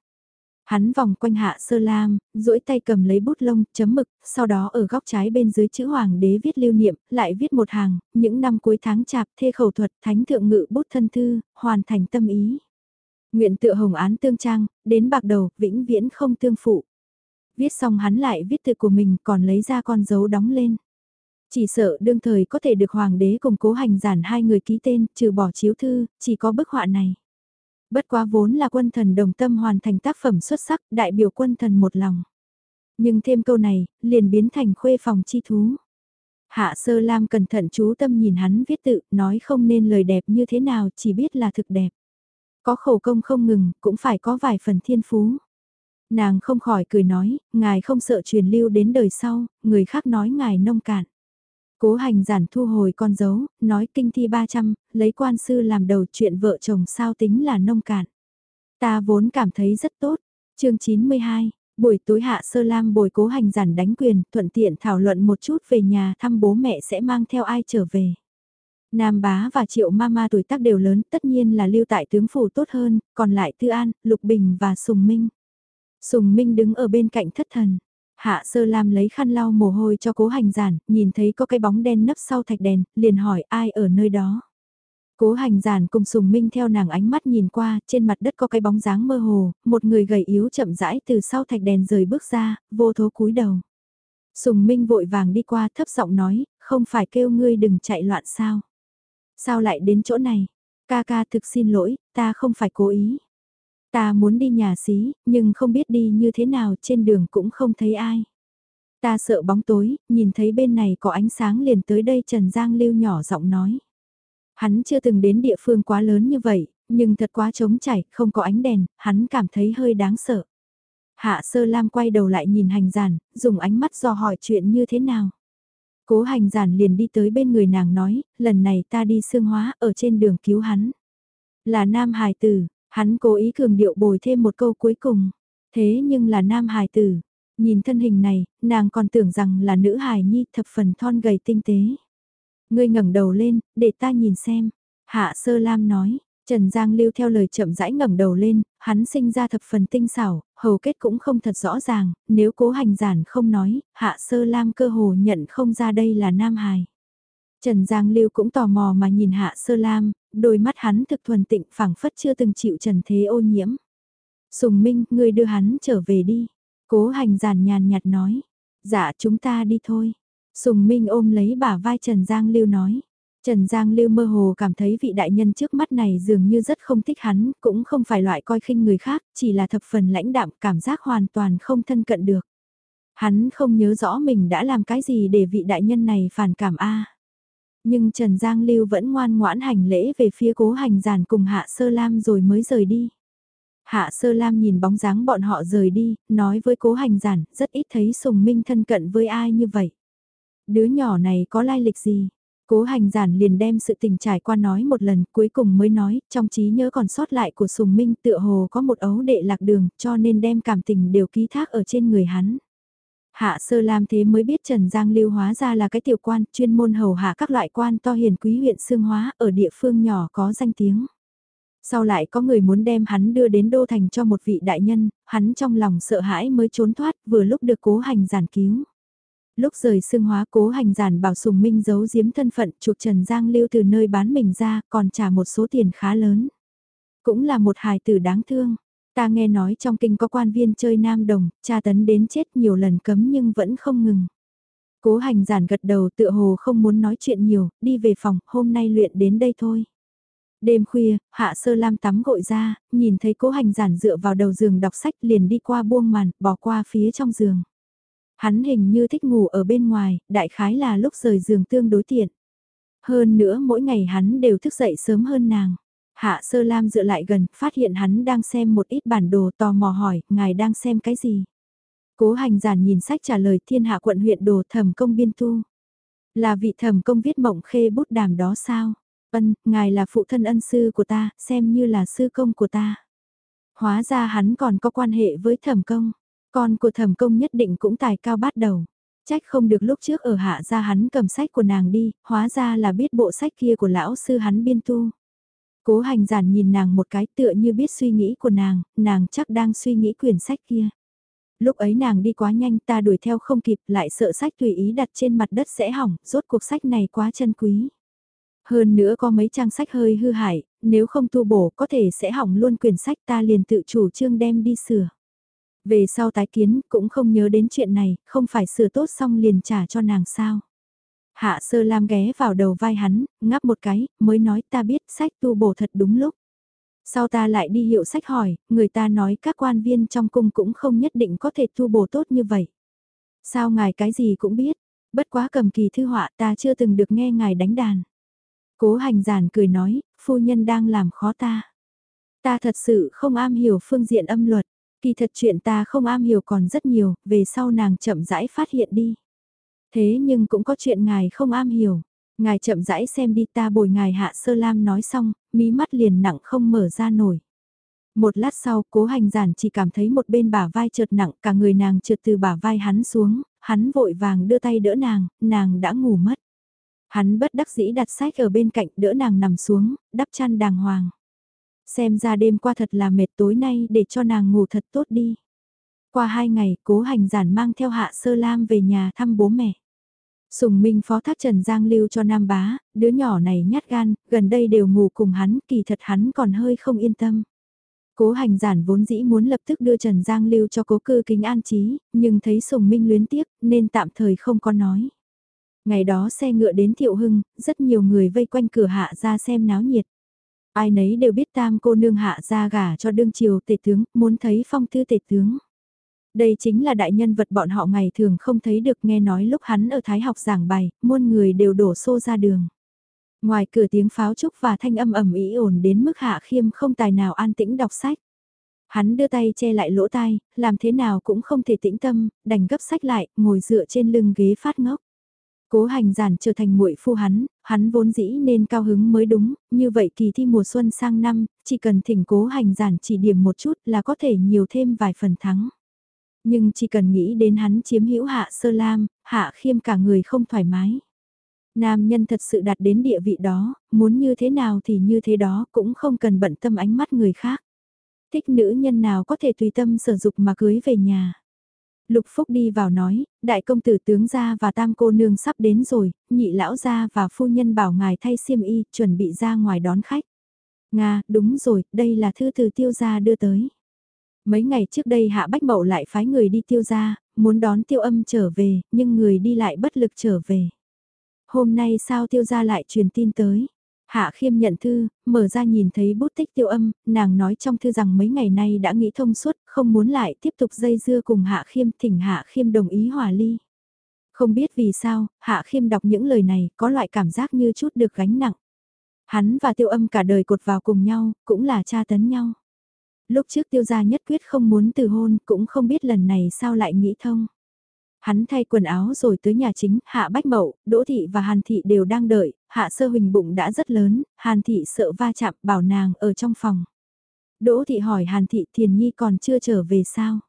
A: Hắn vòng quanh hạ sơ lam, duỗi tay cầm lấy bút lông, chấm mực, sau đó ở góc trái bên dưới chữ hoàng đế viết lưu niệm, lại viết một hàng, những năm cuối tháng chạp thê khẩu thuật thánh thượng ngự bút thân thư, hoàn thành tâm ý. Nguyện tựa hồng án tương trang, đến bạc đầu, vĩnh viễn không tương phụ. Viết xong hắn lại viết tự của mình còn lấy ra con dấu đóng lên. Chỉ sợ đương thời có thể được hoàng đế cùng cố hành giản hai người ký tên, trừ bỏ chiếu thư, chỉ có bức họa này. Bất quá vốn là quân thần đồng tâm hoàn thành tác phẩm xuất sắc, đại biểu quân thần một lòng. Nhưng thêm câu này, liền biến thành khuê phòng chi thú. Hạ sơ lam cẩn thận chú tâm nhìn hắn viết tự, nói không nên lời đẹp như thế nào, chỉ biết là thực đẹp. Có khổ công không ngừng, cũng phải có vài phần thiên phú. Nàng không khỏi cười nói, ngài không sợ truyền lưu đến đời sau, người khác nói ngài nông cạn. Cố hành giản thu hồi con dấu, nói kinh thi 300, lấy quan sư làm đầu chuyện vợ chồng sao tính là nông cạn. Ta vốn cảm thấy rất tốt. chương 92, buổi tối hạ sơ lam bồi cố hành giản đánh quyền, thuận tiện thảo luận một chút về nhà thăm bố mẹ sẽ mang theo ai trở về. Nam bá và triệu mama tuổi tác đều lớn tất nhiên là lưu tại tướng phủ tốt hơn, còn lại Tư An, Lục Bình và Sùng Minh. Sùng Minh đứng ở bên cạnh thất thần. Hạ sơ lam lấy khăn lau mồ hôi cho cố hành giản, nhìn thấy có cái bóng đen nấp sau thạch đèn, liền hỏi ai ở nơi đó. Cố hành giản cùng sùng minh theo nàng ánh mắt nhìn qua, trên mặt đất có cái bóng dáng mơ hồ, một người gầy yếu chậm rãi từ sau thạch đèn rời bước ra, vô thố cúi đầu. Sùng minh vội vàng đi qua thấp giọng nói, không phải kêu ngươi đừng chạy loạn sao. Sao lại đến chỗ này? Ca ca thực xin lỗi, ta không phải cố ý. Ta muốn đi nhà xí, nhưng không biết đi như thế nào trên đường cũng không thấy ai. Ta sợ bóng tối, nhìn thấy bên này có ánh sáng liền tới đây Trần Giang Lưu nhỏ giọng nói. Hắn chưa từng đến địa phương quá lớn như vậy, nhưng thật quá trống chảy, không có ánh đèn, hắn cảm thấy hơi đáng sợ. Hạ Sơ Lam quay đầu lại nhìn hành giản, dùng ánh mắt dò hỏi chuyện như thế nào. Cố hành giản liền đi tới bên người nàng nói, lần này ta đi xương hóa ở trên đường cứu hắn. Là nam hài tử, hắn cố ý cường điệu bồi thêm một câu cuối cùng. Thế nhưng là nam hài tử, nhìn thân hình này, nàng còn tưởng rằng là nữ hài nhi thập phần thon gầy tinh tế. Ngươi ngẩng đầu lên, để ta nhìn xem. Hạ sơ lam nói, Trần Giang Lưu theo lời chậm rãi ngẩng đầu lên, hắn sinh ra thập phần tinh xảo, hầu kết cũng không thật rõ ràng, nếu cố hành giản không nói, Hạ Sơ Lam cơ hồ nhận không ra đây là Nam Hài. Trần Giang Lưu cũng tò mò mà nhìn Hạ Sơ Lam, đôi mắt hắn thực thuần tịnh phảng phất chưa từng chịu trần thế ô nhiễm. Sùng Minh, ngươi đưa hắn trở về đi. Cố hành giản nhàn nhạt nói. Dạ chúng ta đi thôi. Sùng Minh ôm lấy bả vai Trần Giang Lưu nói. Trần Giang Lưu mơ hồ cảm thấy vị đại nhân trước mắt này dường như rất không thích hắn, cũng không phải loại coi khinh người khác, chỉ là thập phần lãnh đạm cảm giác hoàn toàn không thân cận được. Hắn không nhớ rõ mình đã làm cái gì để vị đại nhân này phản cảm a. Nhưng Trần Giang Lưu vẫn ngoan ngoãn hành lễ về phía cố hành giản cùng Hạ Sơ Lam rồi mới rời đi. Hạ Sơ Lam nhìn bóng dáng bọn họ rời đi, nói với cố hành giản, rất ít thấy Sùng Minh thân cận với ai như vậy. Đứa nhỏ này có lai lịch gì? Cố hành giản liền đem sự tình trải qua nói một lần cuối cùng mới nói, trong trí nhớ còn sót lại của Sùng Minh tựa hồ có một ấu đệ lạc đường cho nên đem cảm tình đều ký thác ở trên người hắn. Hạ sơ lam thế mới biết Trần Giang Lưu hóa ra là cái tiểu quan chuyên môn hầu hạ các loại quan to hiền quý huyện Sương Hóa ở địa phương nhỏ có danh tiếng. Sau lại có người muốn đem hắn đưa đến đô thành cho một vị đại nhân, hắn trong lòng sợ hãi mới trốn thoát vừa lúc được cố hành giản cứu. Lúc rời xương hóa cố hành giản bảo Sùng Minh giấu giếm thân phận chuộc Trần Giang Lưu từ nơi bán mình ra còn trả một số tiền khá lớn. Cũng là một hài tử đáng thương. Ta nghe nói trong kinh có quan viên chơi nam đồng, tra tấn đến chết nhiều lần cấm nhưng vẫn không ngừng. Cố hành giản gật đầu tựa hồ không muốn nói chuyện nhiều, đi về phòng, hôm nay luyện đến đây thôi. Đêm khuya, Hạ Sơ Lam tắm gội ra, nhìn thấy cố hành giản dựa vào đầu giường đọc sách liền đi qua buông màn, bỏ qua phía trong giường. Hắn hình như thích ngủ ở bên ngoài, đại khái là lúc rời giường tương đối tiện. Hơn nữa mỗi ngày hắn đều thức dậy sớm hơn nàng. Hạ Sơ Lam dựa lại gần, phát hiện hắn đang xem một ít bản đồ tò mò hỏi, ngài đang xem cái gì? Cố hành giản nhìn sách trả lời thiên hạ quận huyện đồ thẩm công biên tu. Là vị thẩm công viết mộng khê bút đàm đó sao? Ân, ngài là phụ thân ân sư của ta, xem như là sư công của ta. Hóa ra hắn còn có quan hệ với thẩm công. Con của thẩm công nhất định cũng tài cao bắt đầu. Trách không được lúc trước ở hạ ra hắn cầm sách của nàng đi, hóa ra là biết bộ sách kia của lão sư hắn biên tu. Cố hành giản nhìn nàng một cái tựa như biết suy nghĩ của nàng, nàng chắc đang suy nghĩ quyển sách kia. Lúc ấy nàng đi quá nhanh ta đuổi theo không kịp lại sợ sách tùy ý đặt trên mặt đất sẽ hỏng, rốt cuộc sách này quá chân quý. Hơn nữa có mấy trang sách hơi hư hại, nếu không tu bổ có thể sẽ hỏng luôn quyển sách ta liền tự chủ trương đem đi sửa. Về sau tái kiến cũng không nhớ đến chuyện này, không phải sửa tốt xong liền trả cho nàng sao. Hạ sơ lam ghé vào đầu vai hắn, ngắp một cái, mới nói ta biết sách tu bổ thật đúng lúc. Sau ta lại đi hiệu sách hỏi, người ta nói các quan viên trong cung cũng không nhất định có thể tu bổ tốt như vậy. Sao ngài cái gì cũng biết, bất quá cầm kỳ thư họa ta chưa từng được nghe ngài đánh đàn. Cố hành giản cười nói, phu nhân đang làm khó ta. Ta thật sự không am hiểu phương diện âm luật, kỳ thật chuyện ta không am hiểu còn rất nhiều, về sau nàng chậm rãi phát hiện đi. Thế nhưng cũng có chuyện ngài không am hiểu. Ngài chậm rãi xem đi ta bồi ngài hạ sơ lam nói xong, mí mắt liền nặng không mở ra nổi. Một lát sau, cố hành giản chỉ cảm thấy một bên bả vai trượt nặng, cả người nàng trượt từ bả vai hắn xuống, hắn vội vàng đưa tay đỡ nàng, nàng đã ngủ mất. Hắn bất đắc dĩ đặt sách ở bên cạnh đỡ nàng nằm xuống, đắp chăn đàng hoàng. Xem ra đêm qua thật là mệt tối nay để cho nàng ngủ thật tốt đi. Qua hai ngày, cố hành giản mang theo hạ sơ lam về nhà thăm bố mẹ. Sùng Minh phó thác Trần Giang lưu cho Nam Bá, đứa nhỏ này nhát gan, gần đây đều ngủ cùng hắn, kỳ thật hắn còn hơi không yên tâm. Cố hành giản vốn dĩ muốn lập tức đưa Trần Giang lưu cho cố cư kính an trí, nhưng thấy Sùng Minh luyến tiếc nên tạm thời không có nói. Ngày đó xe ngựa đến Thiệu Hưng, rất nhiều người vây quanh cửa hạ ra xem náo nhiệt. Ai nấy đều biết tam cô nương hạ ra gả cho đương triều tể tướng, muốn thấy phong thư tể tướng. Đây chính là đại nhân vật bọn họ ngày thường không thấy được nghe nói lúc hắn ở Thái học giảng bài, muôn người đều đổ xô ra đường. Ngoài cửa tiếng pháo trúc và thanh âm ầm ĩ ồn đến mức hạ khiêm không tài nào an tĩnh đọc sách. Hắn đưa tay che lại lỗ tai, làm thế nào cũng không thể tĩnh tâm, đành gấp sách lại, ngồi dựa trên lưng ghế phát ngốc. Cố hành giản trở thành muội phu hắn, hắn vốn dĩ nên cao hứng mới đúng, như vậy kỳ thi mùa xuân sang năm, chỉ cần thỉnh cố hành giản chỉ điểm một chút là có thể nhiều thêm vài phần thắng. Nhưng chỉ cần nghĩ đến hắn chiếm hữu hạ sơ lam, hạ khiêm cả người không thoải mái. Nam nhân thật sự đạt đến địa vị đó, muốn như thế nào thì như thế đó cũng không cần bận tâm ánh mắt người khác. Thích nữ nhân nào có thể tùy tâm sử dụng mà cưới về nhà. Lục Phúc đi vào nói, đại công tử tướng gia và tam cô nương sắp đến rồi, nhị lão gia và phu nhân bảo ngài thay xiêm y, chuẩn bị ra ngoài đón khách. Nga, đúng rồi, đây là thư từ tiêu gia đưa tới. Mấy ngày trước đây Hạ Bách Mậu lại phái người đi tiêu gia, muốn đón tiêu âm trở về, nhưng người đi lại bất lực trở về. Hôm nay sao tiêu gia lại truyền tin tới? Hạ khiêm nhận thư, mở ra nhìn thấy bút tích tiêu âm, nàng nói trong thư rằng mấy ngày nay đã nghĩ thông suốt, không muốn lại tiếp tục dây dưa cùng hạ khiêm thỉnh hạ khiêm đồng ý hòa ly. Không biết vì sao, hạ khiêm đọc những lời này có loại cảm giác như chút được gánh nặng. Hắn và tiêu âm cả đời cột vào cùng nhau, cũng là cha tấn nhau. Lúc trước tiêu gia nhất quyết không muốn từ hôn, cũng không biết lần này sao lại nghĩ thông. Hắn thay quần áo rồi tới nhà chính, Hạ Bách Mậu, Đỗ Thị và Hàn Thị đều đang đợi, Hạ Sơ Huỳnh bụng đã rất lớn, Hàn Thị sợ va chạm bảo nàng ở trong phòng. Đỗ Thị hỏi Hàn Thị Thiền Nhi còn chưa trở về sao?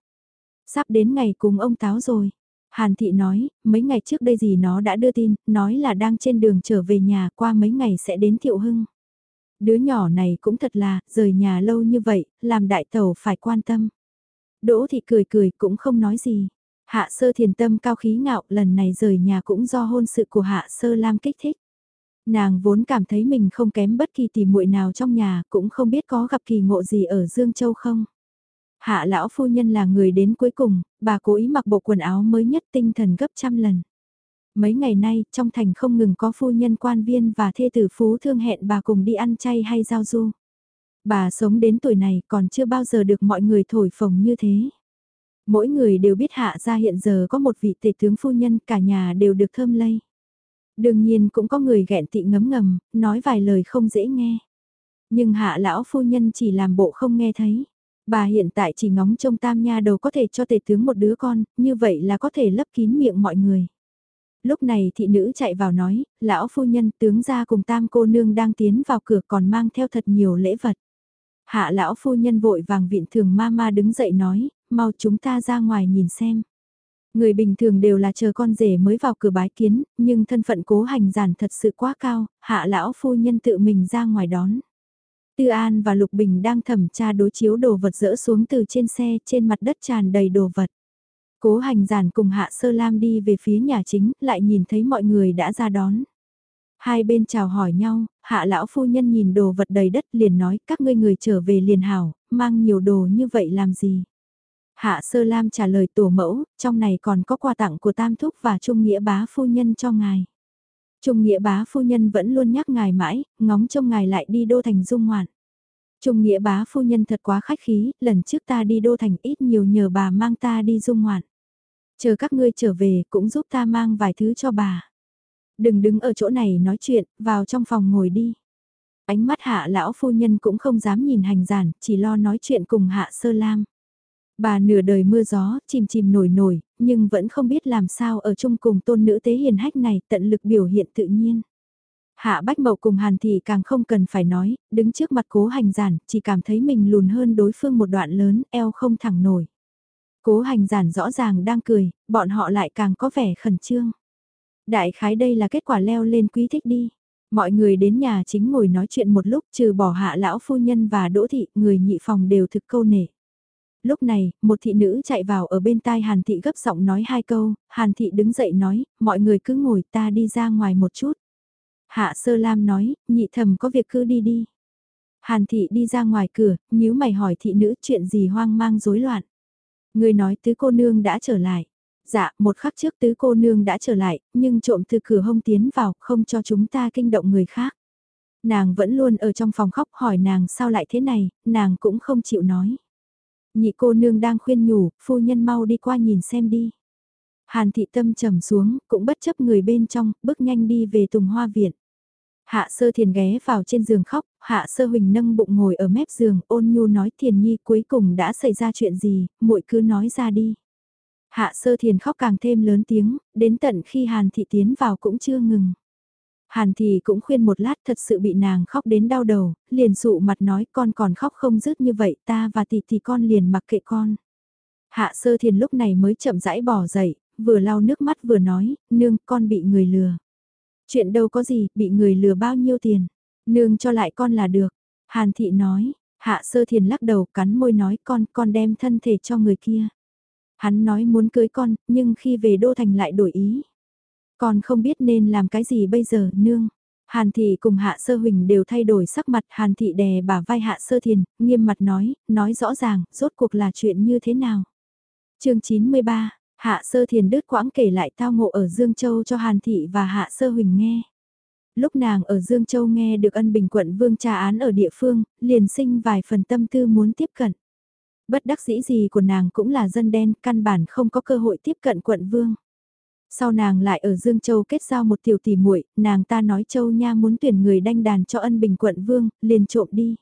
A: Sắp đến ngày cùng ông Táo rồi. Hàn Thị nói, mấy ngày trước đây gì nó đã đưa tin, nói là đang trên đường trở về nhà qua mấy ngày sẽ đến Thiệu Hưng. Đứa nhỏ này cũng thật là, rời nhà lâu như vậy, làm đại tàu phải quan tâm. Đỗ Thị cười cười cũng không nói gì. Hạ sơ thiền tâm cao khí ngạo lần này rời nhà cũng do hôn sự của hạ sơ lam kích thích. Nàng vốn cảm thấy mình không kém bất kỳ tỷ muội nào trong nhà, cũng không biết có gặp kỳ ngộ gì ở Dương Châu không. Hạ lão phu nhân là người đến cuối cùng, bà cố ý mặc bộ quần áo mới nhất tinh thần gấp trăm lần. Mấy ngày nay, trong thành không ngừng có phu nhân quan viên và thê tử phú thương hẹn bà cùng đi ăn chay hay giao du. Bà sống đến tuổi này còn chưa bao giờ được mọi người thổi phồng như thế. Mỗi người đều biết hạ gia hiện giờ có một vị tể tướng phu nhân cả nhà đều được thơm lây. Đương nhiên cũng có người ghẹn tị ngấm ngầm, nói vài lời không dễ nghe. Nhưng hạ lão phu nhân chỉ làm bộ không nghe thấy. Bà hiện tại chỉ ngóng trông tam nha đầu có thể cho tể tướng một đứa con, như vậy là có thể lấp kín miệng mọi người. Lúc này thị nữ chạy vào nói, lão phu nhân tướng gia cùng tam cô nương đang tiến vào cửa còn mang theo thật nhiều lễ vật. Hạ lão phu nhân vội vàng viện thường ma ma đứng dậy nói, mau chúng ta ra ngoài nhìn xem. Người bình thường đều là chờ con rể mới vào cửa bái kiến, nhưng thân phận cố hành giản thật sự quá cao, hạ lão phu nhân tự mình ra ngoài đón. Tư An và Lục Bình đang thẩm tra đối chiếu đồ vật dỡ xuống từ trên xe, trên mặt đất tràn đầy đồ vật. Cố hành giản cùng Hạ Sơ Lam đi về phía nhà chính, lại nhìn thấy mọi người đã ra đón. Hai bên chào hỏi nhau, Hạ lão phu nhân nhìn đồ vật đầy đất liền nói các ngươi người trở về liền hảo, mang nhiều đồ như vậy làm gì. Hạ Sơ Lam trả lời tổ mẫu, trong này còn có quà tặng của Tam Thúc và Trung Nghĩa bá phu nhân cho ngài. Trung Nghĩa bá phu nhân vẫn luôn nhắc ngài mãi, ngóng trông ngài lại đi đô thành dung ngoạn. Trung Nghĩa bá phu nhân thật quá khách khí, lần trước ta đi đô thành ít nhiều nhờ bà mang ta đi dung ngoạn. Chờ các ngươi trở về cũng giúp ta mang vài thứ cho bà. Đừng đứng ở chỗ này nói chuyện, vào trong phòng ngồi đi. Ánh mắt hạ lão phu nhân cũng không dám nhìn hành giản, chỉ lo nói chuyện cùng hạ sơ lam. Bà nửa đời mưa gió, chìm chìm nổi nổi, nhưng vẫn không biết làm sao ở chung cùng tôn nữ tế hiền hách này tận lực biểu hiện tự nhiên. Hạ Bách Mậu cùng Hàn Thị càng không cần phải nói, đứng trước mặt cố hành giản, chỉ cảm thấy mình lùn hơn đối phương một đoạn lớn, eo không thẳng nổi. Cố hành giản rõ ràng đang cười, bọn họ lại càng có vẻ khẩn trương. Đại khái đây là kết quả leo lên quý thích đi. Mọi người đến nhà chính ngồi nói chuyện một lúc trừ bỏ hạ lão phu nhân và đỗ thị, người nhị phòng đều thực câu nể. Lúc này, một thị nữ chạy vào ở bên tai Hàn Thị gấp giọng nói hai câu, Hàn Thị đứng dậy nói, mọi người cứ ngồi ta đi ra ngoài một chút. Hạ Sơ Lam nói, nhị thầm có việc cứ đi đi. Hàn Thị đi ra ngoài cửa, nhíu mày hỏi thị nữ chuyện gì hoang mang rối loạn. Người nói tứ cô nương đã trở lại. Dạ, một khắc trước tứ cô nương đã trở lại, nhưng trộm từ cửa hông tiến vào, không cho chúng ta kinh động người khác. Nàng vẫn luôn ở trong phòng khóc hỏi nàng sao lại thế này, nàng cũng không chịu nói. Nhị cô nương đang khuyên nhủ, phu nhân mau đi qua nhìn xem đi. Hàn thị tâm trầm xuống, cũng bất chấp người bên trong, bước nhanh đi về tùng hoa viện. Hạ sơ thiền ghé vào trên giường khóc, hạ sơ huỳnh nâng bụng ngồi ở mép giường, ôn nhu nói thiền nhi cuối cùng đã xảy ra chuyện gì, muội cứ nói ra đi. Hạ sơ thiền khóc càng thêm lớn tiếng, đến tận khi hàn thị tiến vào cũng chưa ngừng. Hàn Thị cũng khuyên một lát thật sự bị nàng khóc đến đau đầu, liền dụ mặt nói con còn khóc không dứt như vậy ta và tỷ tỷ con liền mặc kệ con. Hạ sơ thiền lúc này mới chậm rãi bỏ dậy, vừa lau nước mắt vừa nói, nương con bị người lừa. Chuyện đâu có gì, bị người lừa bao nhiêu tiền, nương cho lại con là được. Hàn thị nói, hạ sơ thiền lắc đầu cắn môi nói con, con đem thân thể cho người kia. Hắn nói muốn cưới con, nhưng khi về Đô Thành lại đổi ý. Con không biết nên làm cái gì bây giờ, nương. Hàn thị cùng hạ sơ huỳnh đều thay đổi sắc mặt, hàn thị đè bà vai hạ sơ thiền, nghiêm mặt nói, nói rõ ràng, rốt cuộc là chuyện như thế nào. chương 93, hạ sơ thiền đứt quãng kể lại tao ngộ ở Dương Châu cho hàn thị và hạ sơ huỳnh nghe. Lúc nàng ở Dương Châu nghe được ân bình quận vương tra án ở địa phương, liền sinh vài phần tâm tư muốn tiếp cận. Bất đắc dĩ gì của nàng cũng là dân đen, căn bản không có cơ hội tiếp cận quận vương. Sau nàng lại ở Dương Châu kết giao một tiểu tỷ muội, nàng ta nói Châu Nha muốn tuyển người đanh đàn cho ân bình quận vương, liền trộm đi.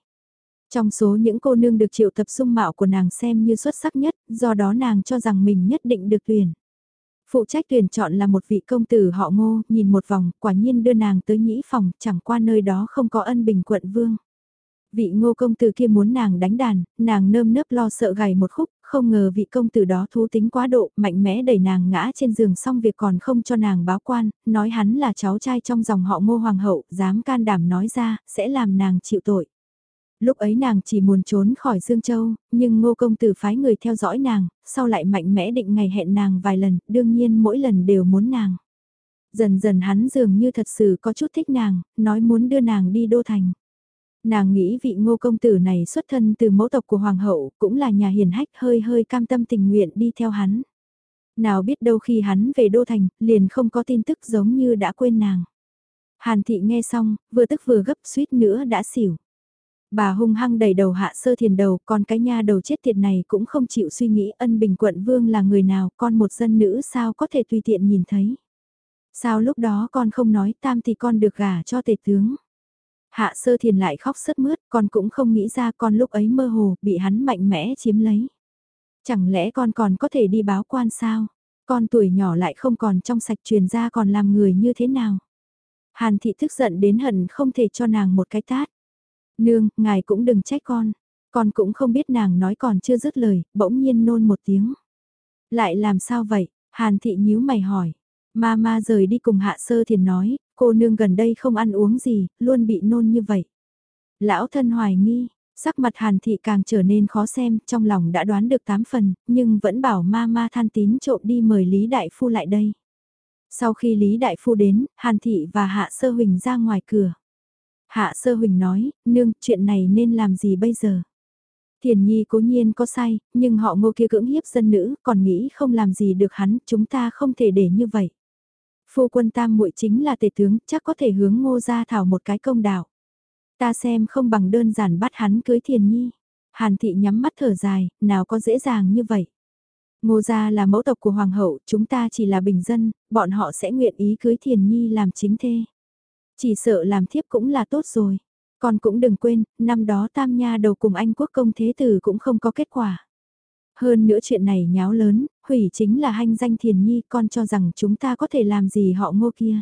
A: Trong số những cô nương được triệu tập sung mạo của nàng xem như xuất sắc nhất, do đó nàng cho rằng mình nhất định được tuyển. Phụ trách tuyển chọn là một vị công tử họ ngô, nhìn một vòng, quả nhiên đưa nàng tới nhĩ phòng, chẳng qua nơi đó không có ân bình quận vương. Vị ngô công tử kia muốn nàng đánh đàn, nàng nơm nớp lo sợ gầy một khúc, không ngờ vị công tử đó thú tính quá độ, mạnh mẽ đẩy nàng ngã trên giường xong việc còn không cho nàng báo quan, nói hắn là cháu trai trong dòng họ ngô hoàng hậu, dám can đảm nói ra, sẽ làm nàng chịu tội. Lúc ấy nàng chỉ muốn trốn khỏi Dương Châu, nhưng ngô công tử phái người theo dõi nàng, sau lại mạnh mẽ định ngày hẹn nàng vài lần, đương nhiên mỗi lần đều muốn nàng. Dần dần hắn dường như thật sự có chút thích nàng, nói muốn đưa nàng đi đô thành. Nàng nghĩ vị ngô công tử này xuất thân từ mẫu tộc của hoàng hậu, cũng là nhà hiền hách hơi hơi cam tâm tình nguyện đi theo hắn. Nào biết đâu khi hắn về đô thành, liền không có tin tức giống như đã quên nàng. Hàn thị nghe xong, vừa tức vừa gấp suýt nữa đã xỉu. Bà hung hăng đầy đầu hạ sơ thiền đầu, còn cái nha đầu chết tiệt này cũng không chịu suy nghĩ ân bình quận vương là người nào, con một dân nữ sao có thể tùy tiện nhìn thấy. Sao lúc đó con không nói tam thì con được gả cho tề tướng. Hạ sơ thiền lại khóc sướt mướt, con cũng không nghĩ ra con lúc ấy mơ hồ, bị hắn mạnh mẽ chiếm lấy. Chẳng lẽ con còn có thể đi báo quan sao? Con tuổi nhỏ lại không còn trong sạch truyền ra còn làm người như thế nào? Hàn thị tức giận đến hận không thể cho nàng một cái tát. Nương, ngài cũng đừng trách con. Con cũng không biết nàng nói còn chưa dứt lời, bỗng nhiên nôn một tiếng. Lại làm sao vậy? Hàn thị nhíu mày hỏi. Ma ma rời đi cùng hạ sơ thiền nói, cô nương gần đây không ăn uống gì, luôn bị nôn như vậy. Lão thân hoài nghi, sắc mặt hàn thị càng trở nên khó xem, trong lòng đã đoán được tám phần, nhưng vẫn bảo ma ma than tín trộm đi mời Lý Đại Phu lại đây. Sau khi Lý Đại Phu đến, hàn thị và hạ sơ huỳnh ra ngoài cửa. Hạ sơ huỳnh nói, nương, chuyện này nên làm gì bây giờ? Thiền nhi cố nhiên có sai, nhưng họ ngô kia cưỡng hiếp dân nữ, còn nghĩ không làm gì được hắn, chúng ta không thể để như vậy. Phu quân tam muội chính là tể tướng, chắc có thể hướng ngô ra thảo một cái công đạo. Ta xem không bằng đơn giản bắt hắn cưới thiền nhi. Hàn thị nhắm mắt thở dài, nào có dễ dàng như vậy. Ngô gia là mẫu tộc của hoàng hậu, chúng ta chỉ là bình dân, bọn họ sẽ nguyện ý cưới thiền nhi làm chính thê. Chỉ sợ làm thiếp cũng là tốt rồi. Còn cũng đừng quên, năm đó tam nha đầu cùng anh quốc công thế tử cũng không có kết quả. Hơn nữa chuyện này nháo lớn, hủy chính là hanh danh thiền nhi con cho rằng chúng ta có thể làm gì họ ngô kia.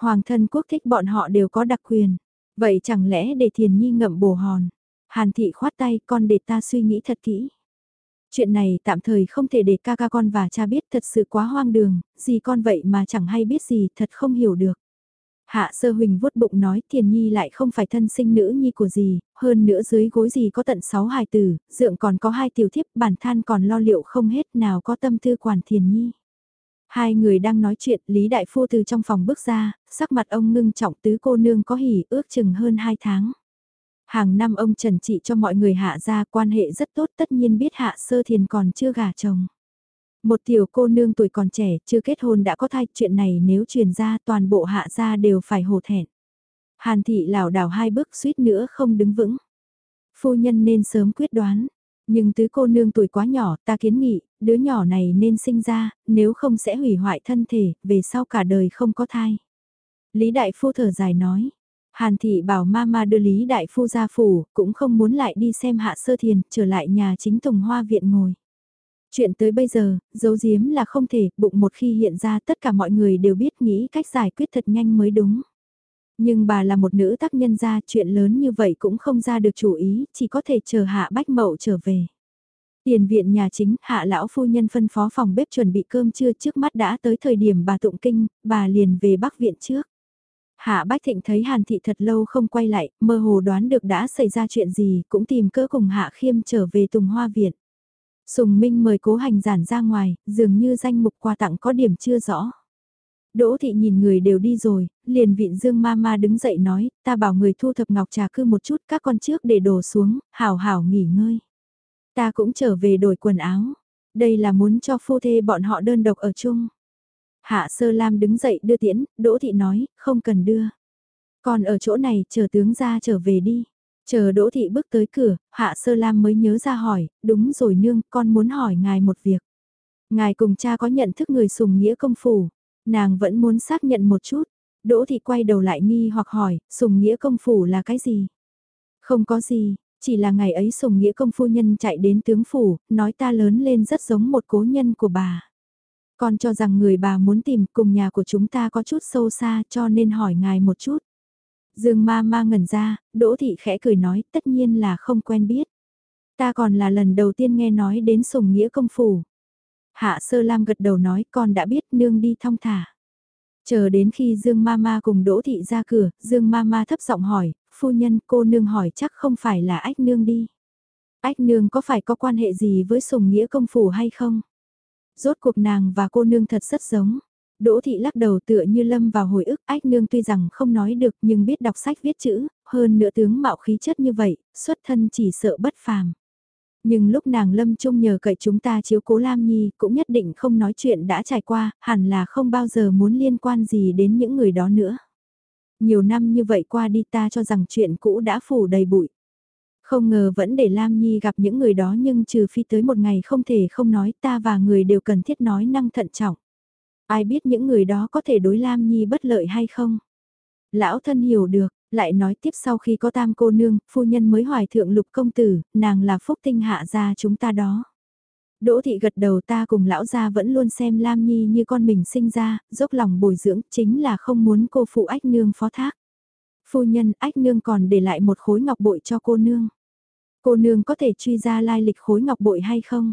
A: Hoàng thân quốc thích bọn họ đều có đặc quyền. Vậy chẳng lẽ để thiền nhi ngậm bồ hòn. Hàn thị khoát tay con để ta suy nghĩ thật kỹ. Chuyện này tạm thời không thể để ca ca con và cha biết thật sự quá hoang đường, gì con vậy mà chẳng hay biết gì thật không hiểu được. Hạ sơ huỳnh vuốt bụng nói thiền nhi lại không phải thân sinh nữ nhi của gì, hơn nữa dưới gối gì có tận 6 hài tử, dượng còn có hai tiểu thiếp bản than còn lo liệu không hết nào có tâm tư quản thiền nhi. Hai người đang nói chuyện, Lý Đại Phu từ trong phòng bước ra, sắc mặt ông ngưng trọng tứ cô nương có hỉ ước chừng hơn hai tháng. Hàng năm ông trần trị cho mọi người hạ ra quan hệ rất tốt tất nhiên biết hạ sơ thiền còn chưa gả chồng. Một tiểu cô nương tuổi còn trẻ chưa kết hôn đã có thai chuyện này nếu truyền ra toàn bộ hạ gia đều phải hổ thẹn. Hàn thị lảo đảo hai bước suýt nữa không đứng vững. Phu nhân nên sớm quyết đoán. Nhưng tứ cô nương tuổi quá nhỏ ta kiến nghị, đứa nhỏ này nên sinh ra, nếu không sẽ hủy hoại thân thể, về sau cả đời không có thai. Lý Đại Phu thở dài nói. Hàn thị bảo mama đưa Lý Đại Phu ra phủ, cũng không muốn lại đi xem hạ sơ thiền, trở lại nhà chính Tùng Hoa Viện ngồi. Chuyện tới bây giờ, giấu giếm là không thể, bụng một khi hiện ra tất cả mọi người đều biết nghĩ cách giải quyết thật nhanh mới đúng. Nhưng bà là một nữ tác nhân ra chuyện lớn như vậy cũng không ra được chủ ý, chỉ có thể chờ hạ bách mậu trở về. Tiền viện nhà chính, hạ lão phu nhân phân phó phòng bếp chuẩn bị cơm trưa trước mắt đã tới thời điểm bà tụng kinh, bà liền về bắc viện trước. Hạ Bách Thịnh thấy Hàn Thị thật lâu không quay lại, mơ hồ đoán được đã xảy ra chuyện gì, cũng tìm cỡ cùng Hạ Khiêm trở về Tùng Hoa Viện. Sùng Minh mời cố hành giản ra ngoài, dường như danh mục quà tặng có điểm chưa rõ. Đỗ thị nhìn người đều đi rồi, liền vịn dương ma ma đứng dậy nói, ta bảo người thu thập ngọc trà cư một chút các con trước để đổ xuống, hảo hảo nghỉ ngơi. Ta cũng trở về đổi quần áo, đây là muốn cho phu thê bọn họ đơn độc ở chung. Hạ sơ lam đứng dậy đưa tiễn, đỗ thị nói, không cần đưa. Còn ở chỗ này chờ tướng ra trở về đi. Chờ Đỗ Thị bước tới cửa, Hạ Sơ Lam mới nhớ ra hỏi, đúng rồi nương, con muốn hỏi ngài một việc. Ngài cùng cha có nhận thức người sùng nghĩa công phủ, nàng vẫn muốn xác nhận một chút. Đỗ Thị quay đầu lại nghi hoặc hỏi, sùng nghĩa công phủ là cái gì? Không có gì, chỉ là ngày ấy sùng nghĩa công phu nhân chạy đến tướng phủ, nói ta lớn lên rất giống một cố nhân của bà. Con cho rằng người bà muốn tìm cùng nhà của chúng ta có chút sâu xa cho nên hỏi ngài một chút. Dương ma ma ngẩn ra, Đỗ Thị khẽ cười nói tất nhiên là không quen biết. Ta còn là lần đầu tiên nghe nói đến sùng nghĩa công phủ. Hạ Sơ Lam gật đầu nói con đã biết nương đi thong thả. Chờ đến khi Dương Mama cùng Đỗ Thị ra cửa, Dương Mama thấp giọng hỏi, phu nhân cô nương hỏi chắc không phải là ách nương đi. Ách nương có phải có quan hệ gì với sùng nghĩa công phủ hay không? Rốt cuộc nàng và cô nương thật rất giống. Đỗ thị lắc đầu tựa như lâm vào hồi ức ách nương tuy rằng không nói được nhưng biết đọc sách viết chữ, hơn nữa tướng mạo khí chất như vậy, xuất thân chỉ sợ bất phàm. Nhưng lúc nàng lâm chung nhờ cậy chúng ta chiếu cố Lam Nhi cũng nhất định không nói chuyện đã trải qua, hẳn là không bao giờ muốn liên quan gì đến những người đó nữa. Nhiều năm như vậy qua đi ta cho rằng chuyện cũ đã phủ đầy bụi. Không ngờ vẫn để Lam Nhi gặp những người đó nhưng trừ phi tới một ngày không thể không nói ta và người đều cần thiết nói năng thận trọng. Ai biết những người đó có thể đối Lam Nhi bất lợi hay không? Lão thân hiểu được, lại nói tiếp sau khi có tam cô nương, phu nhân mới hoài thượng lục công tử, nàng là phúc tinh hạ gia chúng ta đó. Đỗ thị gật đầu ta cùng lão gia vẫn luôn xem Lam Nhi như con mình sinh ra, dốc lòng bồi dưỡng, chính là không muốn cô phụ ách nương phó thác. Phu nhân ách nương còn để lại một khối ngọc bội cho cô nương. Cô nương có thể truy ra lai lịch khối ngọc bội hay không?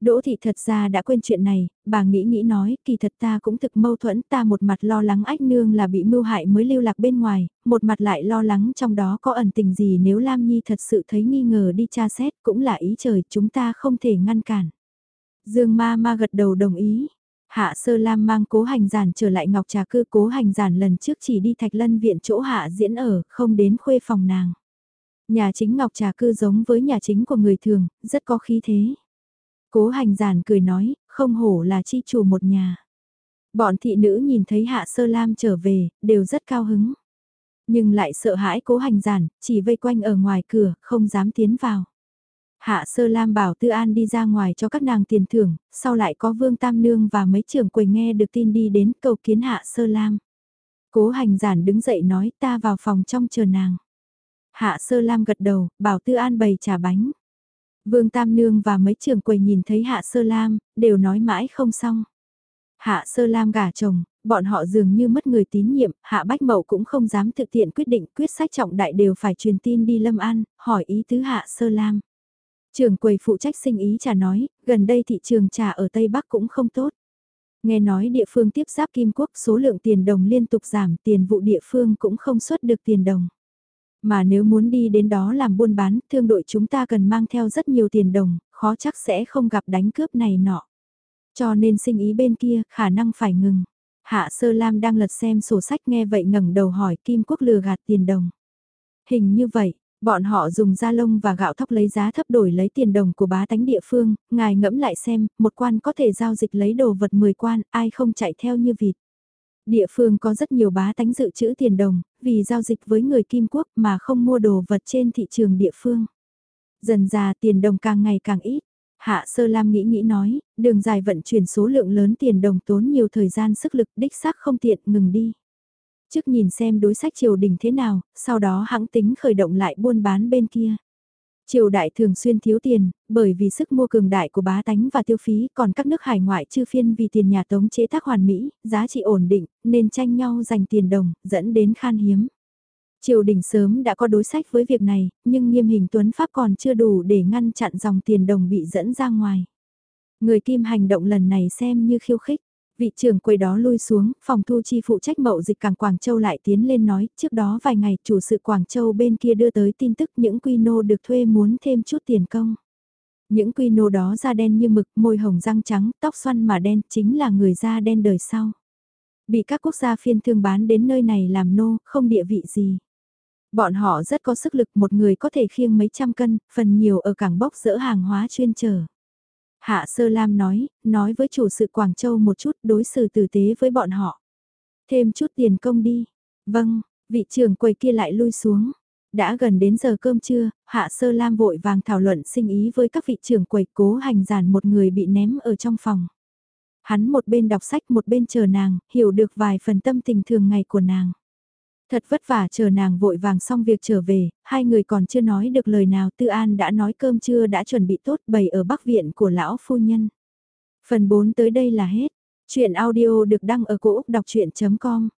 A: Đỗ thị thật ra đã quên chuyện này, bà nghĩ nghĩ nói, kỳ thật ta cũng thực mâu thuẫn, ta một mặt lo lắng ách nương là bị mưu hại mới lưu lạc bên ngoài, một mặt lại lo lắng trong đó có ẩn tình gì nếu Lam Nhi thật sự thấy nghi ngờ đi tra xét cũng là ý trời, chúng ta không thể ngăn cản. Dương ma ma gật đầu đồng ý. Hạ sơ lam mang cố hành giản trở lại ngọc trà cư cố hành giản lần trước chỉ đi thạch lân viện chỗ hạ diễn ở, không đến khuê phòng nàng. Nhà chính ngọc trà cư giống với nhà chính của người thường, rất có khí thế. Cố hành giản cười nói, không hổ là chi chủ một nhà. Bọn thị nữ nhìn thấy Hạ Sơ Lam trở về, đều rất cao hứng. Nhưng lại sợ hãi cố hành giản, chỉ vây quanh ở ngoài cửa, không dám tiến vào. Hạ Sơ Lam bảo Tư An đi ra ngoài cho các nàng tiền thưởng, sau lại có Vương Tam Nương và mấy trưởng quầy nghe được tin đi đến cầu kiến Hạ Sơ Lam. Cố hành giản đứng dậy nói ta vào phòng trong chờ nàng. Hạ Sơ Lam gật đầu, bảo Tư An bày trà bánh. Vương Tam Nương và mấy trưởng quầy nhìn thấy Hạ Sơ Lam, đều nói mãi không xong. Hạ Sơ Lam gả chồng, bọn họ dường như mất người tín nhiệm, Hạ Bách Mậu cũng không dám thực tiện quyết định quyết sách trọng đại đều phải truyền tin đi Lâm An, hỏi ý tứ Hạ Sơ Lam. Trưởng quầy phụ trách sinh ý trà nói, gần đây thị trường trà ở Tây Bắc cũng không tốt. Nghe nói địa phương tiếp giáp Kim Quốc số lượng tiền đồng liên tục giảm tiền vụ địa phương cũng không xuất được tiền đồng. Mà nếu muốn đi đến đó làm buôn bán, thương đội chúng ta cần mang theo rất nhiều tiền đồng, khó chắc sẽ không gặp đánh cướp này nọ. Cho nên sinh ý bên kia, khả năng phải ngừng. Hạ Sơ Lam đang lật xem sổ sách nghe vậy ngẩng đầu hỏi Kim Quốc lừa gạt tiền đồng. Hình như vậy, bọn họ dùng da lông và gạo thóc lấy giá thấp đổi lấy tiền đồng của bá tánh địa phương, ngài ngẫm lại xem, một quan có thể giao dịch lấy đồ vật 10 quan, ai không chạy theo như vịt. Địa phương có rất nhiều bá tánh dự trữ tiền đồng, vì giao dịch với người Kim Quốc mà không mua đồ vật trên thị trường địa phương. Dần ra tiền đồng càng ngày càng ít. Hạ Sơ Lam nghĩ nghĩ nói, đường dài vận chuyển số lượng lớn tiền đồng tốn nhiều thời gian sức lực đích xác không tiện ngừng đi. Trước nhìn xem đối sách triều đình thế nào, sau đó hãng tính khởi động lại buôn bán bên kia. Triều đại thường xuyên thiếu tiền, bởi vì sức mua cường đại của bá tánh và tiêu phí, còn các nước hải ngoại chưa phiên vì tiền nhà tống chế tác hoàn mỹ, giá trị ổn định, nên tranh nhau giành tiền đồng, dẫn đến khan hiếm. Triều đình sớm đã có đối sách với việc này, nhưng nghiêm hình tuấn pháp còn chưa đủ để ngăn chặn dòng tiền đồng bị dẫn ra ngoài. Người Kim hành động lần này xem như khiêu khích. Vị trưởng quầy đó lui xuống, phòng thu chi phụ trách mậu dịch cảng Quảng Châu lại tiến lên nói, trước đó vài ngày chủ sự Quảng Châu bên kia đưa tới tin tức những quy nô được thuê muốn thêm chút tiền công. Những quy nô đó da đen như mực, môi hồng răng trắng, tóc xoăn mà đen, chính là người da đen đời sau. Bị các quốc gia phiên thương bán đến nơi này làm nô, không địa vị gì. Bọn họ rất có sức lực một người có thể khiêng mấy trăm cân, phần nhiều ở cảng bốc dỡ hàng hóa chuyên trở. Hạ Sơ Lam nói, nói với chủ sự Quảng Châu một chút đối xử tử tế với bọn họ. Thêm chút tiền công đi. Vâng, vị trưởng quầy kia lại lui xuống. Đã gần đến giờ cơm trưa, Hạ Sơ Lam vội vàng thảo luận sinh ý với các vị trưởng quầy cố hành giản một người bị ném ở trong phòng. Hắn một bên đọc sách một bên chờ nàng, hiểu được vài phần tâm tình thường ngày của nàng. Thật vất vả chờ nàng vội vàng xong việc trở về, hai người còn chưa nói được lời nào Tư An đã nói cơm trưa đã chuẩn bị tốt bày ở bắc viện của lão phu nhân. Phần 4 tới đây là hết. Chuyện audio được đăng ở cổ Úc đọc chuyện.com